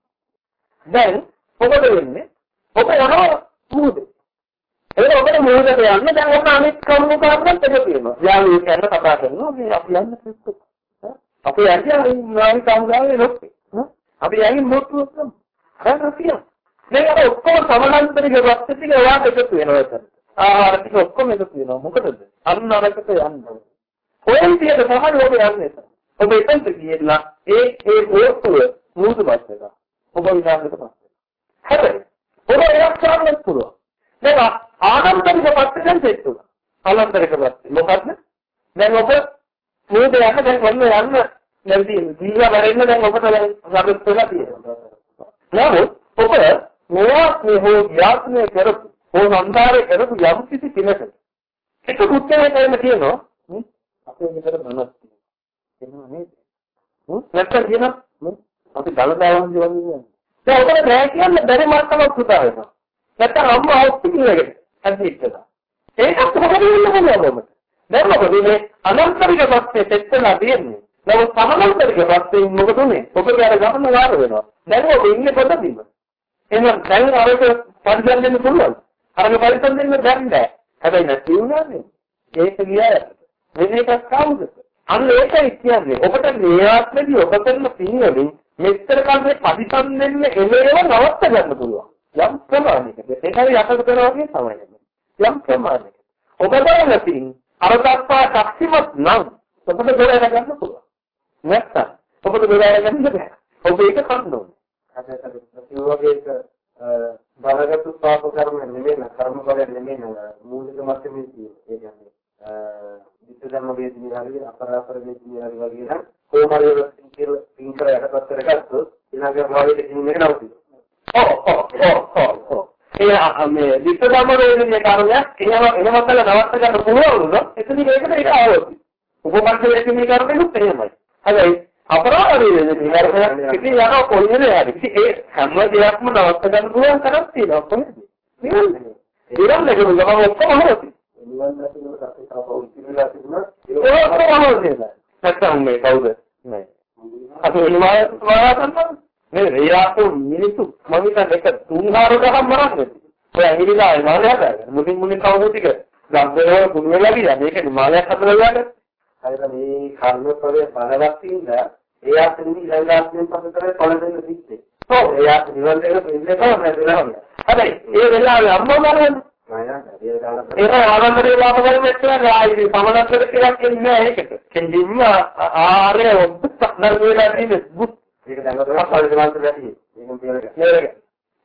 A: දැන් ඔබට වෙන්නේ ඔබ යනවා මුහුදේ. ඒක ඔබට මොහොතට යන්න දැන් ඔන්න අනිත් කරුණු කාරණාත් එක තියෙනවා. යාළුවෝ කියන කතා කරනවා මේ අපි යන්න කිව්වොත්. අපි යන්නේ නාවි සමුදායේ ලොක්කේ. අපි යන්නේ මොකක්ද? හරි රසියා. මේ අර ඔක්කොම සමානාන්තරික වස්තු ටික ඔයාට එකතු වෙනවා එතන. ආහාර ටික ඔක්කොම එකතු වෙනවා. මොකටද? අන්න අරකට යන්න. කොහෙන් තියද තමයි ඔබ යන්නේ. ඔබ එතනට ගියලා ඒ ඒ ඕස්තුව මුදුපත් එක. ඔබ විනාශකට පස්සේ. හැබැයි ඔබ ඒක කරන්න පුළුවන්. මේවා ආනන්තරික පත්‍රයෙන් තේරුණා. ආනන්තරික පත්‍රය. මොකද්ද? දැන් ඔබ මේ දෙයන්න දැන් ඔන්න යන්න නැති දීලා වරෙන්න දැන් ඔබට දැන් සාකච්ඡා වෙලා තියෙනවා. නමුත් ඔබ මේවා මේ හෝ යාත්‍රා කරපු හෝ සංකාරය කරපු යම් කිසි කෙනෙක් එක උත්තරයක් දෙන්න කියනවා අපේ මෙතන මනස් තියෙනවා නේද? නැත්නම් කියනවා අපි දලදාවන් ජීවන්නේ. දැන් ඔබට බෑ කියන්න බැරි මාර්ගයක් පුතා වෙනවා. නැත්නම් අම්මා හොස්පිටල් එකට ඇද්දිච්චදා. ඒකත් මොකද වෙන්නේ මොනවද? දැන් මොකද මේ අනන්තරික පස්සේ තෙත්තලා තියෙන්නේ. නමුත් සමනන්තරික පස්සේ මොකද උනේ? ඔබගේ අර ගමන වාර වෙනවා. දැන් ඔබ ඉන්නේ පොතදීම. එහෙනම් දැන් අරක පරිසම් දෙන්න පුළුවන්. අරක පරිසම් දෙන්න බැරි නෑ. හැබැයි නැති වුණානේ. ඒක ගියා. වෙන එකක් කවුද? අන්න ඒකයි කියන්නේ. ඔබට මේ ආත්මෙදී ඔබ කරන පින් වලින් මෙච්චර කාලේ පරිසම් දෙන්න එමේව නවත්ත ගන්න පුළුවන්. යම් ප්‍රමාණයකට ඒකයි යටට කරනවා වගේ තමයි. යම් ප්‍රමාණයකට. ඔබ බලනකින් අර දක්වා ශක්තිමත් නම් ඔබට දොර ගන්න පුළුවන්. නැත්තම් ඔබට දොර ගන්න බැහැ. ඔබ ඒක කන්න ඕනේ. අද ඒ වගේ බලගත්තු පාප කර්ම නෙමෙයි කර්ම බල නෙමෙයි මූලික මට්ටමේ තියෙන්නේ. ඒ කියන්නේ විත්ත ධර්ම වේදිනිය හරි අපරාපර වේදිනිය හරි වගේ නම් කොහොමද කියලා පින් කර යටපත් කරගත්තොත් ඊළඟ භාවයේ තියෙන එක නවතිනවා. ඔව් ඔව් ඔව් ඔව් ඒ මේ විපදම රෝගිනේ කාරණයක් එහෙම එහෙම කළා නවත්ත ගන්න පුළුවන් වුණා එතනින් ඒකට ඒක ආවොත් උපමර්ථ වේදිනේ කාරණෙකුත් එහෙමයි. හැබැයි අපරාධ වේදිනේ කාරණයක් ඉතින් යනවා කොල්ලේ හරි ඒ හැම දෙයක්ම නවත්ත ගන්න පුළුවන් තරම් තියෙනවා කොහේද? නිරන්නේ නිරන්නේ ගමන් ඔක්කොම හොරති නිවන් දැකීමට අපි තව උත්තරලා තිබුණා ඒක ඔක්කොම හොරති නැත්තම් මේ කවුද නෑ අපි නිවාය වාතන්න නේද? ඒ ආපු මිනිස්සු මම හිතන්නේ එක තුන් හාරකම් මරන්නේ. ඔය ඇඟිලිලා හිමාලයක් ගන්න. මුලින් මුලින් කවුරු ටික ගම්බරවල කුණු වෙලා ගියා. මේක හිමාලයක් හදලා ගන්න. හරිද මේ කර්ම ප්‍රවේ බලවත් ඉඳලා ඒ ආත්මෙදි ඊළඟාත්මෙන් පස්සට පොළ දෙන්න තිස්සේ. ඔව් ඒ ආත්ම නිවන් දෙක ඉන්නේ තමයි නේද? හැබැයි ඒ වෙලාවේ අම්මා මරන්නේ ඒක ආනන්දේ වාප කරන්නේ නැත්නම් ආයි සමනතර කියලා කියන්නේ නැහැ ඒකට. කෙලින්ම ආරේ ඔබ නර්වේලා තියෙන්නේ ඒක දැන් ඔතන පරිසමාන්ත වැඩි. ඒකම කියලා.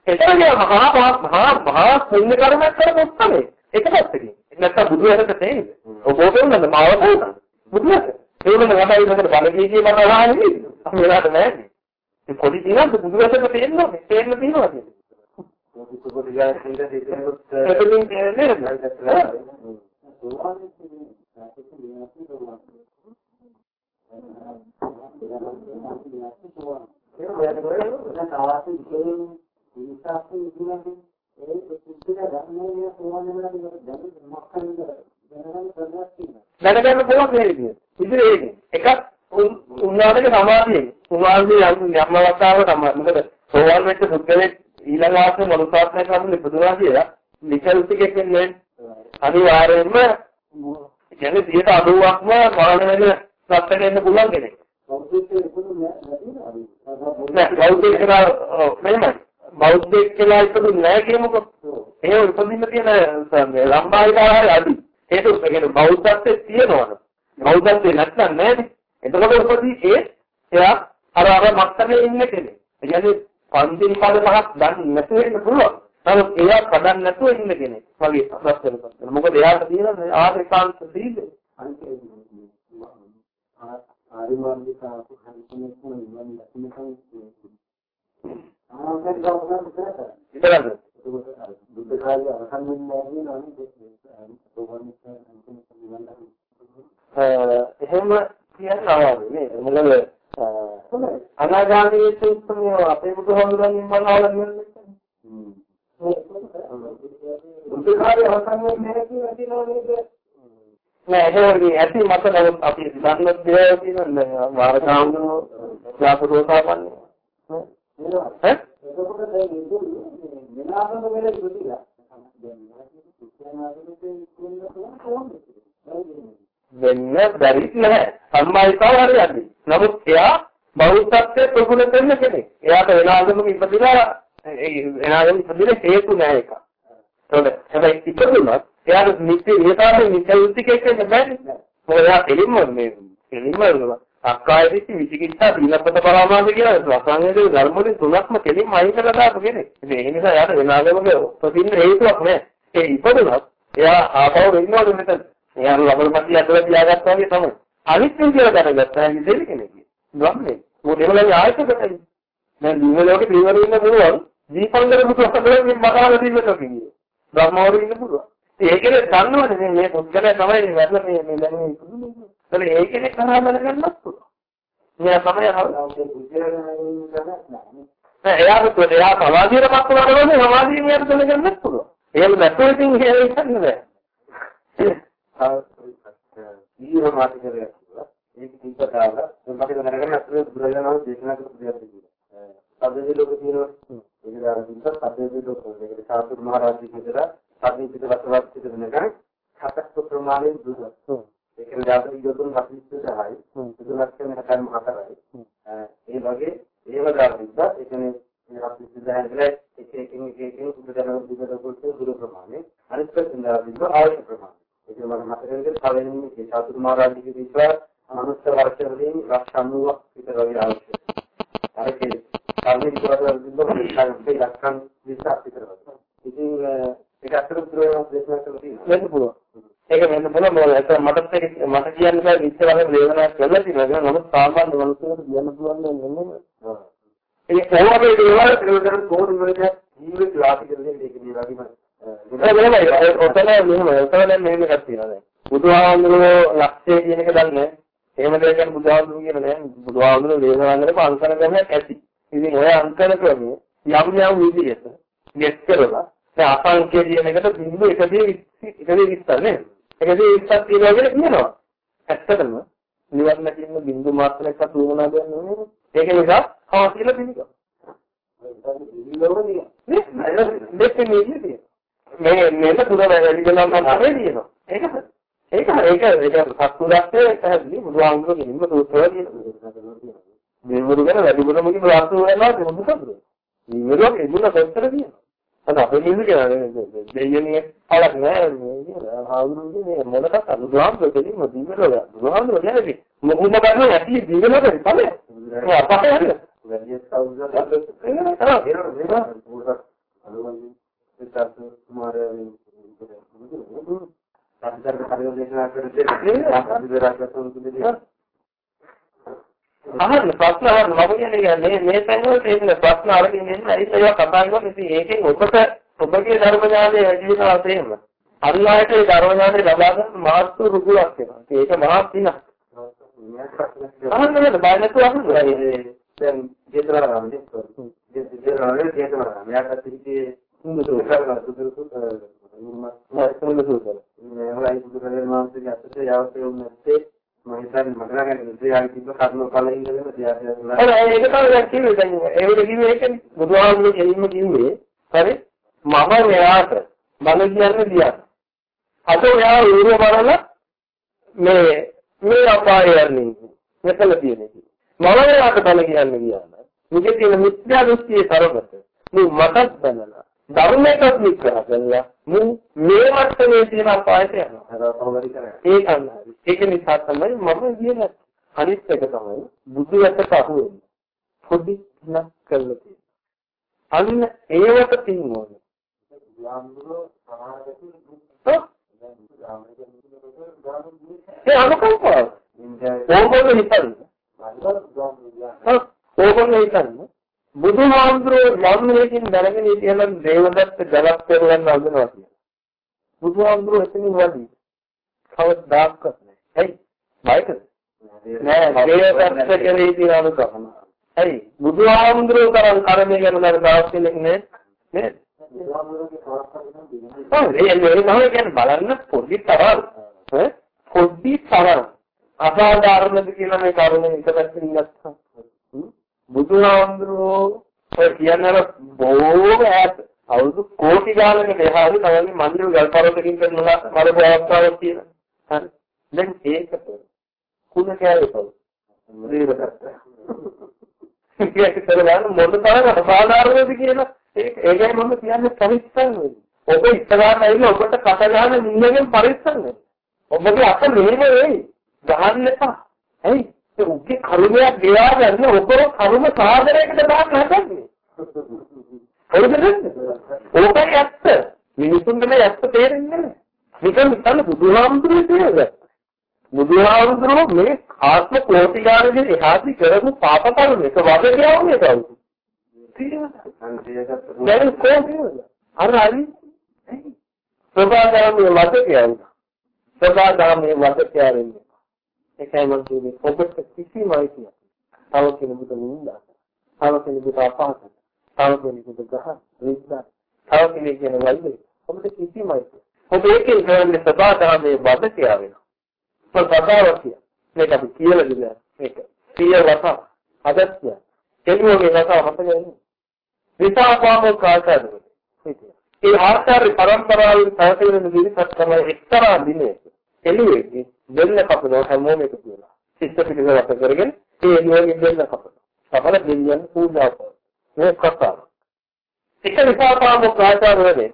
A: එතනදී මහා මහා මහා පුණ්‍ය කර්මයක් කරන උත්සමේ. එක පැත්තකින්. නැත්තම් බුදු වෙනක තේින්ද? ඔබ ෆෝටෝ නේද මාව කරනවා. බුදුලට. ඒ වුණා නම් අපි ඉන්නකට බල කී කී මම නෙවෙයි. අපි වෙලාවට නැහැ. ඒ පොඩි දිනක් බුදුරජාණන් පේනවා මේ පේන්න තියෙනවා කියන්නේ.
B: පොඩි පොඩි ගානක් ඉඳලා හිතනකොට
A: එතනින් කියන්නේ නේද? දැනගන්න පුළුවන් මේ විදිහට. ඉතින් ඒකේ එකක් උන්වහන්සේගේ සමාධියෙන් උන්වහන්සේ යම් යම් අවස්ථාවක තමයි මොකද සෝවාන් වෙච්ච පුද්ගලෙක් ඊළඟ ආත්මේ මනුස්සාත්මය කරන්න ඉපදුනා කියලා නිකල් ටිකක් වෙන්නේ අනිවාර්යයෙන්ම කියන්නේ 90%ක්ම මරණ වෙන සත්ත්වෙට එන්න පුළුවන් කෙනෙක්. නෑ බෞද්ධ කියලා මෙහෙමයි. බෞද්ධ කියලා ඉපදුනේ නැහැ කියමුකෝ. ඒ උපදින්න තියෙන ලම්බායිකාරය අඩි. ඒක කියන්නේ බෞද්ධත්වයේ තියෙනවනේ. බෞද්ධත්වයේ නැත්නම් නෑනේ. එතකොට උපදී ඒ එයා අර අර මත්තමේ ඉන්න කෙනෙක්. ඒ කියන්නේ පන්තිල් පද පහක් දන්නේ නැතුව ඉන්න පුළුවන්. නමුත් එයා පදන් නැතුව ඉන්න කෙනෙක්. වගේ අදහස් කරනවා. මොකද එයාට තියෙන ආර්යකාන්ත සීලය.
B: ආරිමාන්දික ආපු හරිසනේ කොහොමද නිවන් දකින්නකම් ආනන්ද ගෞතම විතරද
A: විතරද?
B: බුද්ධ කාලේ අරහන් වෙන්නේ නැහැ නේද?
A: එහෙම කියනවා නේ. මොකද අනාගාමී සූත්‍රය අපේ බුදුහාමුදුරන්ගෙන් මනවලා කියන්නේ.
B: බුද්ධ කාලේ අරහන් වෙන්නේ නැහැ කියලා කියනවා නේද?
A: නෑ ඒකේ ඇති මත නමුත් අපි දන්න දේවල් කියනවා මාර්ගාංගෝ යාපදෝසාපන්නේ. ඈ?
B: එතකොට දැන් ඉතින් විනාශන වෙලේ ඉතිලා.
A: වෙන්න බැරිත් නැහැ. සම්මායිකාව හරියන්නේ. නමුත් එයා බෞද්ධත්වයේ ප්‍රගුණ කරන කෙනෙක්. එයාට වෙනාගමක ඉපදිලා එනාගම ඉපදින හේතු නැහැ ඒක. ඒකට හැබැයි ඉපදුනත් එයාට නිත්‍ය නියතාවේ නිත්‍ය උත්තිකයක් වෙන්න බැහැ. මොකද එයා දෙලින්ම මේ දෙලින්ම අක්කාය දිට්ඨි විචිකිච්ඡා දීනපත පරාමාස කියලා රසායනික ධර්ම වලින් තුනක්ම කෙලින්ම අයින් කරලා දාපු කෙනෙක්. ඉතින් ඒ නිසා එයාට වෙනාගමක ප්‍රතිින්න හේතුවක් නැහැ. ඒ ඉපදුනත් එයා ආපහු වෙන්නවලු මෙතන. එයා ලබනපති අතල තියාගත්තා වගේ තමයි. අනිත් විදියට දැනගත්තා දෙවි කෙනෙක්. ගම්නේ. මොකද ඒවලගේ ආයතකයි. දැන් දිව ලෝකේ දිවර ඉන්න පුළුවන්. දීපංගර බුදුහමලෙන් මකාල දිවකට කියන්නේ. බ්‍රහ්මවරු ඉන්න පුළුවන්. ඒකනේ දන්නවනේ මේ පුද්ගලයා තමයි වැරලා මේ මේ දැන් මේ ඉපදුනේ. ඒතර ඒකනේ කරා දැනගන්නත් පුළුවන්. මෙයා තමයි නෑ එයාට එයා සමාධියටපත් වුණාට සමාධිය මෙයාට දැනගන්නත් පුළුවන්. එහෙම නැත්නම් ඉතින් ඒක ඉන්නේ නෑ.
B: ඊර මාති කරේ ඒක දීපතාව මට දැනගන්න අත්දැක බුදුරජාණන් දේශනා කරපු දෙයක් තිබුණා. සබ්දේ ලෝකේ තියෙනවා. ඒක දාන දිනක සබ්දේ ලෝකේ ඒක සාතුරු මහ රාජ්‍ය කියලා සබ්දේ පිට වස්තුවක් පිට වෙනකන් හතක් ප්‍රමාණයෙන් දුක. ඒක දාපු යොතුන් 40යි. දුක ලක්ෂණ හතයි මහතරයි. ඒ වගේ ඒව දාපිට ඒ කියන්නේ මේ අපි සිද්ධාන්තලේ එක එකින් එක එකින් බුදුදහම බුදුදහම දුර ප්‍රමාණය අනිත් පැත්තෙන් දාපිට අවශ්‍ය ප්‍රමාණය. ඒක මම මතකයෙන් පළවෙනි මේ සාතුරු මහ රාජ්‍ය විශ්වාස මනුස්ස වර්ෂවලින් ලක්ෂ 90ක් විතර වගේ අවශ්‍යයි. අර ඒ කර්මික විශ්වාසවලින් ලක්ෂ ලක්ෂන් 20ක් විතර වගේ. ඉතින් ඒක අතර පුරවන දේශනා කරලා තියෙනවා.
A: වෙන්න පුළුවන්. ඒක වෙන්න පුළුවන් මොකද ඒක මටත් ඒක මට කියන්න බෑ විශ්ව වගේ වේදනාවක් කරලා තියෙනවා. නමුත් සාමාන්‍ය මිනිස්සුන්ට කියන්න පුළුවන් නෙමෙයි. ඒ කොහොමද ඒ දේවල්
B: ඒකට කොහොමද මේක ජීවිත ලාභ කරන්නේ ඒක මේ වගේම
A: ඒක. ඔතන මෙහෙම ඔතන මෙහෙම එකක් තියෙනවා දැන්. බුදුහාමුදුරුවෝ ලක්ෂය කියන එක දන්නේ එහෙම දෙයක් ගැන බුදුහාමුදුරුවෝ කියන නෑ. බුදුහාමුදුරුවෝ දේශනා කරපු අංකන ක්‍රමයක් ඇති. ඉතින් ඔය අංකන ක්‍රමය යම් යම් විදිහට ගෙස් කරලා දැන් අසංඛ්‍ය කියන එකට බිඳු 1 1 20 නේද? 1 20ක් තියෙනවා කියලා කියනවා. ඇත්තටම නිවන් නැතිනම් බිඳු මාත්‍රයක්වත් වුණා දෙන්නේ නෙමෙයි. ඒක නිසා කව කියලා පිළිගන්න. මේ මේක පුර වැඩි වෙනවා නම් තමයි කියනවා. ඒක ඒක ඒක ඒක සත්පුරස්සේ පැහැදිලි බුදුහාමුදුරුවෝ කිසිම සූත්‍රයක් කියනවා. මේ මුරු ගැන වැඩිපුරම කියන වාස්තු වෙනවා මොකද? මේ මුරුක ඉදුණ සත්‍තර කියනවා. අද අපේ නිදි කියන්නේ දෙයියනේ අලක් නෑ මේ හාමුදුරුවෝ මේ මොනකට බුදුහාමුදුරුවෝ කියන්නේ දීවලෝ බුදුහාමුදුරුවෝ කියන්නේ මොකුම ගන්න ඇති කරේ තමයි. අපහේ හරියට
B: වැඩි සෞන්දර්යයක් ඒක ඒක ඒක අනුමත සිතාස් කුමාරයන් සාධාරණ දේශනා කරන්නේ
A: අහන්න ප්‍රශ්න අහන්න මම කියන්නේ මේ මේ තැන්වල තියෙන ප්‍රශ්න අරගෙන ඉන්න ඇයි ඒවා කතා කරන්නේ ඉතින් ඒකෙන් ඔබට ඔබගේ ධර්ම ඥානය වැඩි වෙනවා තේම අල්ලාහට ඒ ධර්ම ඥානය ලබා ගන්න මාර්තු රුකුලක් වෙනවා ඒක මහා පිනක් අහන්න නේද බය නැතුව අහන්න
B: දැන් ජේතවනාරාමයේ ජේතවනාරාමයේ ජේතවනාරාමයේ යාකට ඉතිේ සුදුසු කරලා සුදුසු මම සුදුසු මේ හොයයි සුදුසු කරලා මානසික අත්‍යවශ්‍ය යාවතේ නැත්තේ මම හිතන්නේ මට නම් ඉන්ද්‍රියයන් තිබ්බ කර්ම ඵල ඉඳගෙන තියාගෙන
A: ඔව් ඒක තමයි දැන් කිව්වේ දැන් ඒකට කිව්වේ ඒකනේ බුදුහාමුදුරුවෝ කෙලින්ම කිව්වේ හරි මම මෙයාට බල කියන්නේ දියක් අද ඔයා ඌර බලලා මේ මේ අපාය යන්නේ මෙතන තියෙන එක මම මෙයාට බල කියන්නේ කියන්නේ මුගේ තියෙන මිත්‍යා දෘෂ්ටියේ තරමට මේ මටත් බැලලා ධර්මයකට විග්‍රහ කළා මු මේ මට්ටමේ තියෙන අපායට යනවා.
B: කොහොමද කරන්නේ?
A: ඒක නිසා තමයි මම කියන්නේ. අනිත් එක තමයි බුදු වැටට අහු වෙන්නේ. පොඩි නක් කරලා තියෙනවා. අන්න ඒවට තින් ඕනේ. ඒ අනුකම්පාව. ඕගොල්ලෝ හිතන්නේ. ඕගොල්ලෝ හිතන්නේ බුදුහාමුදුරුවෝ මම මේකෙන් දැනගෙන ඉතියනම් දේවදත්ත ජලක් පෙරලන්න හදනවා කියලා. බුදුහාමුදුරුවෝ එතනින් වදී. කවදාවත් නැහැ. ඇයි? බයිකද? නෑ දේවදත්ත කෙරෙහි තියෙන අනුකම්පාව. ඇයි? බුදුහාමුදුරුවෝ කරන් කර්මය ගැන නේද දවස් කෙනෙක් නේ? නේද? ඔව් ඒ නේ කියන්නේ බලන්න පොඩි තරම් ඈ පොඩි තරම් අසාධාරණද කියලා මේ කරුණේ එක පැත්තකින් ගත්තා. බුදුහාමුදුරුවෝ ඔය කියන්නේ බොහෝම ඈත අවුරුදු කෝටි ගානකට එහාදී තමයි මන්දිර ගල්පරවතකින් කරනවා මරපු අවස්ථාවක් තියෙනවා. හරි. දැන් ඒකට කුණ කෑවේ පොල්. ඒක කරගන්න මොන තරම් අසාධාරණද කියලා ඒක ඒකයි මම කියන්නේ පරිස්සම් වෙන්න. ඔබ ඉස්සරහට ඇවිල්ලා ඔබට කට ගන්න නින්නගෙන් පරිස්සම් වෙන්න. ඔබගේ අත මෙහෙම වෙයි. ගහන්න එපා. ඇයි? ඒ උගේ කර්මයක් ගෙවා ගන්න ඔබ කර්ම සාධරයකට දාන්න හදන්නේ. හරිද නේද? ඕකයි ඇත්ත. මිනිසුන්ට මේ ඇත්ත තේරෙන්නේ නැහැ. නිකන් හිතන්න බුදුහාමුදුරුවෝ තේරෙන්නේ. බුදුහාමුදුරුවෝ මේ ආත්ම කෝටි ගානකින් එහාදී කරපු පාප කර්ම එක වද කියන්නේ කවුද? දැන් කොහොමද? අර හරි ප්‍රභාදාමයේ වද කියන්නේ. ප්‍රභාදාමයේ වද කියන්නේ. ඒකයි මම කියන්නේ ඔබට කිසිම අයිතියක්. තව කෙනෙකුට නින්දා. තව කෙනෙකුට අපහාස. තව කෙනෙකුට ගහ රිද්දා. තව කෙනෙක් කියන වයිද. ඔබට කිසිම අයිතියක්. ඔබ ඒකෙන් කරන්නේ සබාදාමයේ වද කියලා වෙනවා. සබාදාවතිය. මේක අපි කියලා දෙන්න. මේක. සිය වතා. අදත්‍ය. කෙනෙකුගේ වතා මතකයි. විපාකාමෝ කාචාරවල. ඒ ආචාර්ය පරම්පරාවෙන් පැවතෙන විදිහට තමයි එක්තරා දිනයක එළුවේදී දෙන්න කපනවා හැමෝම එකතු වෙලා. සිත් පිටික වට කරගෙන ඒ එළුවගේ දෙන්න කපනවා. කපල දෙවියන් පූජා කරනවා. මේ කතාව. එක විපාකාමෝ කාචාරවලදී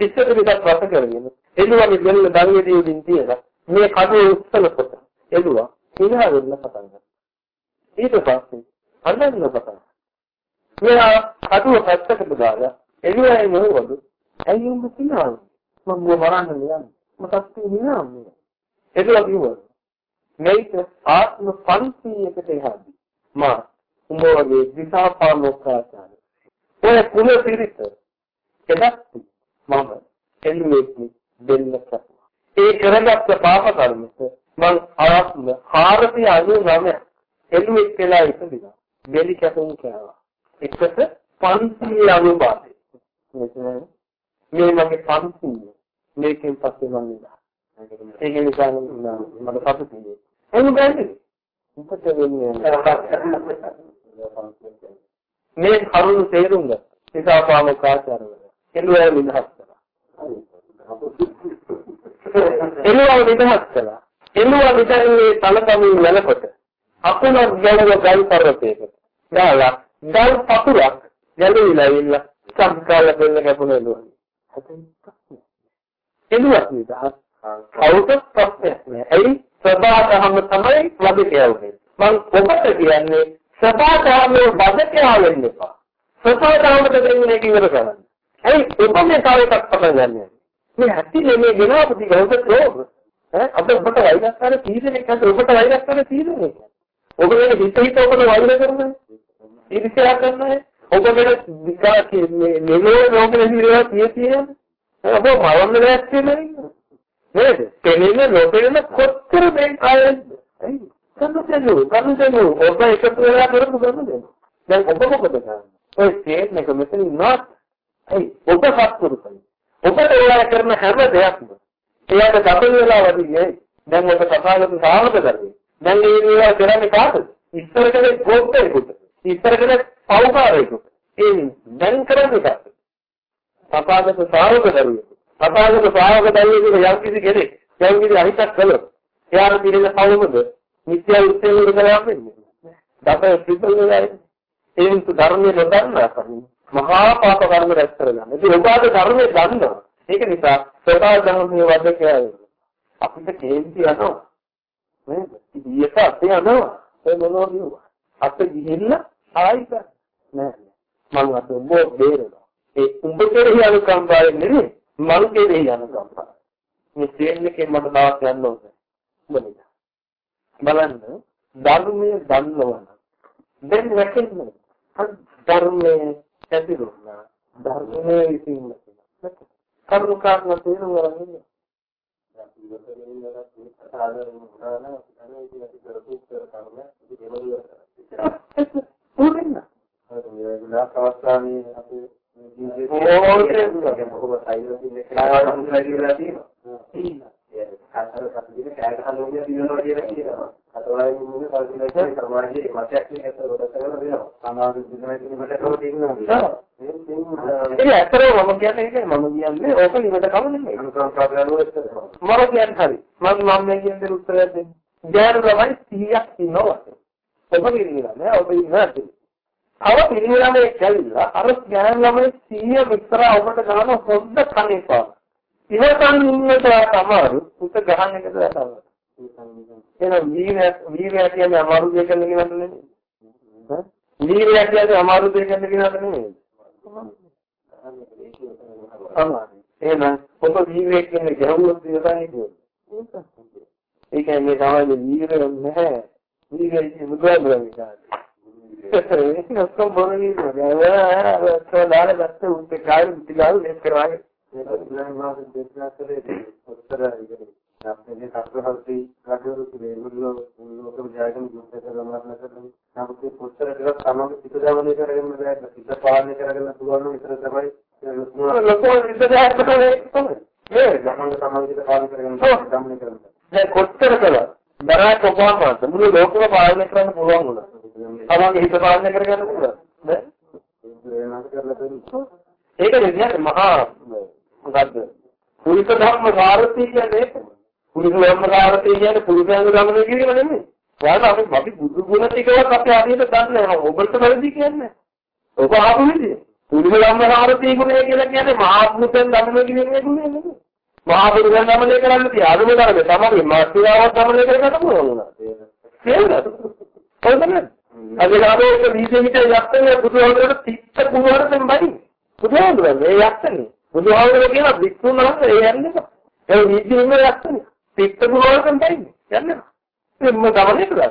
A: සිත් පිටික වට කරගෙන එළුවගේ දෙන්න දරුවේදී උදින් තියලා මේ කඩේ උස්සන කොට එළුවා ඉනහ වෙන්න පටන් ගන්නවා. ඊට පස්සේ අන්නන්න පටන් මෙයා කඩුව පැත්තකට දාලා එළුවයි මොනවද? ඇයි උඹ කිනාව? මම වරන්න යන්නේ. මටත් කියනවා. ඒකලා කිව්වා. මේක ආත්ම 500කට එහාදී මා උඹ වගේ දිසාපාලෝකාචාර්ය. ඔය කුල පිරිත එදත් මම එළුවෙක් දෙන්න කපුවා. ඒ කරගත්ත පාප කර්මෙත් මං ආත්ම 499 එළුවෙක් කියලා ඉපදිනා. බෙලි කැපුම් කෑවා. එකට 500 අනුපාතය. මේ මගේ 500 මේකෙන් පස්සේ මම ඉඳලා. ඒක නිසා මට සතුටුයි. එහෙනම් බෑනේ. උඹට වෙන්නේ මේ කරුණු තේරුම් ගන්න. සිතාපාම කාචාරවල. එළුවා නිදහස් කළා. එළුවා නිදහස් කළා. එළුවා විතරේ තලකමින් යනකොට අකුණක් ගැලව ගල් පර්වතයකට. දාලා ගල් පතුරක් ගැලවිලා ඉන්න සංකාල දෙන්න කැපුණ එළුවා. එළුවා නිදහස් කවුරුත් ප්‍රශ්නයක් නෑ. ඇයි? සබාධර්ම තමයි වදකයවන්නේ. මම ඔබට කියන්නේ සබාධර්මයේ වදකයා වෙන්න එපා. සබාධර්මයට දෙන්නේ කිවර කරන්න. ඇයි? ඔබ මේ තව එකක් පටන් ගන්න. මේ ඇති නෙමේ ගෙනාවු ටික ඔබට ඕක. ඈ අපිට ඔබට වෛරස්කාර තීරණයක් නැද්ද ඔබට වෛරස්කාර තීරණයක් ඔබ වෙන හිත හිත ඔබට වෛර කරනවා ඉරිසියා කරනවා ඔබ වෙන විකාශයේ නෙමෙයි ලෝකෙ හිරලා තිය තියෙන ඔබ මරන්න දැක්කේ නේද තෙන්නේ ලෝකෙම කොච්චර මේ ආයෙත් කන්දෙනු කන්දෙනු ඔබ එකතු වෙලා කරපු කන්දෙනු දැන් ඔබ මොකද කරන්නේ? ඔය ස්ටේට් එක මෙතන not ඒ ඔබ සත්පුරුෂයි. ඔබට ඒවා කරන හැම දෙයක්ම එයාට දබල වෙලා වදින්නේ දැන් ඔබ සසාගත සාවක කරන්නේ දැන් මේ ඒවා කරන්නේ කාටද? ඉස්සර කලේ ගෝප්තේකට ඉස්සර කලේ පෞකාරයෙකුට ඒ දැන් කරන්නේ කාටද? සසාගත සාවක දරුවෙකුට සසාගත සාවක දරුවෙකුට යම් කිසි කෙනෙක් යම් කිසි අහිතක් කළොත් එයාට පිළිගන්න කවුමද මිත්‍යා උත්තේජන කරලා වෙන්නේ දබල ත්‍රිපල් වෙලා ඒ ධර්මයේ නොදන්නා කන්නේ මහා පාප කර්ම රැස් කරගන්න. ඉතින් ඔබාද ධර්මයේ දන්නවා. ඒක නිසා සෝතාව ධර්මයේ වදකයා අපිට කේන්ති යනවා. නේද? ඊයක අපේ යනවා. ඒ මොනවද කියුවා? අත ගිහිල්ල ආයික නෑ. මම අත උඹ බේරනවා. ඒ උඹ කෙරෙහි අනුකම්පාවෙන් නෙමෙයි මං කෙරෙහි අනුකම්පාව. මේ ට්‍රේන් එකේ මට තාක් යන්න ඕනේ. බලන්න. බලන්න ධර්මයේ දන්නවනම් දැන් වැටෙන්නේ ධර්මයේ ඇතිරුණා ධර්මයේ විසින් කරුණු කාරණා තේරුම් ගන්න ඕනේ. අවස්ථාවේ අපේ ජීවිතේ මොකද සයිලන්ට් එකේ කායවල හඳුනලා තියෙනවා. අතර කටින් කෑග හලෝගිය දිනනවා කියලා කියනවා. අතවයි මුන්නේ කල්පිනේෂන් සමාජයේ මතයක් නේ අතර කොට කරලා දෙනවා. සමාජ දිනන කෙනෙකුට ඒක තියෙනවා. ඒක ඇත්තටම මම කියන්නේ ඒකයි මම කියන්නේ ඕක නිවට කම නෙමෙයි. මම කියන්නේ හරි. මම මම මේ කියන දේ උත්තරයක් දෙන්න. ඥාන ළමයි 100ක් ඉන්නවා. ඔබ පිළිගන්න නෑ ඔබ ඉන්නවා. අව පිළිගන්නේ කැවිලා අර ඥාන ළමයි 100 විතර ඔබට ගන්න හොද්ද කණේ පාන. ඉවසන් ඉන්නට අමාරු උත ගහන්න එකද අමාරු එහෙනම් වීරය වීරය කියන්නේ අමාරු දෙයක් නෙවෙයි නෙමෙයි? වීරය කියන්නේ අමාරු දෙයක් නෙවෙයි අමාරු එහෙනම් ඔබ වීරය කියන්නේ ගැහුවොත් ඉවසන්නේ ඒක මේ තමයි වීරය නැහැ. වීරය කියන්නේ මුදවන්නේ ඒක ඔක්කොම බොරේ නේද ඒක දාලා දැක්ක උන්ට කායි පිටිගාල් නෙත් කරවාගේ ඉස්ලාම් මාස දේශනා කරේ උත්තර ඉගෙන අපේ සත්‍යහල්ති කඩවරු මේගොල්ලෝ ලෝකෙ ජයගෙන යුද්ධ කරනවා කරන්නේ නමුත් මේ පුස්තක ටිකක් තමයි පිටදවන්නේ කරගෙන බෑ පිට පාලනය කරගන්න පුළුවන් නම් විතර තමයි ලොකෝ විද්‍යාවක් තමයි ඒ ගමන් සමාජික පාලනය කරගෙන ගමනය කරන්න දැන් කොච්චර කළා බරාක් ඔබාමාට මුළු ලෝකෙම පාලනය කරන්න පුළුවන් වුණා තමන්ගේ හිත පාලනය කරගන්න පුළුවන් නෑ ඒක කියන්නේ මහා මොකද්ද? පුරුෂ ධර්ම සාරතී කියන්නේ පුරුෂ ධර්ම සාරතී කියන්නේ පුරුෂයන්ගේ ධර්ම කියන නෙමෙයි. වාන අපි අපි බුදු ගුණ ටිකවත් අපි හරියට දන්නේ නැහැ. ඔබට වැරදි කියන්නේ. ඔබ ආපු විදිය. පුරුෂ ධර්ම සාරතී ගුණය කියලා කියන්නේ මහා පුරුෂයන් ධර්ම කියන්නේ ගුණය නෙමෙයි. මහා පුරුෂයන් ධර්මලේ කරන්න තිය අදුම ධර්මේ තමයි මාත්‍යාවක් ධර්මලේ කරගන්න පුළුවන් වුණා. තේරුණාද? කොහොමද? අද ගාමේ වීදියේ විතර යත්තේ බුදුහාමුදුරුවෝ තිත්ත කුමාරයන් බයි. බුදුහාමුදුරුවෝ මේ යත්තනේ බුදුහාමුදුරුවෝ කියන වික්ෂුන් වහන්සේ ඒ යන්නේ. ඒ වීදියේ ඉන්න යත්තනේ. තිත්ත කුමාරයන් බයි. යන්නේ. එම්ම ගමනේ කරා.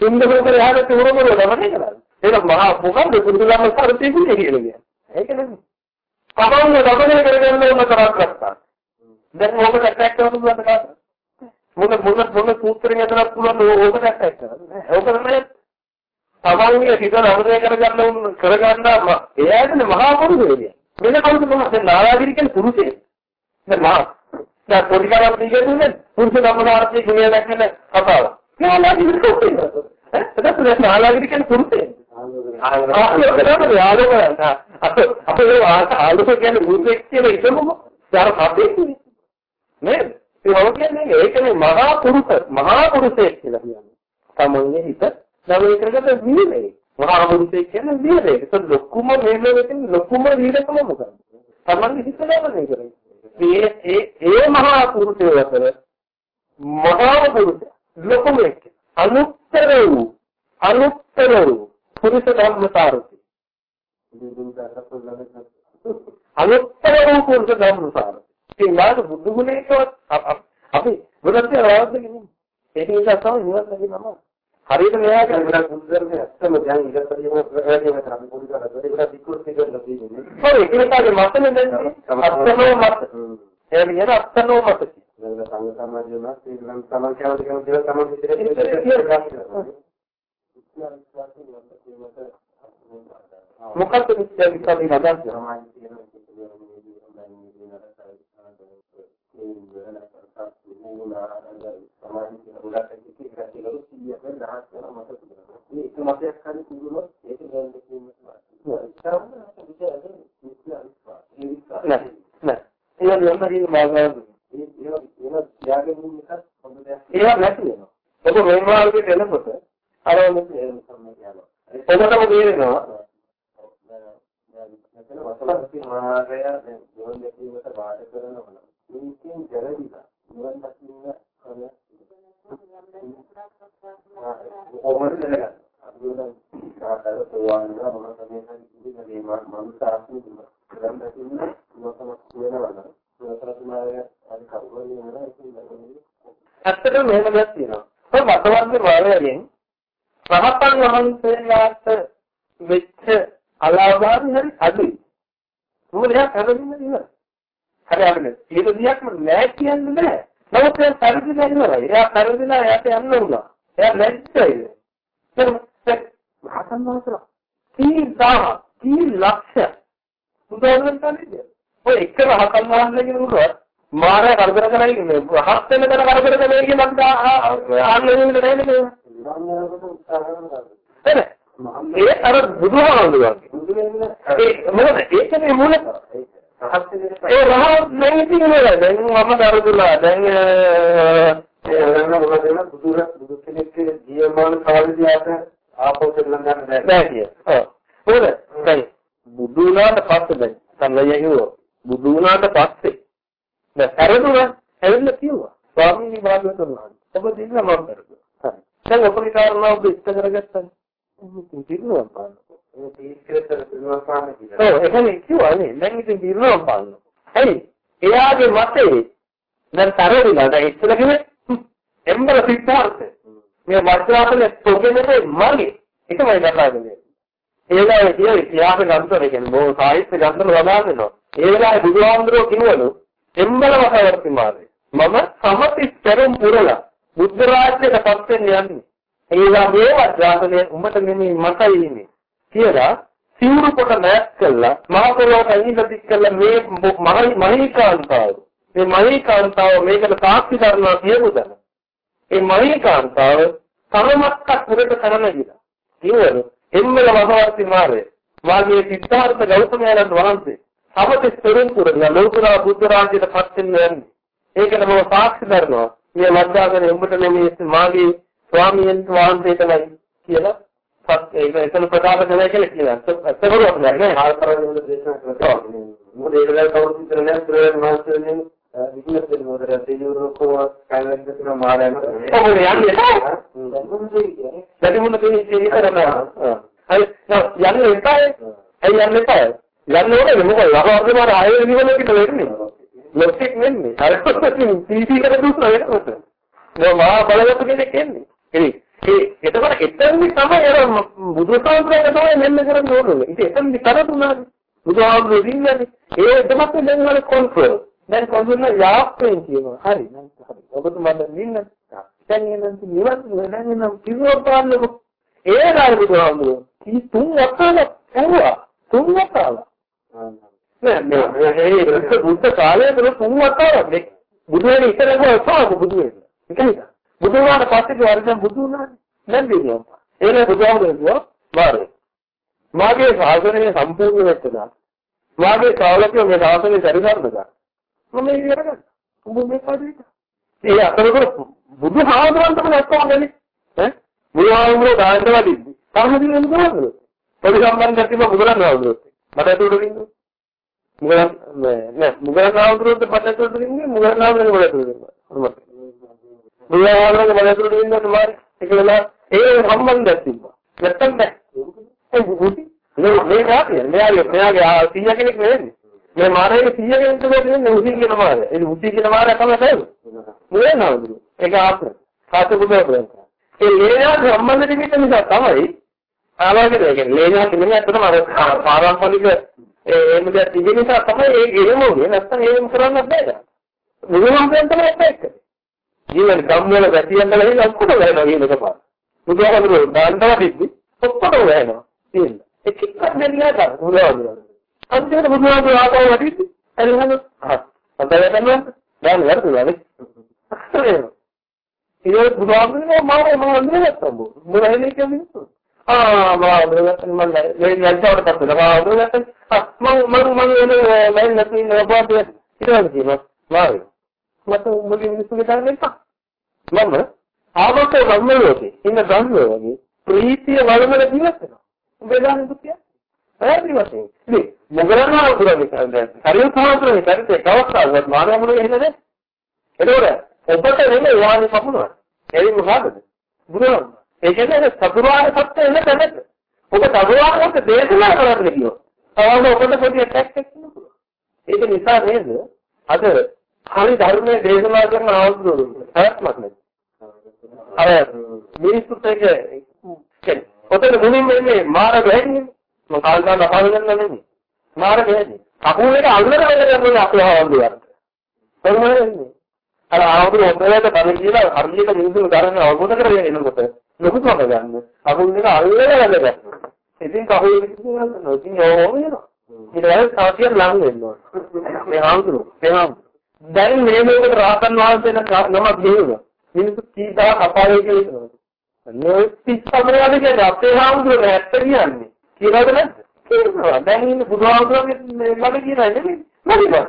A: තුන්දෙනෙකුට යහට තුරමර ගමනේ කරා. ඒක මහා මොකක්ද බුදුලම සරතේ කියන්නේ කියන්නේ. ඒක නෙමෙයි. කවුරුද ගමනේ කරගන්න ඕන කරක් ගත්තා. දැන් ඕකට ඇටැක් කරන්න පුළුවන් කාටද? මොන මොන මොන සූත්‍රයෙන් හදලා පුළුවන් ඕකට ඇටැක් කරන්න. ඕක තමයි තමන්ගේ හිත නවරය කරගන්න කරගන්න එයාටනේ මහා පුරුෂය කියන්නේ. වෙන කවුරුද මොකද දැන් නාලාගිරි කියන්නේ පුරුෂය. දැන් මහා දැන් පොඩි කාලේ කියන්නේ පුරුෂ ධම්මනාර්ථයේ ගුණය දැක්කන කතාව. නාලාගිරි කොහොමද? ඒක නාලාගිරි කියන්නේ පුරුෂය. අපේ ආලෝක කියන්නේ පුරුෂයෙක් කියලා හිතමුකෝ. ඊට අපේ නේද? ඒ වගේ ඒකනේ මහා පුරුෂ මහා පුරුෂයෙක් කියලා කියන්නේ. තමන්ගේ හිත නවය කරගත වීරයෙක්. මහා පුරුෂයෙක් කියන්නේ වීරයෙක්. ඒක ලොකුම වීරයෙක් ලොකුම වීරකම මොකක්ද? තමන්ගේ හිත නවය කරන්නේ. ඒ ඒ ඒ මහා පුරුෂය අතර මහා පුරුෂ ලොකුම එක් අනුත්තර වූ අනුත්තර වූ පුරුෂ ධර්මතාරති. අනුත්තර වූ පුරුෂ ධර්මතාරති. ඒ මාන බුදු ගුණේකවත් අපි බුදුන්සේ රවද්දගෙන ඒක නිසා තමයි නිවන් දකින්නම. හරියට මෙයා
B: කරලා බුදුදර්මයේ ඇත්තම දැන් ඉලක්කයම ප්‍රයෝජනය කරන්නේ පොඩි කරලා ඒක විකෘති කරලා තියෙන්නේ.
A: ඔව් ඒකේ මතනේ දැන් අත්තනෝ මත. ඒ කියන අත්තනෝ මත.
B: දැන් සංඝ සමාජය නම් ශ්‍රී ලංකා සමාජ කියන දේ දේවල් තමයි විතරේ
A: මොකක්ද මිත්‍යා විස්තරي නදන්
B: සමාජ කියන සමාජ කියන උඩට කිසි එකක් කියලා සියයක් දහස් කරන මත ඒක මතයක් හරි තිබුණොත් ඒක ගන්න දෙන්නේ
A: නෑ නෑ ඒක යොමුරින් මාගාව
B: ඒ ඒක ත්‍යාගයෙන් එකක් හොඳ දෙයක්
A: ඒක නැති වෙනවා ඔබ මේ මාර්ගයට එනකොට අර ඔබටම තේරෙනවා
B: මෙතන වසලති මාර්ගය දැන් ජීවන දැකීමට බාධා කරනවා මේකෙන් ගැලවිලා නිවන් දකින්න කම ඔබට දැනගන්න අදුරෙන් කාටද තෝවන්නා මොන තමයි කියන්නේ මේ මම සාස්ත්‍රීය නිවන් දකින්න මොකක්ද වෙනවා නම් වසලති මාර්ගය අද කවුරුනේ නේද
A: ඇත්තටම මෙහෙම දෙයක් තියෙනවා. ඔය වතවන්ගේ වලයෙන් රහතන් වහන්සේලාට වෙච්ච අලාභාරි හරි අඩුයි. මොකද එයා කරගෙන ඉවරයි. හරි අපිට ඒක දියක්ම නෑ කියන්නේ නෑ. නමුත් එයා පරිදිලා ඉවරයි. එයා පරිදිලා එයාට යන්න උනා. එයා නැද්දයි. ඒක රහතන් වහන්සේලා කීදා කී ලක්ෂ උදාහරණ ගන්නද? ඔය එක රහතන් වහන්සේගෙන උනොත් මාරය කරදර කරයි මේ රහත් වෙන තැන කරදර කරේ කියන මට ආන්න වෙන්නේ නැහැ නේද? ඒ අර බුදුහාමුදුරුවෝ. ඒ මොකද ඒකනේ මූල ඒ රහත් නෙමෙයි කියන්නේ දැන් මම දරදුලා දැන්
B: ඒ බුදුර බුදු කෙනෙක්ගේ ජීවමාන කාලේදී ආත ආපෝ දෙලංගන්න බෑ.
A: බෑ කිය. ඔව්. මොකද දැන් බුදු වුණාට පස්සේ දැන් සම්ලය කිව්වා බුදු වුණාට පස්සේ දැන් පෙරදුනා ඇවිල්ලා කිව්වා ස්වාමීනි වහන්සේ ඔබ දින්න මම පෙරදුනා. හරි. දැන් ඔබේ කාරණා ඔබ ඉස්ත කරගත්තා. ඉතින් කිව්වා පාන.
B: ඒ තීක්ෂේතර පිළිවන් පාන කියලා.
A: ඔව් එහෙනම් කිව්වා නේ. දැන් ඉතින් කිව්වා පාන. හරි. එයාගේ මතේ දැන් තරවිලා දැන් ඉස්සර කිව්වේ එම්බල සිද්ධාර්ථ. මේ වර්තමානයේ තොගෙනේ මගේ එකමයි ගන්නාන්නේ. ඒ වෙලාවේ කියන ඉතිහාස ගන්තර කියන්නේ බොහෝ සාහිත්‍ය ගන්තර වදා වෙනවා. ඒ වෙලාවේ බුදුහාමුදුරුවෝ කිව්වලු එම්බල වහවර්ති මාර්ගය. මම සමතිස් පෙරම් පුරලා බුද්ධ රාජ්‍යයට පත් වෙන්න යන්නේ. ඒ වගේවත් ශාසනය උඹට නෙමෙයි මටයි ඉන්නේ. කියලා සිවුරු කොට නැත් කළා මහ පොළොවට ඇවිල්ලා දික් කළා මේ මහීකාන්තාව. මේ මහීකාන්තාව මේකට සාක්ෂි කරනවා කියමුදන. ඒ මහීකාන්තාව තරමක්ක පුරට කරන ගියා. කිව්වලු එම්මල වහවර්ති මාර්ගය. වාගේ සිද්ධාර්ථ ගෞතමයන්න් වහන්සේ සමතේ ස්වරූප පුරලා ලෝකුරා බුද්ධ රාජ්‍යයට පත් වෙන්න යන්නේ. ඒකට මම සාක්ෂි කරනවා. මේ ලද්දාගෙන උඹට නෙමෙයි මාගේ ස්වාමීන් වහන්සේටමයි කියලා ඒක එතන ප්‍රකාශ කරලා කියලා කියනවා. අත්කරුවක් නෑ නේ.
B: ආල්පරවල දේශනා කරලා මොකද ඒ වෙලාවට කවුරුත් විතර නෑ ප්‍රේම මාස්ටර්ගෙන් විද්‍යාව දෙනවද තේජුරකෝ කයිවෙන්ද කියන මාරයන්.
A: ඔව් යන්නේ. දැන් මොන කෙනෙක් කරනවා. හරි යන්නේ එපායි. ඇයි යන්නේ එපායි? යන්නේ ඕනේ මොකද ලබවර්ධ මාර ආයෙ නිවන පිට වෙන්නේ. ලොක්ෙක් වෙන්නේ. අර ටීවී එකට දුස්නා වෙනකොට. මම මහා බලවත් කෙනෙක් එන්නේ. ඒ ඒ එතකොට එතනදි තමයි අර බුදුසාසනය තමයි මෙන්න කරන්න ඕනේ. ඉතින් එතනදි කරතුනානේ. බුදුහාමුදුරු දින්නේ. ඒ එතමත් දැන් වල කොන්ෆරන්ස්. දැන් කොන්ෆරන්ස් යාප්පෙන් කියනවා. හරි. හරි. ඔබතුමා දැන් ඉන්න. දැන් එනම් නිවන් දැන් එනම් කිව්ව පාන්නකො. ඒ ගාන බුදුහාමුදුරු. කී තුන් වතාවක් ඇහුවා. තුන් වතාවක්. නෑ නෑ ඒ බුද්ධ කාලයේ තුන තුන් වතාවක් මේ බුදු වෙන ඉතරකෝ සාක බුදු වෙන. ඒකයි. බුදු වුණාට පස්සේ වර්ධන බුදු වුණානේ. දැන් දෙවියෝ. ඒනේ බුදුහාමුදුරුවෝ වාරේ. මාගේ ශාසනය සම්පූර්ණ වෙච්චදා. මාගේ කාලකේ මේ ශාසනය පරිසරණදා. මම මේක කරගන්න. උඹ මේ කාදේට. ඒ අතරතුර බුදුහාමුදුරන් තමයි ඔක්කොම ගන්නේ. ඈ? බුදුහාමුදුරුවෝ දායකවලින්දි. කර්මදින බුදුහාමුදුරුවෝ. පරිසම්බන්ධ තිබ්බ බුදුරණවහන්සේ. මට ඒකට ඉන්නේ. මුගලන් නෑ මුගලන් ආවුරුද්ද පටලට ඉන්නේ මුගලන් ආවුරුද්ද වලට ඉන්නේ. මුගලන් ආවුරුද්ද වලට ඉන්නේ මාරි ඒක වෙලා ඒ සම්බන්ධයක් තිබ්බා. නැත්තම් නෑ. ඒ බුද්ධි නේ මේ රාතිය මෙයාගේ මෙයාගේ සීයා කෙනෙක් නෙවෙයි. මේ මාරේ 100 කෙනෙක් දෙන්නේ උසි කියන මාරේ. ඒ උසි කියන මාරේ තමයි නේද? නේ නේද? ඒක ආත්ම. සාතුකුබේ ඒ ලේනා සම්බන්ධ නිමිත්ත නිසා තමයි ආලෝකය කියන්නේ ලේනා කියන්නේ ඇත්තටම අර පාරම්පරික ඒ එහෙම දෙයක් තිබෙන නිසා තමයි ඒ එහෙම උනේ නැත්නම් එහෙම කරන්න බෑ. බුදුහාමුදුරන් තමයි ඒක. ජීවන ගම්වල වැටියන් වල ඉන්න ඔක්කොම වෙනවා කියන එකපාර. බුදුහාමුදුරුවෝ දාන්නවා තිබ්බි ඔක්කොම වෙනවා. තියෙන. ඒක එක්ක දෙන්නේ නැහැ බුදුහාමුදුරුවෝ. අන්තිමට බුදුහාමුදුරුවෝ ආපහු වැටිච්චි. එළහන හත්. අතේ යනවා. දැන් වර්ධනනේ. ඒක බුදුහාමුදුරුවෝ මාව මාව අඳුරගත්තම මොනවද කියන්නේ? ආ මාව අඳුරගත්තම මම මේ ලැජ්ජාවට පත් වෙනවා. මාව අඳුරගත්ත මම මම මම වෙන මම නැති නබෝද ඊට පස්සේ මාව මට උඹගේ මිනිස්සුගේ තරම් එපා. මම ආවක වම්මලෝකේ ඉන්න ගම්මෝ වගේ ප්‍රීතිය වලමල ජීවත් වෙනවා. උඹේ ගාන දුක්ඛය. පැහැදිලි වශයෙන්. ඉතින් මොගලන්වා උතුරන්නේ කියන්නේ හරිය සමාන්තරනේ පරිතේ කවස්තාවක් මානවමුලේ එහෙමද? එතකොට ඔබට නෙමෙයි වාහනේ පපුනවා. එයි මොකද? බුදුන්. ඒ කියන්නේ සතුරාන සත්‍ය එන්න තැනක. ඔබ සතුරානකට දේශනා කරන්න කියනවා. තවම ඔබට පොඩි ඇටැක් එකක් තියෙනවා. ඒක නිසා නේද අද හරි ධර්මයේ දේශනා කරන අවුරුදු හයක්මත් නැති. අර මිනිස්සුත් එක ඔතන මුලින්ම ඉන්නේ මාර බැහැන්නේ. මම කාල්දාන අහගෙන නෙමෙයි. මාර බැහැන්නේ. කකුල් එක අල්ලගෙන වෙලගෙන අපේ හවුදුවට. කොහොමද අර ආවුරු හොඳට බල කියලා හරියට මිනිස්සු කරන්නේ අවබෝධ කරගෙන එනකොට ලොකුම ගන්න. කකුල් එක අල්ලගෙන වැඩ ඉතින් කකුල් එක කියනවා ඉතින් ඕම වෙනවා. ඊට පස්සේ සාතිය ලඟ වෙන්න ඕන. මේ ආවුරු එහෙනම් දැන් මේ මේකට රාතන් වහන්සේ නමක් දෙනවා. මිනිස්සු කීදා අපායේ කියලා හිතනවා. නෝටි සමරාද කියන්නේ අපේ හාමුදුරුවෝ ඇත්ත කියන්නේ. කියලාද නැද්ද? කියනවා. දැන් ඉන්නේ බුදුහාමුදුරුවෝගේ මම කියනවා නෙමෙයි. මම කියනවා.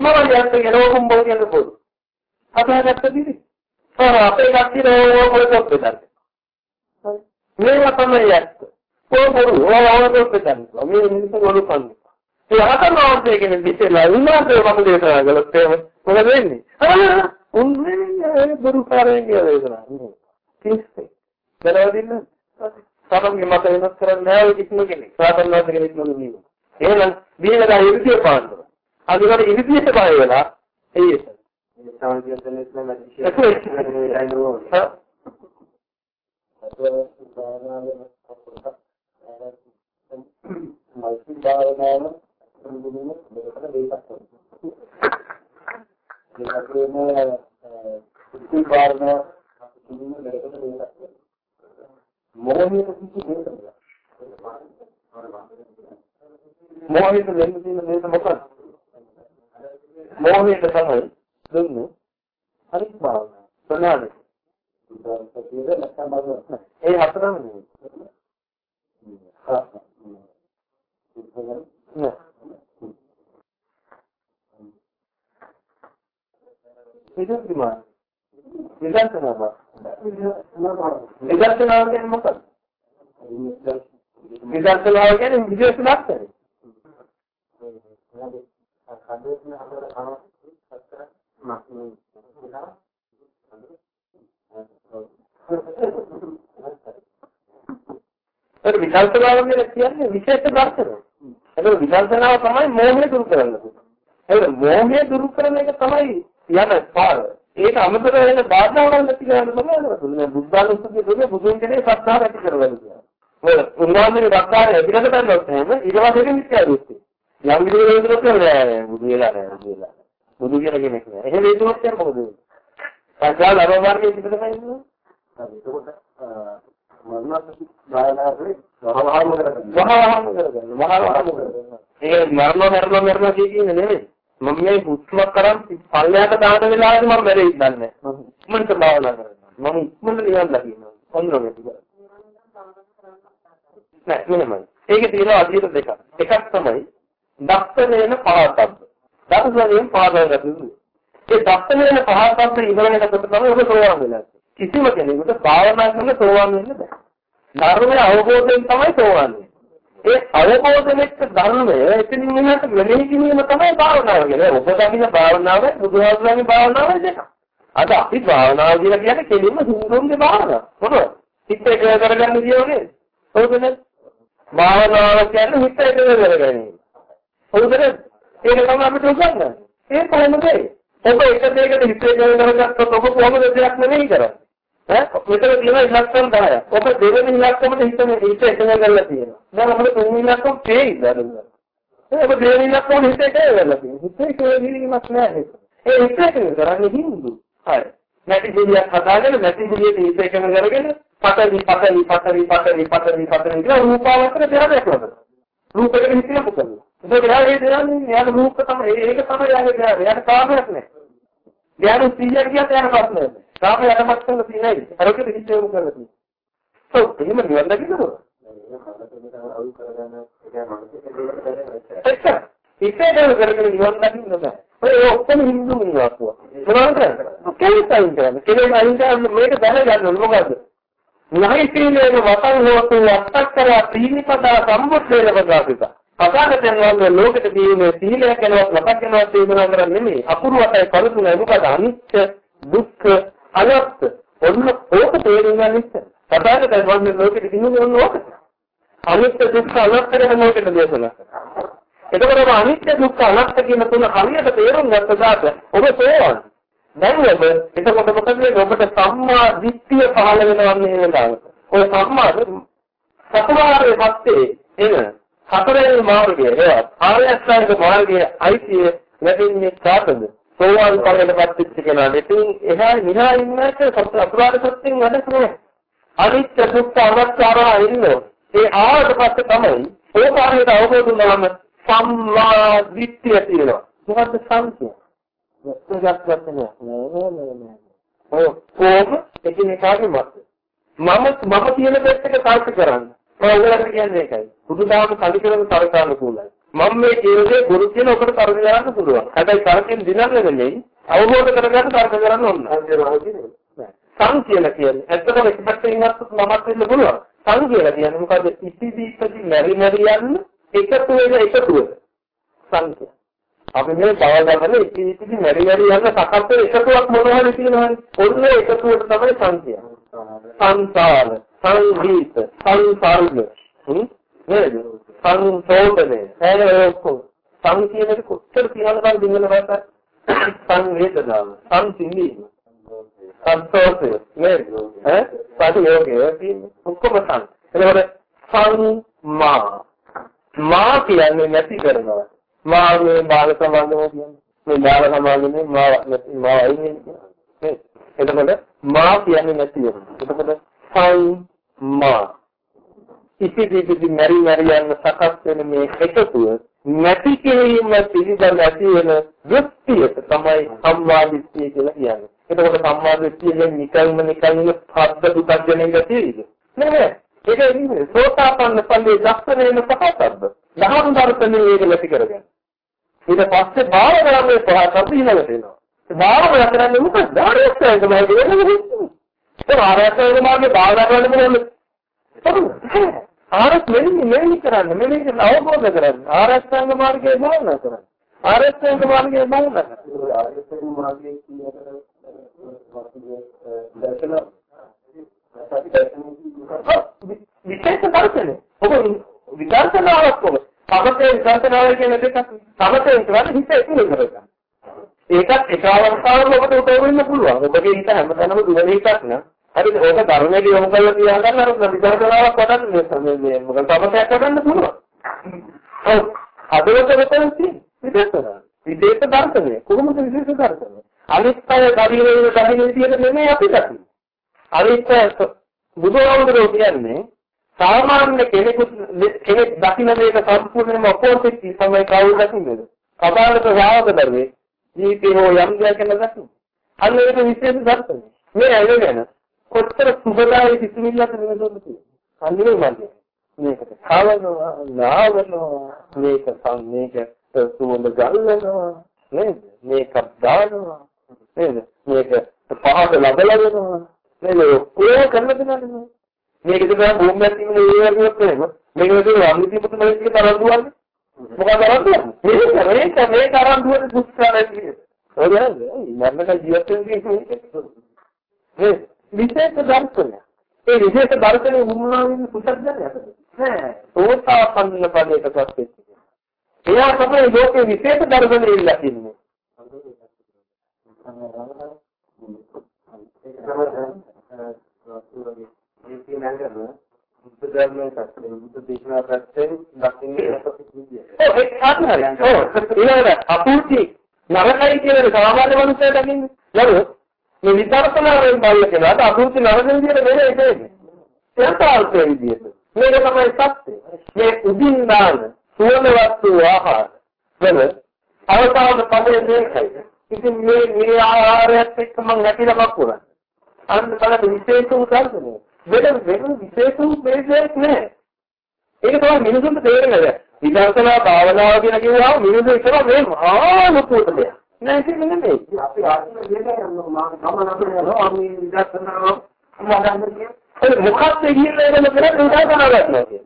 A: මම යන්න කියනවා මොකද කියන්නේ පොදු. අපහාගත්ත දිවි. ආ අපේ කට්ටිය ඕක පොත් දෙන්න. මේවා තමයි ඇත්ත. පොරු ඕවවද දෙන්න. මේ මිනිස්සු වලු කන්නේ. ඒ අහතරවන්තය කියන දෙතලා උන්වහන්සේ මම දේශනා කළොත් එහෙම මොකද වෙන්නේ? උන්නේ දුරුකාරයෙන් කියලා දේශනා. කිස්සේ. දැනවදින්න සමගි මත වෙනස් කරන්නේ නැහැ කිසිම කෙනෙක්. සාතන්වාද කෙනෙක් නෙමෙයි. එහෙනම් දීලා ඉරිසිය පාන්න. අදිකට ඉරිසියට බය වෙලා එයි. තමයි කියන්නේ ඉස්ලාම මල්ටි භාවනාව සම්බුදුන මේකට දෙකක් කරනවා. ඒක කියන්නේ කුටි භාවනාව සම්බුදුන මේකට දෙකක් මොහොතේ කිසි දෙයක් මොහොතේ දෙන්න තියෙන මේක මොකක්ද? මොහොතේ තමයි දුන්නේ හරි භාවනාව. ප්‍රණාමයි. ඒ හතරම නෙවෙයි. ඒක තමයි. විදර්ශනාව. විදර්ශනාව කියන්නේ මොකක්ද? විදර්ශනාව කියන්නේ විදේශ ලක්ෂණය. ඒක විකල්පනාව කියන්නේ විශේෂ දර්ශනය. ඒක විකල්පනාව තමයි මෝහය දුරු කරන්නේ. ඒක මෝහය දුරු කරන එක තමයි යන පාර. ඒක අමතර වෙන බාධාවල් නැති කරන්න තමයි නේද? බුද්ධානුස්සතිය කියන්නේ බුදුන් කෙනේ සත්‍තාව ඇති කරවල කියන්නේ. ඔය උන්වහන්සේගේ දක්කාරය පිටට ගන්නොත් එහෙම පස්සේ මිත්‍යා දෘෂ්ටි. යම් විදිහකට නෑ බුදු වෙලා නෑ බුදු වෙලා. බුදු කියන කෙනෙක් නෑ. එහෙම හේතුවක් කියන්නේ මොකද? සංජාල අරෝමාර්ගයේ පිටට ගන්නේ. එතකොට මරණත් බායනාවේ වහවහම කරගන්න. වහවහම කරගන්න. වහවහම කරගන්න. ඒක මරණ මරණ මරණ කියන්නේ නෙමෙයි. මම මේ හුස්මක් කරන් පල්ලයට දාන වෙලාවේ මම බැරි ඉන්නන්නේ. මම ඉක්මනට භාවනා කරනවා. මම ඉක්මනට නිවන් දකින්නවා. ඔන්නෝගේ ටික. නෑ මෙහෙමයි. ඒකේ තියෙන අධීර දෙකක්. එකක් තමයි දක්ෂණයන පහතබ්බ. දක්ෂණයෙන් පහදගන්න. ඒ දක්ෂණයන පහතබ්බ ඉවර වෙනකොට තමයි ඔබ සෝවාන් වෙන්නේ. කිසිම කෙනෙකුට භාවනා කරන සෝවාන් වෙන්න බෑ. ධර්මය අවබෝධයෙන් තමයි සෝවාන් වෙන්නේ. ඒ අවබෝධ වෙච්ච ධර්මය එතනින් එහාට වෙලෙහි කිරීම තමයි භාවනාව කියන්නේ. ඔබ දකින්න භාවනාව බුදුහාමුදුරන්ගේ භාවනාව දෙක. අද අපි භාවනාව කියලා කියන්නේ කෙලින්ම සුදුසුන්ගේ භාවනාව. මොකද? හිත එක කරගන්න කියෝනේ. හොඳද? භාවනාව කියන්නේ හිත එක කරගැනීම. හොඳද? ඒක තමයි අපිට උගන්වන්නේ. ඒ කොහොමද? ඔබ එක දෙයකට හිතේ ගලනගත්තොත් ඔබ කොහොමද දෙයක් නෙමෙයි කරන්නේ. ඈ මෙතන තියෙන ඉලක්කම් 10ක්. ඔබ දෙවෙනි ඉලක්කමට හිතන්නේ හිත එකඟ කරලා තියෙනවා. දැන් අපිට තුන්වෙනි ඉලක්කම තේයිද අරගෙන. ඔබ දෙවෙනි ඉලක්කම හිත එකඟ කරලා තියෙනවා. හිත එකඟ වීමක් නෑ ඒක. ඒ හිත එකඟ කරන්නේ හින්දු. හරි. නැති දෙයක් හදාගෙන නැති දෙයක හිත එකඟ කරගෙන පතරි පතරි පතරි පතරි පතරි පතරි කියලා රූපාවචර දෙයක් කරනවා. රූපයකට හිතලා මොකද? ඒක යාගේ දෙන්නේ යාගේ රූප තමයි ඒක තමයි යාගේ යාගේ යාගේ කාමයක් නෑ. ධ්‍යාන 100 කියත් යාගේ ප්‍රශ්න නෑ. කාම යටමත් කරලා තියෙනයි. අරකට හිත යොමු කරලා තියෙනවා. ඔව් එහෙම නිවන් දකින්නද? එච්චර. හිතේ කරගෙන නිවන් දකින්න බෑ. ඔය ඔක්කොම හින්දු මිනිස්සු. මොනවද කරන්නේ? කෙලෙස් අයින් කරන්නේ. කෙලෙස් අයින් කරන්නේ මේක දැනගන්න ඕනේ මොකද්ද? නයිතිලේන වතං හෝතු අත්තක්කර තීනිපදා සම්මුත්තේන පදාපිත. පදාකතෙන් වගේ ලෝකෙට දීනේ සීලය කෙනවත් ලපක් කෙනවත් දේනවා කරන්නේ නෙමෙයි. අපුරුවටයි කරුතුන මොකද අනිත්‍ය දුක්ඛ අනත්ත ඔන්න ඕක තේරුම් ගන්න ඉස්සර. පදාකතෙන් වගේ ලෝකෙට දිනුනේ ඔන්න ඕක. අනිත්‍ය දුක්ඛ අනත්ත ගැන මොකටද දේශනා කරන්නේ? එතකොට අනිත්‍ය දුක්ඛ අනාත්ම කියන තුන හරියට තේරුම් ගත්තදාට ඔබ සෝවන්. දැන් ඔබ එතකොට මොකද වෙන්නේ? ඔබට සම්මා දිට්ඨිය පහළ වෙනවා මේ වෙලාවට. ඔය සම්මා සතරාරේ පත්තේ එන හතරේ මාර්ගය ඒවත් ආර්ය අෂ්ටාංග මාර්ගයේ අයිතිය ලැබෙන්නේ කාටද? සෝවාන් ඵලයට පත්වෙච්ච කෙනාට. ඉතින් එහා නිහා ඉන්නට සතරාරේ සත්‍යෙන් වැඩ කරන්නේ. අනිත්‍ය දුක්ඛ අනාත්ම ඉන්නෝ. ඒ ආවට පස්සේ තමයි ඕකාරයට අවබෝධ වුණාම සම්මා දිට්ඨිය තියෙනවා. මොකද්ද සංකේය? වැස්සගත් වචනයක් නෑ නෑ නෑ. ඔය කොහොම එකිනෙකාගේ මත. මම මම කියන දෙයකට කල්ප කරන්න. මම ඔයගලට කියන්නේ ඒකයි. බුදුදහම කලිකරන තරකානුකූලයි. මම මේ කියන දේ ගුරු කියන ඔකට තරක කරන්න පුළුවන්. හැබැයි තරකෙන් දිනන්න නෙමෙයි අවබෝධ කරගන්න තරක කරන්න ඕන. සං කියලා කියන්නේ ඇත්තටම එකපැත්තකින් ගත්තොත් මමත් වෙන්න පුළුවන්. සං කියලා කියන්නේ මොකද? ඉතිදි ඉතිදි මෙරි මෙරි යන්න එකතු වෙන එකතුව සංඛ්‍යා. අපි මේ බවගන්න ඉති ඉති මෙරි මෙරි යන සකස් වෙන එකතුවක් මොනවා හරි තියෙනවනේ. ඔන්න එකතුවට තමයි සංඛ්‍යා. සංසාර, සංගීත, සංසර්ග. නේද? සංසෝධනේ. ඒ ඔක්කොම. සං කියන එක කොච්චර කියනවද දිනන භාෂාව? සංවේදනාව, සංසිඳීම. සන්තෝෂය නේද? ඈ? පරියෝගය ඔක්කොම සං. එතකොට සංමා මා කියන්නේ නැති කරනවා. මා මේ බාල සමාගම කියන්නේ. මේ බාල සමාගමේ මා මා අයිනේ. එතකොට මා කියන්නේ නැති වෙනවා. එතකොට සම් මා. ඉතිවිදි මෙරි මෙරි යන සකස් වෙන මේ එකතුව නැති කිරීම පිළිබඳ නැති වෙන දෘෂ්ටියට තමයි සම්මාදිට්ඨිය කියලා කියන්නේ. එතකොට සම්මාදිට්ඨියෙන් නිකල්ම නිකල්ම පද්ද දුක්ජනෙන් ගැතියිද? නෑ ඒක ඉන්නේ සෝතාපන්න ඵලයේ දක්ෂණයන පහතක්ද දහම් දර්ශනේ ඒක නැති කරගන්න. ඊට පස්සේ භාව කරන්නේ පහතක් ඊළඟට එනවා භාව කරන්නේ මොකද ආරයස්තයක මාර්ගය වෙන්නේ ඒ ආරයස්තයක මාර්ගය භාව කරන්නේ මොකද ආරස් මෙලි මෙලි කරන්නේ මෙලි කරන අවබෝධ කරන්නේ ආරස්තංග මාර්ගයේ භාවනා කරන්නේ ආරස්තංග මාර්ගයේ භාවනා කරන්නේ ආරස්තංග මාර්ගයේ කියන දර්ශන විශේෂ දර්ශනය. ඔබ විදර්ශනාවක් ඔබ. සමතේ විදර්ශනාව කියන දෙකක් සමතේ කරන්නේ හිත එකතු කරගන්න. ඒකත් එක අවස්ථාවක ඔබට උදව් වෙන්න පුළුවන්. ඔබගේ හිත හැමතැනම දුවන එකක් න ะ. හරිද? ඕක ධර්මයේ යොමු කරලා තියාගන්න අර විදර්ශනාවක් වඩන්න මේ මොකද සමතයක් කරන්න පුළුවන්. ඔව්. හදවත වෙතන තියෙන විදර්ශනාව. විදේශ දර්ශනය. කොහොමද විදේශ දර්ශනය? අනිත් අය ශරීරයේ දහින විදියට නෙමෙයි අපි දකින්නේ. අනිත් බුදුහාමුදුරුවෝ කියන්නේ සාමාන්‍ය කෙනෙකු කෙනෙක් දකින්න මේක සම්පූර්ණයෙන්ම ඔපෝසිට් තමයි කවුරු දකින්නද? කතාවක ශ්‍රාවක ධර්මයේ ජීවිතේ හෝ යම් දෙයක් ගැන දකින්න. අන්න ඒක විශේෂ දර්ශනය. මේ ඇය ගැන කොච්චර සුබදායි සිතුවිල්ලක් නෙමෙයිද තියෙන්නේ. අන්නේ මන්නේ. මේකට කවනවා නාවනවා මේක සම් මේක සුවඳ ගල්නවා නේද? මේක දානවා නේද? මේක පහස ලබලා දෙනවා නේද? ඔය කරන්න දෙනවා මේක තමයි භූමියක් තියෙන ඒ වගේත් එහෙම. මේක විදිහට වන්දිති පුතු මලෙක් තරම් දුවන්නේ. මොකද කරන්නේ? මේක මේක මේක අරන් දුවන්නේ දුෂ්කරයි කියන්නේ. ඔය නේද? මරණක ජීවත් වෙන්නේ මේ විශේෂ දර්ශනය. ඒ විශේෂ දර්ශනේ පුතක් දැනගන්න. නෑ. ඕතාපන්න පදයකටත් වෙච්ච. එයා තමයි ලෝකේ විශේෂ දර්ශනය ඉල්ලා
B: නේද? බුද්ධ ධර්මයේ පැත්තෙන් බුද්ධ දේශනා පැත්තෙන් දකින්නේ අපිට.
A: ඔව් ඒක හරියි. ඔව් ඊළඟට අපූර්ති නරකයි කියන සාමාන්‍ය මනුස්සයෙක් දකින්නේ. නේද? මේ විදර්ශනාවෙන් බලන කෙනාට අපූර්ති නරක විදියට වෙන එකයි. යථාර්ථය විදියට. මේක තමයි සත්‍යය. මේ උදින් දාන සුවඳ වස්තු ආහාර වල අවසාන පදේ මේකයි. ඉතින් මේ මේ ආහාරයත් එක්ක මම නැතිලමක් වුණා. අන්න බලන්න විශේෂ උදාහරණය. වෙන වෙන විශේෂ උපදේශයක් නෑ. ඒක තමයි මිනිසුන්ට තේරෙන්නේ. විදර්ශනා භාවනාව කියන කිව්වම මිනිස්සු ඉතල මේ මහා ලොකු දෙයක්. නෑ ඒක නෙමෙයි.
B: අපි ආත්ම දෙයක් යනවා මම නතර යනවා මේ විදර්ශනාව මොකක්ද
A: ඒ මොකක්ද කියන්නේ එතන කරන්නේ විදර්ශනා ගන්නවා කියන්නේ.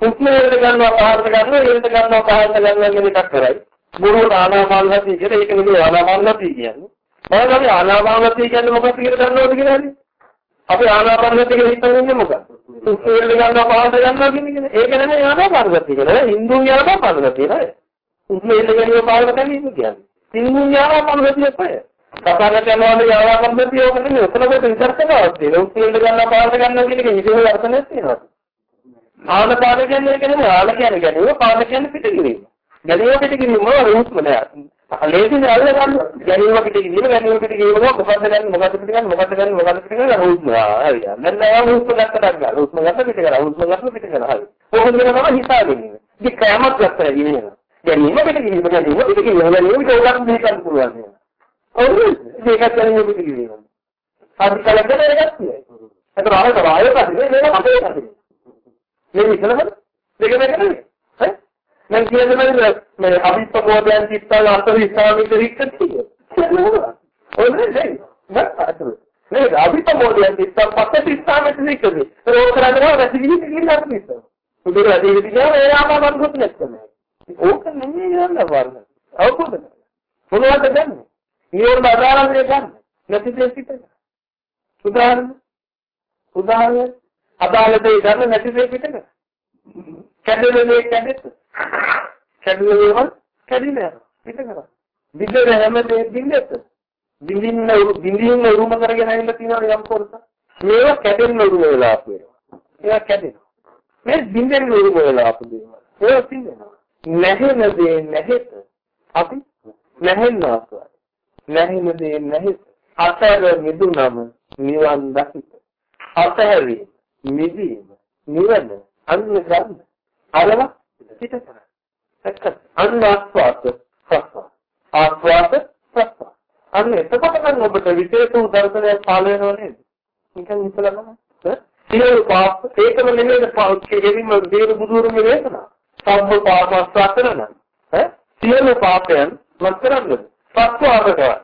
A: උත්මේරට ගන්නවා පහරට ගන්නවා ඒකට ගන්නවා පහරට ගන්නවා කියන එකක් කරයි. මුරු ආනාපාන සතිය කියලා ඒක නෙමෙයි ආනාපාන සතිය කියන්නේ. මොනවද ආනාපාන සතිය කියන්නේ මොකක්ද කියලා දන්නවද කියලා හරි? අපි ආනාපාන සතිය කියලා හිතන්නේ ඉන්නේ මොකක්ද? උත්මේරට ගන්නවා පහරට ගන්නවා කියන්නේ ඒක නෙමෙයි ආනාපාන සතිය කියලා. හින්දු ආනාපාන සතිය නේද? උත්මේරට ගන්නවා පහරට ගන්නවා කියන්නේ. හින්දු ආනාපාන සතිය කොහෙද? කතාකට යනවානේ ආනාපාන සතිය ඕක නෙමෙයි. ඔතනකොට විදර්ශනාවක් තියෙනවා. උත්මේරට ගන්නවා පහරට ගන්නවා කියන එක හිතේ අර්ථයක් තියෙනවා. ආනපාන කියන්නේ ඒක නෙමෙයි ආන කියන්නේ ගැනීම පාන කියන්නේ පිටකිරීම. ගැනීම පිටකිරීම රූපම නෑ. ලේසින් අල්ල ගන්න ගැනීම පිටකිරීම ගැනීම පිටකිරීම මොකක්ද ගන්න මොකක්ද පිටගන්න මොකක්ද ගන්න මොකක්ද පිටගන්න රූපම. හරි. දැන් නෑ රූපම ගන්නට ගන්න. රූපම ගන්න පිට කරා. රූපම ගන්න පිට කරා. හරි. කොහොමද නම හිතාගෙන ඉන්නේ. ඉතින් කෑමක් ගත්තා කියන්නේ. ගැනීම පිටකිරීම ගැනීම පිටකිරීම ගැනීම උදාහරණ දෙකක් පුළුවන්. ඔව් මේකත් ගැනීම පිටකිරීම. හරි කලකට එකක් තියෙනවා. ඒක රායක රායක පස්සේ මේක මතේ කරන්නේ. මේ විසලම දෙක දෙකනේ ඈ මම කියන්නේ මේ අභිප්‍රබෝධයන් චිත්තල අතර ඉස්ලාමික රික්කතිය ඔන්නේ නේ නේද නේ අභිප්‍රබෝධයන් චිත්තල පස්සේ ඉස්ලාමික රික්කතිය ඒක කරන්නේ නැති විදිහට කියලා හිතන්න උදේ රැදී විදිහට ඒ ආපහු මම නැත්නම් ඕක නෙමෙයි යන්න වරන අවබෝධ මොනවද ගන්න නියෝන අදාළන්නේ ගන්න නැති දෙයක් හිතන්න උදාහරණ උදාහරණ අදාළ දේ ගන්න නැති දේ පිටක. කැඩෙන දේ කැඩෙත්. කැඩෙන දේවල් කැඩිලා පිට කරා. විදේ හැම දේ බින්දෙත්. බින්දින්න බින්දින්න උරුම කරගෙන ඇවිල්ලා තියෙනවා යම් කොටස. මේවා කැඩෙන්න උරුම වෙලා ආපු ඒවා. ඒවා කැඩෙනවා. මේ බින්දෙන්න උරුම වෙලා ආපු දේවල්. ඒවා සින්දෙනවා. නැහෙන දේ නැහෙත. අපි නැහෙන්න ආසයි. නැහෙන දේ නැහෙත. අතර මිදුනම නිවන් දකිත. අතහැරීම නිවීම නිවන අන්න ගන්න අරව පිට කරන්න එක්ක අන්න ආස්වාද ප්‍රස්වාස ආස්වාද ප්‍රස්වාස අන්න එතකොට නම් ඔබට විශේෂ උදර්ශනයක් පාල වෙනව නේද නිකන් හිතලා බලන්න සියලු පාප ඒකම නෙමෙයි කෙරෙහිම දේව බුදුරුම වේදනා සම්බ පාපස්වාතරන ඈ සියලු පාපයන් මත් කරන්නේ ප්‍රස්වාස කරන්න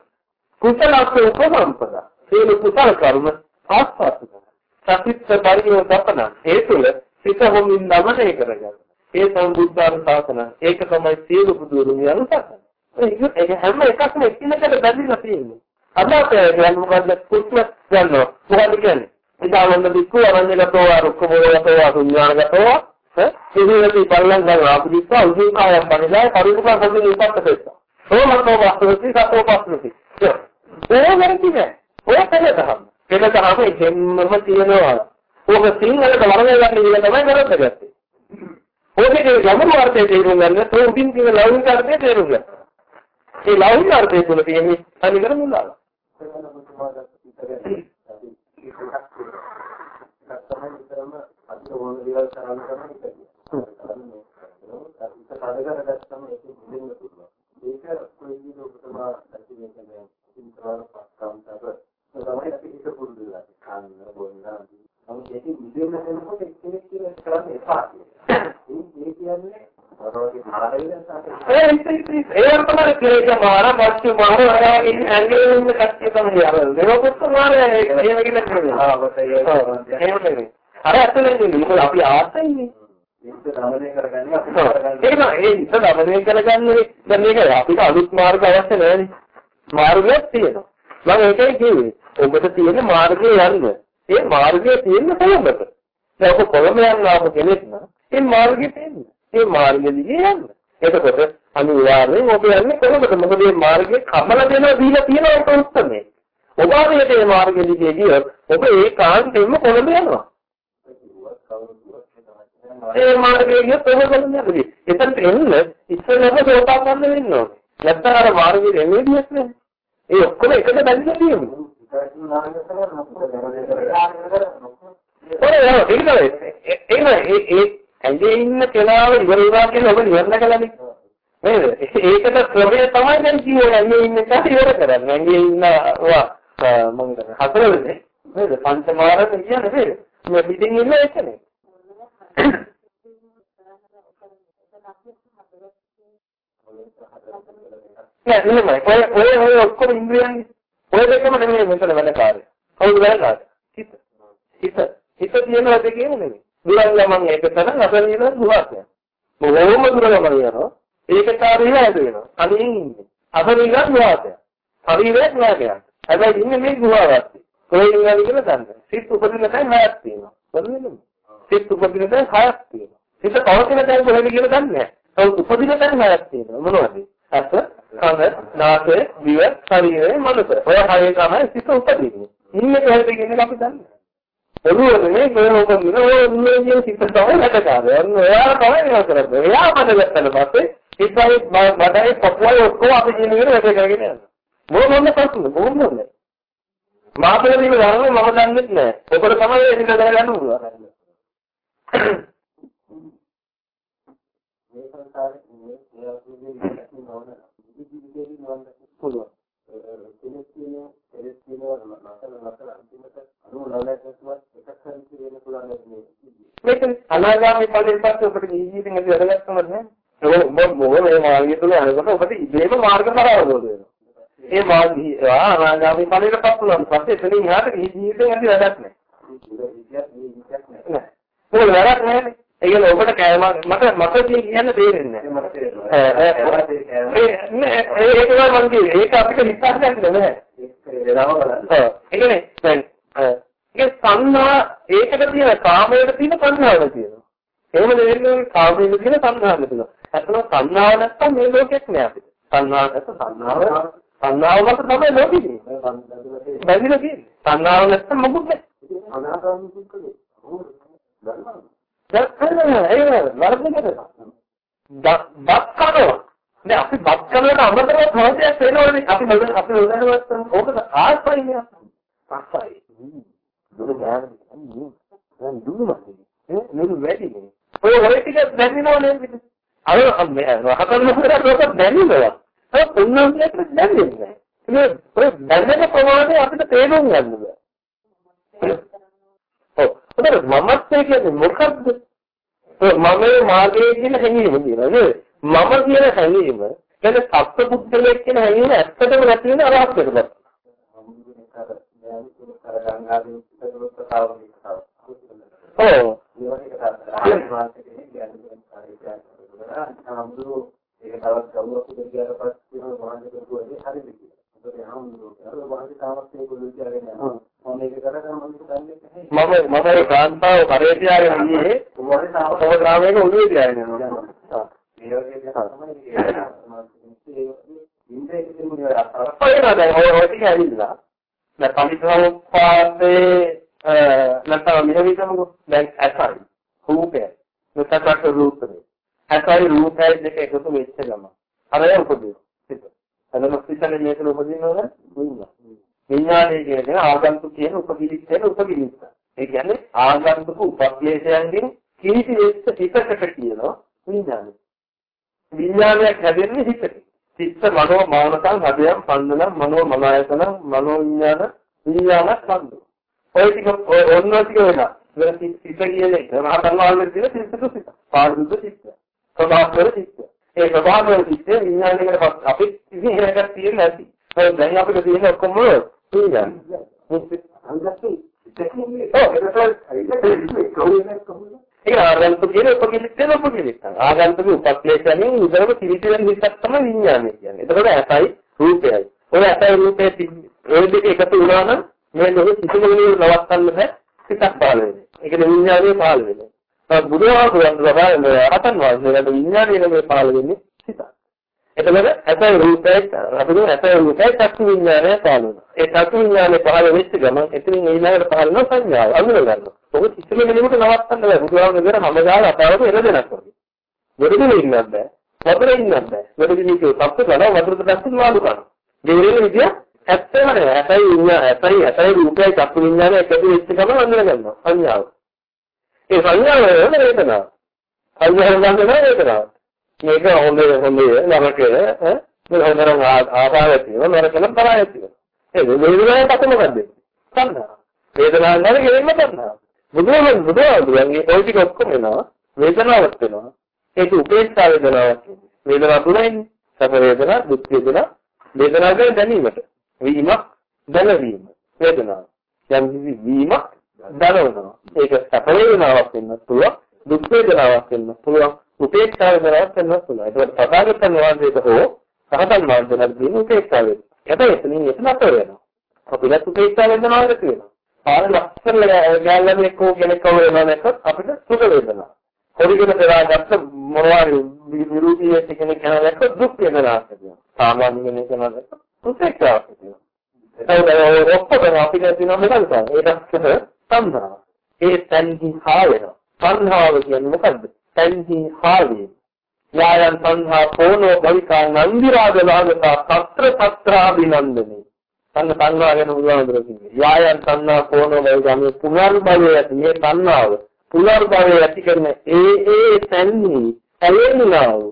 A: කුසලස්ස උපසම්පදා සියලු කුසල කර්ම ආස්වාද කරන්න සතිත්ත පරියෝ දපන ඒ තුල සිත හොමින් නමනය කරගන්න. ඒ සම්බුද්ධාන ශාසන ඒක තමයි සියලු බුදුරුන් යනුසකන. ඒක හැම එකක්ම එකිනෙකට බැඳිලා තියෙන්නේ. අදාත කියන්නේ මොකද්ද කුත්ම ගන්නවා. මොකද්ද කියන්නේ? ඉදාවන්න බික්කු අරඤ්‍යගතෝ රුක්කමෝගතෝ අසුඤ්ඤානගතෝ ඈ සිහිනදී බලන් ගන්න අපදිස්සා උදේකාය පරිදාය පරිමුඛ සම්පූර්ණ ඉපත්ත දෙස්සා. ඕමතෝ වාස්තුති සතෝ පස්තුති. ඒ වරදිනේ. ඔය කරේ තමයි. ඒක තමයි දෙන්නම තියෙනවා. ඕක සිංහලට වරණ ගන්න කියලා තමයි කරද්දගත්තේ. ඕකේ ගැඹුරු අර්ථය තේරුම් ගන්න තෝ උදින් කියන ලෞකික අර්ථය තේරුම් ගන්න. ඒ ලෞකික අර්ථය තුල තියෙන්නේ අනිකර මුලාව.
B: ඒක කොයි විදිහකටම ඇති වෙන්නේ නැහැ. තමයි අපි ඒක පුරුදු වෙලා කන්න බොන්න නමුත් ඒක විදින්න වෙනකොට එක්කෙනෙක් කියලා කරන්න එපා. ඒ කියන්නේ වරෝගේ මාරවිලා සාකච්ඡා.
A: ඒ තමයි කේක මාර පච්ච මාර අරගෙන ඇඟේ ඉන්න කට්ටිය තමයි අර දෙවපුත් මාර ඒක එහෙම කියලා කියන්නේ. ආ ඔතේ එහෙම නෙමෙයි. අර ඇත්තටම මොකද අපි ආසයිනේ.
B: ඒක දමනය කරගන්නේ අපි කරගන්නේ.
A: ඒ ඉත දමනය කරගන්නේ දැන් මේක අපිට අලුත් මාර්ග අවශ්‍ය නැහැ මාර්ගයක් තියෙනවා. මම ඒකයි කිව්වේ. ඔබට තියෙන මාර්ගය යන්න. ඒ මාර්ගය තියෙන්නේ කොහොමද? දැන් ඔබ කොළඹ යන්න ආපු කෙනෙක් නම් ඒ මාර්ගෙ තියෙන්නේ. ඒ මාර්ගෙ දිගේ යන්න. එතකොට අනිවාර්යෙන් ඔබ යන්නේ කොහොමද? මොකද මේ මාර්ගයේ කමල දෙනවා දීලා තියෙන උත්තරනේ. ඔබ ආවේ මේ මාර්ගෙ දිගේ ගියොත් ඔබ ඒ කාන්තෙන්ම කොළඹ යනවා. ඒ මාර්ගයේ ගියොත් ඔබ කොළඹ යනවා. එතනට එන්න ඉස්සෙල්ලාම සෝතාපන්න වෙන්න ඕනේ. නැත්නම් අර මාර්ගයේ එන්නේ දියත් නෑ. ඒ ඔක්කොම එකට බැඳලා තියෙනවා. ඔය ඒක තමයි. ඒක ඒ ඇඟේ ඉන්න කෙනාව ඉවර වුණා කියලා ඔබ නිවර්ණ කළානේ. නේද? ඒකට ක්‍රමය තමයි දැන් කියන්නේ ඇඟේ ඉන්න කෙනා ඉවර කරන්නේ. ඇඟේ ඉන්න මම හිතන්නේ හතරවෙනි නේද? පංචමාරණ කියන්නේ නේද? මේ පිටින් ඉන්න එකනේ. නෑ නෙමෙයි. ඔය ඔය ඔය ඔක්කොම ඉන්ද්‍රියන්ගේ. ඔය දෙකම නෙමෙයි මෙතන වැඩ කාර්යය. කවුද වැඩ කාර්යය? හිත. හිත. හිත තියෙනවා දෙකේම නෙමෙයි. දුරන් ගමන් ඒක තරම් අසනීන දුහාසයක්. බොහොම දුර ගමන් යනවා. ඒක කාර්යය ඇද වෙනවා. අනින් ඉන්නේ. අසනීන දුහාසයක්. ශරීරයක් නෑ කියන්නේ. හැබැයි ඉන්නේ මේ ගුහාවත්. කොහෙන් යන්නේ කියලා දන්නේ. සිත් උපදින තැන් හයක් තියෙනවා. හරිද? සිත් උපදින තැන් හයක් තියෙනවා. සිත පවතින තැන් කොහෙද කියලා දන්නේ නැහැ. ඒ උපදින තැන් හයක් තියෙනවා. මොනවද? අස, කන, නාසය, දිව, ශරීරය, මනස. ඔය හයේ තමයි සිත උපදින්නේ. ඉන්නේ කොහෙද කියන එක අපි දන්නේ නැහැ. ඔළුවනේ කොහොමද උපදින ඔය ඉන්නේ සිත තමයි වැඩකාරය. අන්න එයා තමයි මේක කරන්නේ. එයා මඩගත්තට පස්සේ සිතයි මඩයි පපුවයි ඔක්කොම අපි කියන විදිහට වැඩ කරගෙන යනවා. මොන මොන ප්‍රශ්න මොන්නේ මාතෘකාවේ වරම මම දන්නේ නැහැ. ඔබට තමයි ඒක දැනගන්න පුළුවන්. මේ සංසාරේ මේ ඉන්න ඕන ඉදිරියේදී නෝන පුළුවන්. කෙනෙක් කියන කෙනෙක් කියනවා නැතර නැතර අන්තිමට අනුලවණයක්වත් එකක් හරි කියන පුළුවන් නේ. මේක අනාගාමී ඵලයෙන් පස්සේ ඔබට ජීවිතෙන් ඇති වැඩගත්කම නෑ. ඒක ඔබ මොකද මේ මාර්ගය තුල යනකොට ඔබට ඉබේම මාර්ග කරවවද වෙනවා. ඒ මාර්ගය අනාගාමී ඵලයට පත් වුණාන් පස්සේ එතනින් එහාට ජීවිතෙන් ඇති වැඩක් නෑ. මොකද වැඩක් නෑනේ. ඒ කියන්නේ ඔබට කෑම මට මට කියන්න තේරෙන්නේ නැහැ. ඒක මම කිව්වේ. ඒක අපිට විශ්වාසයක් නැහැ. ඒ කියන්නේ දැන් ඒක සංහා ඒකට තියෙන කාමයට තියෙන සංහාවල තියෙනවා. එහෙම නෙවෙයි කාමයේ තියෙන සංහාවල තියෙනවා. ඇත්තම සංහාව නැත්තම් මේ ලෝකෙත් නෑ අපිට. සංහාව නැත්නම් සංහාව සංහාව මත තමයි ලෝකෙ තියෙන්නේ. බැඳිලා තියෙන්නේ. සංහාව නැත්තම් මොකුත් නෑ. අනාගාමී සුඛලේ. ඒක වර්ධනයකට. බත් කනවා. දැන් අපි බත් කනකොට අමතරව ප්‍රෝටීයක් වෙනවනේ. අපි බලන්න අපි උදාහරණයක් ඕක ආස්පයිනේ. ආස්පයි. දුර ගන්න. දැන් දුන්නම ඒ නෙළු වැඩිනේ. ඔය ඔය ටික දැනෙනව නේද? අර රහතන් වහන්සේලාට දැනෙනවා. ඒ උන්වහන්සේට දැනෙන්නේ නැහැ. ඒ දැනෙන ප්‍රමාණය අපිට තේරුම් ගන්න බෑ. ඔව්. ඒතර මමත්වයේ කියන්නේ මොකක්ද? මමේ මාර්ගයේ කියන හැඟීම කියනවා නේද? මම කියන හැඟීම කියන්නේ සත්පුද්ගලයෙක් කියන හැඟීම ඇත්තටම නැති වෙන අරහත්කමක්. ඔව්. ඒක තවත් ගෞරව පුදුගියට පස්සේ මොනවද කියන්නේ හරිද කියලා. මම මම ඒ කාන්තාව කරේ තියාගෙන ඉන්නේ. මොකද තාම ග්‍රාමයක උඩේ තියාගෙන යනවා. ඒ වගේ තමයි ටික ඇවිල්ලා. දැන් පරිසම්පාදේ නැත්නම් මෙහෙවිදමුකෝ දැන් ඇසයි. රූපය මෙතකට රූපේ ඇසයි රූපය දෙක එකතු වෙච්ච ගම අර ඒ උපදින එතන සිතන්නේ මේක උපදිනවද? විඤ්ඤාණ. විඤ්ඤාණය කියන්නේ ආගන්තුක කියන උපකිලිත් වෙන උපකිලිත්. ඒ කියන්නේ ආගන්තුක උපක්ලේශයන්ගෙන් කිලිටි වෙච්ච හිතකට කියනවා විඤ්ඤාණය. විඤ්ඤාණයක් හැදෙන්නේ හිතට. චිත්ත මනෝ මානසං හදයන් පන්දන මනෝ මනායතන මනෝ විඤ්ඤාණ විඤ්ඤාණ ස්කන්ධ. ඔය ටික ඔන්න ටික වෙනවා. ඒක සිත කියන්නේ රහතන් වහන්සේ කියන සිත සිත. පාරිශුද්ධ සිත. සබාස්වර සිත. ඒ ස්වභාවයෙන් සිත්තේ විඥානයකට අපි ඉතින් එකක් තියෙන්නේ නැති. ඒ දැන් අපිට තියෙන ඔක්කොම විඥාන. ඒ ආගන්තුක කියන උපකිලිට වෙන උපකිලිට. ආගන්තුක උපක්ලේශයෙන් ඉදරම කිලිටෙන් හිතක් තමයි විඥානය කියන්නේ. එතකොට ඇසයි රූපයයි. ඔය ඇසයි රූපයේ ඒ දෙක එකතු වුණා නම් මේ ලෝකෙ කිසිම කෙනෙකුට නවත්තන්න බෑ සිතක් පහළ වෙන්නේ. ඒක විඥානයේ පහළ වෙන්නේ. බුදුහාමුදුරන් වහන්සේ රහතන් වහන්සේලාට විඥානය නෙමෙයි පහළ වෙන්නේ සිතක්. එතකොට ඇතයි රූපයි අපිට ඇතයි රූපයි චක්කු විඥානය පහළ වෙනවා. ඒ චක්කු විඥානය පහළ වෙච්ච ගමන් එතනින් ඊළඟට පහළ වෙන සංඥාව අඳුර ගන්නවා. ඔබ කිසිම කෙනෙකුට නවත්තන්න බෑ. බුදුහාමුදුරුවෝ කියන හැම ගාන අපාරට එන දෙනක් වගේ. වෙරදෙල ඉන්නත් බෑ. වතුරේ ඉන්නත් බෑ. වෙරදෙල කිව්ව තප්පු කරනවා වතුරට දැස්සු වාඩු කරනවා. දෙවිලෙන විදිය ඇත්තම නෑ. ඇතයි විඥානය ඇතයි ඇතයි රූපයි චක්කු විඥානය එකතු වෙච්ච ගමන් අඳුර ගන්නවා. සංඥාව. ඒ සංඥාව වෙන වේදනාව. සංඥාව ගන්න වේදනාව. මේක හොඳ හොඳ නරකය ඈ? මේ හොඳම ආපාරය තියෙනවා නරකන තරහය තියෙනවා ඒ වේදනාවේ පත මොකද්ද තණ්හා. වේදනාව නැරෙ ගෙන්න තණ්හා. බුදුම බුදුහාමුදුරන්ගේ ওই ටික ඔක්කොම වෙනවා. වේදනාවක් වෙනවා. ඒක උපේක්ෂා වේදනාවක් වේදනාව තුනයිනේ. සැප වේදනා දුක් වේදනා. වේදනාව ගැන දැනීමට. වීමක් දැනවීම. වේදනාව යම් කිසි වීමක් දැනවනවා ඒක සැප වේදනාවක් වෙන්න පුළුවන් දුක් වේදනාවක් වෙන්න පුළුවන් උපේක්ෂාව වෙනවත් වෙනවත් වෙනවා. ඒකට තථාගතයන් වහන්සේට හෝ සහතන් වහන්සේලාට තියෙන උපේක්ෂාව වෙනවා. හැබැයි එතනින් එතන අතර වෙනවා. අපිට උපේක්ෂාව වෙනවා කියනවා. පාර ලක්ෂණ ගෑල්ලම එක්කෝ කෙනෙක් කව වෙනවා නැත්නම් අපිට සුඛ වේදනා. පොඩිගෙන පෙරාගත්ත මොනවාරි විරූපී කෙනෙක් යනවා නැත්නම් දුක් වේදනාවක් තියෙනවා. සාමාන්‍ය කෙනෙක් යනවා නැත්නම් උපේක්ෂාවක් තියෙනවා. ඒක ඔක්කොම අපිට තියෙන මොකක්ද? ඒකත් සංහාව. ඒ තන්හි හා වෙනවා. සංහාව කියන්නේ මොකද්ද? තන්හි හාවේ යායන් සංහා කෝනෝ භවිකා නන්දිරාජ ලාගතා తත්‍ර తත්‍රාභිනන්දනේ සංඝ සංඝා ගැන බුදුහාමුදුරුවෝ කිව්වේ. යායන් සංහා කෝනෝ භවිකා මේ පුනර්භවය ඇති මේ සංහාව. පුනර්භවය ඇති කරන ඒ ඒ තන්හි ඇලෙන්නා වූ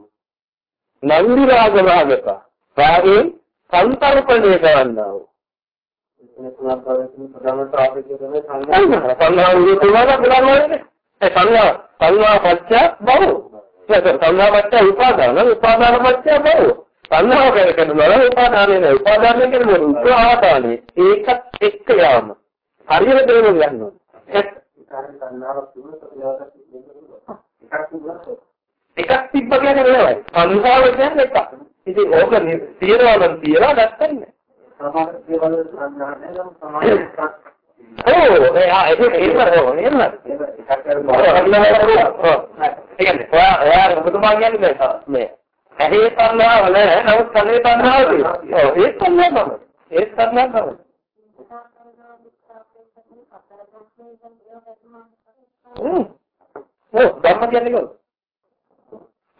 A: නන්දිරාජ ලාගතා. රාගෙන් සංතරපණය කරන්නා වූ සංඝා සංඝා විදිහට ඒ සංඥා සංඥා පත්‍ය බව. ඒක සංඥා පත්‍ය උපාදාන උපාදාන පත්‍ය බව. සංඥාව කරකනවා උපාදානේ නෑ උපාදානය කියන්නේ උපාදානේ ඒකත් එක්ක යාම. හරියට දෙන්න ගන්නවා. එකක් තිබ්බ කියන්නේ නේද? සංඥාව කියන්නේ එකක්. ඉතින් ඕක තියනවා නම් තියලා නැත්නම් නෑ. ඒක ඒක ඔයා ඔබතුමා කියන්නේ මේ ඇහි සංඥාව නෑ නමුත් කනේ සංඥාව තියෙනවා. ඔව් ඒක සංඥාව තමයි. ඒ සංඥාව තමයි. ඔව් ධර්ම කියන්නේ කොහොමද?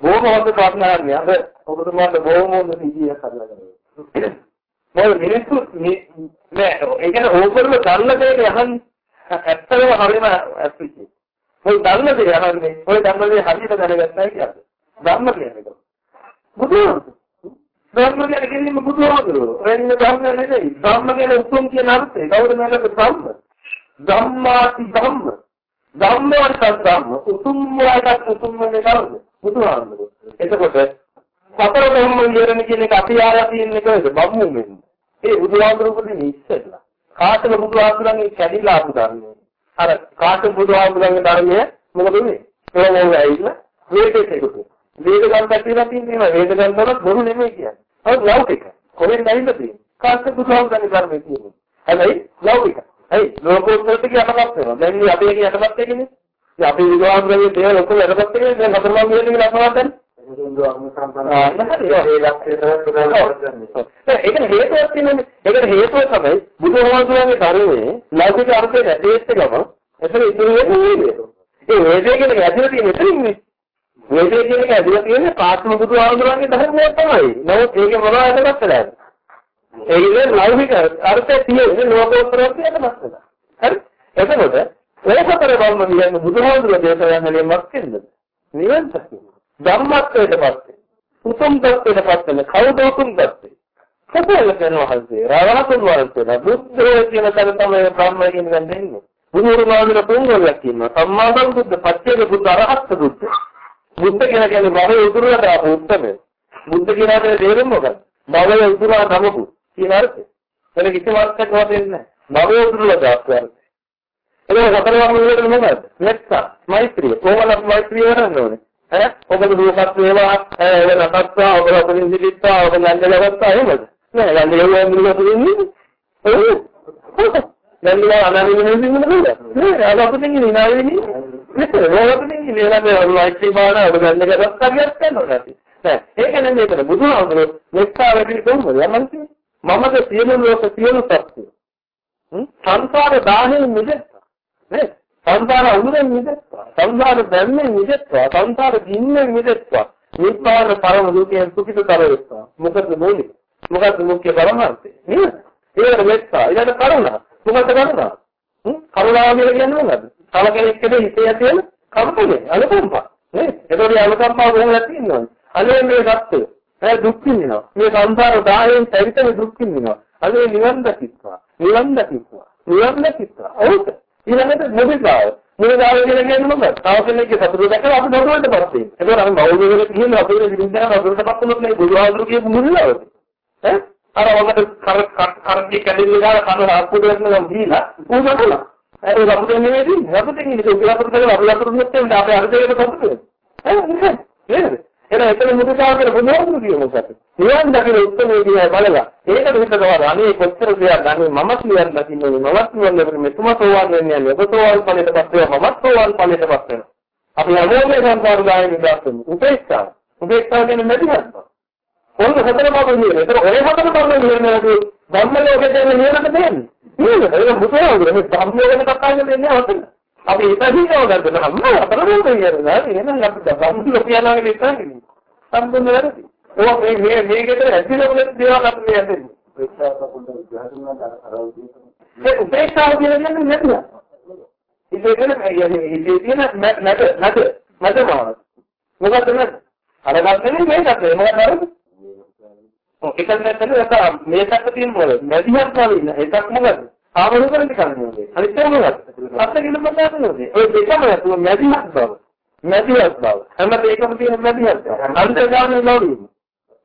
A: බොහොම හොඳ ප්‍රශ්නයක් නේ. අද ඔබතුමාට බොහොම හොඳ විදියක් හදලා ගන්නවා. මොකද මිනිස්සු නෑ ඒ කියන්නේ ඕකරල දන්න දෙයක් යහන්නේ ඇත්තම හරියම ඇස්විච්චි. ඔය දන්න දේ යහන්නේ ඔය දන්න දේ හරියට දැනගන්නයි කියන්නේ. ධම්ම කියන්නේ. බුදුහාමුදුරුවෝ. ධම්ම කියන්නේ කියන්නේ බුදුහාමුදුරුවෝ. එන්නේ ධම්ම නෙවෙයි. ධම්ම කියන්නේ උතුම් කියන අර්ථය. කවුද මේකට ධම්ම? ධම්මාති ධම්ම. ධම්මවලට ධම්ම. උතුම් වලට උතුම් වෙන්නේ කවුද? බුදුහාමුදුරුවෝ. එතකොට සතර ධම්ම විහරණ කියන එක අපි ආලා තියෙන්නේ කොහෙද? බම්මුමෙන්. ඒ බුදුහාමුදුරුවෝනේ ඉස්සෙල්ලා. කාටද බුදුහාමුදුරන්ගේ කැඩිලා ආපු ධර්මය? අර කාට බුදුහාමුදුරන්ගේ ධර්මය මොකද උනේ? ඒවම ඇවිල්ලා වේදෙට එකතු. වේද ගන්න පැතිරලා තියෙනවා. වේද ගන්න වල බොරු නෙමෙයි කියන්නේ. ඔව් ලෞකික. කොහෙන්ද ඇවිල්ලා තියෙන්නේ? කාට බුදුහාමුදුරන්ගේ ධර්මය තියෙන්නේ? හැබැයි ලෞකික. හරි ලෝකෝත්තර ටික යටපත් වෙනවා. දැන් මේ අපේ එක යටපත් වෙන්නේ. ඉතින් අපේ බුදුහාමුදුරන්ගේ දේවල් ඔක්කොම යටපත් වෙන්නේ දැන් හතරමං වේදේ කියලා අපවත් ඒක හේතුවක් තියෙනනේ. ඒකට හේතුව තමයි බුදුහාමුදුරන්ගේ ධර්මයේ ලෞකික අර්ථය නැතිවෙච්ච ගම එතන ඉතුරු වෙන්නේ නේද? ඒ වේදේ කියන එක ඇතුළේ තියෙන එතනින්නේ. වේදේ කියන එක ඇතුළේ තියෙන පාත්ම බුදුහාමුදුරන්ගේ ධර්මය තමයි. නමුත් ඒක මොනවද කරත්තද? ඒකේ ලෞකික අර්ථය තියෙන්නේ ලෝකෝත්තර කියනවත්. හරි? එතකොට ඒකතර බම්ම කියන්නේ බුදුහාමුදුරගේ දේශනාවලින් මක්කෙන්ද? නිවන් දකින්න. ධර්මත්වයට පස්සේ උතුම් තත්ත්වයට පස්සේ කවුද උතුම් තත්ත්වේ? සතරල කරනවාසේ රාවණතුන් වහන්සේලා බුද්ධෝ කියන තැන තමයි බ්‍රහ්ම කියන දන් දෙන්නේ. බුදුරුමානර පුංගලක් කියනවා සම්මා සම්බුද්ධ පච්චේක බුද්ධ අරහත් බුද්ධ. බුද්ධ කියන කියන්නේ භවයේ උතුරට ආපු උත්තමය. බුද්ධ කියන දේ තේරුම මොකක්ද? භවයේ උතුරා නමපු කියන අර්ථය. එතන කිසිම අර්ථයක් හොතෙන්නේ නැහැ. භවයේ උතුරට ආපු අර්ථය. ඒක සතර වර්ණ වලට මොකක්ද? මෙත්තා, මෛත්‍රිය. කොහොමද මෛත්‍රිය කරන්නේ ඕනේ? ඈ? ඔබට දුකක් වේවා. ඈ නටත්තා ඔබ ඔබෙන් සිටිත්තා ඔබ නැන්දලවත්තා එහෙමද? නෑ නැන්දලව මිනිස්සු ඉන්නේ ඔව්. නැන්දලව අනාමිනේ ඉන්නේ නේද නෑ අපිට ඉන්නේ නායනේ නේද ඔබට ඉන්නේ. නේද මෛත්‍රී බාන ඔබ ගන්න කරත් හරියට කරනවා නැති. නෑ ඒක නෙමෙයි මෙතන බුදුහාමුදුරුවෝ මෙත්තා වැඩි කොහොමද යමන්ති මමද සියලු ලෝක සියලු සත්ත්වය සංසාර දාහයෙන් මිදෙත්වා නේද සංසාර උදුරෙන් මිදෙත්වා. සංසාර බැම්මෙන් මිදෙත්වා. සංසාර ගින්නෙන් මිදෙත්වා. නිබ්බාන පරම දුකෙන් සුඛිතතර වෙත්වා මොකද මොලේ මොකද මුඛ්‍ය පරමාර්ථය? නේද? ඒකට මෙත්තා ඊට කරුණා. මොකද කරුණා? කරුණාව කියලා කියන්නේ මොකද්ද? තව කෙනෙක්ගේ හිතේ තියෙන කම්පණය අනුකම්පා. නේද? ඒතකොට අනුකම්පාව කොහොමද තියෙන්නේ අනේ මේ සත්‍ය ඒ දුක් විඳිනවා. මේ සංසාර දායෙන් පැවිතෙන දුක් විඳිනවා. අනේ නිවන් දකිත්වා. නිවන් දකිත්වා. නිවන් දකිත්වා. ඔව්. ඊළඟට මුදිතාව. මුදිතාව කියලා කියන්නේ මොකක්ද? තව කෙනෙක්ගේ සතුට දැකලා අපි දොරවලටපත් වෙනවා ඒකෝර අපි මෞලිකව කියන අපේ විදිහට දොරවලටපත් වුණොත් නේ බුදුහාමුදුරු කියපු මුල්ලාවද ඈ? අර වගට කර කරන්නේ කැඩෙන්නේ ගාලා කන හප්පුඩ වෙනවා දීලා උඹ කරලා ඒක අපිට නෙමෙයි අපිට ඉන්නේ ඒක අපිට කරලා අපි අපිට නෙමෙයි අපේ අර දෙයකට සතුට වෙනවා. ඈ නේද? එහෙනම් එතන මුදිතාව කියලා බුදුහාමුදුරු කියමු මොකද? නිවන් දකින උත්තරේ දිහා බලලා ඒකට හිතනවා අනේ කොච්චර දෙයක් ගන්නේ මම නිවන් දකින්නේ මමත් නිවන් දකින්නේ මෙතුම සෝවාන් වෙන්නේ නැහැ ඔබ සෝවාන් ඵලයටපත් වෙනවා මමත් සෝවාන් ඵලයටපත් වෙනවා. අපි හැමෝම සංසාර ගායන විදාසෙමු. උපේක්ෂා. උපේක්ෂා කියන්නේ නැතිවත්. ඕක හතර බබ නියම. ඒතර ඔය හතර බබ නියම නේද? ධම්ම ලෝකෙට නියමකට දෙන්නේ. නේද? ඒක බුදුහාමුදුරු මේ ධම්ම ලෝකෙට කතා කරන්නේ නැහැ අපි ඉපදිනව ගන්න නම් අපරාධ කියනවා එහෙනම් අපි සම්පූර්ණ කියනවා කියන්නේ සම්පූර්ණ වැරදි. ඒක මේ මේ මේකට ඇදිලා වල දේවල් අපි මේ ඇදෙන්නේ. ඒ උපේක්ෂාව කියන්නේ නැතුව. ඉතින් ඉතින් තියෙන නැත නැත නැත මොකද? මොකද නැත්? අරගත්තනේ මේකට මොකද අරද? ඔව් එකක් නැත්නම් මේකට තියෙන මොකද? මැදිහත් වලින් එකක් මොකද? ආවරුකරන්න කන්නේ. අනිත් එක මොකක්ද? අත්ත කිලම දාන්නේ. ඔය දෙකම නැතුව මැදිහත් බව. මැදිහත් බව. හැම දෙයකම තියෙන මැදිහත්. අන්තර්ගාමී ලෝඩින්.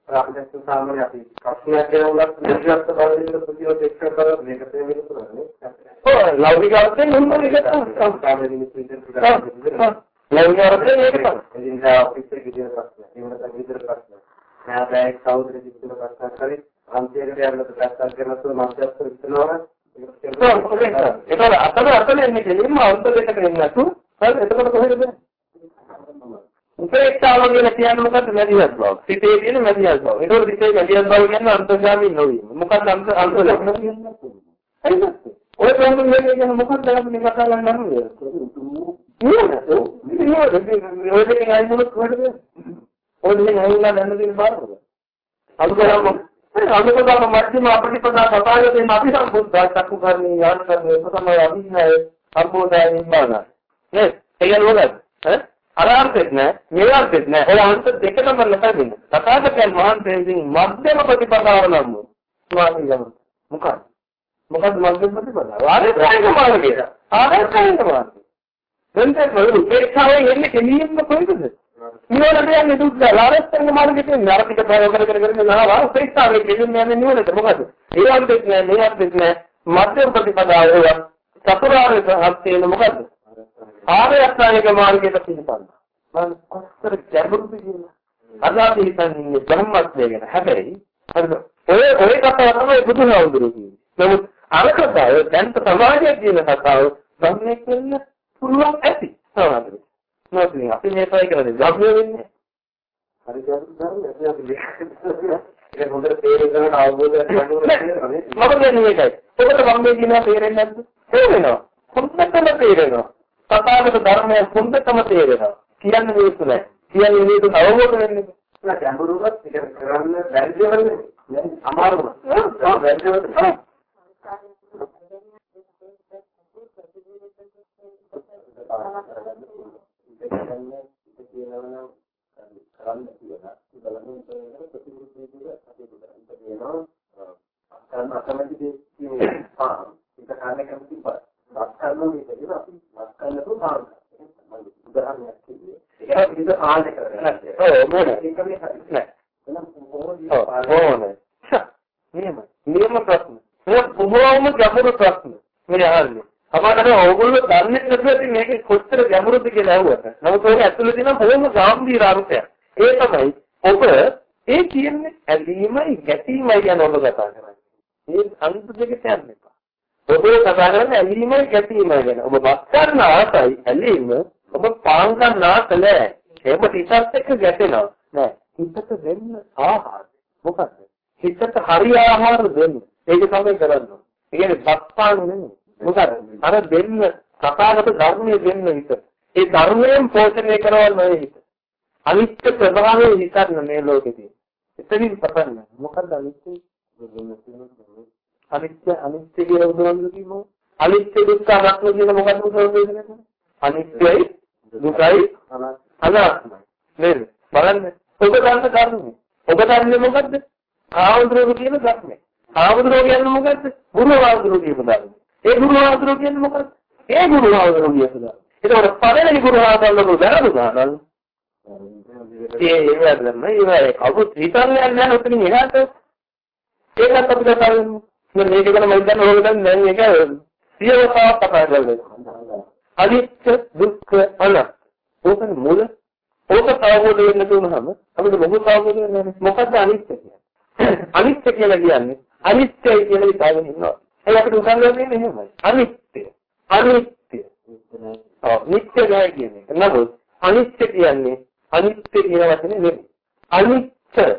B: අපිට සාමාන්‍ය අපි කස්මියක් කියලා උලක් මැදිහත් බව ප්‍රතිවද එක්ක කරලා මේක තේමෙන්න පුළුවන්.
A: ඔව් ලෞකික අර්ථයෙන් මොනවද ඒක තමයි. ලෞකික අර්ථයෙන් ඒක තමයි.
B: ඉතින් ඔෆිස් එකේ තියෙන ප්‍රශ්න. ඒ වුණත් විතර ප්‍රශ්න. නෑ බෑග් කවුරුද කිසිම ප්‍රශ්නයක් කරේ අන්තිමට යන්නත් ප්‍රශ්න කරනකොට මම ඉස්සනවා
A: ඒතකොට අතන අතන එන්නේ කෙලින්ම අන්ත දෙකට එන්නේ නැතු හරි එතකොට කොහෙද උපේක්ෂාව කියලා කියන්නේ මොකද්ද මැදිහත් බව. සිතේ තියෙන මැදිහත් බව. ඒතකොට සිතේ මැදිහත් බව කියන්නේ අන්තර්ගාමී නොවීම. මොකක්ද අන්ත අන්ත හරිද? ඔය ප්‍රශ්න මේ කියන්නේ මොකක්ද අපි මේ කතා කරන්නේ? නේද? ඔය දෙකෙන් අයිනොත් කොහෙද? ඔය දෙකෙන් අයිනලා දැන්න දෙන්න බාරද? අනුකරම අනුකම්පාව මධ්‍යම අපටිපදා සතායතේ අපි සම්බුද්ධා චක්කු කර්ණී ඥාන කර්ණී ප්‍රථමය අභිඥාය අර්බෝධය නිබ්බාන නේ ඒක නෝනද ඈ අරාර්ථෙත් නෑ මේවර්ථෙත් නෑ ඔය අන්ත දෙකම ලැබෙන්නේ තථාගතයන් වහන්සේගෙන් මධ්‍යම ප්‍රතිපදාව නම් ස්වාමී යම මොකක්ද මොකක්ද මධ්‍යම ප්‍රතිපදාව ආරේඛායක මාර්ගය ආරේඛායක මාර්ගය දැන් දැන් උපේක්ෂාවෙන් එන්නේ කෙලින්ම කොහෙද නිවනට යන්නේ දුක් දාලා අරස්තංග මාර්ගෙට නරකිත ප්‍රයෝග කර කර කර යනවා උපේක්ෂාවේ දෙන්නේ යන්නේ නිවනට. මොකද? ඒ වන්දෙත් නෑ මේ වන්දෙත් නෑ. මධ්‍යම ප්‍රතිපදාව ඒවා චතුරාර්ය සත්‍යන මොකද ආර්ය අෂ්ටාංගික මාර්ගයට පිළිපන්න මම කොච්චර ගැඹුරුද කියලා. අද අපි හිතන්නේ ධර්මත්වය ගැන. හැබැයි හරිද? ඔය ඔය කතාව තමයි බුදුහාමුදුරුවෝ කියන්නේ. නමුත් අර කතාව දැන් සමාජයේ කියන කතාව ධර්මයේ කියන්න පුළුවන් ඇති. සමහරවිට නෝතින් අපි මේ try කරන්නේ ගම්මිය වෙන්නේ.
B: හරි ධර්ම අපි ඒක හොඳට තේරුම් ගන්න අවබෝධයක් ගන්න
A: මොකද මේකයි. ඔබට ගම්මිය කියනවා තේරෙන්නේ නැද්ද? තේරෙනවා. හොඳටම තේරෙනවා. සතාවක ධර්මය හොඳටම තේරෙනවා. කියන්නේ මේක නෑ. කියන්නේ මේක අවබෝධ වෙන්නේ.
B: නෑ ගැඹුරුවත් ඒක කරන්න බැරි දේවල් නේ. අමාරුම. බැරි. Thank you. කරන්න ඉත කියනවා නම් කරන්න කියලා බලන්න ප්‍රතිවිරුද්ධ විදිහට කටයුතු කරන්න කියනවා අත්කරන අකමැති දේ කියන්නේ පා ඒක කාරණේ කැමති පා අත්කරන මේක කියන අපි අත්කරන තු පාන උදාහරණයක් කිව්වේ ඒක විදිහට ආන්න කරන්නේ
A: ඔව් මොන
B: ඒක මේ හරි නෑ
A: එහෙනම් ඕනේ. නියම නියම ප්‍රශ්න ඒක බොහෝම ගැඹුරු ප්‍රශ්න මේ අහන්නේ සමහරවිට ඕගොල්ලෝ දන්නේ නැතුව ඉතින් මේක කොච්චර ගැඹුරුද කියලා අහුවට. නමුත් ඒක ඇතුළේ තියෙන බොහොම ගැඹීර අර්ථයක්. ඒ තමයි ඔබ ඒ කියන්නේ ඇලීමයි ගැටීමයි කියන ඔබ කතා කරන්නේ. මේ අන්ත දෙකට යන්න එපා. ඔබ කතා කරන්නේ ඇලීමයි ගැටීමයි ගැන. ඔබ බස් කරන ආසයි ඇලීම ඔබ පාන් ගන්න ආස නැහැ. ඒක ටිකක් එක්ක ගැටෙනවා. නෑ. හිතට දෙන්න ආහාර. මොකද්ද? හිතට හරි ආහාර දෙන්න. ඒක තමයි කරන්න ඕනේ. ඒ කියන්නේ බක්පාන නෙමෙයි. මොකද අර දෙන්න සකාගත ධර්මයේ දෙන්න හිත. ඒ ධර්මයෙන් පෝෂණය කරවන්න ඔය හිත. අනිත්‍ය ස්වභාවය හිතන්න මේ ලෝකෙදී. එතනින් පටන් ගන්න. මොකද්ද අනිත්‍ය? අනිත්‍ය අනිත්‍ය කියලා බුදුහාමුදුරු කිව්වෝ. අනිත්‍ය දුක්ඛ අනාත්ම කියන මොකක්ද බුදුහාමුදුරු කියන්නේ? අනිත්‍යයි දුකයි අනාත්මයි. නේද? බලන්න. ඔබ ගන්න කරුණු. ඔබ දන්නේ මොකද්ද? ආවුද්‍රෝ කියන ධර්මය. ආවුද්‍රෝ කියන්නේ මොකද්ද? ගුරු ආවුද්‍රෝ කියන ධර්මය. ඒ ගුරු ආවුද්‍රෝ කියන්නේ මොකද්ද? ඒ ගුරු ආවුද්‍රෝ කියන ධර්මය. ඒකවල පළවෙනි ගුරු ආවුද්‍රෝ වැරදුනා නම් ඒ ඒ වැරදම ඒ කවුරුත් හිතන්නේ නැහැ ඔතනින් එහාට. ඒකත් අපිට කරන්නේ මේක ගැන මම දැන් ඕක දැන් දැන් ඒක සියවතාවක් කතා කරලා අනිත්‍ය දුක්ඛ අනාත්ම. ඕකනේ මුල. ඕක අවබෝධ වෙන්න තුනහම අපිට මොකද අවබෝධ වෙන්නේ? මොකද්ද අනිත්‍ය කියන්නේ? අනිත්‍ය කියලා කියන්නේ අනිත්‍යයි කියලා හිතාගෙන ඉන්නවා. ඒ අපිට උදාහරණ දෙන්නේ එහෙමයි අනිත්‍ය අනිත්‍ය ඔව් නිත්‍ය නෑ කියන්නේ නමුත් අනිත්‍ය කියන්නේ අනිත්‍ය කියන වචනේ නෙමෙයි අනිත්‍ය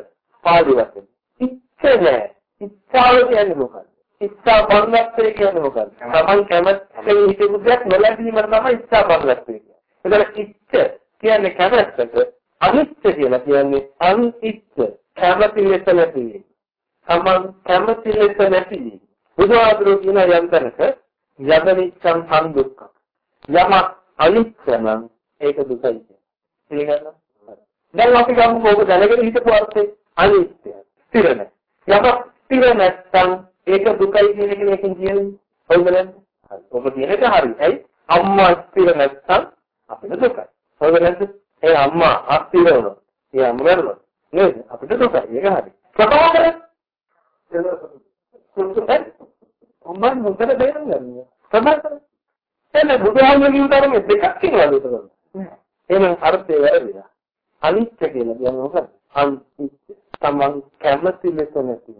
A: පාළි වචනේ ඉච්ඡ නෑ ඉච්ඡාව කියන්නේ මොකක්ද? ඉච්ඡා බංගත්වය කියන්නේ මොකක්ද? තමන් කැමැත්තෙන් හිතපු දෙයක් නොලැබීම තමයි ඉච්ඡා බංගත්වය කියන්නේ. එතකොට ඉච්ඡ කියන්නේ කැමැත්තට අනිත්‍ය කියලා කියන්නේ අනිත්‍ය කැමැති ලෙස නැති. තමන් කැමැති ලෙස නැති. බුදුහාමුදුරුවෝ කියන යන්තරක යදනිච්ඡං සංදුක්ඛ. යම අනිත්‍ය නම් ඒක දුකයි කියන්නේ. තේරෙනවද? දැන් අපි ගමු ඔබ දැනගෙන හිතපු අර්ථය අනිත්‍ය. ස්ථිර නැහැ. යමක් ස්ථිර නැත්නම් ඒක දුකයි කියන එක මේකෙන් කියන්නේ. හරිද නැද්ද? හරි. ඔබ කියන එක හරි. ඇයි? අම්මා ස්ථිර නැත්නම් අපිට දුකයි. හරිද නැද්ද? ඒ අම්මා අස්ථිර වුණොත්, ඒ අම්මා නේද? අපිට දුකයි. ඒක හරි. ප්‍රකාශ අම්මා මොකද දෙන්නේ ගන්නේ? සමහර එන්නේ බුදුහාමුදුරුවෝ කියන තරමේ දෙකක් තියෙනවා ඒක. එහෙනම් අර්ථය වැරදිලා. අනිත්‍ය කියලා කියන්නේ මොකක්ද? අනිත්‍ය. තමන් කැමති ලෙස නැති.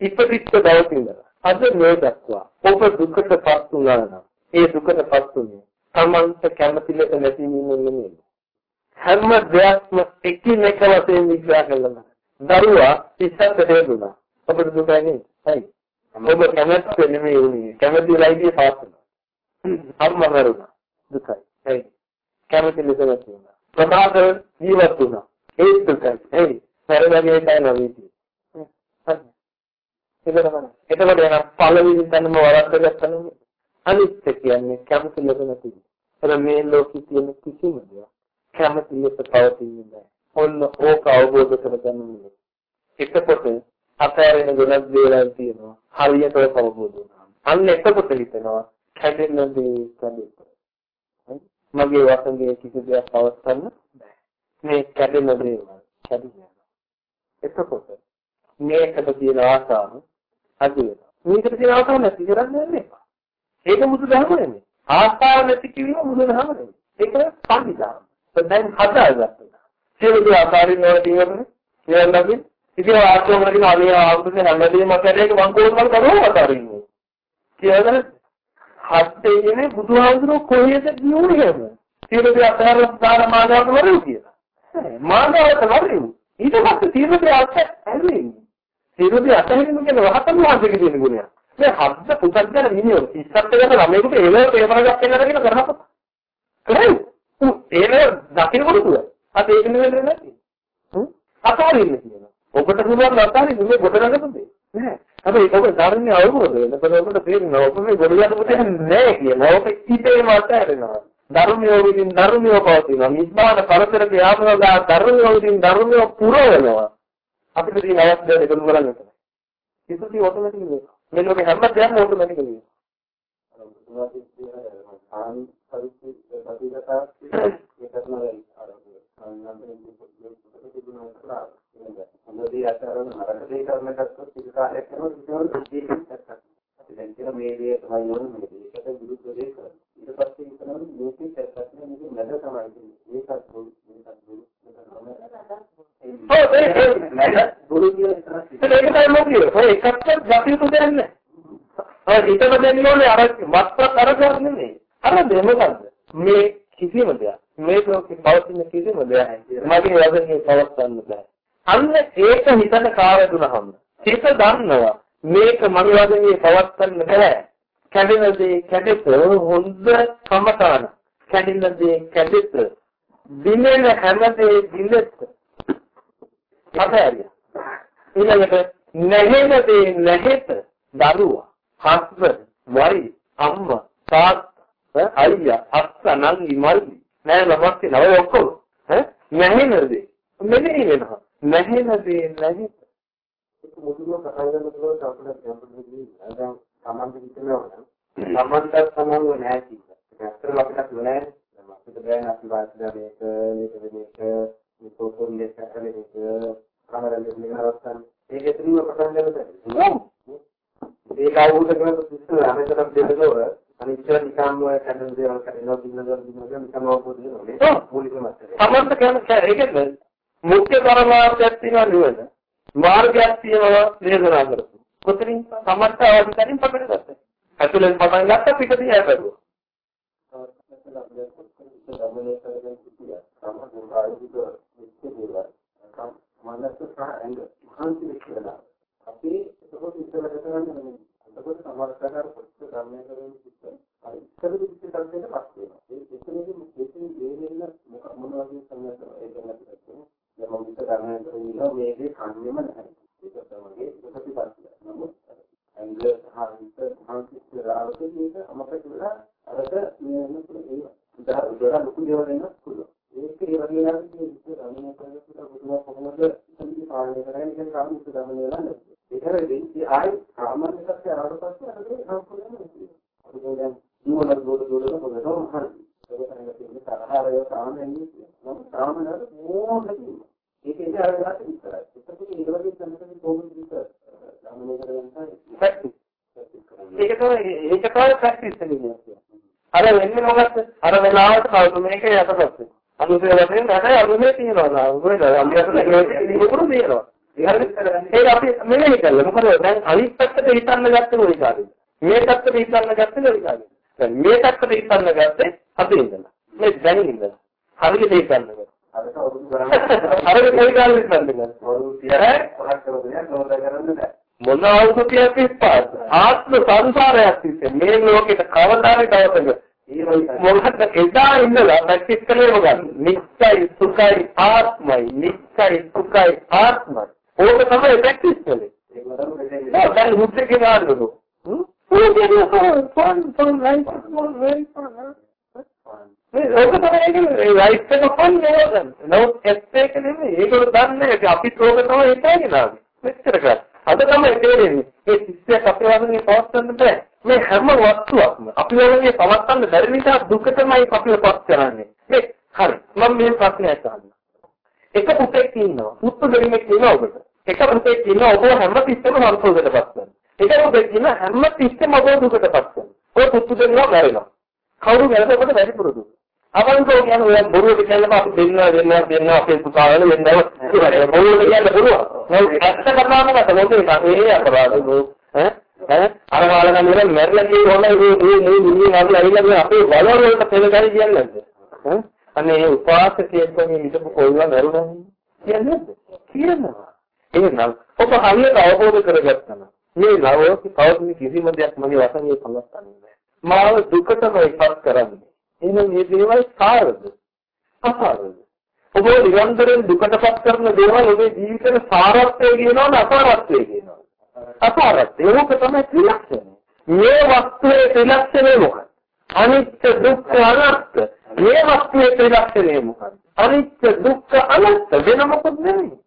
A: ඉපදිච්ච දවසේ ඉඳලා අද මේ දක්වා ඔබ දුකටපත් වුණා නම් ඒ දුකටපත් උනේ තමන්ට කැමති ලෙස නැති වීමෙන් නෙමෙයි. හැම දෙයක්ම එකිනෙක වශයෙන් විග්‍රහ කළා. දරුවා ඉස්සත් හේතුණා. ඔබට දුකයි නේද? හරි. ඔබ කැමති නෙමෙයි උනේ. කැමති ලයිදී පාස් වුණා. අම්මා මරුණා. දුකයි. හරි. කැමති ලෙස නැති වුණා. ප්‍රමාද ජීවත් වුණා. ඒ දුකයි. හරි. පෙරවගේ තමයි නවීති. හරි. ඒක තමයි. එතකොට එන පළවෙනි තැනම වරද්දගත්තම අනිත්‍ය කියන්නේ කැමති ලෙස නැති. එතන මේ ලෝකෙ තියෙන කිසිම දෙයක් කැමති ලෙස පවතින්නේ නැහැ. ඔන්න ඕක අවබෝධ කරගන්න ඕනේ. එතකොට අතෑරෙන ගොඩක් දේවල් තියෙනවා. හරියට ඒක අවබෝධ වුණා. අන්න එතකොට හිතෙනවා කැඩෙන දේ කැඩෙන්න. මගේ වසඟයේ කිසි දෙයක් පවත්වන්න බෑ. මේ කැඩෙන දේවල් කැඩෙනවා. එතකොට මේකට තියෙන ආසාව අඩු වෙනවා. මේකට තියෙන ආසාව නැති කරන්න යන්න එපා. ඒක බුදුදහම නෙමෙයි. ආසාව නැති කිරීම බුදුදහම නෙමෙයි. ඒක පඬිදාම. දැන් හදාගත්තා. සියලු ආකාරින් වල තියෙන්නේ කියන්නකි. ඉතින් ආශ්‍රම වලින් අනේ ආවුරුදු හැමදේම මතරේක මං කොහොමද කරවව අතරින්නේ. කියලාද? හත්තේ ඉන්නේ බුදුහාමුදුරුවෝ කොහේද ගියුනේ එහෙම. සියලු දේ අතහැරලා දාන මානවකට වරු කියලා. මානවකට වරු. ඊට පස්සේ සියලු දේ අතහැරලා සියලුදී අතහැරීම කියන රහතන් වහන්සේගේ තියෙන ගුණයක්. මේ හද්ද පුතග්ජන මිනිහෝ ඉස්සත් එක ළමයෙකුට ඒලෝ පේපර් එකක් පෙන්නලා කියන කරහපත. කරයි. ඒලෝ දකින්නකොට තුල. අත ඒක නෙවෙයි නැති. හ්ම්? අතහරින්න කියනවා. ඔබට පුළුවන් අතහරින්න මේ ගොඩ නගතුනේ. නෑ. හැබැයි ඔබ ධර්මයේ අවබෝධ වෙනකොට ඔබට තේරෙනවා ඔබ මේ ගොඩ යන පුතේ නෑ කියලා. ඔබ ඉතේම අතහැරෙනවා. ධර්මයේ විදිහින් ධර්මයේ පවතිනවා. නිබ්බාන පරතරක යාමනවා ධර්මයේ විදිහින් ධර්මයේ පුරවනවා. අපිට තියෙන අවස්ථාව එකතු කරගන්න තමයි. කිසිසි ඔටෝමැටික් නෙවෙයි. මේ ලෝකේ හැම දෙයක්ම ඔටෝමැටික් නෙවෙයි. ආන් පරිච්ඡේද ප්‍රතිගතා ඒකම අනුදී අතරම නරකදී කරන කස්සොත් ඉත කාලයක් කරනවා කිසිම දුක්ඛයක් නැහැ. අපි දැන් කියන මේ දේ තමයි යන්නේ මේ ඒකට විරුද්ධ දේ කරන්නේ. ඊට පස්සේ හිතනවා මේකේ සත්‍යයක් නෙමෙයි මැද තමයි. මේකත් දුරු මේකත් දුරු ඔව් ඒක නේද දුරු කියන එක තමයි ලෝකයේ ඔය එකක්වත් ගතියුතු දෙයක් නැහැ. ඔය හිතම දෙන්නේ ඕනේ අර මත්පත් අරගන්න නෙමෙයි. අර දෙමකද්ද මේ කිසිම දෙයක් මේ ලෝකේ පවතින කිසිම දෙයක් මගේ වදනේ පවත්වන්න බෑ. අන්න ඒක හිතන කාලදුනහම හිත දන්නවා මේක මගේ වගේ පවත්වන්න බෑ. කැඩෙන දේ කැඩෙත හොඳ කමතාන. කැඩෙන දේ කැඩෙත දිනෙන හැම දේ දිනෙත්. හතරයි. ඊළඟට නැහෙන දේ නැහෙත දරුවා, හස්බන්ඩ්, වයි, අම්මා, තාත්තා, අයියා, අක්කා, නංගි, මල්ලි නෑ ළමක් නෑ ඔක්කොම ඈ නැහෙන දේ මෙනෙහි වෙනවා නැහෙන දේ නැහැ
B: ඒක මුදුන කතා කරනකොට අපිට ගැඹුරුදී දැන් සමන්ද හිතනවා නම් සමන්ද සමන්ව නැහැ කියලා. ඇත්තටම අපිට නෑ අපිට බෑන අපි වාස්තව මේක මේක මේක මේ පොතොන් දෙක කරන්නේ මේක කමරෙන් නිරවස්සන් ඒක ඇතුළේ පටන් ගන්නද? ඒක අවුරුද්ද කරන සිස්ටර් අමතරම් දෙන්නව අනිත්‍ය නිකම්ම කඩන දේවල් කරනවා දිනවල දිනවල නිකම්ම අවබෝධ වෙනවා මූලික මතය.
A: සමන්ත කියන්නේ ඒකද මුඛ්‍ය පරමාර්ථයක් තියෙනවා නෙවෙද? මාර්ගයක් තියෙනවා දේශනා කරපු. කොතනින් සමර්ථ අවධිකරින් පටන් ගත්තා. ඇතුලෙන් පටන් ගත්තා පිටදී හැපෙරුවා.
B: අපි ඒක ඉස්සර කරන්නේ එතකොට සමහරකාර පොත් ග්‍රාමයේ කරන සිස්ටම් අර ඉස්සර විදිහට කරන්නේ පස්සේ වෙනවා. ඒ එතනදී මේකේ දෙවෙන්න මොක මොන වගේ සංඥාවක් ඒක නැති කරන්නේ. දැන් මම විතර ග්‍රාමයේ කරන්නේ මේකේ කන්නේම නැහැ. ඒක තමයි ඒක ප්‍රතිපත්තිය. නමුත් ඇංග්ල සහ සංස්කෘතික රාවකේ මේක අමතක වෙලා අරක මේ වෙනකොට ඒ උදාහරණ ලොකු දේවල් වෙනස් පුළුවන්. ඒක ඒ වගේ නම් මේ විතර ග්‍රාමයේ කරනකොට පුදුම කොහොමද සම්පූර්ණ පාලනය කරන්නේ කියන කාරණා විතර ග්‍රාමයේ වෙලා ඒකරදී ඒ ආයි සාමාන්‍ය සත්‍ය ආවට පස්සේ අර ඒ සම්පූර්ණයෙන්ම නැති වෙනවා. අපි දැන් ජීවන දොඩ දොඩ මොකදෝ හරි. ඒක තමයි තියෙන්නේ තරහරය සාමාන්‍යයෙන් නම් සාමාන්‍යව මොකද ඒක ඉතින් අර ගන්න විතරයි. ඒකත් ඒ වගේ සම්මතයෙන් කොහොමද විතර ධාමනය කරගන්න
A: ඉෆෙක්ටිව්. ඒක තමයි ඒක තමයි ප්‍රැක්ටිස් වෙන්නේ. අර වෙන්නේ මොකක්ද? අර වෙලාවට කවුරු මේක යටපත්. අනුසය වශයෙන් රටේ අනුමේ තියනවා. මොකද අම්බියස් නිකුරු තියනවා. ඒක අපි මෙලෙහි කළා. මොකද දැන් අනිත් පැත්තට හිතන්න ගත්තේ මොකද? මේ පැත්තට හිතන්න ගත්තේ මොකද? දැන් මේ පැත්තට හිතන්න ගත්තේ අපි ඉඳලා. මේ දැනින් ඉඳලා. හරියට හිතන්න ගත්තා.
B: අරක අවුරුදු කරන්නේ
A: හරියට කොයි කාලෙත් හිතන්න ගත්තා.
B: අවුරුදු 30ක් පහක් කරගෙන නෝද කරන්නේ නැහැ.
A: මොන අවුරුදු 35 ආත්ම සංසාරයක් තිස්සේ මේ ලෝකෙට කවදාරි දවසක මොකද එදා ඉඳලා ප්‍රැක්ටිස් කරේ මොකක්ද? නිත්‍යයි සුඛයි ආත්මයි නිත්‍යයි සුඛයි ආත්මයි ඕක තමයි ප්‍රැක්ටිස් කළේ. ඒක දැන් මුද්දේ ගානලු. හ්ම්? ඕක තමයි ෆන් ෆන් ලයිෆ් මොල් වෙරි ෆන්. මේ ඕක තමයි ඒ ලයිෆ් එක ෆන් නේද? නෝ එස්පෙක් නෙමෙයි. ඒකෝ දන්නේ අපි ඕක තමයි හිතාගෙන ආවේ. මෙච්චර කරා. අද තමයි තේරෙන්නේ. ඒ සිස්ටර් අපේ වගේ පවත්වන්න බෑ. මේ හැම වස්තුවක්ම අපි වගේ පවත්වන්න බැරි නිසා දුකටමයි අපිව පත් කරන්නේ. මේ හරි. මම මේ ප්‍රශ්නයක් අහන්න. එක පුතෙක් ඉන්නවා. පුතු දෙන්නෙක් ඉන්නවා ඔබට. එක පුතෙක් ඉන්නවා ඔබ හැම තිස්සෙම සන්තෝෂයටපත් වෙනවා. එක පුතෙක් ඉන්නවා හැම තිස්සෙම ඔබ දුකටපත් වෙනවා. ඔය පුතු දෙන්නා මැරෙනවා. කවුරු මැරෙනකොට වැඩි පුරුදු. අවංකව කියන්නේ ඔය බොරුවට කියනම අපි දෙන්නවා දෙන්නවා දෙන්නවා අපේ පුතාවල වෙන්නව කියලා. බොරුවට කියන්න බොරුව. නේද? ඇත්ත කතාවම නැත මොකද මේ අපරාධ ඈ ඈ අර කාලේ නම් මැරලා කියන හොඳ මේ මේ මේ නිමින් වගේ ඇවිල්ලා අපේ බලවල වලට පෙළගරි කියන්නේ නැද්ද? ඈ අනේ උපාසකයෙක් මේ හිටපු කොල්ලා මැරුණා කියන්නේ කියනවා. එහෙනම් ඔබ හරියට අවබෝධ කරගත්තා මේ ලෝකෙ පවතින කිසිම දෙයක් මගේ වශයෙන් පවත්න්නේ නැහැ. මාව දුකටම ඉපත් කරන්නේ. එහෙනම් මේ දේවල් සාරද? අසාරද? ඔබ නිරන්තරයෙන් දුකටපත් කරන දේවල් ඔබේ ජීවිතේ සාරත්වය කියනවද අසාරත්වය කියනවද? අසාරත්වය. ඒක තමයි ත්‍රිලක්ෂණය. මේ වස්තුවේ ත්‍රිලක්ෂණය මොකක්ද? අනිත්‍ය දුක්ඛ අනාත්ම. මේ වස්තුවේ ත්‍රිලක්ෂණය මොකක්ද? අනිත්‍ය දුක්ඛ අනාත්ම වෙන මොකද නෙමෙයි.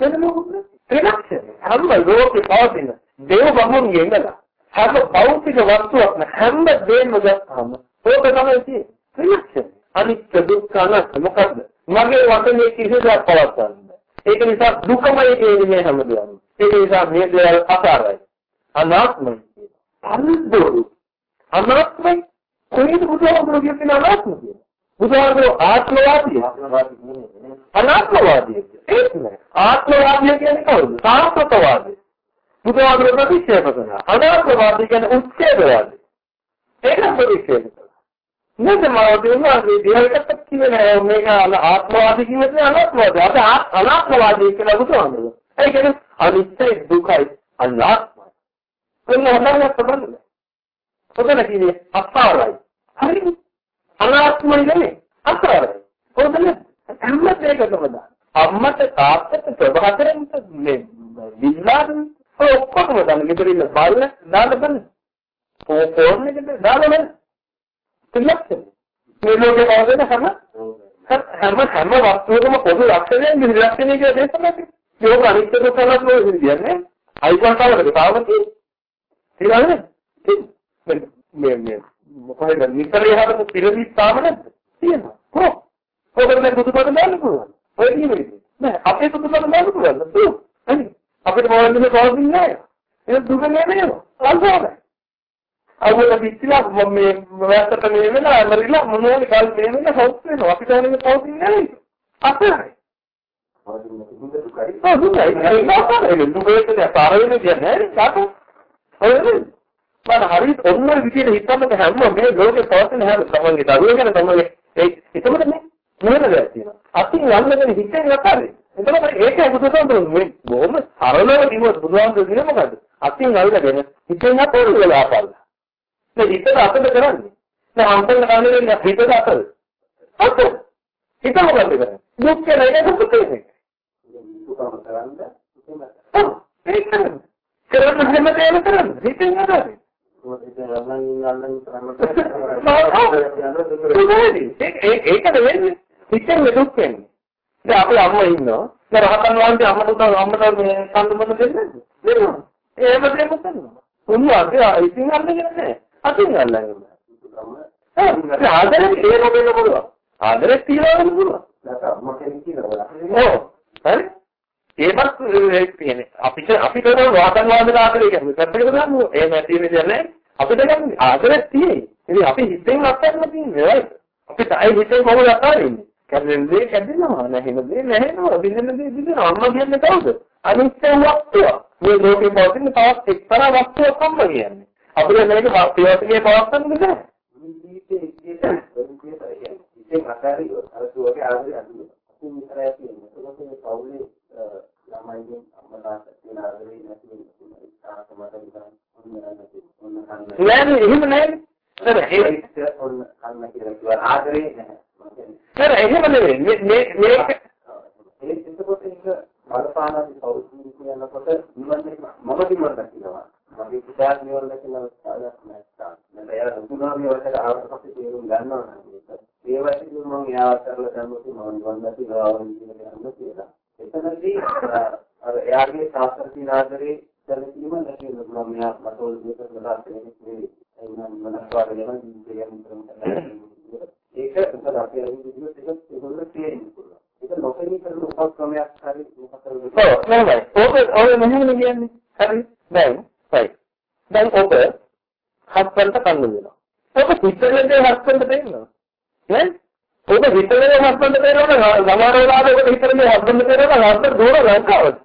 A: වෙන මොකද? ත්‍රිලක්ෂණය. හැම ලෝකේ පවතින දේව බමුණුගේ ඉඳලා හැම භෞතික වස්තුවක්ම හැම දෙයක්ම ගත්තාම ඕක තමයි තියෙන්නේ. ත්‍රිලක්ෂණය. අනිත්‍ය දුක්ඛ අනාත්ම මොකද්ද? මගේ වචනේ කිසිදාක් පවත්වන්න. ඒක නිසා දුකමයි කියන්නේ මේ හැමදේම. ඒක නිසා මේ දේවල් අසාරයි. අනාත්මයි. අනිත්‍යයි. අනාත්මයි. කොහේද බුදුහාමුදුරුවෝ කියන්නේ අනාත්ම කියලා? බුදුහාමුදුරුවෝ ආත්මවාදී. අනාත්මවාදී. ඒක නෑ. ආත්මවාදී කියන්නේ කවුද? සාස්ත්‍රවාදී. බුදුහාමුදුරුවෝ ප්‍රතික්ෂේප කරනවා. අනාත්මවාදී කියන්නේ උච්ඡේදවාදී. ඒක ප්‍රතික්ෂේප කරනවා. නේද මම කියනවා මේ දේහයකට කියන්නේ මේක ආත්මවාදී කියන්නේ අනාත්මවාදී. අපි අනාත්මවාදී කියලා බුදුහාමුදුරුවෝ. ඒ කියන්නේ අනිත්‍ය දුකයි අනාත්මයි. එන්න හොඳට බලන්න. ඔතන කියන්නේ අපාරයි. හරිද? අනාත්මයි නෙමෙයි අපාරයි. හොඳද? හැම දෙයකටම දාන්න. අම්මට තාත්තට ප්‍රභාකරන්ට මේ විල්ලාද ඔක්කොම දාන්න. ගෙදර ඉන්න බල්ල දාන්න බෑ. ෆෝන් එකට දාන්න බෑ. තිලක්ෂණ. මේ ලෝකේ පවතින හැම හැම හැම වස්තුවකම පොදු ලක්ෂණයක් නිර්ලක්ෂණය කියලා දේශනා කරනවා. ඒක අනිත්‍ය දුක්ඛලක් නෙවෙයි කියන්නේ. අයිතිවාසිකමකට පාවති. ඊළඟට මේ මේ මොකද නිතර යහපත පිළිවිත් තාම නැද්ද? තියෙනවා. කොහොමද? කොහොමද බුදුබණ දාන්න පුළුවන්? ඔය කියන්නේ නෑ අපේ බුදුබණ දාන්න පුළුවන්. දුක්. හරි. අපිට මොනවද පවතින්නේ නෑ. ඒක දුක නෙමෙයි. අල්පෝනේ. අවුල පිටිලා මේ වැස්සට මේ වෙලා මරිලා මොනවද කල් මේ වෙන හොස් වෙනවා අපිට ඕනේ පවතින්නේ නැහැ අපේ ඔව් දුකයි ඒක දුකේ පාර වෙන කියන්නේ කාට ඔය මම හරියට ඔන්න විදියට හිතන්න හැම මේ ලෝකේ පවතින හැම තමන්ගේ දරුවෝ ගැන තමන්ගේ ඒ එතකොට මේ මොනවද තියෙනවා අතින් යන්නගෙන හිතේ නැතරේ එතකොට ඒකයි බුදුසසුන මේ බොහොම සරලව කිව්වොත් බුදුහාමුදුරුවෝ කියන්නේ මොකද්ද අතින් අල්ලගෙන හිතේ නැතර වෙලා පාරලා මේ හිතට අතද කරන්නේ. දැන් අන්තන කන්නේ හිතට අතද. අත. හිත මොකද කරන්නේ? දුක් කියන එක දුක කියන්නේ. දුකම කරන්නේ. ඒක කරන්නේ. කරන්න හැම දෙයක්ම කරන්නේ. හිතෙන් නේද? ඒකද වෙන්නේ. හිතෙන් දුක් වෙන්නේ. දැන් අපේ අම්මා ඉන්නවා. දැන් රහතන් වහන්සේ අම්මට අම්මට මේ සම්බන්ධ දෙන්නේ නේද? එහෙම දෙයක් කරනවා. උන්වහන්සේ ඉතින් අල්ලගෙන නැහැ. අතින් අල්ලගෙන. ආදරේ තේරෙන්න වෙන්න පුළුවන්. ආදරේ තියවන්න පුළුවන්. මොකෙන් කියනවා. ඔව්. හරි. ඒවත් ඒ කියන්නේ අපිට අපිට වාදන් වාදන ආදරේ කියන්නේ පැත්තකට දාන්න එහෙම නැති වෙන්නේ නැහැ. අපිට ගන්න ආදරේ තියෙයි. ඉතින් අපි හිතෙන් අත්හැරලා තියෙන්නේ. අපිට අයි හිතෙන් කොහොමද අත්හරින්නේ? කැදෙන දේ කැදෙනවා නැහෙන දේ නැහෙනවා බින්දන දේ බින්දනවා අම්මා කියන්නේ කවුද? අනිත්‍ය වස්තුව. මේ ලෝකේ පවතින තවත් එක්තරා වස්තුවක් අම්ම කියන්නේ. අපිට මේක ප්‍රයෝජනයේ පවත්වන්න බෑ. ඉතින් අකාරී අරතුවගේ ආදරය අඳුන. ඉතින් විතරයි කියන්නේ. ඒක මේ පවුලේ ළමයින් අම්මලාට තියෙන ආදරේ නැති වෙන්නේ. තාත්තමාට විතරක් නෑ නෑ එහෙම නෑ. නේද? ඒක ඔන්න කන්න කියලා කිව්වා ආදරේ නැහැ. නේද? එහෙම නෙවෙයි. මේ මේක ඒ එතකොට ඒක බලපාන පෞද්ගලික කියනකොට නිවන්නේ මම දිමරට කියනවා. මගේ පුතාට නිවන දැකලා අවස්ථාවක් නැත්නම් මම එයාලා හඳුනා මේ වලට ආවට පස්සේ තේරුම් ගන්නවා නම් ඒක ඒ වගේ මම යාවත් කරලා දැම්මොත් මම නිවන් දැකලා ආවන් කියන කියලා. එතනදී අර එයාගේ සාස්ත්‍ර සීනාදරේ සැලකීම නැති වෙනවා මම යා මට ඔය දෙක කරලා කෙනෙක් නෙවෙයි. ඒ නම් මනස්වාද ගැන දෙයක් කරනවා. ඒක මොකද අපි අර විදිහට ඒක ඒගොල්ලෝ තේරෙන්නේ පුළුවන්. ඒක නොකෙනී කරන උපක්‍රමයක් හරි මොකක්ද? ඔව් නේද? ඔබ ඔය මෙහෙම කියන්නේ. හරි. දැන් right. දැන් ඔබ හස්බන්ඩ් කන්න දෙනවා. ඔබ හිතලේ හස්බන්ඩ් දෙන්නවා. නේ? ඔබ හිතලේ හස්බන්ඩ් දෙනවා සමහර වෙලාවට ඔබ හිතලේ හස්බන්ඩ් දෙනවා හස්බන්ඩ් දුර ලංකාවට.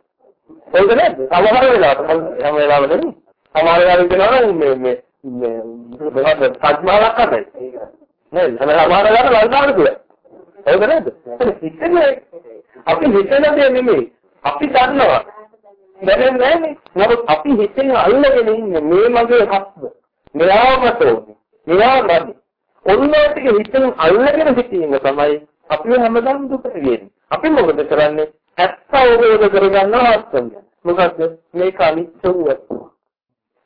A: ඒකද නේද? සමහර වෙලාවට හැම වෙලාවෙම නෙමෙයි. සමහර වෙලාවට දෙනවා මේ මේ මේ මොකක්ද සත්මාලක් කරන්නේ. නේද? සමහර වෙලාවට ලංකාවට දුර. ඒකද නේද? හිතන්නේ අපි හිතන දේ නෙමෙයි. අපි දන්නවා. දැනෙන්නේ නැහැ නමුත් අපි හිතෙන් අල්ලගෙන ඉන්නේ මේ මගේ හස්බ. මෙයාමට ඕනේ. මෙයා නැති. ඔන්න ටික හිතෙන් අල්ලගෙන සිටීම තමයි අපි හැමදාම දුකට ගියන්නේ. අපි මොකද කරන්නේ? ඇත්ත අවබෝධ කරගන්නවා හස්බන්ද. මොකද්ද? මේක අනිත්‍ය වූ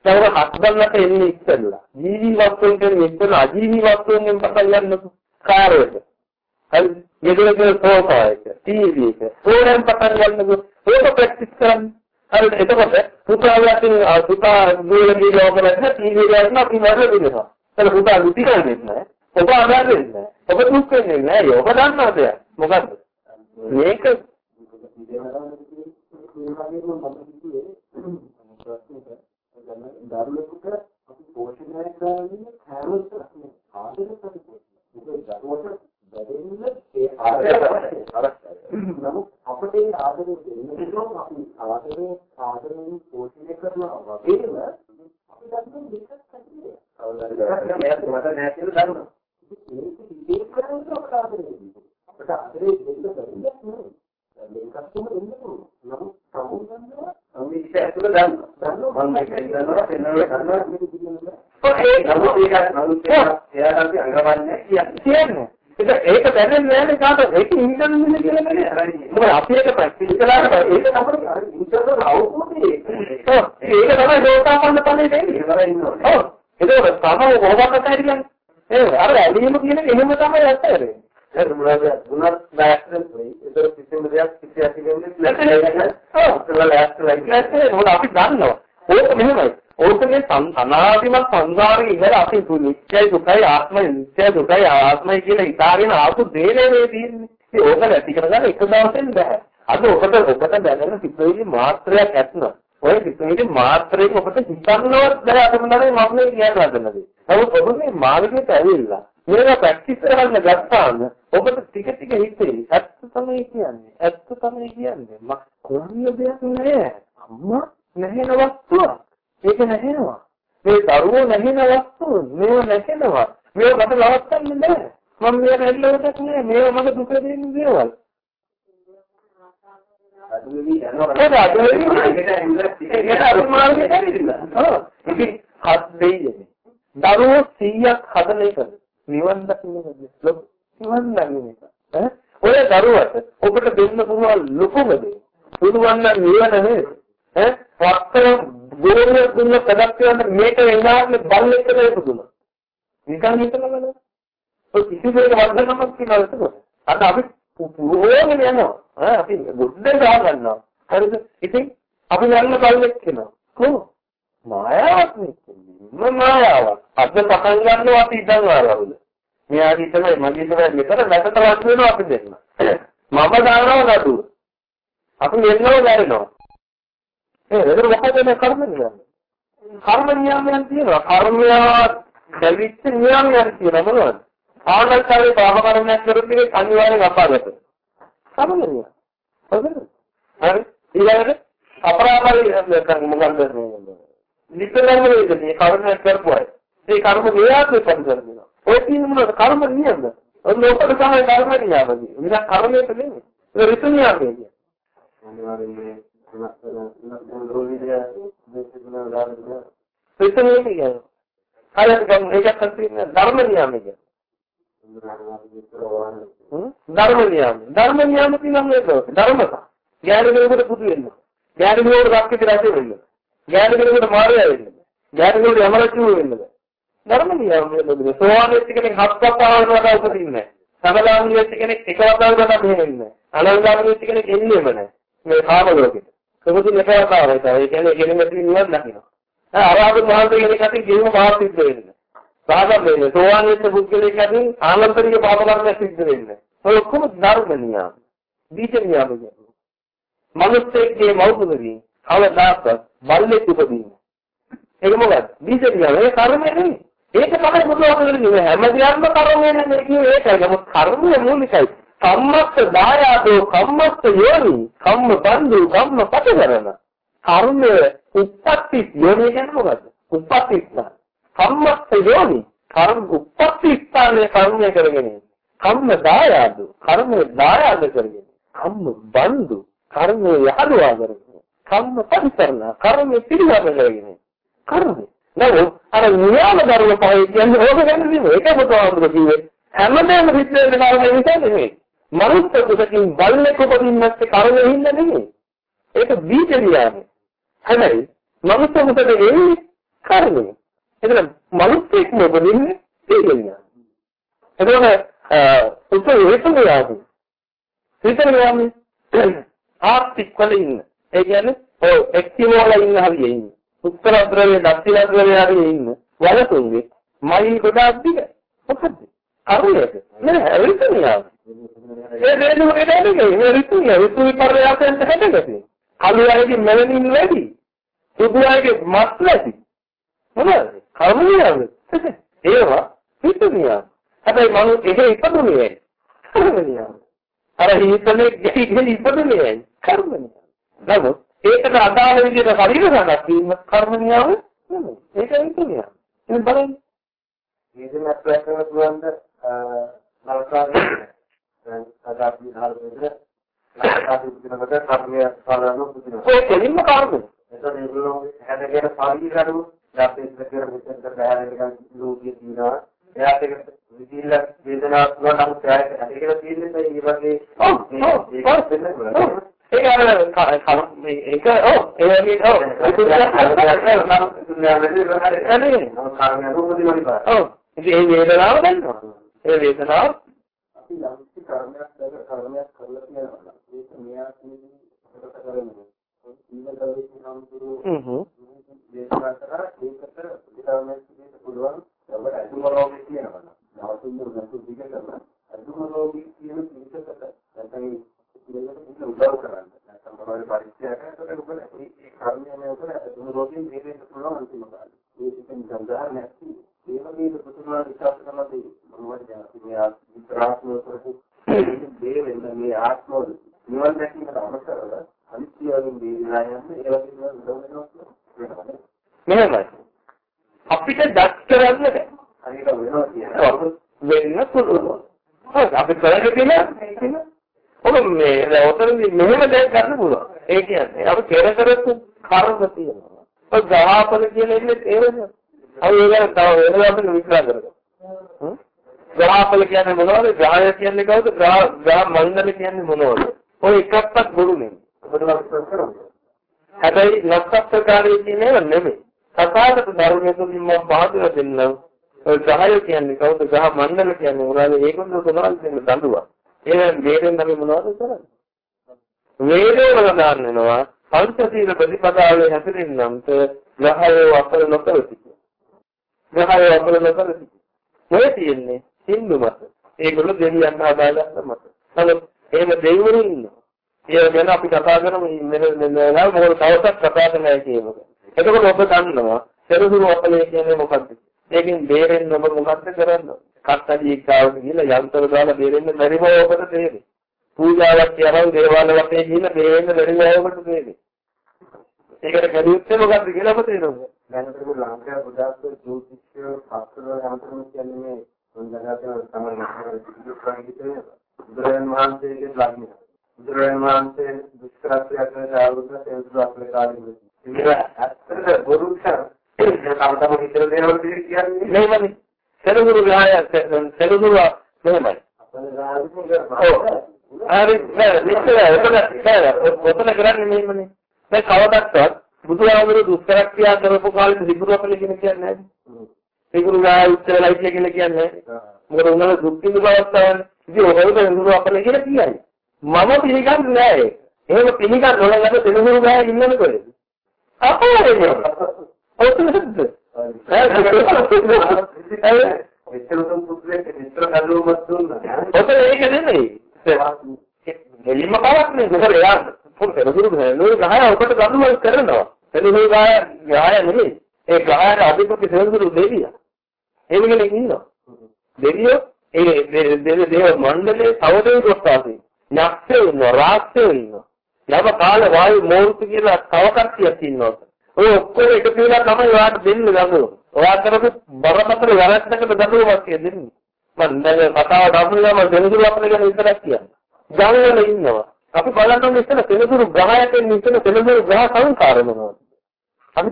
A: දැන් හස්බන්ඩ්ලට එන්නේ ඉස්සෙල්ලා. ජීවි වස්තුන්ගෙන් ඉස්සෙල්ලා අජීවි වස්තුන්ගෙන් පටන් ගන්නකො. කාර්යයට. හරි. ගෙදරක සෝෆා එක, ටීවී එක, ඕනෙන් පටන් ගන්නකො. ඒක ප්‍රැක්ටිස් කරන්න. හරිද එතකොට පුතාලාටින් පුතා දුවලගේ ලෝකවලට ටීවී එකක් අපි වරල දෙනවා. ඒක පුතා ලුටි කරන්නේ නැහැ. ඔබ අදාළන්නේ නැහැ. ඔබ දුක් වෙන්නේ නැහැ. ඔබ දන්නවද? මොකද්ද? මේක දරුවෙකුට අපි පෝෂණය කරන්නේ හැම විටම ආදරය කරන්නේ. ඒක දරුවට වැඩෙන්න ඒ ආදරය නමුත් අපිට ඒ ආදරය දෙන්න නම් අපි ආදරේ ආදරෙන් පෝෂණය කරනවා වගේම අපි දන්නේ දෙකක් ඇතිද? කවදාවත් මේක මත නැහැ කියලා දන්නවා. මේක
B: ඉතිරි කරන්නේ අපට ආදරේ. අපට ආදරේ දෙන්න බැරිද? මේකක් තමයි දෙන්න ඕන. නමුත් සමුගන්නවා සම්විෂය ඇතුළ දන්නවා. දන්නවා මම මේක දන්නවා පෙන්වලා දන්නවා මේක දිනනවා.
A: ඔය
B: ඒක තමයි ඒකට මනුස්සයා එයාට අපි අඟවන්නේ
A: කියන්නේ. ඒක ඒක දැනෙන්නේ නැහැ කාටද? ඒක ඉන්ටර්නෙට් කියලා නෙවෙයි. මොකද අපි ඒක ප්‍රැක්ටිස් කළාට ඒක තමයි
B: අවබෝධය.
A: ඔව් ඒක තමයි ලෝකාපන්න ඵලෙ දෙන්නේ. ඔව් ඒක තමයි කොහොමද කියන්නේ? ඒ අර ඇලීම කියන එක එහෙම තමයි ඇත්තේ.
B: ඒක මොනවද? දුනත් බෑස්ට් වෙයි. ඒක කිසිම දෙයක් කිසි ඇති වෙන්නේ නැහැ.
A: ඔව්.
B: ඒක ලෑස්ට් වෙයි.
A: නැත්නම් මොකද අපි දන්නවා. ඕක මෙහෙමයි. ඕකනේ සනාදිමත් සංසාරේ ඉඳලා අපි නිත්‍යයි දුකයි ආත්මයි නිත්‍යයි දුකයි ආත්මයි කියලා හිතාගෙන ආපු දේ නේ තියෙන්නේ. ඒ ඕක නැති කරගන්න එක දවසෙන් බෑ. අද ඔබට ඔබට දැනෙන සිතුවිලි මාත්‍රයක් ඇත්නම් ඔය සිතුවිලි මාත්‍රයක ඔබට හිතන්නවත් බෑ අද මොනවායි මම මේ කියන්න හදන්නේ. නමුත් ඔබ මේ මාර්ගයට ඇවිල්ලා මේක ප්‍රැක්ටිස් කරන්න ගත්තාම ඔබට ටික ටික හිතේ ඇත්ත තමයි කියන්නේ. ඇත්ත තමයි කියන්නේ. මම කොහොමද දෙයක් නෑ. අම්මා නැහෙන වස්තුවක්. ඒක නැහෙනවා. මේ දරුවෝ නැහෙන වස්තුව මේව නැහෙනවා. මේව මට නවත්තන්න බෑ. මම මේක හැල්ලවටක් නෑ. මේව මට දුක දෙන්න දේවල්.
B: අදුවේදී යනවා.
A: ඒක අදුවේදී
B: ඒකට ඇවිල්ලා
A: ඒක අර මාර්ගයට ඇවිල්ලා. ඔව්. ඉතින් හත් දෙයියනේ. දරුවෝ 100ක් හදන එක නිවන් දකින්න ලොකු නිවන් දකින්න එක. ඈ ඔය දරුවට ඔබට දෙන්න පුළුවන් ලොකුම දේ. පුළුවන් නම් නිවන නෙවෙයි. ඈ වත්තර ගෝලිය දුන්න පදක් කියන්න මේක එනාන්නේ බල්ලෙක් කියලා දුන්නා. නිකන් හිතලා බලන්න. ඔය කිසි දෙයක වර්ධනමක් කියනවාද ඒක? අන්න අපි පුරෝගෙන යනවා. ඈ අපි බුද්ධෙන් ගා ගන්නවා. හරිද? ඉතින් අපි යන්න බල්ලෙක් කියනවා. කොහොමද? මායාවක් නෙමෙයි. මායාවක්. අද පටන් ගන්නවා අපි ඉඳන් ආරවුද. මෙයා හිතනවා මගේ ඉතල මෙතන නැතට වත් වෙනවා අපි දෙන්න. මම දානවා නඩුව. අපි එන්නව දැරෙනවා. ඒ වෙන මොකද මේ කර්ම නියම? කර්ම නියමයන් තියෙනවා. කර්මය දැවිච්ච නියමයන් තියෙනවා මොනවද? ආනල්කාරේ පාප කර්මයක් කරන්නේ අනිවාර්යෙන් අපාගත. කර්ම නියම. හරිද? හරි. ඊළඟට අපරාධය මොකක්ද මේ? නිතරම වේදනේ කර්මයක් කරපුවා. ඒ කර්ම මෙයාට පරිසරදිනවා. ඔය තියෙන මොනවද කර්ම නියමද? ඔන්න ඔකට තමයි කර්ම නියමද? මිස කර්මයට නෙමෙයි. ඒ ඍතු නියමද කියන්නේ.
B: අනිවාර්යෙන් මේ රෝගීය දේශනා දාන්න
A: ඍතු නියම කියන්නේ. කාලයක් ගන්න ඒකත් තියෙන ධර්ම නියම කියන්නේ. ධර්ම නියම. ධර්ම නියම කියන්නේ මේක. ධර්මත. ඥානෙකට පුදු වෙන්න. ඥානෙකට රක්කිත රැඳෙ වෙන්න. ඥානෙකට මාර්ගය වෙන්න. ඥානෙකට යමරචු වෙන්න. ධර්ම නියම වෙන්නේ. සෝවාන් වෙච්ච කෙනෙක් හත් වතාවකට වඩා උපදින්නේ නැහැ. සකලාන් වෙච්ච කෙනෙක් එක වතාවකට වඩා මෙහෙන්නේ නැහැ. අනන්දාන වෙච්ච කෙනෙක් එන්නේම නැහැ. මේ කාම ලෝකෙට. සමුදින එක වතාවකට. ඒ කියන්නේ කෙනෙක් නිවන් දකින්න. අරහත් මහන්සිය කෙනෙක් අතින් ජීව මහා සිද්ධ වෙන්නේ. සාගම වෙන්නේ. සෝවාන් වෙච්ච පුද්ගලෙක් අතින් ආනන්තරික පාප කර්ම සිද්ධ වෙන්නේ. ඔය ඔක්කොම ධර්ම නියම. බීජ නියම කියන්නේ. මනුස්සයෙක්ගේ මෞතුමදී කවදාවත් බල්ලෙක් උපදින්නේ. ඒක මොකක්ද? බීජ නියම. ඒ කර්මය නෙමෙයි. ඒක තමයි බුදුහාමුදුරුවෝ කියන්නේ හැමදේම කර්මය නෙමෙයි කියන්නේ ඒකයි. නමුත් කර්මය මූලිකයි. කම්මස්ස දායාදෝ කම්මස්ස යෝනි කම්ම බන්දු කම්ම පටිකරණ. කර්මය උප්පත්ති යෝනි කියන්නේ මොකද්ද? උප්පත්ති ස්ථාන. කම්මස්ස යෝනි කර්ම උප්පත්ති ස්ථානයේ කර්මය කරගෙන කම්ම දායාදෝ කර්මය දායාද කරගෙන කම්ම බන්දු කර්මය යහළුවා කරගෙන කම්ම පරිසරණ කර්මය පිළිවෙල කරගෙන කර්මය නමුත් අර නියම ධර්ම පහේ කියන්නේ ඕක ගැන නෙමෙයි. ඒක බුදුහාමුදුරු කිව්වේ හැමදේම සිද්ධ වෙන කාරණේ නිසා නෙමෙයි. මනුස්ස කුසකින් බල්ලෙක් උපදින්නත් කර්මෙ හින්න නෙමෙයි. ඒක බීජ වියාමයි. හැබැයි මනුස්ස කුසට එන්නේ කර්මෙ. එතන මනුස්සෙක් උපදින්නේ බීජ වියාමයි. එතකොට උප හේතු වියාමයි. හේතු වියාමයි ආර්ථික වල ඉන්න. ඒ කියන්නේ ඔය එක්ටිමෝ වල ඉන්න හරිය ඉන්නේ. උත්තර ද්‍රව්‍ය දක්ෂිණ ද්‍රව්‍ය ආදී ඉන්න වලතුන්ගේ මයි ගොඩාක් දිග මොකද්ද අරුණේද නෑ රිතුනියා ඒ රේණුවේ නේද මේ රිතුනියා රිතු විපර්යාසයෙන් හැදෙන්නේ කළු අයගේ මෙලනින් වැඩි. සුදු අයගේ මස් නැති. මොනවද? කර්මනියාද ඒවා රිතුනියා හැබැයි මනු එහෙ ඉපදුනේ කර්මනියා අර හිතනේ ගෙයි ඉපදුනේ කර්මනියා නමුත් ඒකට අදාළ විදිහට ශරීර සකස් වීම කර්ම නියම නෙමෙයි. ඒක විතරයි. ඉතින් බලන්න.
B: මේකෙන් අප්ලයි කරන්න පුළුවන්ද? නරකාරී දැන් අපි හරියට ලංකාවේ උපදිනකොට කර්මය පාලන උපදිනවා.
A: ඔය කෙලින්ම කර්මය.
B: එතකොට ඒගොල්ලෝ හැදගෙන පාවිච්චි අපි ඉස්සර මෙතෙන්ට බහැරගෙන ලෝකයේ තියෙනවා. එයාට ඒක විදිල්ල වේදනාවක් නමුත් එයාට ඇතිකලා තියෙන්නේ මේ වගේ
A: ඔව් ඔව් ඒක අර ඒක ඔව් ඒ වගේ ඔව්. ඒ වේදනාව දන්නවා ඒ වේදනාව
B: අපි ලෞකික කර්මයක් කර්මයක් කරලා තියෙනවා ඒක මෙයා කියන්නේ කරන්නේ සීල ගෞරවයෙන් හම්බුරු දේශනා කරා ඒකට ප්‍රතිකාරයක් දෙන්න පුළුවන් අපිට අදුම රෝගී කියනවා. නවතුම් දුන්නු දිග කරලා අදුම රෝගී කියන පිළිසකට නැත්නම් ඉතින් උදව් කරන්න. නැත්නම් මොනවාරි පරිච්ඡේදයක් කරනකොට ඔබ ඒ කර්මයම උතන අදුම රෝගීන් දෙන්න පුළුවන් අන්තිම කාලේ. ඒ ඉතින් උදාහරණයක් ඒ වගේ පුදුමා විශ්වාස කරනදී මොනවද දැන් මේ විතරාත්ම කරපු දේ වෙන මේ ආත්මවල නිවන් දැකීමට අවශ්‍යව අනිත්‍යයෙන් දේනා යන්නේ ඒ වගේ උදව් වෙනවා
A: මෙහෙමයි. අපිට දත් කරන්න බෑ.
B: හරියට වෙනවා කියන්නේ.
A: වෙන්න පුළුවන්. හරි අපි කරන්නේ තියෙන ඔබ මේ ඔතනදී මෙහෙම දෙයක් ගන්න පුළුවන්. ඒ කියන්නේ අපි කෙර කරපු කර්ම තියෙනවා. ඔය ග්‍රහපල කියන ඉන්නේ තේරෙන්නේ. අපි ඒක තව වෙනම අපිට විස්තර කරගමු. ග්‍රහපල කියන්නේ මොනවද? ග්‍රහය කියන්නේ කවුද? ග්‍රහ ග්‍රහ මණ්ඩල කියන්නේ මොනවද? ඔය එකක්වත් බොරු නෙමෙයි.
B: ඔබට කරමු.
A: හැබැයි නක්ෂත්‍රකාරී කියන ඒවා නෙමෙයි. සකාරක ධර්මයේ තුලින් මම පහදලා දෙන්නම්. ඔය ග්‍රහය කියන්නේ කවුද? ග්‍රහ මණ්ඩල කියන්නේ මොනවද? ඒගොල්ලෝ කොනවද දෙන්න දඬුවා. එහෙනම් මේකෙන් අපි මොනවද කරන්නේ? වේදේ වල දාන්න වෙනවා. පංචශීල ප්‍රතිපදාවේ හැසිරෙන්නම්ත ග්‍රහය අපර නොකරති. ග්‍රහය අපර නොකරති. ඔය තියෙන්නේ හින්දු මත. ඒගොල්ලෝ දෙවියන් හදාගත්ත මත. නමුත් එහෙම දෙවිවරු ඉන්නවා. ඒ ගැන අපි කතා කරමු මෙන්න මොකද තවසක් කතා කරන්නයි කියනක. එතකොට ඔබ දන්නවා සෙරසුරු අපලේ කියන්නේ මොකක්ද? ඒකෙන් බේරෙන්න ඔබ මොකක්ද කරන්න? කත්තඩියක් ගාවට ගිහලා යන්ත්‍ර දාලා බේරෙන්න බැරි බව ඔබට තේරෙයි. පූජාවක් කරන් දේවාල වටේ ගිහලා බේරෙන්න බැරි බව ඔබට තේරෙයි. ඒකට ගැදුත්තේ මොකක්ද කියලා ඔබ තේරෙනවා.
B: දැන් අපේ ලංකාවේ බුදාස්ත ජෝතිෂ්‍ය ශාස්ත්‍ර යන්ත්‍රම කියන්නේ මේ මොන්දගාතේ තමයි නේද ප්‍රංගිතේ බුදුරජාණන් වහන්සේගේ ලග්නය. බුදුරජාණන් වහන්සේ දුෂ්කරත්වයක් කරලා ආවුරුද්ද සෙන්සුරු අපේ කාලේ ඒක ඇත්තට බොරුක් තම තම හිතන දේවල් කියන්නේ
A: මෙහෙමනේ. සෙනගුරු ගාය සෙනගුරු මෙහෙමයි. හරි නේද? නිශ්චය ඔතන කරන්නේ මෙහෙමනේ. දැන් කවදක්වත් බුදුහාමුදුරු දුෂ්කර ක්‍රියා කරපු කාලේ සිගුරු අපල කියන කියන්නේ නැහැ. සිගුරු ගාය උච්චලයි කියලා කියන්නේ. මොකද උන්වල දුක් විඳ බවස්තාවනේ. ඉතින් ඔයගොල්ලෝ සිගුරු අපල කියලා කියන්නේ. මම පිළිගන්නේ නැහැ. එහෙම පිළිගන්න ඕන නම් සිගුරු ගාය ඉන්නනේ කොහෙද? අපෝරේ. ඔතනද? ඔතන ඒක නෙමෙයි. එලිම බවක් නේ. මොකද එයා පොල් පෙරදුරු නෝ ගහය ඔකට ගන්නවා කරනවා. පෙරදුරු ගහය ගහය නෙමෙයි. ඒ ගහයට අධිපති පෙරදුරු දෙවියා. ඒ වගේ ඉන්නවා. දෙවියෝ ඒ දේව මණ්ඩලයේ තවදේ කොටසයි. යක්ෂයෝ ඉන්නවා, රාක්ෂයෝ ඉන්නවා. යම කාල වායු මෝරුතු කියලා තව කට්ටියක් ඉන්නවා. ඔය ඔක්කොම එකතු වෙලා තමයි ඔයාට දෙන්නේ දඟුව. ඔයා කරපු බරපතල වැරැද්දකට දඟුවමක් දෙන්නේ. මම දැන් කතාවට අහුනම දෙනසුරු අපල ගැන විතරක් කියන්නේ. ගංගවල ඉන්නවා. අපි බලන්න ඕනේ ඉතන දෙනසුරු ග්‍රහයකින් ඉතන දෙනසුරු ග්‍රහ සංකාර මොනවද? අපි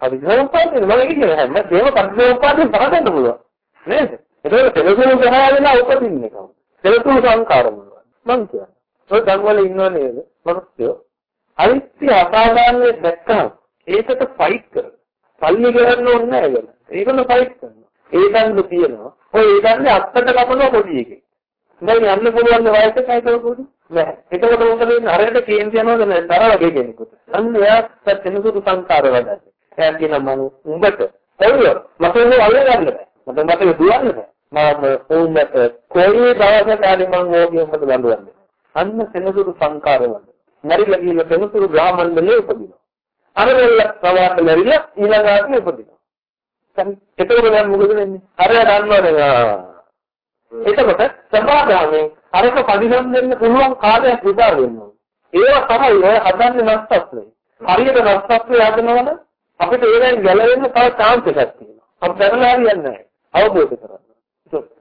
A: අපි ග්‍රහපාතේ මම කියන්නේ හැම දේව පරිග්‍රහපාතේ බලන්න පුළුවන්. නේද? ඒකේ දෙනසුරු ග්‍රහය වෙලා උපදින්නේ කවුද? දෙනසුරු සංකාර මොනවද? මං කියන්නේ. ඔය ගංගවල ඉන්නව නේද? මිනිස්සු අනිත්‍ය අසාධාරණේ දැක්කම ඒකට ෆයිට් කරනවා. පල්ලි ගන්න ඕනේ නැහැ ඒක. ඒකම ෆයිට් කරනවා. ඒ දන්න තියෙනවා. ඔය ඒ දන්නේ අත්තට කපනවා පොඩි එකේ. දැන් යන්න පුළුවන් වයසට කයිතව පොඩි නෑ. එතකොට මොකද වෙන්නේ? අරයට කේන්ති යනවද නැහැ. තරව වගේ කෙනෙකුට. අන්න එයා තෙනසුදු සංකාර වැඩන්නේ. එයා කියන මම උඹට ඔයෝ මට ඕනේ අල්ල ගන්න බෑ. මට මට දුවන්න බෑ. මම උඹට කොයි දවසක හරි මම ඕකේ උඹට දඬුවන්නේ. අන්න සෙනසුරු සංකාර වල. මරිලා ගිහින් සෙනසුරු ග්‍රාමණ්ඩලයේ උපදිනවා. අර වෙල සවාත මරිලා ඊළඟට උපදිනවා. දැන් එතකොට දැන් මොකද වෙන්නේ? අර දන්නවනේ. එතකොට සමාදානයේ අරක පරිසම් දෙන්න පුළුවන් කාලයක් විතර වෙනවා. ඒවා තමයි ඔය හදන්නේ නැස්සස්නේ. හරියට නැස්සස්නේ හදනවනේ අපිට ඒවෙන් ගැලවෙන්න තව chance එකක් තියෙනවා. අපි දැනලා හරියන්නේ නැහැ. අවබෝධ කරගන්න.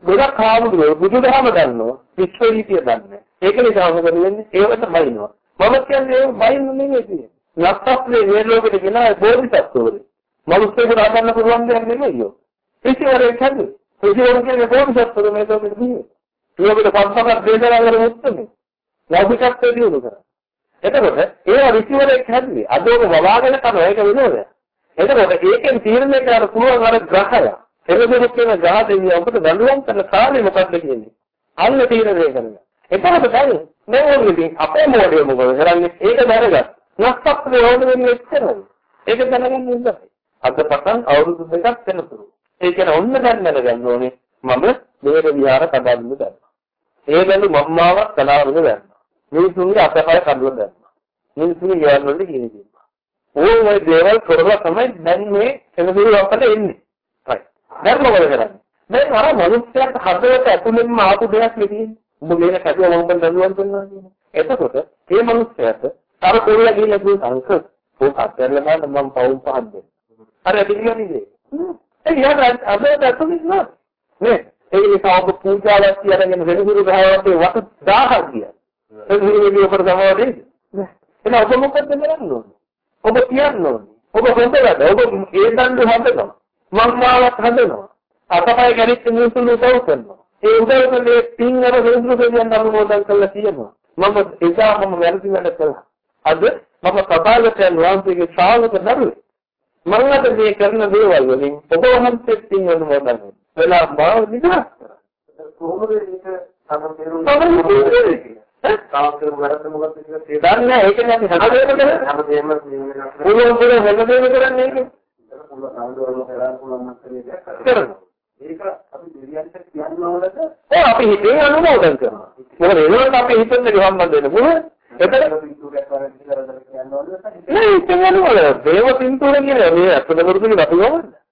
A: ගොඩක් ආමුදුරෝ බුදුදහම දන්නවා විශ්ව රීතිය දන්නේ ඒක නිසා මොකද වෙන්නේ? ඒවට බයිනවා. මම කියන්නේ ඒක බයින්න නෙමෙයි කියන්නේ. නක්ෂත්‍රයේ මේ ලෝකෙට ගෙනාවේ බෝධිසත්වවරු. මනුස්සයෙකුට හදන්න පුළුවන් දෙයක් නෙමෙයි. ඍෂිවරයෙක් හැදුවේ. ඍෂිවරු කියන්නේ බෝධිසත්වරු මේ ලෝකෙට බිහි. ලෝකෙට පස්සක් දේශනා කරන උත්තරනේ. ලෞකිකත්වයේ දිනු කරා. එතකොට ඒවා ඍෂිවරයෙක් හැදුවේ. අද ඔබ වවාගෙන කරන ඒක විනෝදයක්. එතකොට ඒකෙන් තීරණය කරන්න පුළුවන් අර ග්‍රහය. එළදෙනු කියන ග්‍රහ දෙවියන් අපිට දඬුවම් කරන කාර්යය මොකක්ද කියන්නේ? අන්න තීරණය කරනවා. එතකොට දැන් මේ වගේ අපේ මොඩිය මොකද කරන්නේ? ඒක දැනගන්න. නක්ෂත්‍රය ඕන වෙන්නේ එච්චරයි. ඒක දැනගන්න ඉන්නයි. අද පටන් අවුරුදු දෙකක් වෙනතුරු. ඒ කියන්නේ ඔන්න දැන් දැනගන්න ඕනේ මම මේක විහාර කඩන්න ගන්නවා. ඒ බඳු මම්මාවක් කලාවක ගන්නවා. මිනිසුන්ගේ අතපය කඩලා ගන්නවා. මිනිසුන්ගේ යාන් වලට කියන දෙනවා. ඕන ওই දේවල් කරලා තමයි දැන් මේ එනසුරු අපට එන්නේ. හරි. දැන් මොකද කරන්නේ? දැන් අර මනුස්සයාට හදවත ඇතුළෙන්ම ආපු දෙයක් නෙදී. ඔබ මේක කැඩුවා මම දඬුවම් කරනවා කියන්නේ. එතකොට මේ මනුස්සයාට අර කොල්ල ගිහිල්ලා කිව්ව සංක පොකත් කරලා මම පවුම් පහක් දෙන්න. අර පිළිගන්නේ. ඒ යාර අද ඇතුළේ නෑ. නේ ඒ නිසා ඔබ පූජාවක් කියලාගෙන වෙනහිරු ගහවට වට 1000ක් ගියා. ඔබට සමාවෙන්නේ. එහෙනම් ඔබ මොකද කරන්නේ? ඔබ කියන්න ඕනේ. ඔබ හොඳද? ඔබ ඒ දඬු හදනවා. මම්මාවක් හදනවා. අතපය ගැරිච්ච මිනිස්සුන් උදව් කරනවා. ඒ උදව් කරන්නේ පින් අර වෙනසු දෙවියන් අනුමෝදන් කරලා තියෙනවා. මම එදා මම වැරදි වැඩ කළා. අද මම තථාගතයන් වහන්සේගේ ශ්‍රාවක දරුවෙක්. මම අද මේ කරන දේවල් වලින් ඔබ වහන්සේත් පින් අනුමෝදන් වෙලා මාව නිදහස් කරා.
B: කොහොමද ඒක සමතේරුම් තාක්ෂර වරද මොකක්ද කියලා තේරුම්
A: දන්නේ නැහැ. ඒක නෑ හැමදේම කරන්නේ.
B: හැමදේම
A: පුළුවන් පුළුවන් හැමදේම කරන්නේ ඒක.
B: පුළුවන් ආන්දෝලන කරන්න පුළුවන් මතකයේ
A: කරනවා.
B: ඒක අපි දෙවියන්ට කියන්න ඕනද?
A: ඔව් අපි හිතේ අනුමෝදන් කරනවා. මොකද ඒනොත් අපි හිතෙන් සම්බන්ධ වෙන්න පුළුවන්. එතන
B: පිටුරක් වරන් කියලා කියන්න ඕනද?
A: නෑ හිතෙන් අනුමෝදන් දේව පින්තූර කියන්නේ මේ අත්දැක වරුදුනේ අපි ගමන්නේ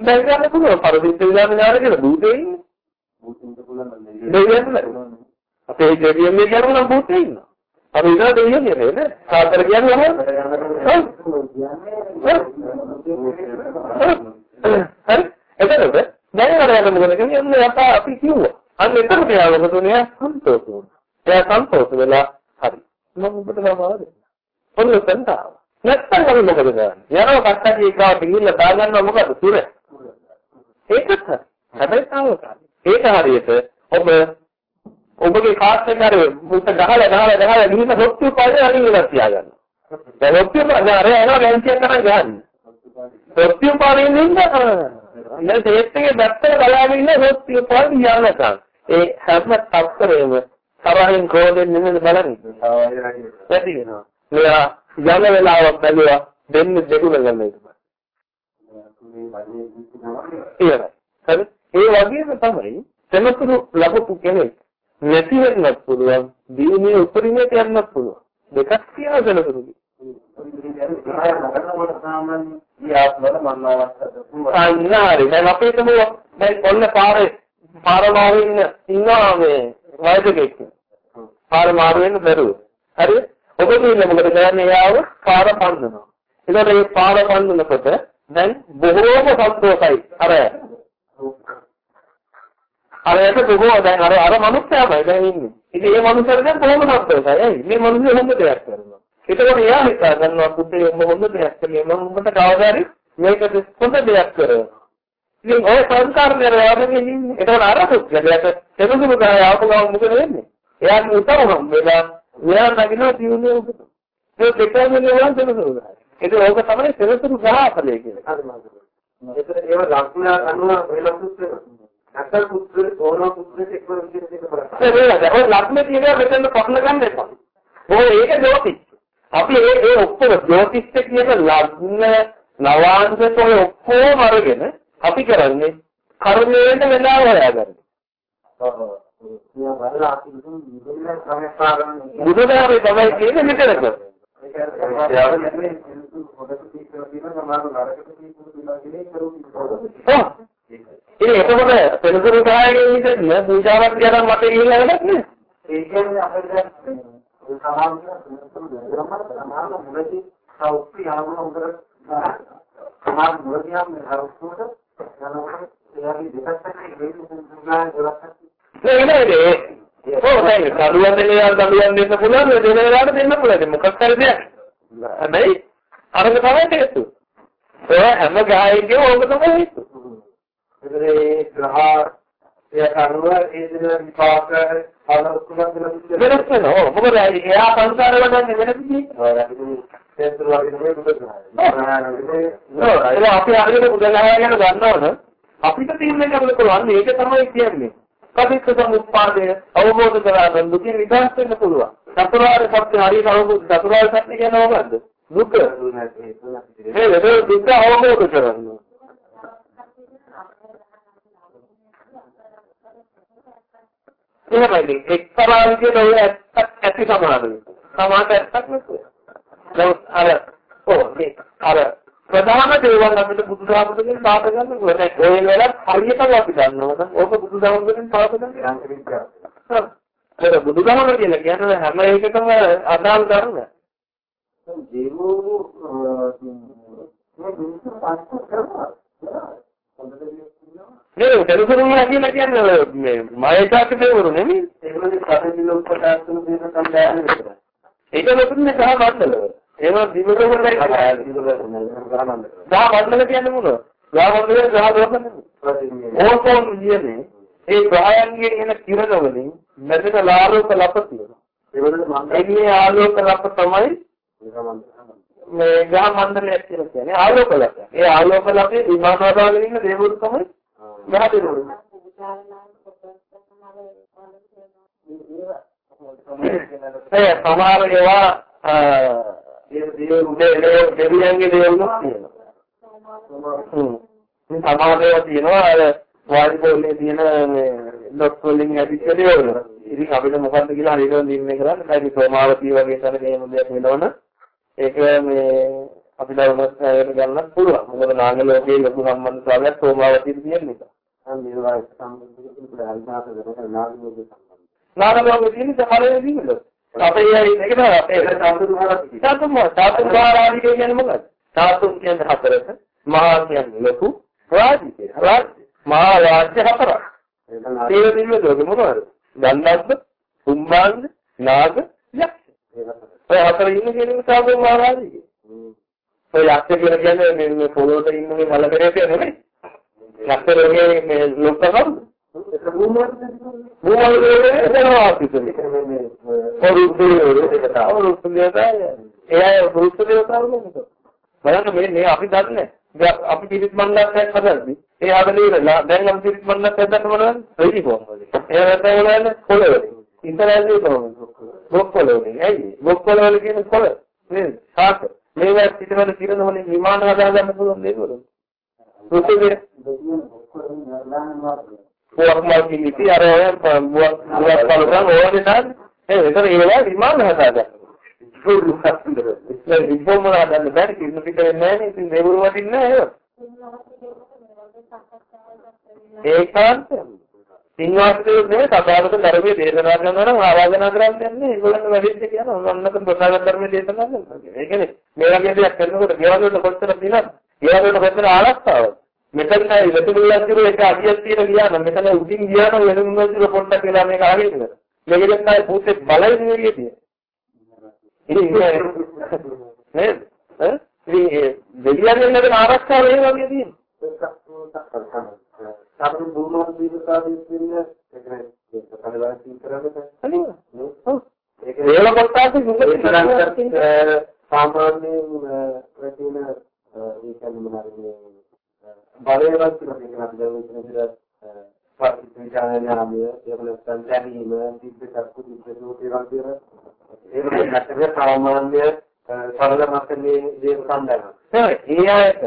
A: දැන් ගන්න පුළුවන්. පරිදිත් විලාස ඥාන කියලා. භූතේ ඉන්නේ.
B: බුදුන්ට පුළුවන් නම්
A: දෙවියන් නෑ අපේ දෙවියන් මේ කියනවා භූතේ ඉන්නවා අපි ඉතල දෙවියන් කියන්නේ නේ. සාතර කියන්නේ හරි. එතකොට දැන් අර යන මොකද කියන්නේ? අප අපි කිව්වා. අන්න එතකොට යාව මොකදුනේ සන්තෝෂ වුණා. එයා සන්තෝෂ වෙලා හරි. මම ඔබට සමාව දෙන්න. ඔන්න සන්තාව නැත්තම් අපි මොකද කරන්නේ? යනවා කට්ටි එකාට ගිහිල්ලා දාගන්නවා මොකද? සුර. ඒකත් හරි. හැබැයි තාවකාලික ඒක හරියට ඔබ ඔබගේ කාත් එක අර මුත ගහලා ගහලා ගහලා ගිහින් හොත්තු පාඩේ අරින් ඉලක් තියාගන්න. දැන් හොත්තු පාඩේ අර යනවා ගැන්සියක් කරන් ගහන්න. හොත්තු පාඩේ නින්ද දැන් තේත් එකේ දැත්තට බලාගෙන ඉන්න හොත්තු පාඩේ යනකම් ඒ හැම තත්තරේම තරහින් කෝදෙන් නෙමෙයි බලන්නේ. වැඩි වෙනවා. මෙයා යන වෙලාවක් බැලුවා දෙන්න දෙකුණ ගන්න එක. ඉවරයි. හරි ඒ වගේම තමයි සෙනසුරු ලැබපු කෙනෙක් නැති වෙන්නත් පුළුවන් දිනේ උපරිමයට යන්නත් පුළුවන්. දෙකක් තියෙනවා සෙනසුරුගේ අන්නාරි දැන් අපේ තමයි දැන් ඔන්න පාරේ පාර මාරු ඉන්න ඉන්නවා මේ වයසකෙක් පාර මාරු වෙන්න බැරුව. හරි? ඔබ කියන්නේ මොකද කරන්නේ? යාව පාර පන්නනවා. ඒකට මේ පාර පන්නනකොට දැන් බොහෝම සතුටයි අර අරයට බොහෝ දැන් අර අර මනුස්සයාමයි දැන් ඉන්නේ. ඉතින් මේ මනුස්සයාට දැන් කොහොමද හම්බෙන්නේ? ඇයි? මේ මනුස්සයා හොඳ දෙයක් කරනවා. ඒකෝට එයා හිතා ගන්නවා පුතේ ඔබ හොඳ දෙයක් කළේ මම ඔබට කවදාරි මේකට හොඳ දෙයක් කරනවා. ඉතින් ඔය සංකාරණය රැවටෙන්නේ ඉන්නේ. ඒකෝට අර පුද්ගලයාට තෙරුසුරු ගහ ආපු ගමන් මොකද වෙන්නේ? එයාගේ උතර හම්බෙලා එයා නගිනවා දියුනේ උකට. ඒ දෙකම නෙවෙයි තෙරුසුරු ගහ. ඒක ඕක තමයි තෙරුසුරු ගහ අපලේ කියන්නේ. හරි මාත්.
B: ඒක ඒව ලක්ෂණ අනුව වෙනස් වෙනවා. නැත්නම් පුත්‍ර ඕනෝ පුත්‍රෙක් එක්ක විදිහට දෙක බලන්න.
A: ඒක ඔය ලග්නේ තියෙනවා මෙතන පටල ගන්න එපා. ඔය ඒක ජෝතිෂ. අපි ඒ ඒ ඔක්කොම ජෝතිෂ්‍ය කියන ලග්න නවාංශක ඔය ඔක්කොම අරගෙන අපි කරන්නේ කර්මයෙන් වෙලාව හොයාගන්න.
B: ඔව්. මේ වල සමස්පාරණ
A: බුදුදහමේ තමයි කියන්නේ මෙතනක.
B: ඒක
A: ඉතින් එතකොට පෙරසුරු ගායකයෙක් විදිහට පූජාවක් කරන් වටේ ගිහිල්ලා වැඩක් නෑ.
B: ඒ කියන්නේ අපිට ඒ සමාන සමාන මුලදී සෞඛ්‍ය ආවම උදර සමාන මුලදී ආවම හවුස්වල යනකොට එයාගේ දෙපැත්තට හේතු සුදුනා දෙයක්
A: නෑ නේද? ඔව් නෑ දඩුවම් දෙන වෙලාවට දඩුවම් දෙන්න පුළුවන් දෙන වෙලාවට දෙන්න පුළුවන්. මොකක් හරි දෙයක්. හැබැයි අරක තමයි හේතු ඔය හැම ගායකයම ඕක තමයි හේතු
B: ඒ ග්‍රහ ඒ කර්ම ඒ දින විපාක අනුකුලක්
A: වෙනස් වෙනවා. මොකද එයා සංසාර වඩන්නේ වෙන විදිහේ
B: සේන්තුරු වගේ නෙමෙයි බුදු
A: ඒක අපි අරගෙන බුදුගහය ගැන දන්නවනේ. අපිට තියෙන එක අපිට පුළුවන්. මේක තමයි කියන්නේ. පටිච්ච සමුප්පාදය අවබෝධ කරගන්න දුකින් නිදහස් වෙන්න පුළුවන්. චතුරාර්ය සත්‍ය හරියට අවබෝධ චතුරාර්ය සත්‍ය කියන්නේ මොකද්ද? දුක. මේ වෙන දුක අවබෝධ කරගන්න එහෙමයි එක්තරා විදිහට ඔය ඇත්තක් ඇති සමානයි සමානට ඇත්තක් නෙවෙයි නමුත් අර ඔව් මේ අර ප්‍රධාන දේවල් අපිට බුදුදහමෙන් පාඩ ගන්න ඕනේ. ඔය වෙලාවට හරියටම අපි දන්නවා. ඕක බුදුදහමෙන් පාඩ ගන්න. ඒක බුදුදහම කියලා කියන්නේ හැම එකකම අදාළ ධර්ම.
B: ජීවෝ මේ දුක පාස්ස කරනවා.
A: නේ දෙලුසුරුම කියලා කියන්නේ මේ මයකාක දේවරු නෙමෙයි.
B: ඒගොල්ලෝ කටින් උපකාර කරන දේ තමයි දැනන්නේ.
A: ඒක ලොකුනේ සහ මණ්ඩලවල. ඒවා දිවකවලයි ගහ මණ්ඩල කියන්නේ මොනවද? ගහ මණ්ඩලේ ගහ දොරකන්නේ. ඕසෝන් කියන්නේ ඒ ග්‍රහයන්ගේ එන කිරණ වලින් මැදට ආලෝක ලප තියෙනවා. ඒකේ ආලෝක ලප තමයි මේ ගහ මණ්ඩලයක් කියලා කියන්නේ ආලෝක ලප. ඒ ආලෝක ලපේ විමානවදාගෙන ඉන්න දේවල් තමයි දේවල්. ඒ සමහර ඒවා දෙවියන්ගේ දේවලුත් තියෙනවා. සමහර ඒවා තියෙනවා අර පොල්ලේ තියෙන මේ ඩොට් වලින් ඇදිච්ච දේවල්. ඉතින් අපිට මොකද්ද කියලා හරියට නිර්ණය කරන්න බැරි සෝමාවතී වගේ එහෙම දෙයක් වෙනවනම් ඒක මේ අපිට වමස්තරයට ගන්නත් පුළුවන්. මොකද නාග ලෝකයේ ලොකු සම්බන්ධතාවයක් සෝමාවතීට තියෙන නිසා.
B: අන්න ඒවා සම්බන්ධ කරලා අල්ලාහ් කරන නාග ලෝකයේ
A: නාග ලෝකයේ තියෙන සමහර දේවල්. අපේ ඒක තමයි අපේ සාතුමාරා සාතුමා සාතුමාරාදී කියන්නේ මොකක්ද? සාතුම් කියන්නේ හතරක මහා කියන්නේ ලොකු රාජ්‍ය රාජ්‍ය මහා රාජ්‍ය හතරක්. ඒ දිවිලෝක මොනවද? ගන්ධබ්බ, කුම්භාංග, නාග, යක්ෂ. ඔය හතර ඉන්නේ කියන්නේ සාතුමාරාදී. ඔය යක්ෂ කියලා කියන්නේ මේ පොළොවට ඉන්න මල පෙරේතය නෙමෙයි. කිසිම. එයා රුත් දේවතාවු නේද? බලන්න මේ මේ අපි දන්නේ. අපි පිරිත් මණ්ඩලයක් හදද්දී ඒ ආදලේ ඉවරලා දැන් අපි පිරිත් මණ්ඩලයක් හදන්න මොනවද? වෙලි කොහොමද? ඒ නැත්නම් මොනවද? කොළවල. ඉන්ටර්නැෂනල් කොහොමද? බොක්කොළවල. ඇයි? කොළවල කියන්නේ කොළ. නේද? සාක. මේවා පිටවල කිරන වලින් විමාන හදා ගන්න පුළුවන් දේවල්. රුත්ගේ buat mal කිලිටි අර ඔය buat buat කලුරන් ඕනේ නම් ඒ ඒතර ඒවා විමාන හදාගන්න. ඒක ඉබ්බොම හදන්න බැරි කිසිම පිට වෙන්නේ නැහැ නේ. ඉතින් දේවල් වටින්නේ නැහැ ඒක. ඒකාන්ත සිංහාසනේ නේ සදාගත ධර්මයේ දේශනා කරනවා නම් ආරාධනා කරන්න යන්නේ ඒගොල්ලන්ට වැඩිච්ච කියන ඔන්නක ප්‍රසාද ධර්මයේ දේශනා කරනවා. ඒ කියන්නේ මේ වගේ දෙයක් කරනකොට ගෙවල් වල කොච්චර දිනක් වල කොච්චර ආරක්ෂාවක් මෙතන වෙතුමුල්ලන් කිරු එක අඩියක් තියෙන ගියා නම් මෙතන උඩින් ගියා නම් වෙතුමුල්ලන් කිරු පොඩ්ඩක් වෙලා මේක අහගෙන ඉන්න. මේකෙන් තමයි පුතේ බලයි නෙවෙයි තියෙන්නේ. ඉතින් නේද? ඈ? ඉතින් දෙවියන්ගෙන් ලැබෙන ආරක්ෂාව ඒ වගේ තියෙනවා.
B: අපේ බුදුන් දීපතාවයේ තියෙන ඒක තමයි සම්බන්ධයෙන් කරන්නේ.
A: හරිද? ඔව්. ඒක වේල කොටාට
B: සාමාන්‍යයෙන් රැකින ඒ කියන්නේ මොනවාද බලයවත් කියලා කියනවා දැන් විතර පරිත්‍යාගය නාමය ඒක නැත්නම් දැනීම දිබ්බසක්කු දිබ්බසෝතේ වගේ ඒක නැත්නම් සාමාන්‍ය සරල මතනේ දේ සම්බන්ධන ඒ අයට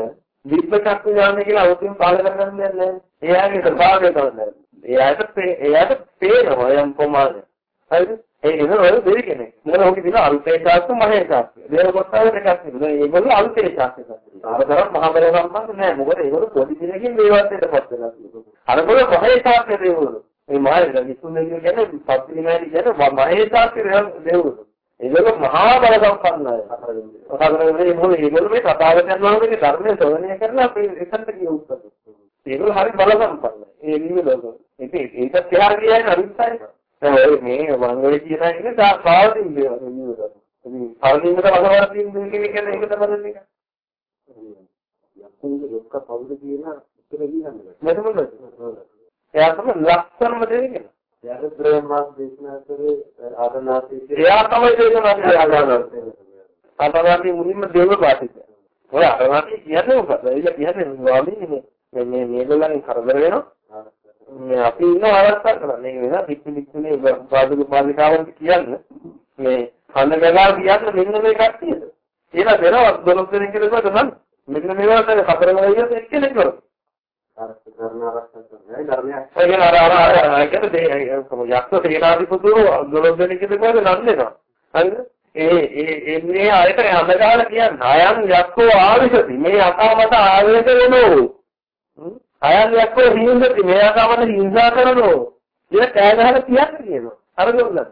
B: දිබ්බසක්කු ඥානය කියලා අවුතින් පාල කරගන්න දෙයක් නැහැ. එයාගේ ස්වභාවය තමයි. එයාට එයාට පේනවා යම් ප්‍රමාණයක් හරිද ඒ නේද ඔය දෙවි කෙනෙක්. මොකද ඔහුගේ තියෙන අල්පේ ශාස්ත්‍ර මහේ ශාස්ත්‍ර. දේව කොටාවේ එකක් තිබුණා. ඒගොල්ලෝ අල්පේ ශාස්ත්‍ර. ආරතරම් මහා බල සම්බන්ධ නෑ. මොකද ඒගොල්ලෝ පොඩි දිනකින් මේවත්ට පත් වෙනවා. අරගොල්ලෝ මහේ ශාස්ත්‍ර දේවලු. මේ මහේ විසුන්නේ කියන්නේ පත්තිනාරි කියන්නේ මහේ ශාස්ත්‍ර දේවලු. ඒගොල්ලෝ මහා බල සම්පන්නයි. අතරේ මොකද ඒගොල්ලෝ මේ කතාවතයන් වහන්සේගේ ධර්මයේ ශ්‍රවණය කරලා අපේ එතනට ගිය උත්තරේ. ඒගොල්ලෝ හරි බල සම්පන්නයි. ඒ නිවිලෝක. ඉතින් ඒක තියාගෙන කියන්නේ අනිත් අය
A: දැන් මේ මංගල කියන එක සාවතින් දේවල් නියුරා. ඉතින් පරිණිමත වගවර්තින් දෙන්නේ කියන්නේ ඒක තමයි මේක.
B: යක්කුන්ගේ ලොක්ක පවුද කියන උත්තර දීන්නේ.
A: මෙතනද? එයා තමයි ලක්ෂණම දෙන්නේ.
B: එයාට ප්‍රේමස් දේශනා කරේ ආරණාසී
A: එයා තමයි දේශනා කරේ ආරණාසී. ආරණාසී මුලින්ම දේව පාටික. ඔය ආරණාසී කියන්නේ මොකද? ඒක කියන්නේ ස්වාමීනි මේ මේ මේගොල්ලන් කරදර වෙනවා. මේ අපි ඉන්න අවස්ථා කරන්නේ වෙන පිටි පිටිනේ පාදුක පාදිකාවන්ට කියන්නේ මේ කනගලා කියන්නේ මෙන්න මේ කට්ටියද. කියලා දෙනවා 12 දෙනෙක් කියලා තමයි. මෙන්න මේවට හතර වෙනියට එක්කෙනෙක් කරනවා.
B: කරන අවස්ථාවක් ධර්මයක්.
A: ඒ කියන්නේ අර අර අර කියන්නේ යක්ෂ සේනාධිපතිවරු 12 දෙනෙක් ඉඳලා නම් දෙනවා. හරිද? ඒ ඒ මේ ආයත යඳගාලා කියන්නේ අයන් යක්ෂෝ ආවිසති මේ අකාමත ආවේශ වෙනෝ. අයන් යක්ෂෝ හිඳති මේ අකාමත හිංසා කරනෝ. ඒක කෑ ගහලා කියන්නේ කියනවා. අර ගොල්ලන්.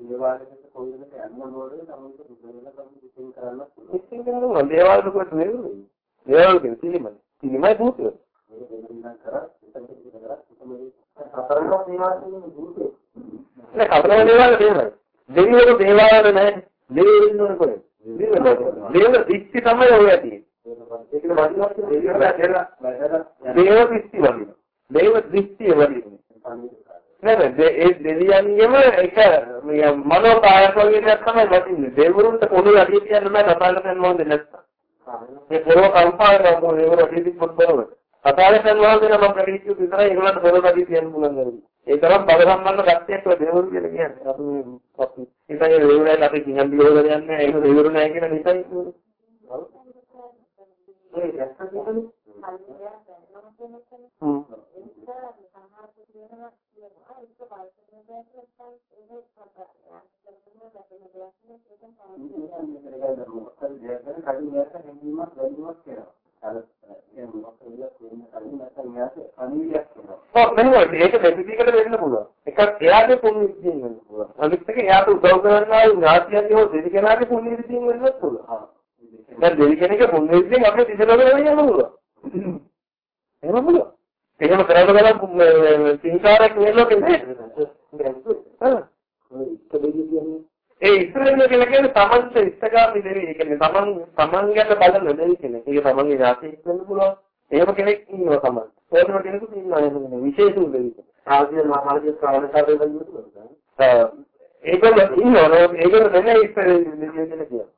B: දේවාලයකට කොයිලකට යන්න ඕනේ තමයි දුරදෙන කම කිසිම කරන්න
A: ඉතින් කරනවා දේවාලයකට කොට නෙවෙයි. දේවාලය කියන්නේ සිලිමයි. සිලිමයි භූතය. නෑ කතරගම දේවාලය තියෙනවා. දෙවිවරු දේවාලය නැහැ. දෙවිවරු ඉන්නවනේ කොහෙද? දේව දික්ටි තමයි ඔය ඇති.
B: ඒක වදිනවා
A: දේව දික්ටි වදිනවා. දේව දික්ටි වදිනවා. නේද? ඒ දෙවියන්ගෙම එක මනෝ කායක වගේ දෙයක් තමයි වදින්නේ. දෙවිවරුන්ට පොළොවේ අඩිය තියන්න බෑ කතාලකෙන් මොන්ද නැත්තම්. මේ පොළොව කම්පා කරනවා දෙවිවරු අඩිය තිබ්බොත් බලන්න. කතාලකෙන් වහන්සේ නම් ප්‍රතිචු විතරයි ඒගොල්ලන්ට පොළොව අඩිය තියන්න පුළුවන් නේද? ඒ තරම් බල සම්බන්ධ කට්ටියක් දෙවිවරු කියලා කියන්නේ. අපි අපි ඉතින් ඒ දෙවිවරුන් අපි කිංගන් දියෝද යන්නේ ඒක දෙවිවරු නැහැ කියන නිසා
B: ඒ දැක්කද
A: හ්ම්. ඔව් මෙහෙම ඒක දෙපිටිකට වෙන්න පුළුවන්. එකක් එයාගේ පුණ්‍ය විදියෙන් වෙන්න පුළුවන්. අනිත් එක එයාට උදව් කරනවා ඥාතියන්ගේ හෝ දෙවි කෙනාගේ පුණ්‍ය විදියෙන් වෙන්නත් පුළුවන්. දැන් දෙවි කෙනෙක්ගේ පුණ්‍ය විදියෙන් අපිට තිසලෝකෙ වෙන්න පුළුවන්. එහෙම පුළුවන්. එහෙම කරලා බලන්න සිංහාරයක් නෙලෝකෙ නෑ. ඒ ඉස්සරහින් කියලා කියන්නේ තමන්ට ඉස්සගාමි දෙවි. ඒ කියන්නේ තමන් තමන් ගැන බලන දෙවි කෙනෙක්. ඒක තමන්ගේ ඥාතියෙක් වෙන්න පුළුවන්. එහෙම කෙනෙක් ඉන්නවා තමන්. ඕනම කෙනෙකුට ඉන්නවා එහෙම විශේෂ දෙවි.
B: ආදී මාර්ගයේ ශ්‍රවණකාරය වෙන්නේ
A: ඒකම ඉන්නවා. ඒකම නෙමෙයි ඉස්සරහින් දෙවි කියලා කියන්නේ.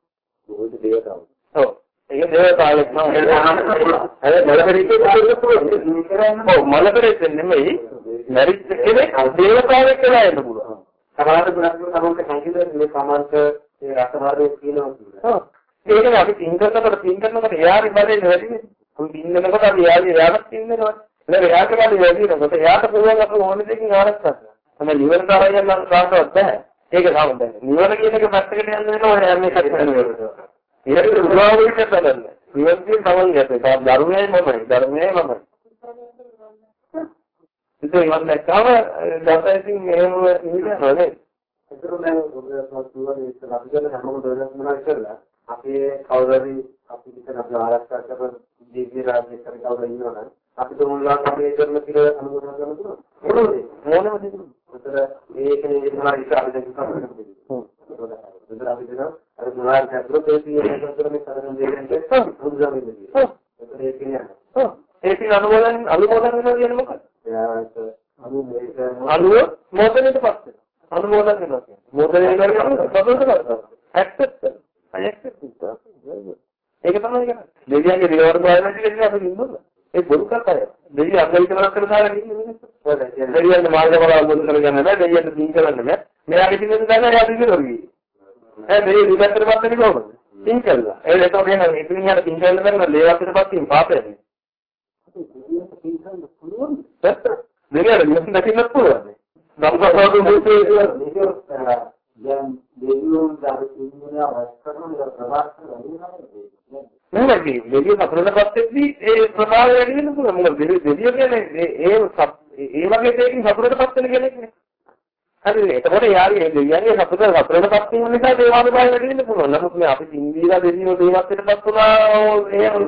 B: බොහෝ දේවතාවෝ.
A: ඔව්. ඒක දේවතාවෙක් නම. අර මලපෙරේත ඔව් මලපෙරේත නෙමෙයි. මරිච්ච කෙනෙක් දේවතාවෙක් කියලා එන්න පුළුවන්.
B: සමහර ගුණාත්මක සමන්ත සංකීර්ණ මේ සමන්ත ඒ රසමාර්ගයේ කියනවා.
A: ඔව්. ඒකනේ අපි පින් කරනකොට පින් කරනකොට එයාගේ බඩේ වැඩිනේ. අපි පින් කරනකොට අපි එයාගේ එයාට පින් දෙනවා. නේද? එයාට බඩේ වැඩි වෙනකොට එයාට පුළුවන් අපේ ඕන දෙකින් ආරක්ෂා කරන්න. තමයි නිවන තරයෙන් නම් කාටවත් බෑ. ඒක තමයි. නිවන කියන එක පැත්තකට යන්න වෙනවා හැම එකක් වෙනවා. ඒකට උදාහරණයක් බලන්න. නිවන කියන තමන් යතේ. ධර්මයයි මමයි. ධර්මයයි මමයි. ඉතින් මම දැක්කම දවසින් එහෙම නිවිලා නේද?
B: ඒතර දැන් ඔබ සතුවරේ ඉස්සර අපි ගන්න හැමෝම දොරක් මොනවා කරලා අපි කවුරුරි අපි විතර අපි ආරක්ෂා කරන දීර්ඝ රාජ්‍ය කර කවුරු ඉන්නවනම් අපි තුමුලා අපි කරන කියලා අනුමೋದන කරන්න පුළුවන්. මොනවද? මොනවද දෙන්නේ? ඒතර ඒකනේ මොනවා ඉස්සර අපි දැන් කරන්නේ. ඒතර අපි දෙනවා අර මොනවා කරද්දී ඒ කියන්නේ කරන්නේ සාධන දෙන්නේ බුදුසමෙන් දෙන්නේ. ඒතර ඒක කියන්නේ.
A: ඔව්. ඒකේ අනුමෝදන් අනුමෝදන් වෙනවා කියන්නේ මොකක්ද?
B: එයාට අනුමේක
A: අනුව මොදනෙට පස්සේ. අනුමෝදන් වෙනවා කියන්නේ. මොදනේ කරන්නේ සතුට කරනවා. ඇක්සෙප්ට් කරනවා. ඇක්සෙප්ට් කරනවා. ඒක තමයි කියන්නේ. දෙවියන්ගේ දේවල් බලන්න කියන්නේ අපි ඉන්නවා. ඒ බොරු කතාව. දෙවියන් අග්ගයි කරලා කරලා දාලා ඉන්නේ මිනිස්සු. දෙවියන් මාර්ග බල අවබෝධ කරගන්න බෑ. දෙවියන් දින් කරන්න බෑ. මෙයාගේ දිනෙන් දාලා එයා දින කරගියේ. ඈ මේ විපත්තර පස්සේ කොහොමද? දින් කළා. ඒ එතකොට එන ඉතින් යාට දින් කරන්න බැරි නම් ලේවත්තර පස්සේ පාපයනේ. දෙවියන් නිකන් දකින්නත් පුළුවන්. නම්කසාරු මුතේ
B: දැන් දෙවියන් දාපින්නේ අවස්ථාවල ප්‍රවාහ කරනවා
A: නෙමෙයි දෙවියන් අපරණපත් වෙද්දී ඒ ප්‍රභාවය වැඩි වෙන්න පුළුවන්. මොකද දෙවියෝ කියන්නේ ඒ ඒ වගේ දෙයකින් සතුටටපත් වෙන කෙනෙක් නේ. හරිද? එතකොට යාගේ දෙවියන්ගේ සතුට සතුටටපත් වීම නිසා දේවාල බය වැඩි වෙන්න පුළුවන්. නමුත් මේ අපි ඉන්දියා දෙවියෝ දේවත්වයටපත් වුණා
B: ඉන්නවා.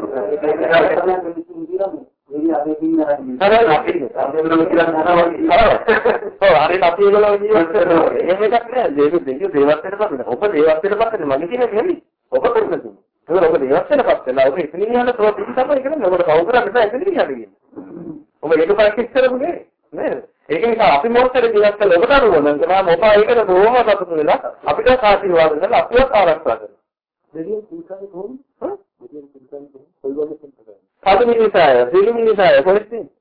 A: හරි අපි ඒගොල්ලෝ කරනවා. එහෙම එකක් නෑ. දෙවි දෙවියෝ දේවත් වෙනපත්. ඔබ දේවත් වෙනපත් මගේ කියන නෙමෙයි. ඔබ කරන්නේ. ඒක ඔබ දේවත් වෙනපත් වෙලා ඔබ එතනින් යන තව පිටි තමයි කියන්නේ. ඔබට කවුරු කරන්නේ නැහැ එතනින් යන්නේ. ඔබ ඒක ප්‍රැක්ටිස් කරමුනේ. නේද? ඒක නිසා අපි මොහොතේ ජීවත් කරලා ඔබට අනුව නම් තමයි ඔබ ඒකට බොහොම සතුටු වෙලා අපිට ආශිර්වාද කරලා අපිව ආරක්ෂා කරනවා.
B: දෙවියන් කුල්කන්නේ කොහොමද? හ්ම්? දෙවියන් කුල්කන්නේ කොහොමද? කොයිවගේ කුල්කන්නේ?
A: සතු මිනිසාය, සිළු මිනිසාය කොහෙද තියෙන්නේ?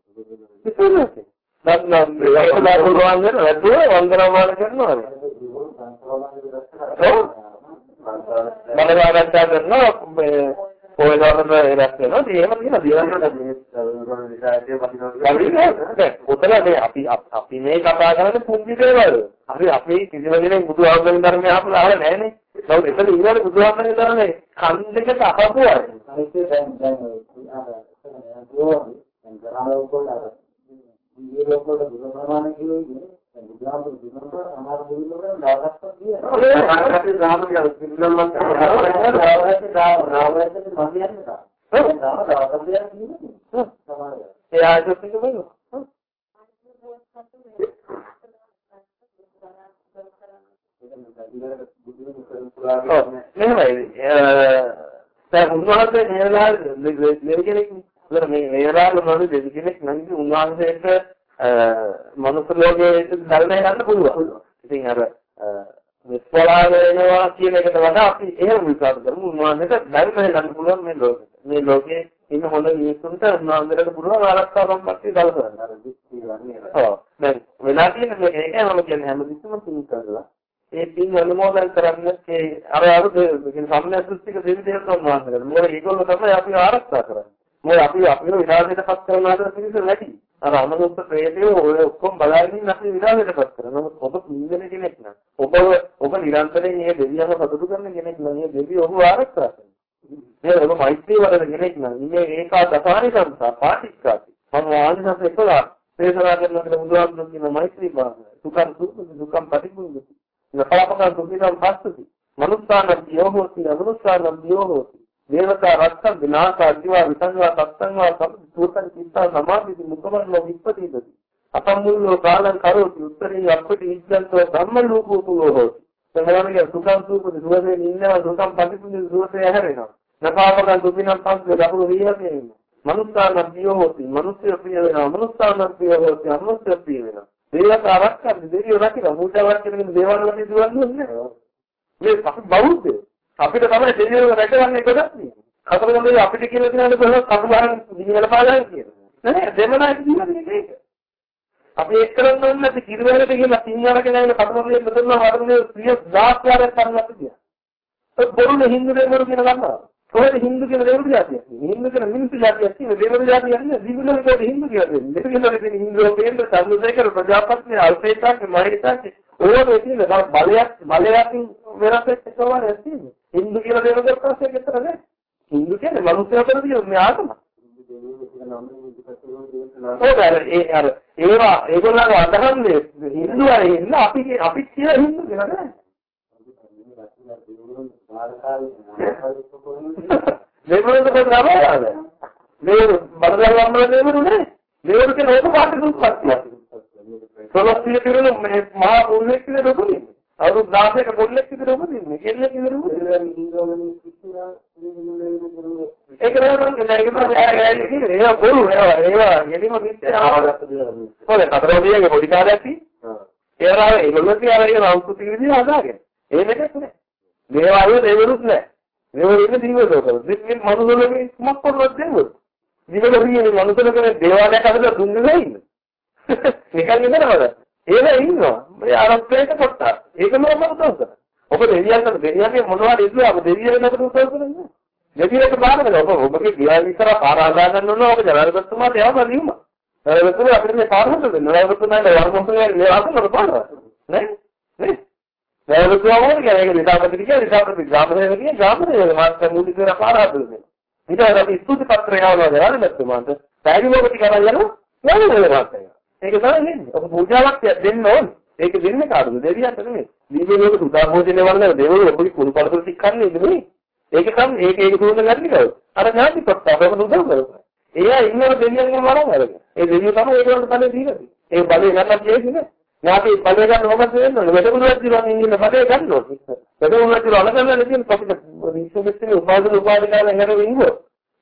A: නම් ඒක දාපු ගමන් කරන වැදුව වන්දනාමාන කරනවා. ඔව්. මනසාරච්ඡා කරනවා මේ පොය දවසට එරස් වෙනවා. එහෙම කියන දේවල් උතල මේ අපි අපි මේ කතා කරන්නේ පුංචි දේවල්. අපි අපි කිසිම කෙනෙක් බුදුහාමුදුරන් ධර්මය අහලා අහලා නැහනේ. නමුත් එතන ඊළඟ බුදුහාමුදුරන් ධර්මයේ කන් දෙකට අහපුවා.
B: ඒක දැන් දැන් අර දැන් ග්‍රහණ වල අර මේ ලෝකවල දුර ප්‍රමාණය කියන්නේ දැන් බුදුහාමුදුරු දුන්නොත් අමාරු දෙවිවරුන් දාගත්තත් කියනවා.
A: ඒක හරියට ග්‍රහණ කියන පිළිගන්න මම
B: රාවයන්ට මම කියන්නේ. ඒක දාන දාගත්තත් කියන්නේ. සමානයි.
A: ඒ ආයතනයක බලන්න. මෙහෙමයි දැන් උන්වහන්සේ නේරලා දෙවියෙක් ඉතල මේ නේරාල මොනවද දෙවියෙක් නම් උන්වහන්සේට මනුස්ස ලෝකයේ ධර්මය ගන්න පුළුවන්. ඉතින් අර විස්වලා වෙනවා කියන එකට වඩා අපි එහෙම විශ්වාස කරමු උන්වහන්සේට ධර්මය ගන්න පුළුවන් මේ ලෝකෙට. මේ ලෝකේ ඉන්න හොඳ මිනිස්සුන්ට උන්වහන්සේට පුළුවන් ආරක්ෂා සම්පත්තිය ගලපන්න. අර විශ්වාසය. ඔව්. දැන් වෙලා තියෙන මේක ඒකම කියන්නේ හැමතිස්සම පින් කරලා ඒ පින් අනුමෝදන් කරන්න ඒ අර අර කියන සම්මාසෘතික දෙවි දේවතාවුන් වහන්සේලා. මොකද ඒගොල්ලෝ තමයි අපිව ආරක්ෂා කරන්නේ. මොකද අපි අපිව විනාශයටපත් කරනවාට පිළිස නැති. අර අමනුෂ්‍ය ප්‍රේතයෝ ඔය ඔක්කොම බලාගෙන අපි විනාශයටපත් කරනවා. නමුත් ඔබ පින්දෙන කෙනෙක් නෑ. ඔබ ඔබ නිරන්තරයෙන් මේ දෙවියන්ව සතුටු කරන කෙනෙක් නම් මේ දෙවියෝ ඔබ ආරක්ෂා කරනවා. මේ ඔබ මෛත්‍රී වඩන කෙනෙක් නම් මේ ඒකා දසාරි සංසා පාටික්කාති. මම ආනිසංස එකලා දේශනා කරනකොට බුදුහාමුදුරුවෝ කියන මෛත්‍රී භාවය. සුඛං සුඛ දුක්ඛං පටිච්චසමුප්පාද නපාපකං දුක්ඛිතං පස්සති මනුස්සානම් දියෝ හෝති අමනුස්සානම් දියෝ හෝති දේවතා රක්ඛං විනාශා ජීවා විසංවා සත්තංවා සුතං චිත්තා සමාධිති මුකමන්නෝ විප්පතිදති අපමුල්ලෝ කාලං කරෝති උත්තරේ අපටි විද්‍යන්තෝ ධම්මලෝකෝ පුලෝ හෝති. සමහරවිට සුඛං සූපති සුවසේ ඉන්නවා සුඛං පටිපුඤ්ඤ සුවසේ හැරෙනවා නපාපකං දුක්ඛිතං පස්සති දපුරු විහතේ ඉන්නවා. මනුස්සානම් දියෝ හෝති මනුස්සය ප්‍රිය වෙනවා මනුස්සානම් ප්‍රිය හෝති අමනුස්සය ප්‍රිය වෙනවා. දේවක ආරක්ෂා දෙවියෝ රකින්න මුඩාවක් කියන දේවල් වලදී දුවන්නේ නැහැ. මේ බෞද්ධ අපිට තමයි දෙවියෝ රැකගන්නේ ගොඩක්. කතරගමේ අපිට කියලා දෙනාට කොහොමද කතුබාරන් දිවිවල පාගන්නේ කියලා. නෑ දෙමනායි කියන්නේ ඒක. අපි එක්කරන් දුන්නේ අපි කිරිවැලට ගිහලා සිංහලක නැගෙන කතරගමේ මෙතන වරුනේ ප්‍රිය දාස්කාරයක් කරනවා කියලා. ඒ බොරුනේ හින්දු දෙමරු කියන ගන්නවා. කොහෙද හින්දු කියන දෙමරු జాතිය? හින්දු කියන මිනිස්සු జాතියක් තියෙන දෙමරු జాතිය කියන්නේ දිවිවල කියන හින්දු කියන්නේ. දෙවිවල කියන හින්දුෝ කියන්නේ සම්මුදේකර ප්‍රජාපත්‍ය අල්පේතක් මහේතක් ඕවා දෙන්නේ බලයක් බලයක් වෙනස් වෙච්ච ඒවා රැස් වෙනවා. හින්දු කියලා දෙවියෝ ප්‍රශ්නයක් විතර නෑ. හින්දු කියන්නේ මනුස්සය අතර තියෙන මේ ආගම. ඔව් ඒ අර ඒවා ඒගොල්ලන්ව අදහන්නේ හින්දු අය ඉන්න අපි අපි කියලා හින්දු කියලා නෑ. දෙවියන්ට කොහොමද මේ බඩගල්ලම්මල දෙවියුනේ දෙවියන්ට නෝක පාට දුක්පත්තිය. සලස්සිය පිරුණු මේ මහා පුරුෂයෙක් කියලා දුකුනේ. අවුරුදු 16ක පොල්ලෙක් විතර උපදින්නේ. කෙල්ලෙක් විතර උපදින්නේ. ඒක නේද ඒක නේද ඒක බොරු ඒවා ඒවා ගෙලිම පිටේ ආවගත්ත දේවල්. හොඳයි කතරෝදියගේ පොඩි කාර්යයක් තියෙනවා. ඒවා ඒගොල්ලෝ කියලා ඒක සංස්කෘතික විදිහට හදාගෙන. ඒ දෙකක් නෑ. දේවාලවල දෙවිවරුත් නැහැ. දෙවිවරු ඉන්නේ දිවලෝකවල. දෙවියන් මනුස්සලෝකේ කුමක් කරනවද දෙවිවරු? දිවලෝකයේ මනුස්සලෝකේ දේවාලයක් අතර දුන්නේ ඉන්නේ. නිකන් ඉන්නවද? ඒව ඉන්නවා. මේ ආරම්භයක පොට්ට. ඒක නෝ මම තෝරන. ඔබ දෙවියන්ට දෙවියන්ගේ මොනවද ඉදුවා ඔබ දෙවියන්ට උත්තර කරන්නේ? දෙවියන්ට බාරද ඔබ ඔබගේ ගියා විතර පාර ආදා ගන්න ඕන ඔබ ජනාධිපතිතුමාට යවම ලියුම. ජනාධිපතිතුමා අපිට මේ පාර හදන්න. ජනාධිපතිතුමාට වර්ගොන්තුනේ ලියවන්න පාර. නේ? නේ? වැවතුවම කියන එක දිසාපති කියන දිසාපති ග්‍රාමසේවක කියන ග්‍රාමසේවක මාත් මූලික කරලා පාරාදුනේ. ඊට පස්සේ අපි ස්තුති පත්‍රය යවනවා දාන නැත්තුමාන්ට පැහැදිලිවකට කරලා යනවා යන්නේ මාත් ඒක තමයි වෙන්නේ. ඔබ පූජාවක් දෙන්න ඕනේ. ඒක දෙන්නේ කාටද? දෙවියන්ට නෙමෙයි. දීපේ ලෝක සුදා භෝජනේ වන්න දෙවියෝ ඔබගේ කුණු පළතුරු ටික කන්නේ නෙමෙයි. ඒක තමයි ඒක ඒක දුන්න ගන්න කව. අර ඥාති ප්‍රත්‍යාපම උදව් කරනවා. එයා ඉන්නව දෙවියන්ගේ මරණ අරගෙන. ඒ දෙවියෝ තමයි ඒගොල්ලන්ට බලය දීලා තියෙන්නේ. ඒ බලය ගන්න කියන්නේ ඥාති බලය ගන්න මොකද වෙන්නේ? වැඩමුළුවක් දිරවන් ඉන්න බලය ගන්න ඕනේ. වැඩමුළුවක් දිරවන ගන්න තියෙන අපිට විශ්වවිද්‍යාලයේ උපාධි උපාධිකාරයන් හැර වින්ගෝ.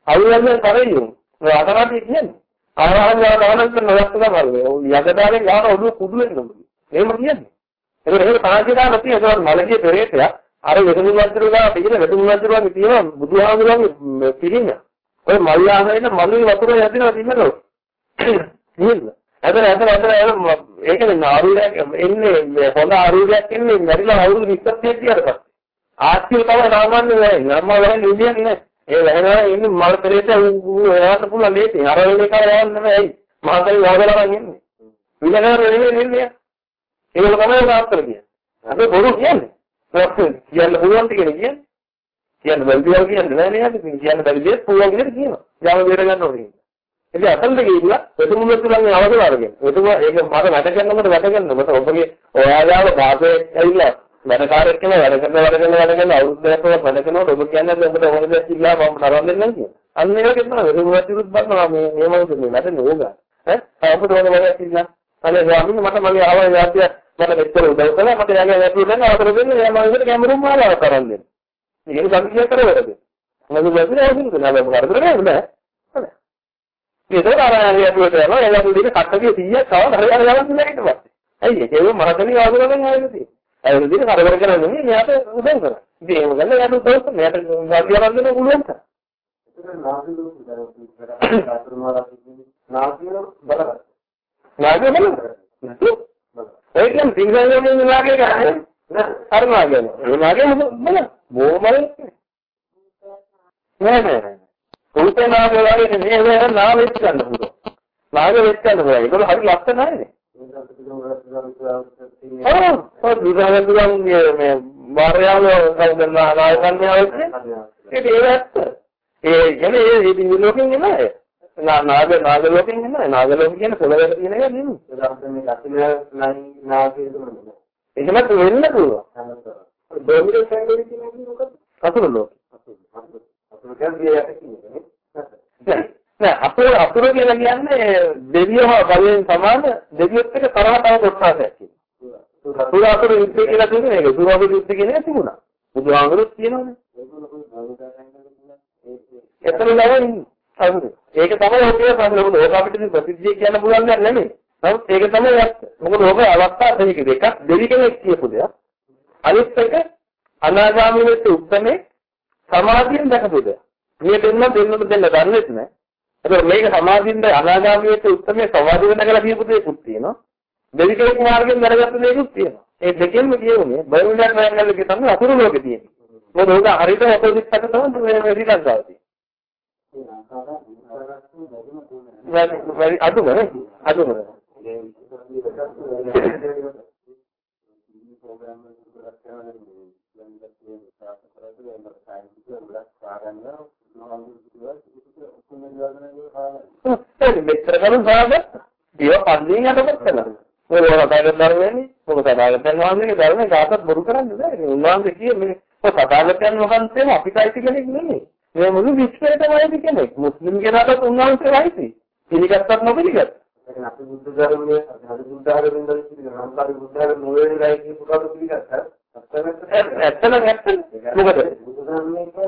A: අවුලෙන් කරේ අතරට කියන්නේ. ආරහන් යානවලට නොලක්ක තමයි. යකඩාලේ යාන ඔළුව කුඩු වෙන්න ඕනේ. එහෙම කියන්නේ. ඒක ඒක තාජිකා නැති ඒක මලගේ පෙරේතයක් අර වෙදුණු වතුරලා පිටින වෙදුණු වතුරලා තියෙන බුදුහාමුදුරන්ගේ පිළිම. ඔය මල් ආහගෙන මලුවේ වතුර යදිනවා තින්නලෝ. නේද? අතන අතන අතන ඒකනේ ආරුණයක් එන්නේ හොඳ ආරුණයක් එන්නේ මැරිලා අවුරුදු 20ක් තියලා පස්සේ. ආස්තිය තමයි සාමාන්‍ය වෙන්නේ. නම්ම වෙන්නේ ඉන්නේ නැහැ. ඒ වැහෙනවා ඉන්නේ මල් පෙරේත එයාට පුළුවන් ලේසි. අර වෙන එක යවන්න නෙමෙයි. මාතේ වහදලා ඉන්නේ. විලකර නෙමෙයි ඉන්නේ. ඒක තමයි තාත්තර කියන්නේ. අපි බොරු කියන්නේ. කියන්න පුළුවන් ටිකනේ කියන්නේ. කියන්න බැරි දේවල් කියන්නේ නෑ නේද? කියන්න බැරි දේ පුළුවන් විදිහට කියනවා. යාම බේර ගන්න ඕනේ. ඉතින් අතල්ද ගිහිල්ලා එතුමුල තුලන්නේ අවසර අරගෙන. එතුමා ඒක මට වැඩ කරනකොට වැඩ කරනකොට ඔබගේ ඔයාලාව භාෂේ ඇවිල්ලා වැඩකාරයෙක් කෙනා වැඩ කරන වැඩ කරන වැඩ කරන අවුරුද්දක් වැඩ කරනකොට ඔබ කියන්නේ ඔබට ඕන දෙයක් ඉල්ලා මම තරම් දෙන්නම් කියලා. අන්න ඒක කියනවා වෙන විරුත් බලනවා මේ මේ මොකද මේ වැඩ නෝග. ඈ අපිට ඕන වැඩක් ඉල්ලා. අනේ ස්වාමීන් මට මගේ ආවල් යාත්‍ය මට මෙච්චර උදව් කළා මට යාගේ වැටුව දෙන්න අවසර දෙන්න එයා මම ඉතින් කැමරුම් මාලාව තරම් දෙන්න. මේක සංකීර්ණ කරවලද? මම වැදුනේ අවසර දෙන්න බෑ මොකද කරන්නේ නෑ. හරි. ඒක ආරාණිය ඇතුළට යනවා එයා දුන්නේ කට්ටගේ 100ක් තව හරියට යවන්න නෑ ඊට පස්සේ. ඇයි ඒක ඒක මරතනේ ආවුරෙන් ආයෙත් තියෙන්නේ. ඒ විදිහට කරදර කරන්නේ නෙමෙයි මෙයාට උදව් කරා. ඉතින් එහෙම ගන්න එයාට උදව් කරා. මෙයාට ගාඩිය වන්දන පුළුවන් තරම්. නාගය බලන්න. ඒ කියන්නේ සිංහලෙන් ඉන්න නාගය ගන්නේ නෑ. අර නාගය. ඒ නාගය බලන්න. බොමල්. නෑ නෑ. උන්ට නාගය වගේ නේ මේ නාම වෙච්ච ගන්න පුළුවන්. නාගය වෙච්ච ගන්න පුළුවන්. ඒක හරි ලස්සනයි නේ. ඔව් ඔව් විද්‍යාවන්ගේ මේ මාර්යාව කවුද නායකයන් ඒක ඒවත් ඒ කියන්නේ ඒ ඉතින් ලෝකෙන් එනවා නා නාග නාග ලෝකෙන් එනවා නාග ලෝක කියන්නේ පොළවේට තියෙන එක නෙමෙයි ඒක මේ ලක්ෂණ නාගයේ දුන්නා එහෙමත් වෙන්න පුළුවන් ඩොමිනේට් සංකේතය කියන්නේ මොකක්ද අසුර ලෝක අසුර කියන්නේ කියන්නේ නෑ අපේ අසුර කියලා කියන්නේ දෙවියෝ බලයෙන් සමාන දෙවියොත් එක්ක තරහ තව කොටසක් කියනවා. සුර අසුර යුද්ධ කියලා කියන්නේ ඒක. සුර අසුර යුද්ධ කියන්නේ තිබුණා. බුදුහාමුදුරුත් කියනවනේ. එතන නෑ අසුර. ඒක තමයි ඔකේ සම්බන්ධ ඕක අපිට ප්‍රතිජ්ජය කියන්න පුළුවන් දෙයක් නෙමෙයි. නමුත් ඒක තමයි ඇත්ත. මොකද ඕක අවස්ථා දෙකක දෙකක් දෙවි කෙනෙක් කියපු දෙයක්. අනිත් එක අනාගාමී වෙච්ච උත්තරේ සමාධියෙන් දැකපු දෙයක්. මේ දෙන්න දෙන්නට දෙන්න දන්නේ නැහැ. ඒතකොට මේක සමාධියෙන්ද අනාගාමීට උත්තරමේ සමාධි වෙන කියලා කියපු දෙයක්ත් තියෙනවා. දෙවි කෙනෙක් මාර්ගයෙන් දැනගත්ත දෙයක්ත් තියෙනවා. ඒ දෙකෙන්ම කියුනේ බයුණක් නෑනල්ල කිය තමයි අතුරු ලෝකෙ තියෙන්නේ. මොකද උග හරියට ඔපොසිට් එක තමයි මේ මේ ශ්‍රී ලංකාවේ තියෙන්නේ. අදුම නේ අදුම මෙච්චර කලින් සාගත ඒව පන්දියෙන් යටපත් කළා. මොකද සදාගත ධර්මයනේ. මොකද සදාගතයන් වහන්සේගේ ධර්මයේ කාටවත් බොරු කරන්නේ නැහැ. උන්වහන්සේ කියේ මේ සදාගතයන් වහන්සේම අපිට අයිති කෙනෙක් නෙමෙයි. මේ මුළු විශ්වයටම අයිති කෙනෙක්. මුස්ලිම් කෙනාටත් උන්වහන්සේ අයිති. පිළිගත්තත් නොපිළිගත්තත්. දැන් අපි බුද්ධ ධර්මයේ අපි බුද්ධ ධර්මයෙන් දැක්කේ නම් අපි බුද්ධ ධර්ම මොලේ කියපු කට පිළිගත්තා. ඇත්තම ඇත්ත මොකද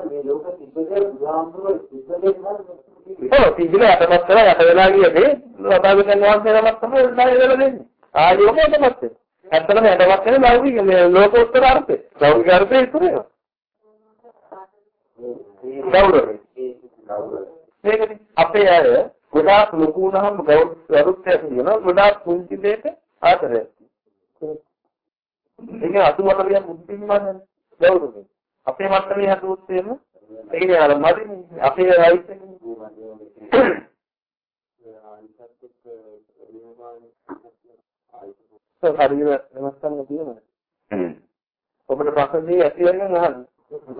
A: මේ ලෝක තිබ්බේ බුදුහාමුදුරුවෝ තිබ්බේ ඔව් තිබ්බේ අතපත් කරලා යට වෙලා ගියදී ලබාගෙන වහන්සේ නමක් තමයි උදාය වෙලා දෙන්නේ. ආදී ඔකටමත් ඇත්තටම යටපත් කරන ලෞකික මේ ලෝකෝත්තර අර්ථය. ලෞකික අර්ථය ඉතුරු මේකනේ අපේ අය ගොඩාක් ලොකු වුණාම ගෞරවයක් තියෙනවා. ගොඩාක් පුංචි දෙයක ආදරයක් ඒක අතුවතරියන් බුද්ධින් මානන ගෞරවය. අපේ මට්ටමේ හදුවොත් එහෙම ඒක අර මදි අපේ රයිට් එක හරියට වෙනස්කම් තියෙනවා. ඔබට ප්‍රශ්න දී ඇති වෙන අහන්න.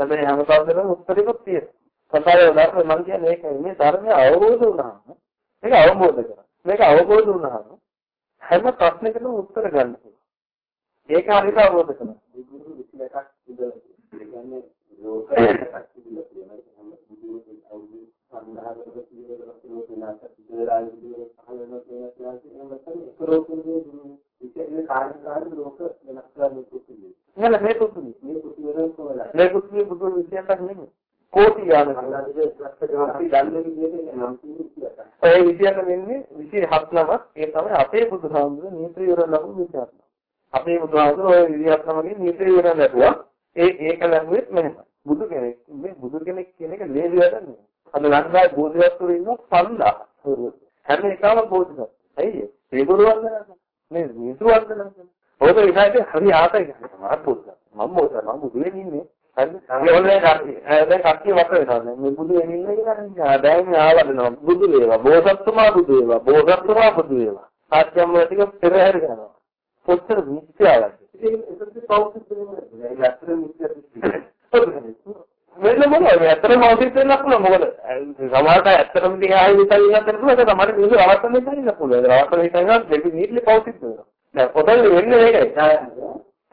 A: මේ හැම කවදරම උත්තරයක් තියෙනවා. කතාවේ ධර්ම මම කියන්නේ ඒකයි මේ ධර්මය අවබෝධ වුණාම මේක අවබෝධ කරගන්න. මේක අවබෝධ වුණාම හැම ප්‍රශ්නයකටම උත්තර ගන්න පුළුවන්. ඒක හරියට අවබෝධ කරගන්න. විගුරු විශ්ලේෂයක් ඉඳලා ඒ කියන්නේ ලෝකයක් නේද මේ කුතුහලය මේ කුතුහලයෙන් කොහොමද මේ කුතුහලයේ බුදු විශ්යයක් නෙමෙයි කෝටි ගානක් ඒ විදියට වෙන්නේ 27 නමක් ඒ තමයි අපේ බුදුහාමුදුර නීත්‍රි විවරණ ලැබුණු විදිහට අපේ බුදුහාමුදුර ඔය 27 නමකින් නීත්‍රි විවරණ ලැබුවා ඒ ඒක ලැබුවෙත් මෙහෙම බුදු කෙනෙක් මේ බුදු කෙනෙක් කියන එක ලේසි වැඩක් නෙමෙයි අද ලංකාවේ බෝධිසත්වරු ඉන්න 5000. හැම එකම බෝධිසත්ව. ඇයි ඒ? ඒගොල්ලෝ වන්දනා මේ මිනිස්සු වන්දනා කරනවා. ඔය විදිහට හරි ආතයි මම බුද්ධ. මම බුද්ධ මම බුදු වෙන්නේ ඉන්නේ. හරිද? ඒ ඔන්නේ කට්ටිය. දැන් කට්ටිය වට වෙනවා. මේ බුදු වෙන්නේ ඉන්නේ කියලා දැන් ආවදනවා. බුදු වේවා. බෝසත්තුමා බුදු වේවා. බෝසත්තුමා බුදු වේවා. ආත්‍යම් ටික පෙරහැර කරනවා. කොච්චර මිත්‍යාවක්ද?
B: ඒක ඒකත් පෞද්ගලික දෙයක්. ඒක ඇත්තට මිත්‍යාවක්.
A: වෙන මොනවද ඇත්තටම අවශ්‍ය වෙන්නක් නෑ මොකද සමහරට ඇත්තටම ඉතින් ආයෙ විතර ඉන්නත් පුළුවන් ඒක තමයි මිනිස්සු අවස්ථන දෙන්න ඉන්න පුළුවන්. ඒක අවස්ථන හිතනවා දෙවි නීටලි පෞසිත් වෙනවා. දැන් පොතේ වෙන්නේ ඒකයි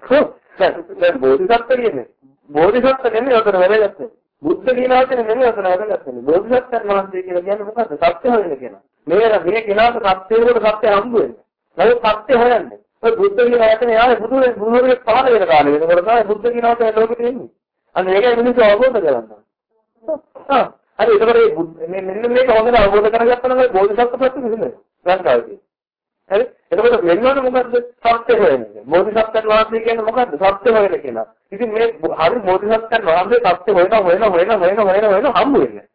A: හ්ම්. දැන් බෝධිසත්ව කියන්නේ. බෝධිසත්ව කියන්නේ උතර වැදගත් බුද්ධ කියන වචනේ නෙමෙයි උතර වැදගත් වෙන්නේ. බෝධිසත්වයන් වහන්සේ කියලා කියන්නේ මොකද්ද? සත්‍ය හොයන කෙනා මේ මේ කෙනාට සත්‍යවලට සත්‍ය හම්බ වෙන්නේ. නමුත් සත්‍ය හොයන්නේ. ඔය බුද්ධ කියන වචනේ ආයේ බුදු බුදුරේ පහළ වෙන කාලේ වෙනකොට තමයි බුද්ධ කියන වචනේ ලෝකෙට එන්නේ. අන්න ඒකයි මිනිස්සු අවබෝධ කරගන්න. හා හරි ඒකට මේ මෙන්න මේක හොඳට අවබෝධ කරගත්තා නම් බෝධිසත්ව ප්‍රති විසඳන. ලංකාවේ. හරි එතකොට වෙනවද මොකද්ද සත්‍ය හොයන්නේ. බෝධිසත්වයන් වහන්සේ කියන්නේ මොකද්ද සත්‍ය හොයන කෙනා. ඉතින් මේ හරි බෝධිසත්වයන් වහන්සේ සත්‍ය හොයන හොයන හොයන හොයන හොයන හොයන හම්බ වෙන්නේ.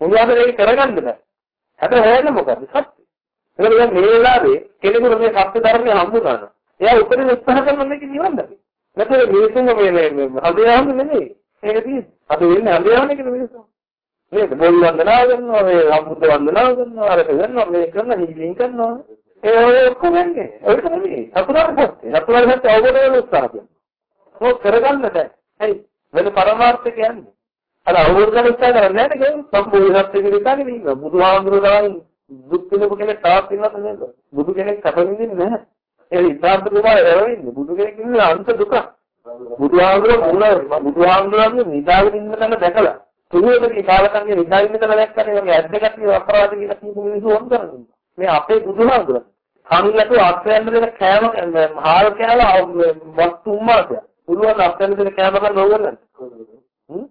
A: උන්වහන්සේ ඒක කරගන්න බෑ. හැබැයි හොයන්නේ මොකද්ද සත්‍ය. එතකොට දැන් මේ වෙලාවේ කෙනෙකුට මේ සත්‍ය ධර්මය හම්බ කරනවා. එයා උපරිම උත්සාහ කරන මේක නිවන් දකින්න. නැත්නම් මිනිස්සුන්ගේ මේ මේ හදයාම නෙමෙයි. ඒක තියෙන්නේ. අද වෙන්නේ හදයාම නේද මිනිස්සු. නේද? බොල් වන්දනා කරනවා, මේ අමුද්ද වන්දනා කරනවා, අර කරනවා, මේ කරන හිලින් කරනවා. ඒ ඔක්කොම එන්නේ. ඒක නෙමෙයි. අකුරාට පස්සේ. අකුරාට පස්සේ අවබෝධ වෙන උත්සාහ කරනවා. ඒක කරගන්න බෑ. හරි. වෙන පරමාර්ථය කියන්නේ. අර අවබෝධ කරගන්න උත්සාහ කරන්නේ නැහැ නේද? සම්පූර්ණ සත්‍ය විදිහට ඉන්නේ. බුදුහාමුදුරුවෝ තමයි දුක් විඳපු කෙනෙක් තාක් ඉන්නවද නේද? බුදු කෙනෙක් කැප වෙන්නේ නැහැ. ඒ ඉස්ලාම් කුමාරය වැරෙන්නේ බුදු කෙනෙක් ඉන්නේ අන්ත දුක. බුදුහාමුදුරුවෝ මුල බුදුහාමුදුරුවන්ගේ නිදාගෙන ඉන්න තැන දැකලා තුරුවේදී කාලකන්ගේ නිදාගෙන ඉන්න තැන දැක්කම මේ ඇද්දගතිය අපරාධ කියලා කියපු මිනිස්සු වොන් කරන්නේ. මේ අපේ බුදුහාමුදුරුවෝ කනුලට අත්යන්න දෙන කෑම හාල් කෑලා වස්තු උම්මාද. පුළුවන් අත්යන්න දෙන කෑම ගන්න ඕගොල්ලන්. හ්ම්?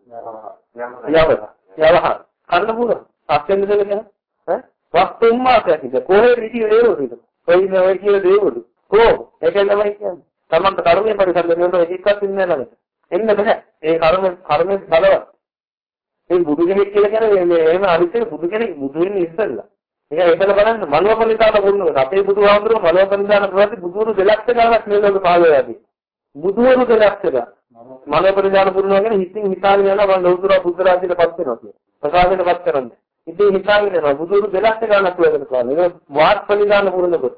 A: යව. යව. කන්න පුළුවන්. අත්යන්න දෙන කෑම. ඈ? වස්තු උම්මාද කියන්නේ කොහේ විදිය ඒවලුද? ඔය ඉන්නේ ඔය කියන දේවලු. කො ඒකෙන් තමයි කියන්නේ. තමන්ට කර්මයේ පරිසම්පදනයට එකක්වත් ඉන්නේ නැහැ. එන්න බෑ. ඒ කර්ම කර්මයේ බලවත්. මේ බුදු කෙනෙක් කියලා කියන්නේ මේ එහෙම අනිත්‍ය බුදු කෙනෙක් බුදු වෙන්නේ ඉස්සෙල්ලා. ඒක ඒකල බලන්න මනෝපනිදාන වුණොත් අපේ බුදුහාමුදුරුවෝ මනෝපනිදාන ප්‍රවෘත්ති බුදුවරු දෙලක්ෂ ගණනක් මේ ලෝකේ පහළ වෙලා තියෙනවා. බුදුවරු දෙලක්ෂ ගණන්. මනෝපනිදාන පුරුණා කියන්නේ හිතින් හිතාගෙන යනවා මම ලෞතර බුද්ධ රාජ්‍යයට පත් වෙනවා කියන්නේ. ප්‍රසාදයට පත් කරන්නේ. ඉතින් හිතාගෙන යනවා බුදුවරු දෙලක්ෂ ගණනක් වෙනකන් කරනවා. ඒක වාත් පනිදාන පුරුණකොට.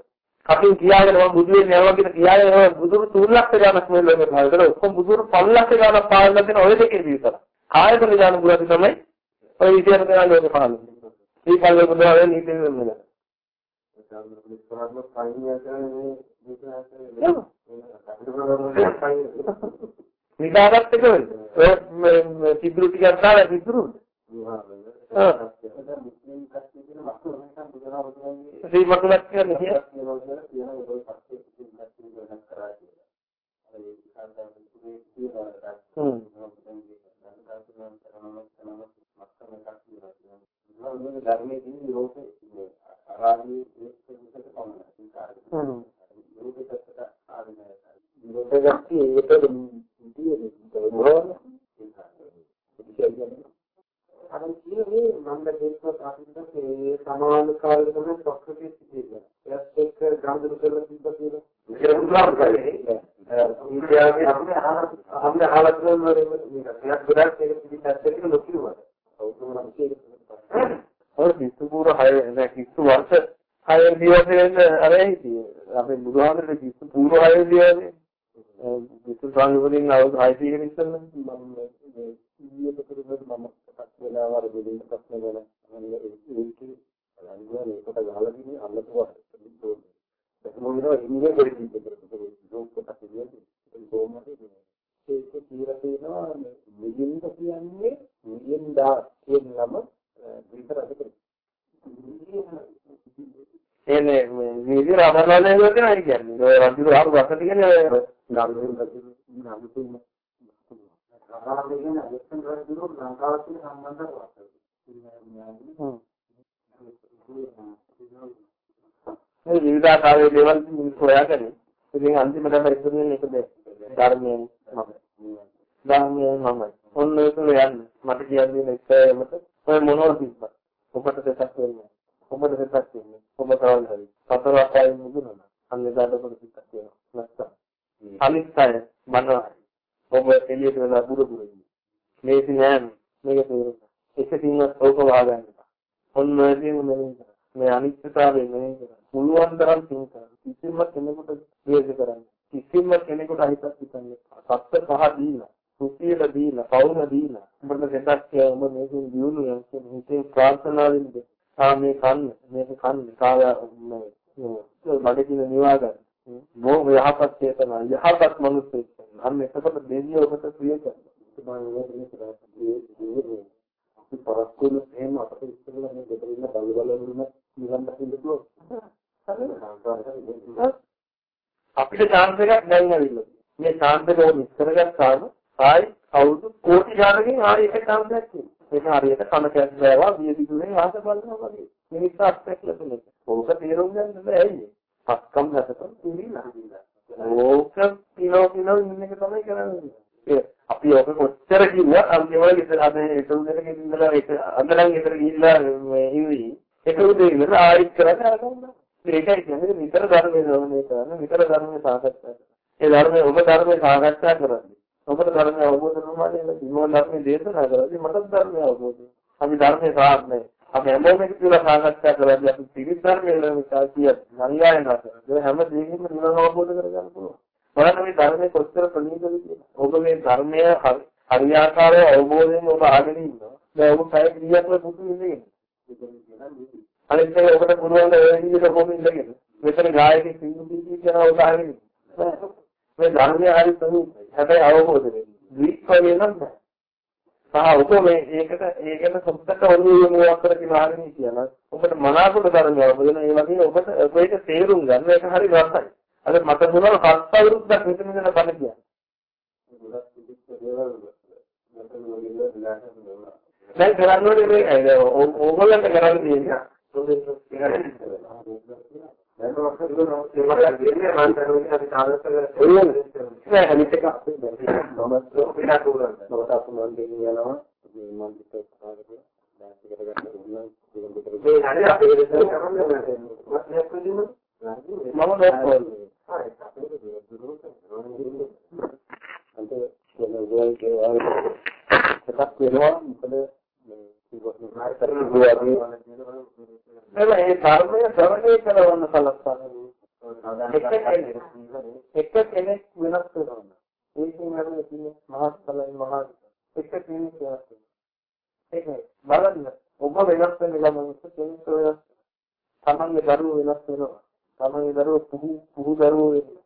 A: කටින් කියාගෙන මම බුදු වෙන්නේ යනවා කියලා කියාගෙන යනවා බුදුරු 3 ලක්ෂ ගණනක් මේ ලෝකෙට පහළ කරලා ඔක්කොම බුදුරු 5 ලක්ෂ ගණනක් පාලන දෙන ඔය දෙකේ විතර. කායක ඥාන පුරාදි තමයි ඔය විදියට කරන්නේ ලෝකෙ පහළ. මේ කල්ලේ බුදුහාමේ නීති වෙන්නේ. නිදාගත්ත එක වෙන්නේ. ඔය පිටුරු ටිකක් දාලා පිටුරු. ශ්‍රී මතුලක් කියන්නේ
B: ධර්මයේ තියෙන ලෝකේ අරාමී ඒකකට පමණයි අර කියන්නේ මම දෙන්නත් අහින්ද ඒ සමාන කාලෙක තමයි සොක්‍රටිස් කියන්නේ. ඒත් එක්ක ගාන්ධර කරලා තිබ්බ කියලා. ඒක උදාහරණ කරන්නේ. ඉන්දියාවේ අපි අපි අහලා තියෙනවා මේක. ගොඩක් ඒක පිළිපැත්තට ලොකුවා. අවුරුදු නම්
A: ඔය කිස්සුපුර හය නෑ කිස්සු වර්ෂ හය දිවස වෙන අර හිටියේ. අපේ බුදුහාමරේ කිස්සු පූර්ව හය දිවසේ. කිස්සු සංගමයෙන් අවුරුදු 600 කට ඉස්සෙල්ලා මම මේ පෙරේද මම කතා වෙලා වර දෙලින් ප්‍රශ්න ගැන අනේ ඒක අනිවාර්යයෙන් ඒකට ගහලා දිනේ අල්ලතුවා. ඒක මොනවා ඉන්නේ දෙලින් පෙරේද ලෝක කොට කියන්නේ ඒක කොහොමද ඒක කියලා තියෙනවා මිලින්ද කියන්නේ මිලියන් දා කියන නම විතරද එනේ නිදි කියනවා කියන්නේ ඔය රජු ආපු වසට කියන්නේ
B: ගාමිණී රජු නාමතුම සමාජය ගැන අධ්‍යක්ෂණ කරලා දුන්නොත් ලංකාවට තියෙන සම්බන්ධතාවක්.
A: මේ විවිධාකාරයේ දේවල් මිනිස්සු හොයාගෙන ඉතින් අන්තිමට ඉතුරු වෙන එක ධර්මයෙන් මම ධර්මයෙන් මම ඔන්න ඒක යන්න මට කියන්නේ ඉස්සෙල්ලමට ඔය මොනවද තිබ්බත් ඔබට දෙයක් වෙන්නේ ඔබට දෙයක් වෙන්නේ ඔබ කරවල හරි සතර අපායෙන් මුදුනන අන්න එදාට ඔබට දෙයක් වෙනවා නැත්නම් අනිත් අය මනවා ඔබ එළියට වෙලා බුරු බුරු ඉන්නේ මේක නෑ මේක තේරුණා එක තින්වත් ඕක වහගන්න ඔන්න ඔයදී මොනවද මේ අනිත්‍යතාවය මෙහෙය කරා පුළුවන් තරම් තින් කරා කිසිම කෙනෙකුට ද්වේෂ කරන්න. කිසිම කෙනෙකුට අහිතක් හිතන්නේ සත්‍ය පහ දීලා සුඛියල දීලා පවුන දීලා. උඹට දෙයක් කියලා උඹ මේකෙන් දියුණු යන කියන හිතේ ප්‍රාර්ථනාවෙන්ද තා මේ කන්න මේක කන්න. කාය මේ බඩකින නිවා ගන්න. මොහ යහපත් චේතන යහපත් මනුස්සයෙක් අන්න එතකොට දෙවියෝ ඔබට ප්‍රිය කරනවා. අපි පරස්පර එහෙම අපිට ඉස්සෙල්ලා මේ දෙතර ඉන්න බල බල වුණ නිවන් දකින්න පුළුවන් අපිට chance එකක් දැන් ඇවිල්ලා. මේ chance එක ඕන ඉස්සර ගත්තාම ආයි අවුරුදු කෝටි ගානකින් ආයි එක chance එකක් තියෙනවා. ඒක හරියට කන කැස්සෑවා විය දිදුනේ ආස බලනවා වගේ. මිනිස්සු අත්‍යක් ලැබුණේ ඕක තේරුම් ගන්න බෑ ඇයි? පස්කම් නැතකම් පිළිලා ඕක පිනෝ පිනෝ ඉන්න එක තමයි කරන්නේ අපි ඔක කොච්චර කිව්වා අන්තිමට ගෙදර අද ඒක උදේට ගෙදර ඒක අදලන් ගෙදර ගිහිල්ලා ඉවි ඒක උදේ ඉඳලා ආයෙත් කරන්නේ අරගන්නවා ඒකයි කියන්නේ විතර ධර්මයේ ශ්‍රවණය කරන විතර ධර්මයේ සාකච්ඡා කරන. ඒ ධර්මයේ ඔබ ධර්මයේ සාකච්ඡා කරන්නේ. ඔබට ධර්මය අවබෝධ කරනවා විමෝහ ධර්මයේ දේශනා කරද්දී මට ධර්මය අවබෝධ අපි ධර්මයේ සාහනේ. අපි හැමෝම එක කියලා සාකච්ඡා කරද්දී අපි පිළිත් ධර්මයේ ලෝකා කිය සංඥායන කරනවා. හැම දෙයකින්ම නිවන අවබෝධ කරගන්න පුළුවන්. බලන්න මේ ධර්මයේ කොච්චර ප්‍රණීතද කියලා. ඔබ මේ ධර්මය හරියාකාරව අවබෝධයෙන් ඔබ අහගෙන ඉන්නවා. දැන් ඔබ කය ක්‍රියාත්මක පුතු ඉන්නේ. අනිත් එක ඔබට පුළුවන් ඒ විදිහට කොහොම ඉඳගෙන මෙතන ගායකයෙක් සිංහලී කියනවා උදාහරණයක් මේ ධර්මය හරි ප්‍රමුඛයි හැබැයි අවබෝධ වෙන්නේ ද්විත්වය නම් සහ ඔබ මේ ඒකට ඒකට සුත්තට ඔළුවේ මොකක් කර කියලා ආගෙන කියන ඔබට මනාකොට ධර්මය අවබෝධ වෙන ඒ වගේ ඔබට ඔබේක තේරුම් ගන්න ඒක හරි රසයි. අද මට මොනවා හත් අවුරුද්දක් මෙතන ඉඳලා බණ කියන්නේ? දැන් කරන්න ඕනේ මේ ඕගොල්ලන්ට කරන්න තියෙන්නේ. නෑ අනිත් එක අපේ බැරි මම පිටා කරනවා මම තාපු මන් දෙන්නේ යනවා මේ මන් පිටේ කරගෙන දැන් ඉගෙන ගන්න උනා ඉගෙන ගන්න මේ හරි අපේ දෙන්න කරන්නේ නැහැ මම නෝකෝල් හරි අපේ දුරුට අන්ත කෙනෙකුගේ එකක් වෙනවා මොකද මේ ධර්මය ශ්‍රවණය කරන සලස්වන්නේ එක කෙනෙක් වෙනස් වෙනවා. ඒකෙන් හරියට තියෙන මහත්ඵලයි මහා එක කෙනෙක් වෙනස් වෙනවා. ඒක බලන්න ඔබ වෙනස් වෙන ළමයි කෙනෙක් වෙනස් තමන්ගේ දරුවෝ වෙනස් වෙනවා. තමන්ගේ දරුවෝ පුහු පුහු දරුවෝ වෙනවා.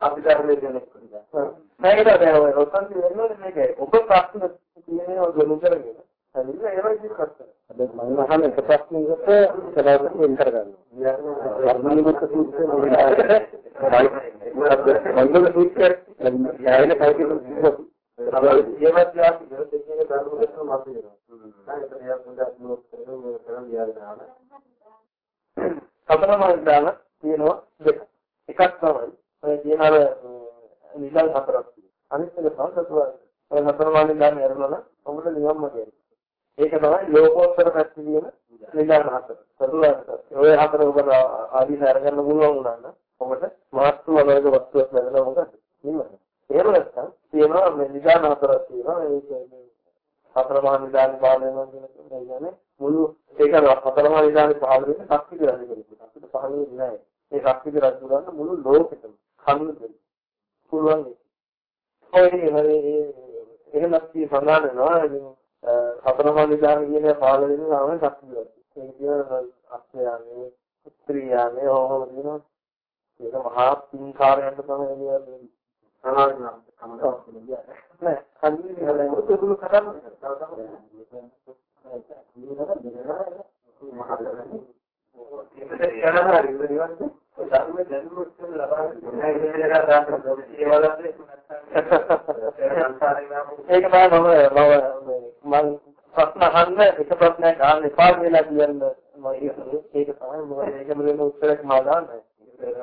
A: අපි ධර්මයේ කෙනෙක් මේකට දැන් ඔය ඔතන වෙන්නේ මේක ඔබ ප්‍රශ්න කියන්නේ ඔය ගොනු කරගෙන ඇවිල්ලා ඒවා ඉදිරිපත් කරනවා. දැන් මම අහන එක ප්‍රශ්නයකට සදාවට වෙන් කරගන්නවා. වර්ණනික සූත්‍රය මොකද? සූත්‍රය යයින කයිකේ ඒවත් යාපි දෙකේ ධර්මකට මත වෙනවා. නැත්නම් එයා මුදා නෝත් කරන මේ කරන් යාදනාන. සතරම දාන තියෙනවා දෙක. එකක් තමයි ඔය කියන අර නිදල් හතරක්. අනිත් එක තමයි සතුවා. ඔය හතරමානේ දාන යරනවා ඔබට නියම්ම කියන්නේ. ඒක තමයි ලෝකෝත්තර පැත්තේ තියෙන නිදාන හතර. සතුරාට. ඔය හතර ඔබට ආදීන අරගන්න පුළුවන් වුණා නම් ඔබට මාත්‍ර වලක වස්තුවක් ලැබෙනවා මොකද? නිවන. එහෙම නැත්නම් තියෙනවා මේ නිදාන හතරක් තියෙනවා. ඒක හතර මහා නිදාන පහළ වෙනවා කියන්නේ මුළු ඒක හතර මහා නිදාන පහළ වෙන ශක්තිය කියලා අපිට පහළ වෙන්නේ නැහැ. මේ ශක්තිය රැස් කරගන්න මුළු ලෝකෙටම කන්න දෙන්න පුළුවන්. ඔය එහෙමත් කිය සඳහන් වෙනවා හතරම නිදාන කියන පාල වෙන ගමන් ශක්තියක්. ඒ කියන අක්ෂයාගේ ස්ත්‍රියනේ ඕම දිනවා. ඒක මහා පින්කාරයන්ට තමයි කියන්නේ.
B: සමාධි නම් තමයි.
A: නෑ කන්නේ නෑ මුතුදුළු කරන්නේ. ඒක තමයි මම මම ප්‍රශ්න අහන්න එක ප්‍රශ්නයක් අහන්න එපා කියලා කියන්න මම ඒක තමයි මොකද ඒක මෙලෙන උත්තරයක් මම දාන්නේ.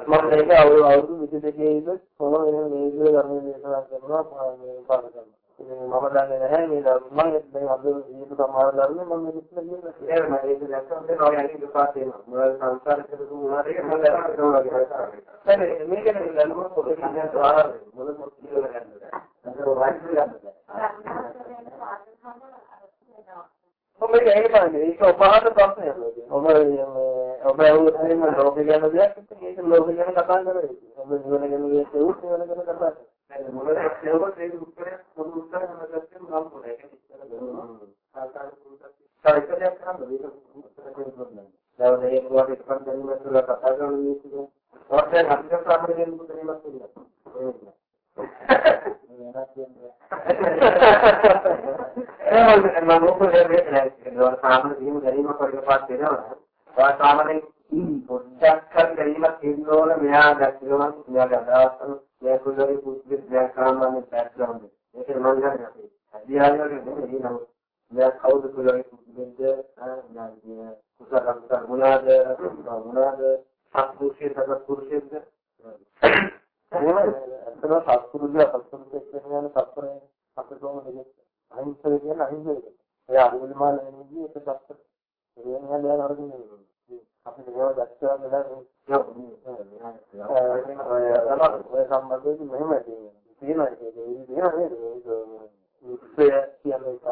A: මම මේක අවුරුදු 22 ඉඳන් කොහොම වෙන මේ විදිහට ධර්ම දේශනා කරනවා මේ පාඩම් කරනවා. මම දන්නේ නැහැ මේ මම මේ අද ජීවිත සමාන ධර්ම මම මේක කියන්නේ
B: ඒක මම ඒක දැක්කම තමයි අනිත් දෙපාර්ත් වෙනවා. මොකද සංස්කාර කරපු මොනවාරි මම දැක්කම තමයි
A: නැහැ මේක නේ ලනුව පොතේ කියන්නේ ආහාර මොන මොකද කියලා ගන්නද
B: ඒක වයිස් ගන්නද.
A: ඔබ ඒක බලන්නේ ඒක ඔබහාට ප්‍රශ්නයක් ඔබ ඔබ ඇහුවොත් ලෝක ගැන දෙයක් ඒක ලෝක ගැන කතා කරන්නේ ඔබ නිවන ගැන දෙයක් ඇහුවොත් නිවන ගැන කතා කරන්නේ
B: මොකද ඒකත් ඒක උත්තරයක් පොදු උත්තරයක් නැත්නම් නම් පොර ඒක ඉස්සර කරනවා. සාකාර පුරුද්දක්. සායිකලයක් කරන්න මේක උත්තර දෙන්න ඕනේ.
A: දැන් මේ වගේ එකක් දැනීම තුළ කතා කරන මිනිස්සු
B: ඔතන අධික ප්‍රාමණයෙන් මුදලීමක් වෙනවා. එහෙනම් මම මොකද කියන්නේ ඒක සාමාන්‍ය දීම ගැනීම කරගපාත් වෙනවා. ඔය සාමාන්‍යයෙන් පොඩ්ඩක් හරි ගැනීමක් තියෙන්න ඕන. මෙයා දැක්කම මෙයා ගදාස්සන මෙයා කුලරි පුස්තික මෙයා සාමාන්‍ය බෑග්ග්‍රවුන්ඩ් එක. ඒක මම ගන්න අපි. අධ්‍යාපනය නෙමෙයි නම. මෙයා කවුද කුලරි පුස්තිකද ආ කුසලම් කරුණාද මොනවාද සත්පුරුෂයෙක් සත්පුරුෂයෙක්ද
A: ඇත්තටම සත්පුරුෂය සත්පුරුෂයෙක් කියන සත්පුරුෂය අපේ කොහොමද අහිංසක කියන්නේ අහිංසක. ඒ අනුවිමාන නෙමෙයි ඒක සත්පුරුෂය. ඒ කියන්නේ නෑ නරකින්නේ. අපිට ඒවා දැක්කම නේද ඔය සම්බන්ධයෙන් මෙහෙම තියෙනවා ඒක තියෙනවා නේද විශ්වය කියන එක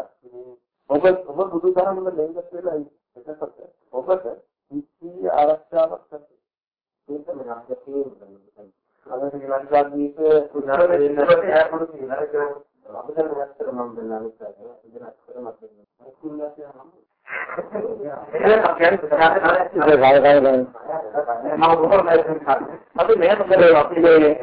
A: ඔබ ඔබ බුදු දහම වල දෙයක් වෙලා එකකට ඔබට විශ්වීය ආරක්ෂාවක් කරනවා ඒක මම හිතන්නේ අද ශ්‍රී ලංකාදීප උදාහරණ දෙන්න අපිට නැත්තර මම බලන්න ඉස්සරහ ඉතින් අත්‍තරම මම අපි මේ මොකද අපි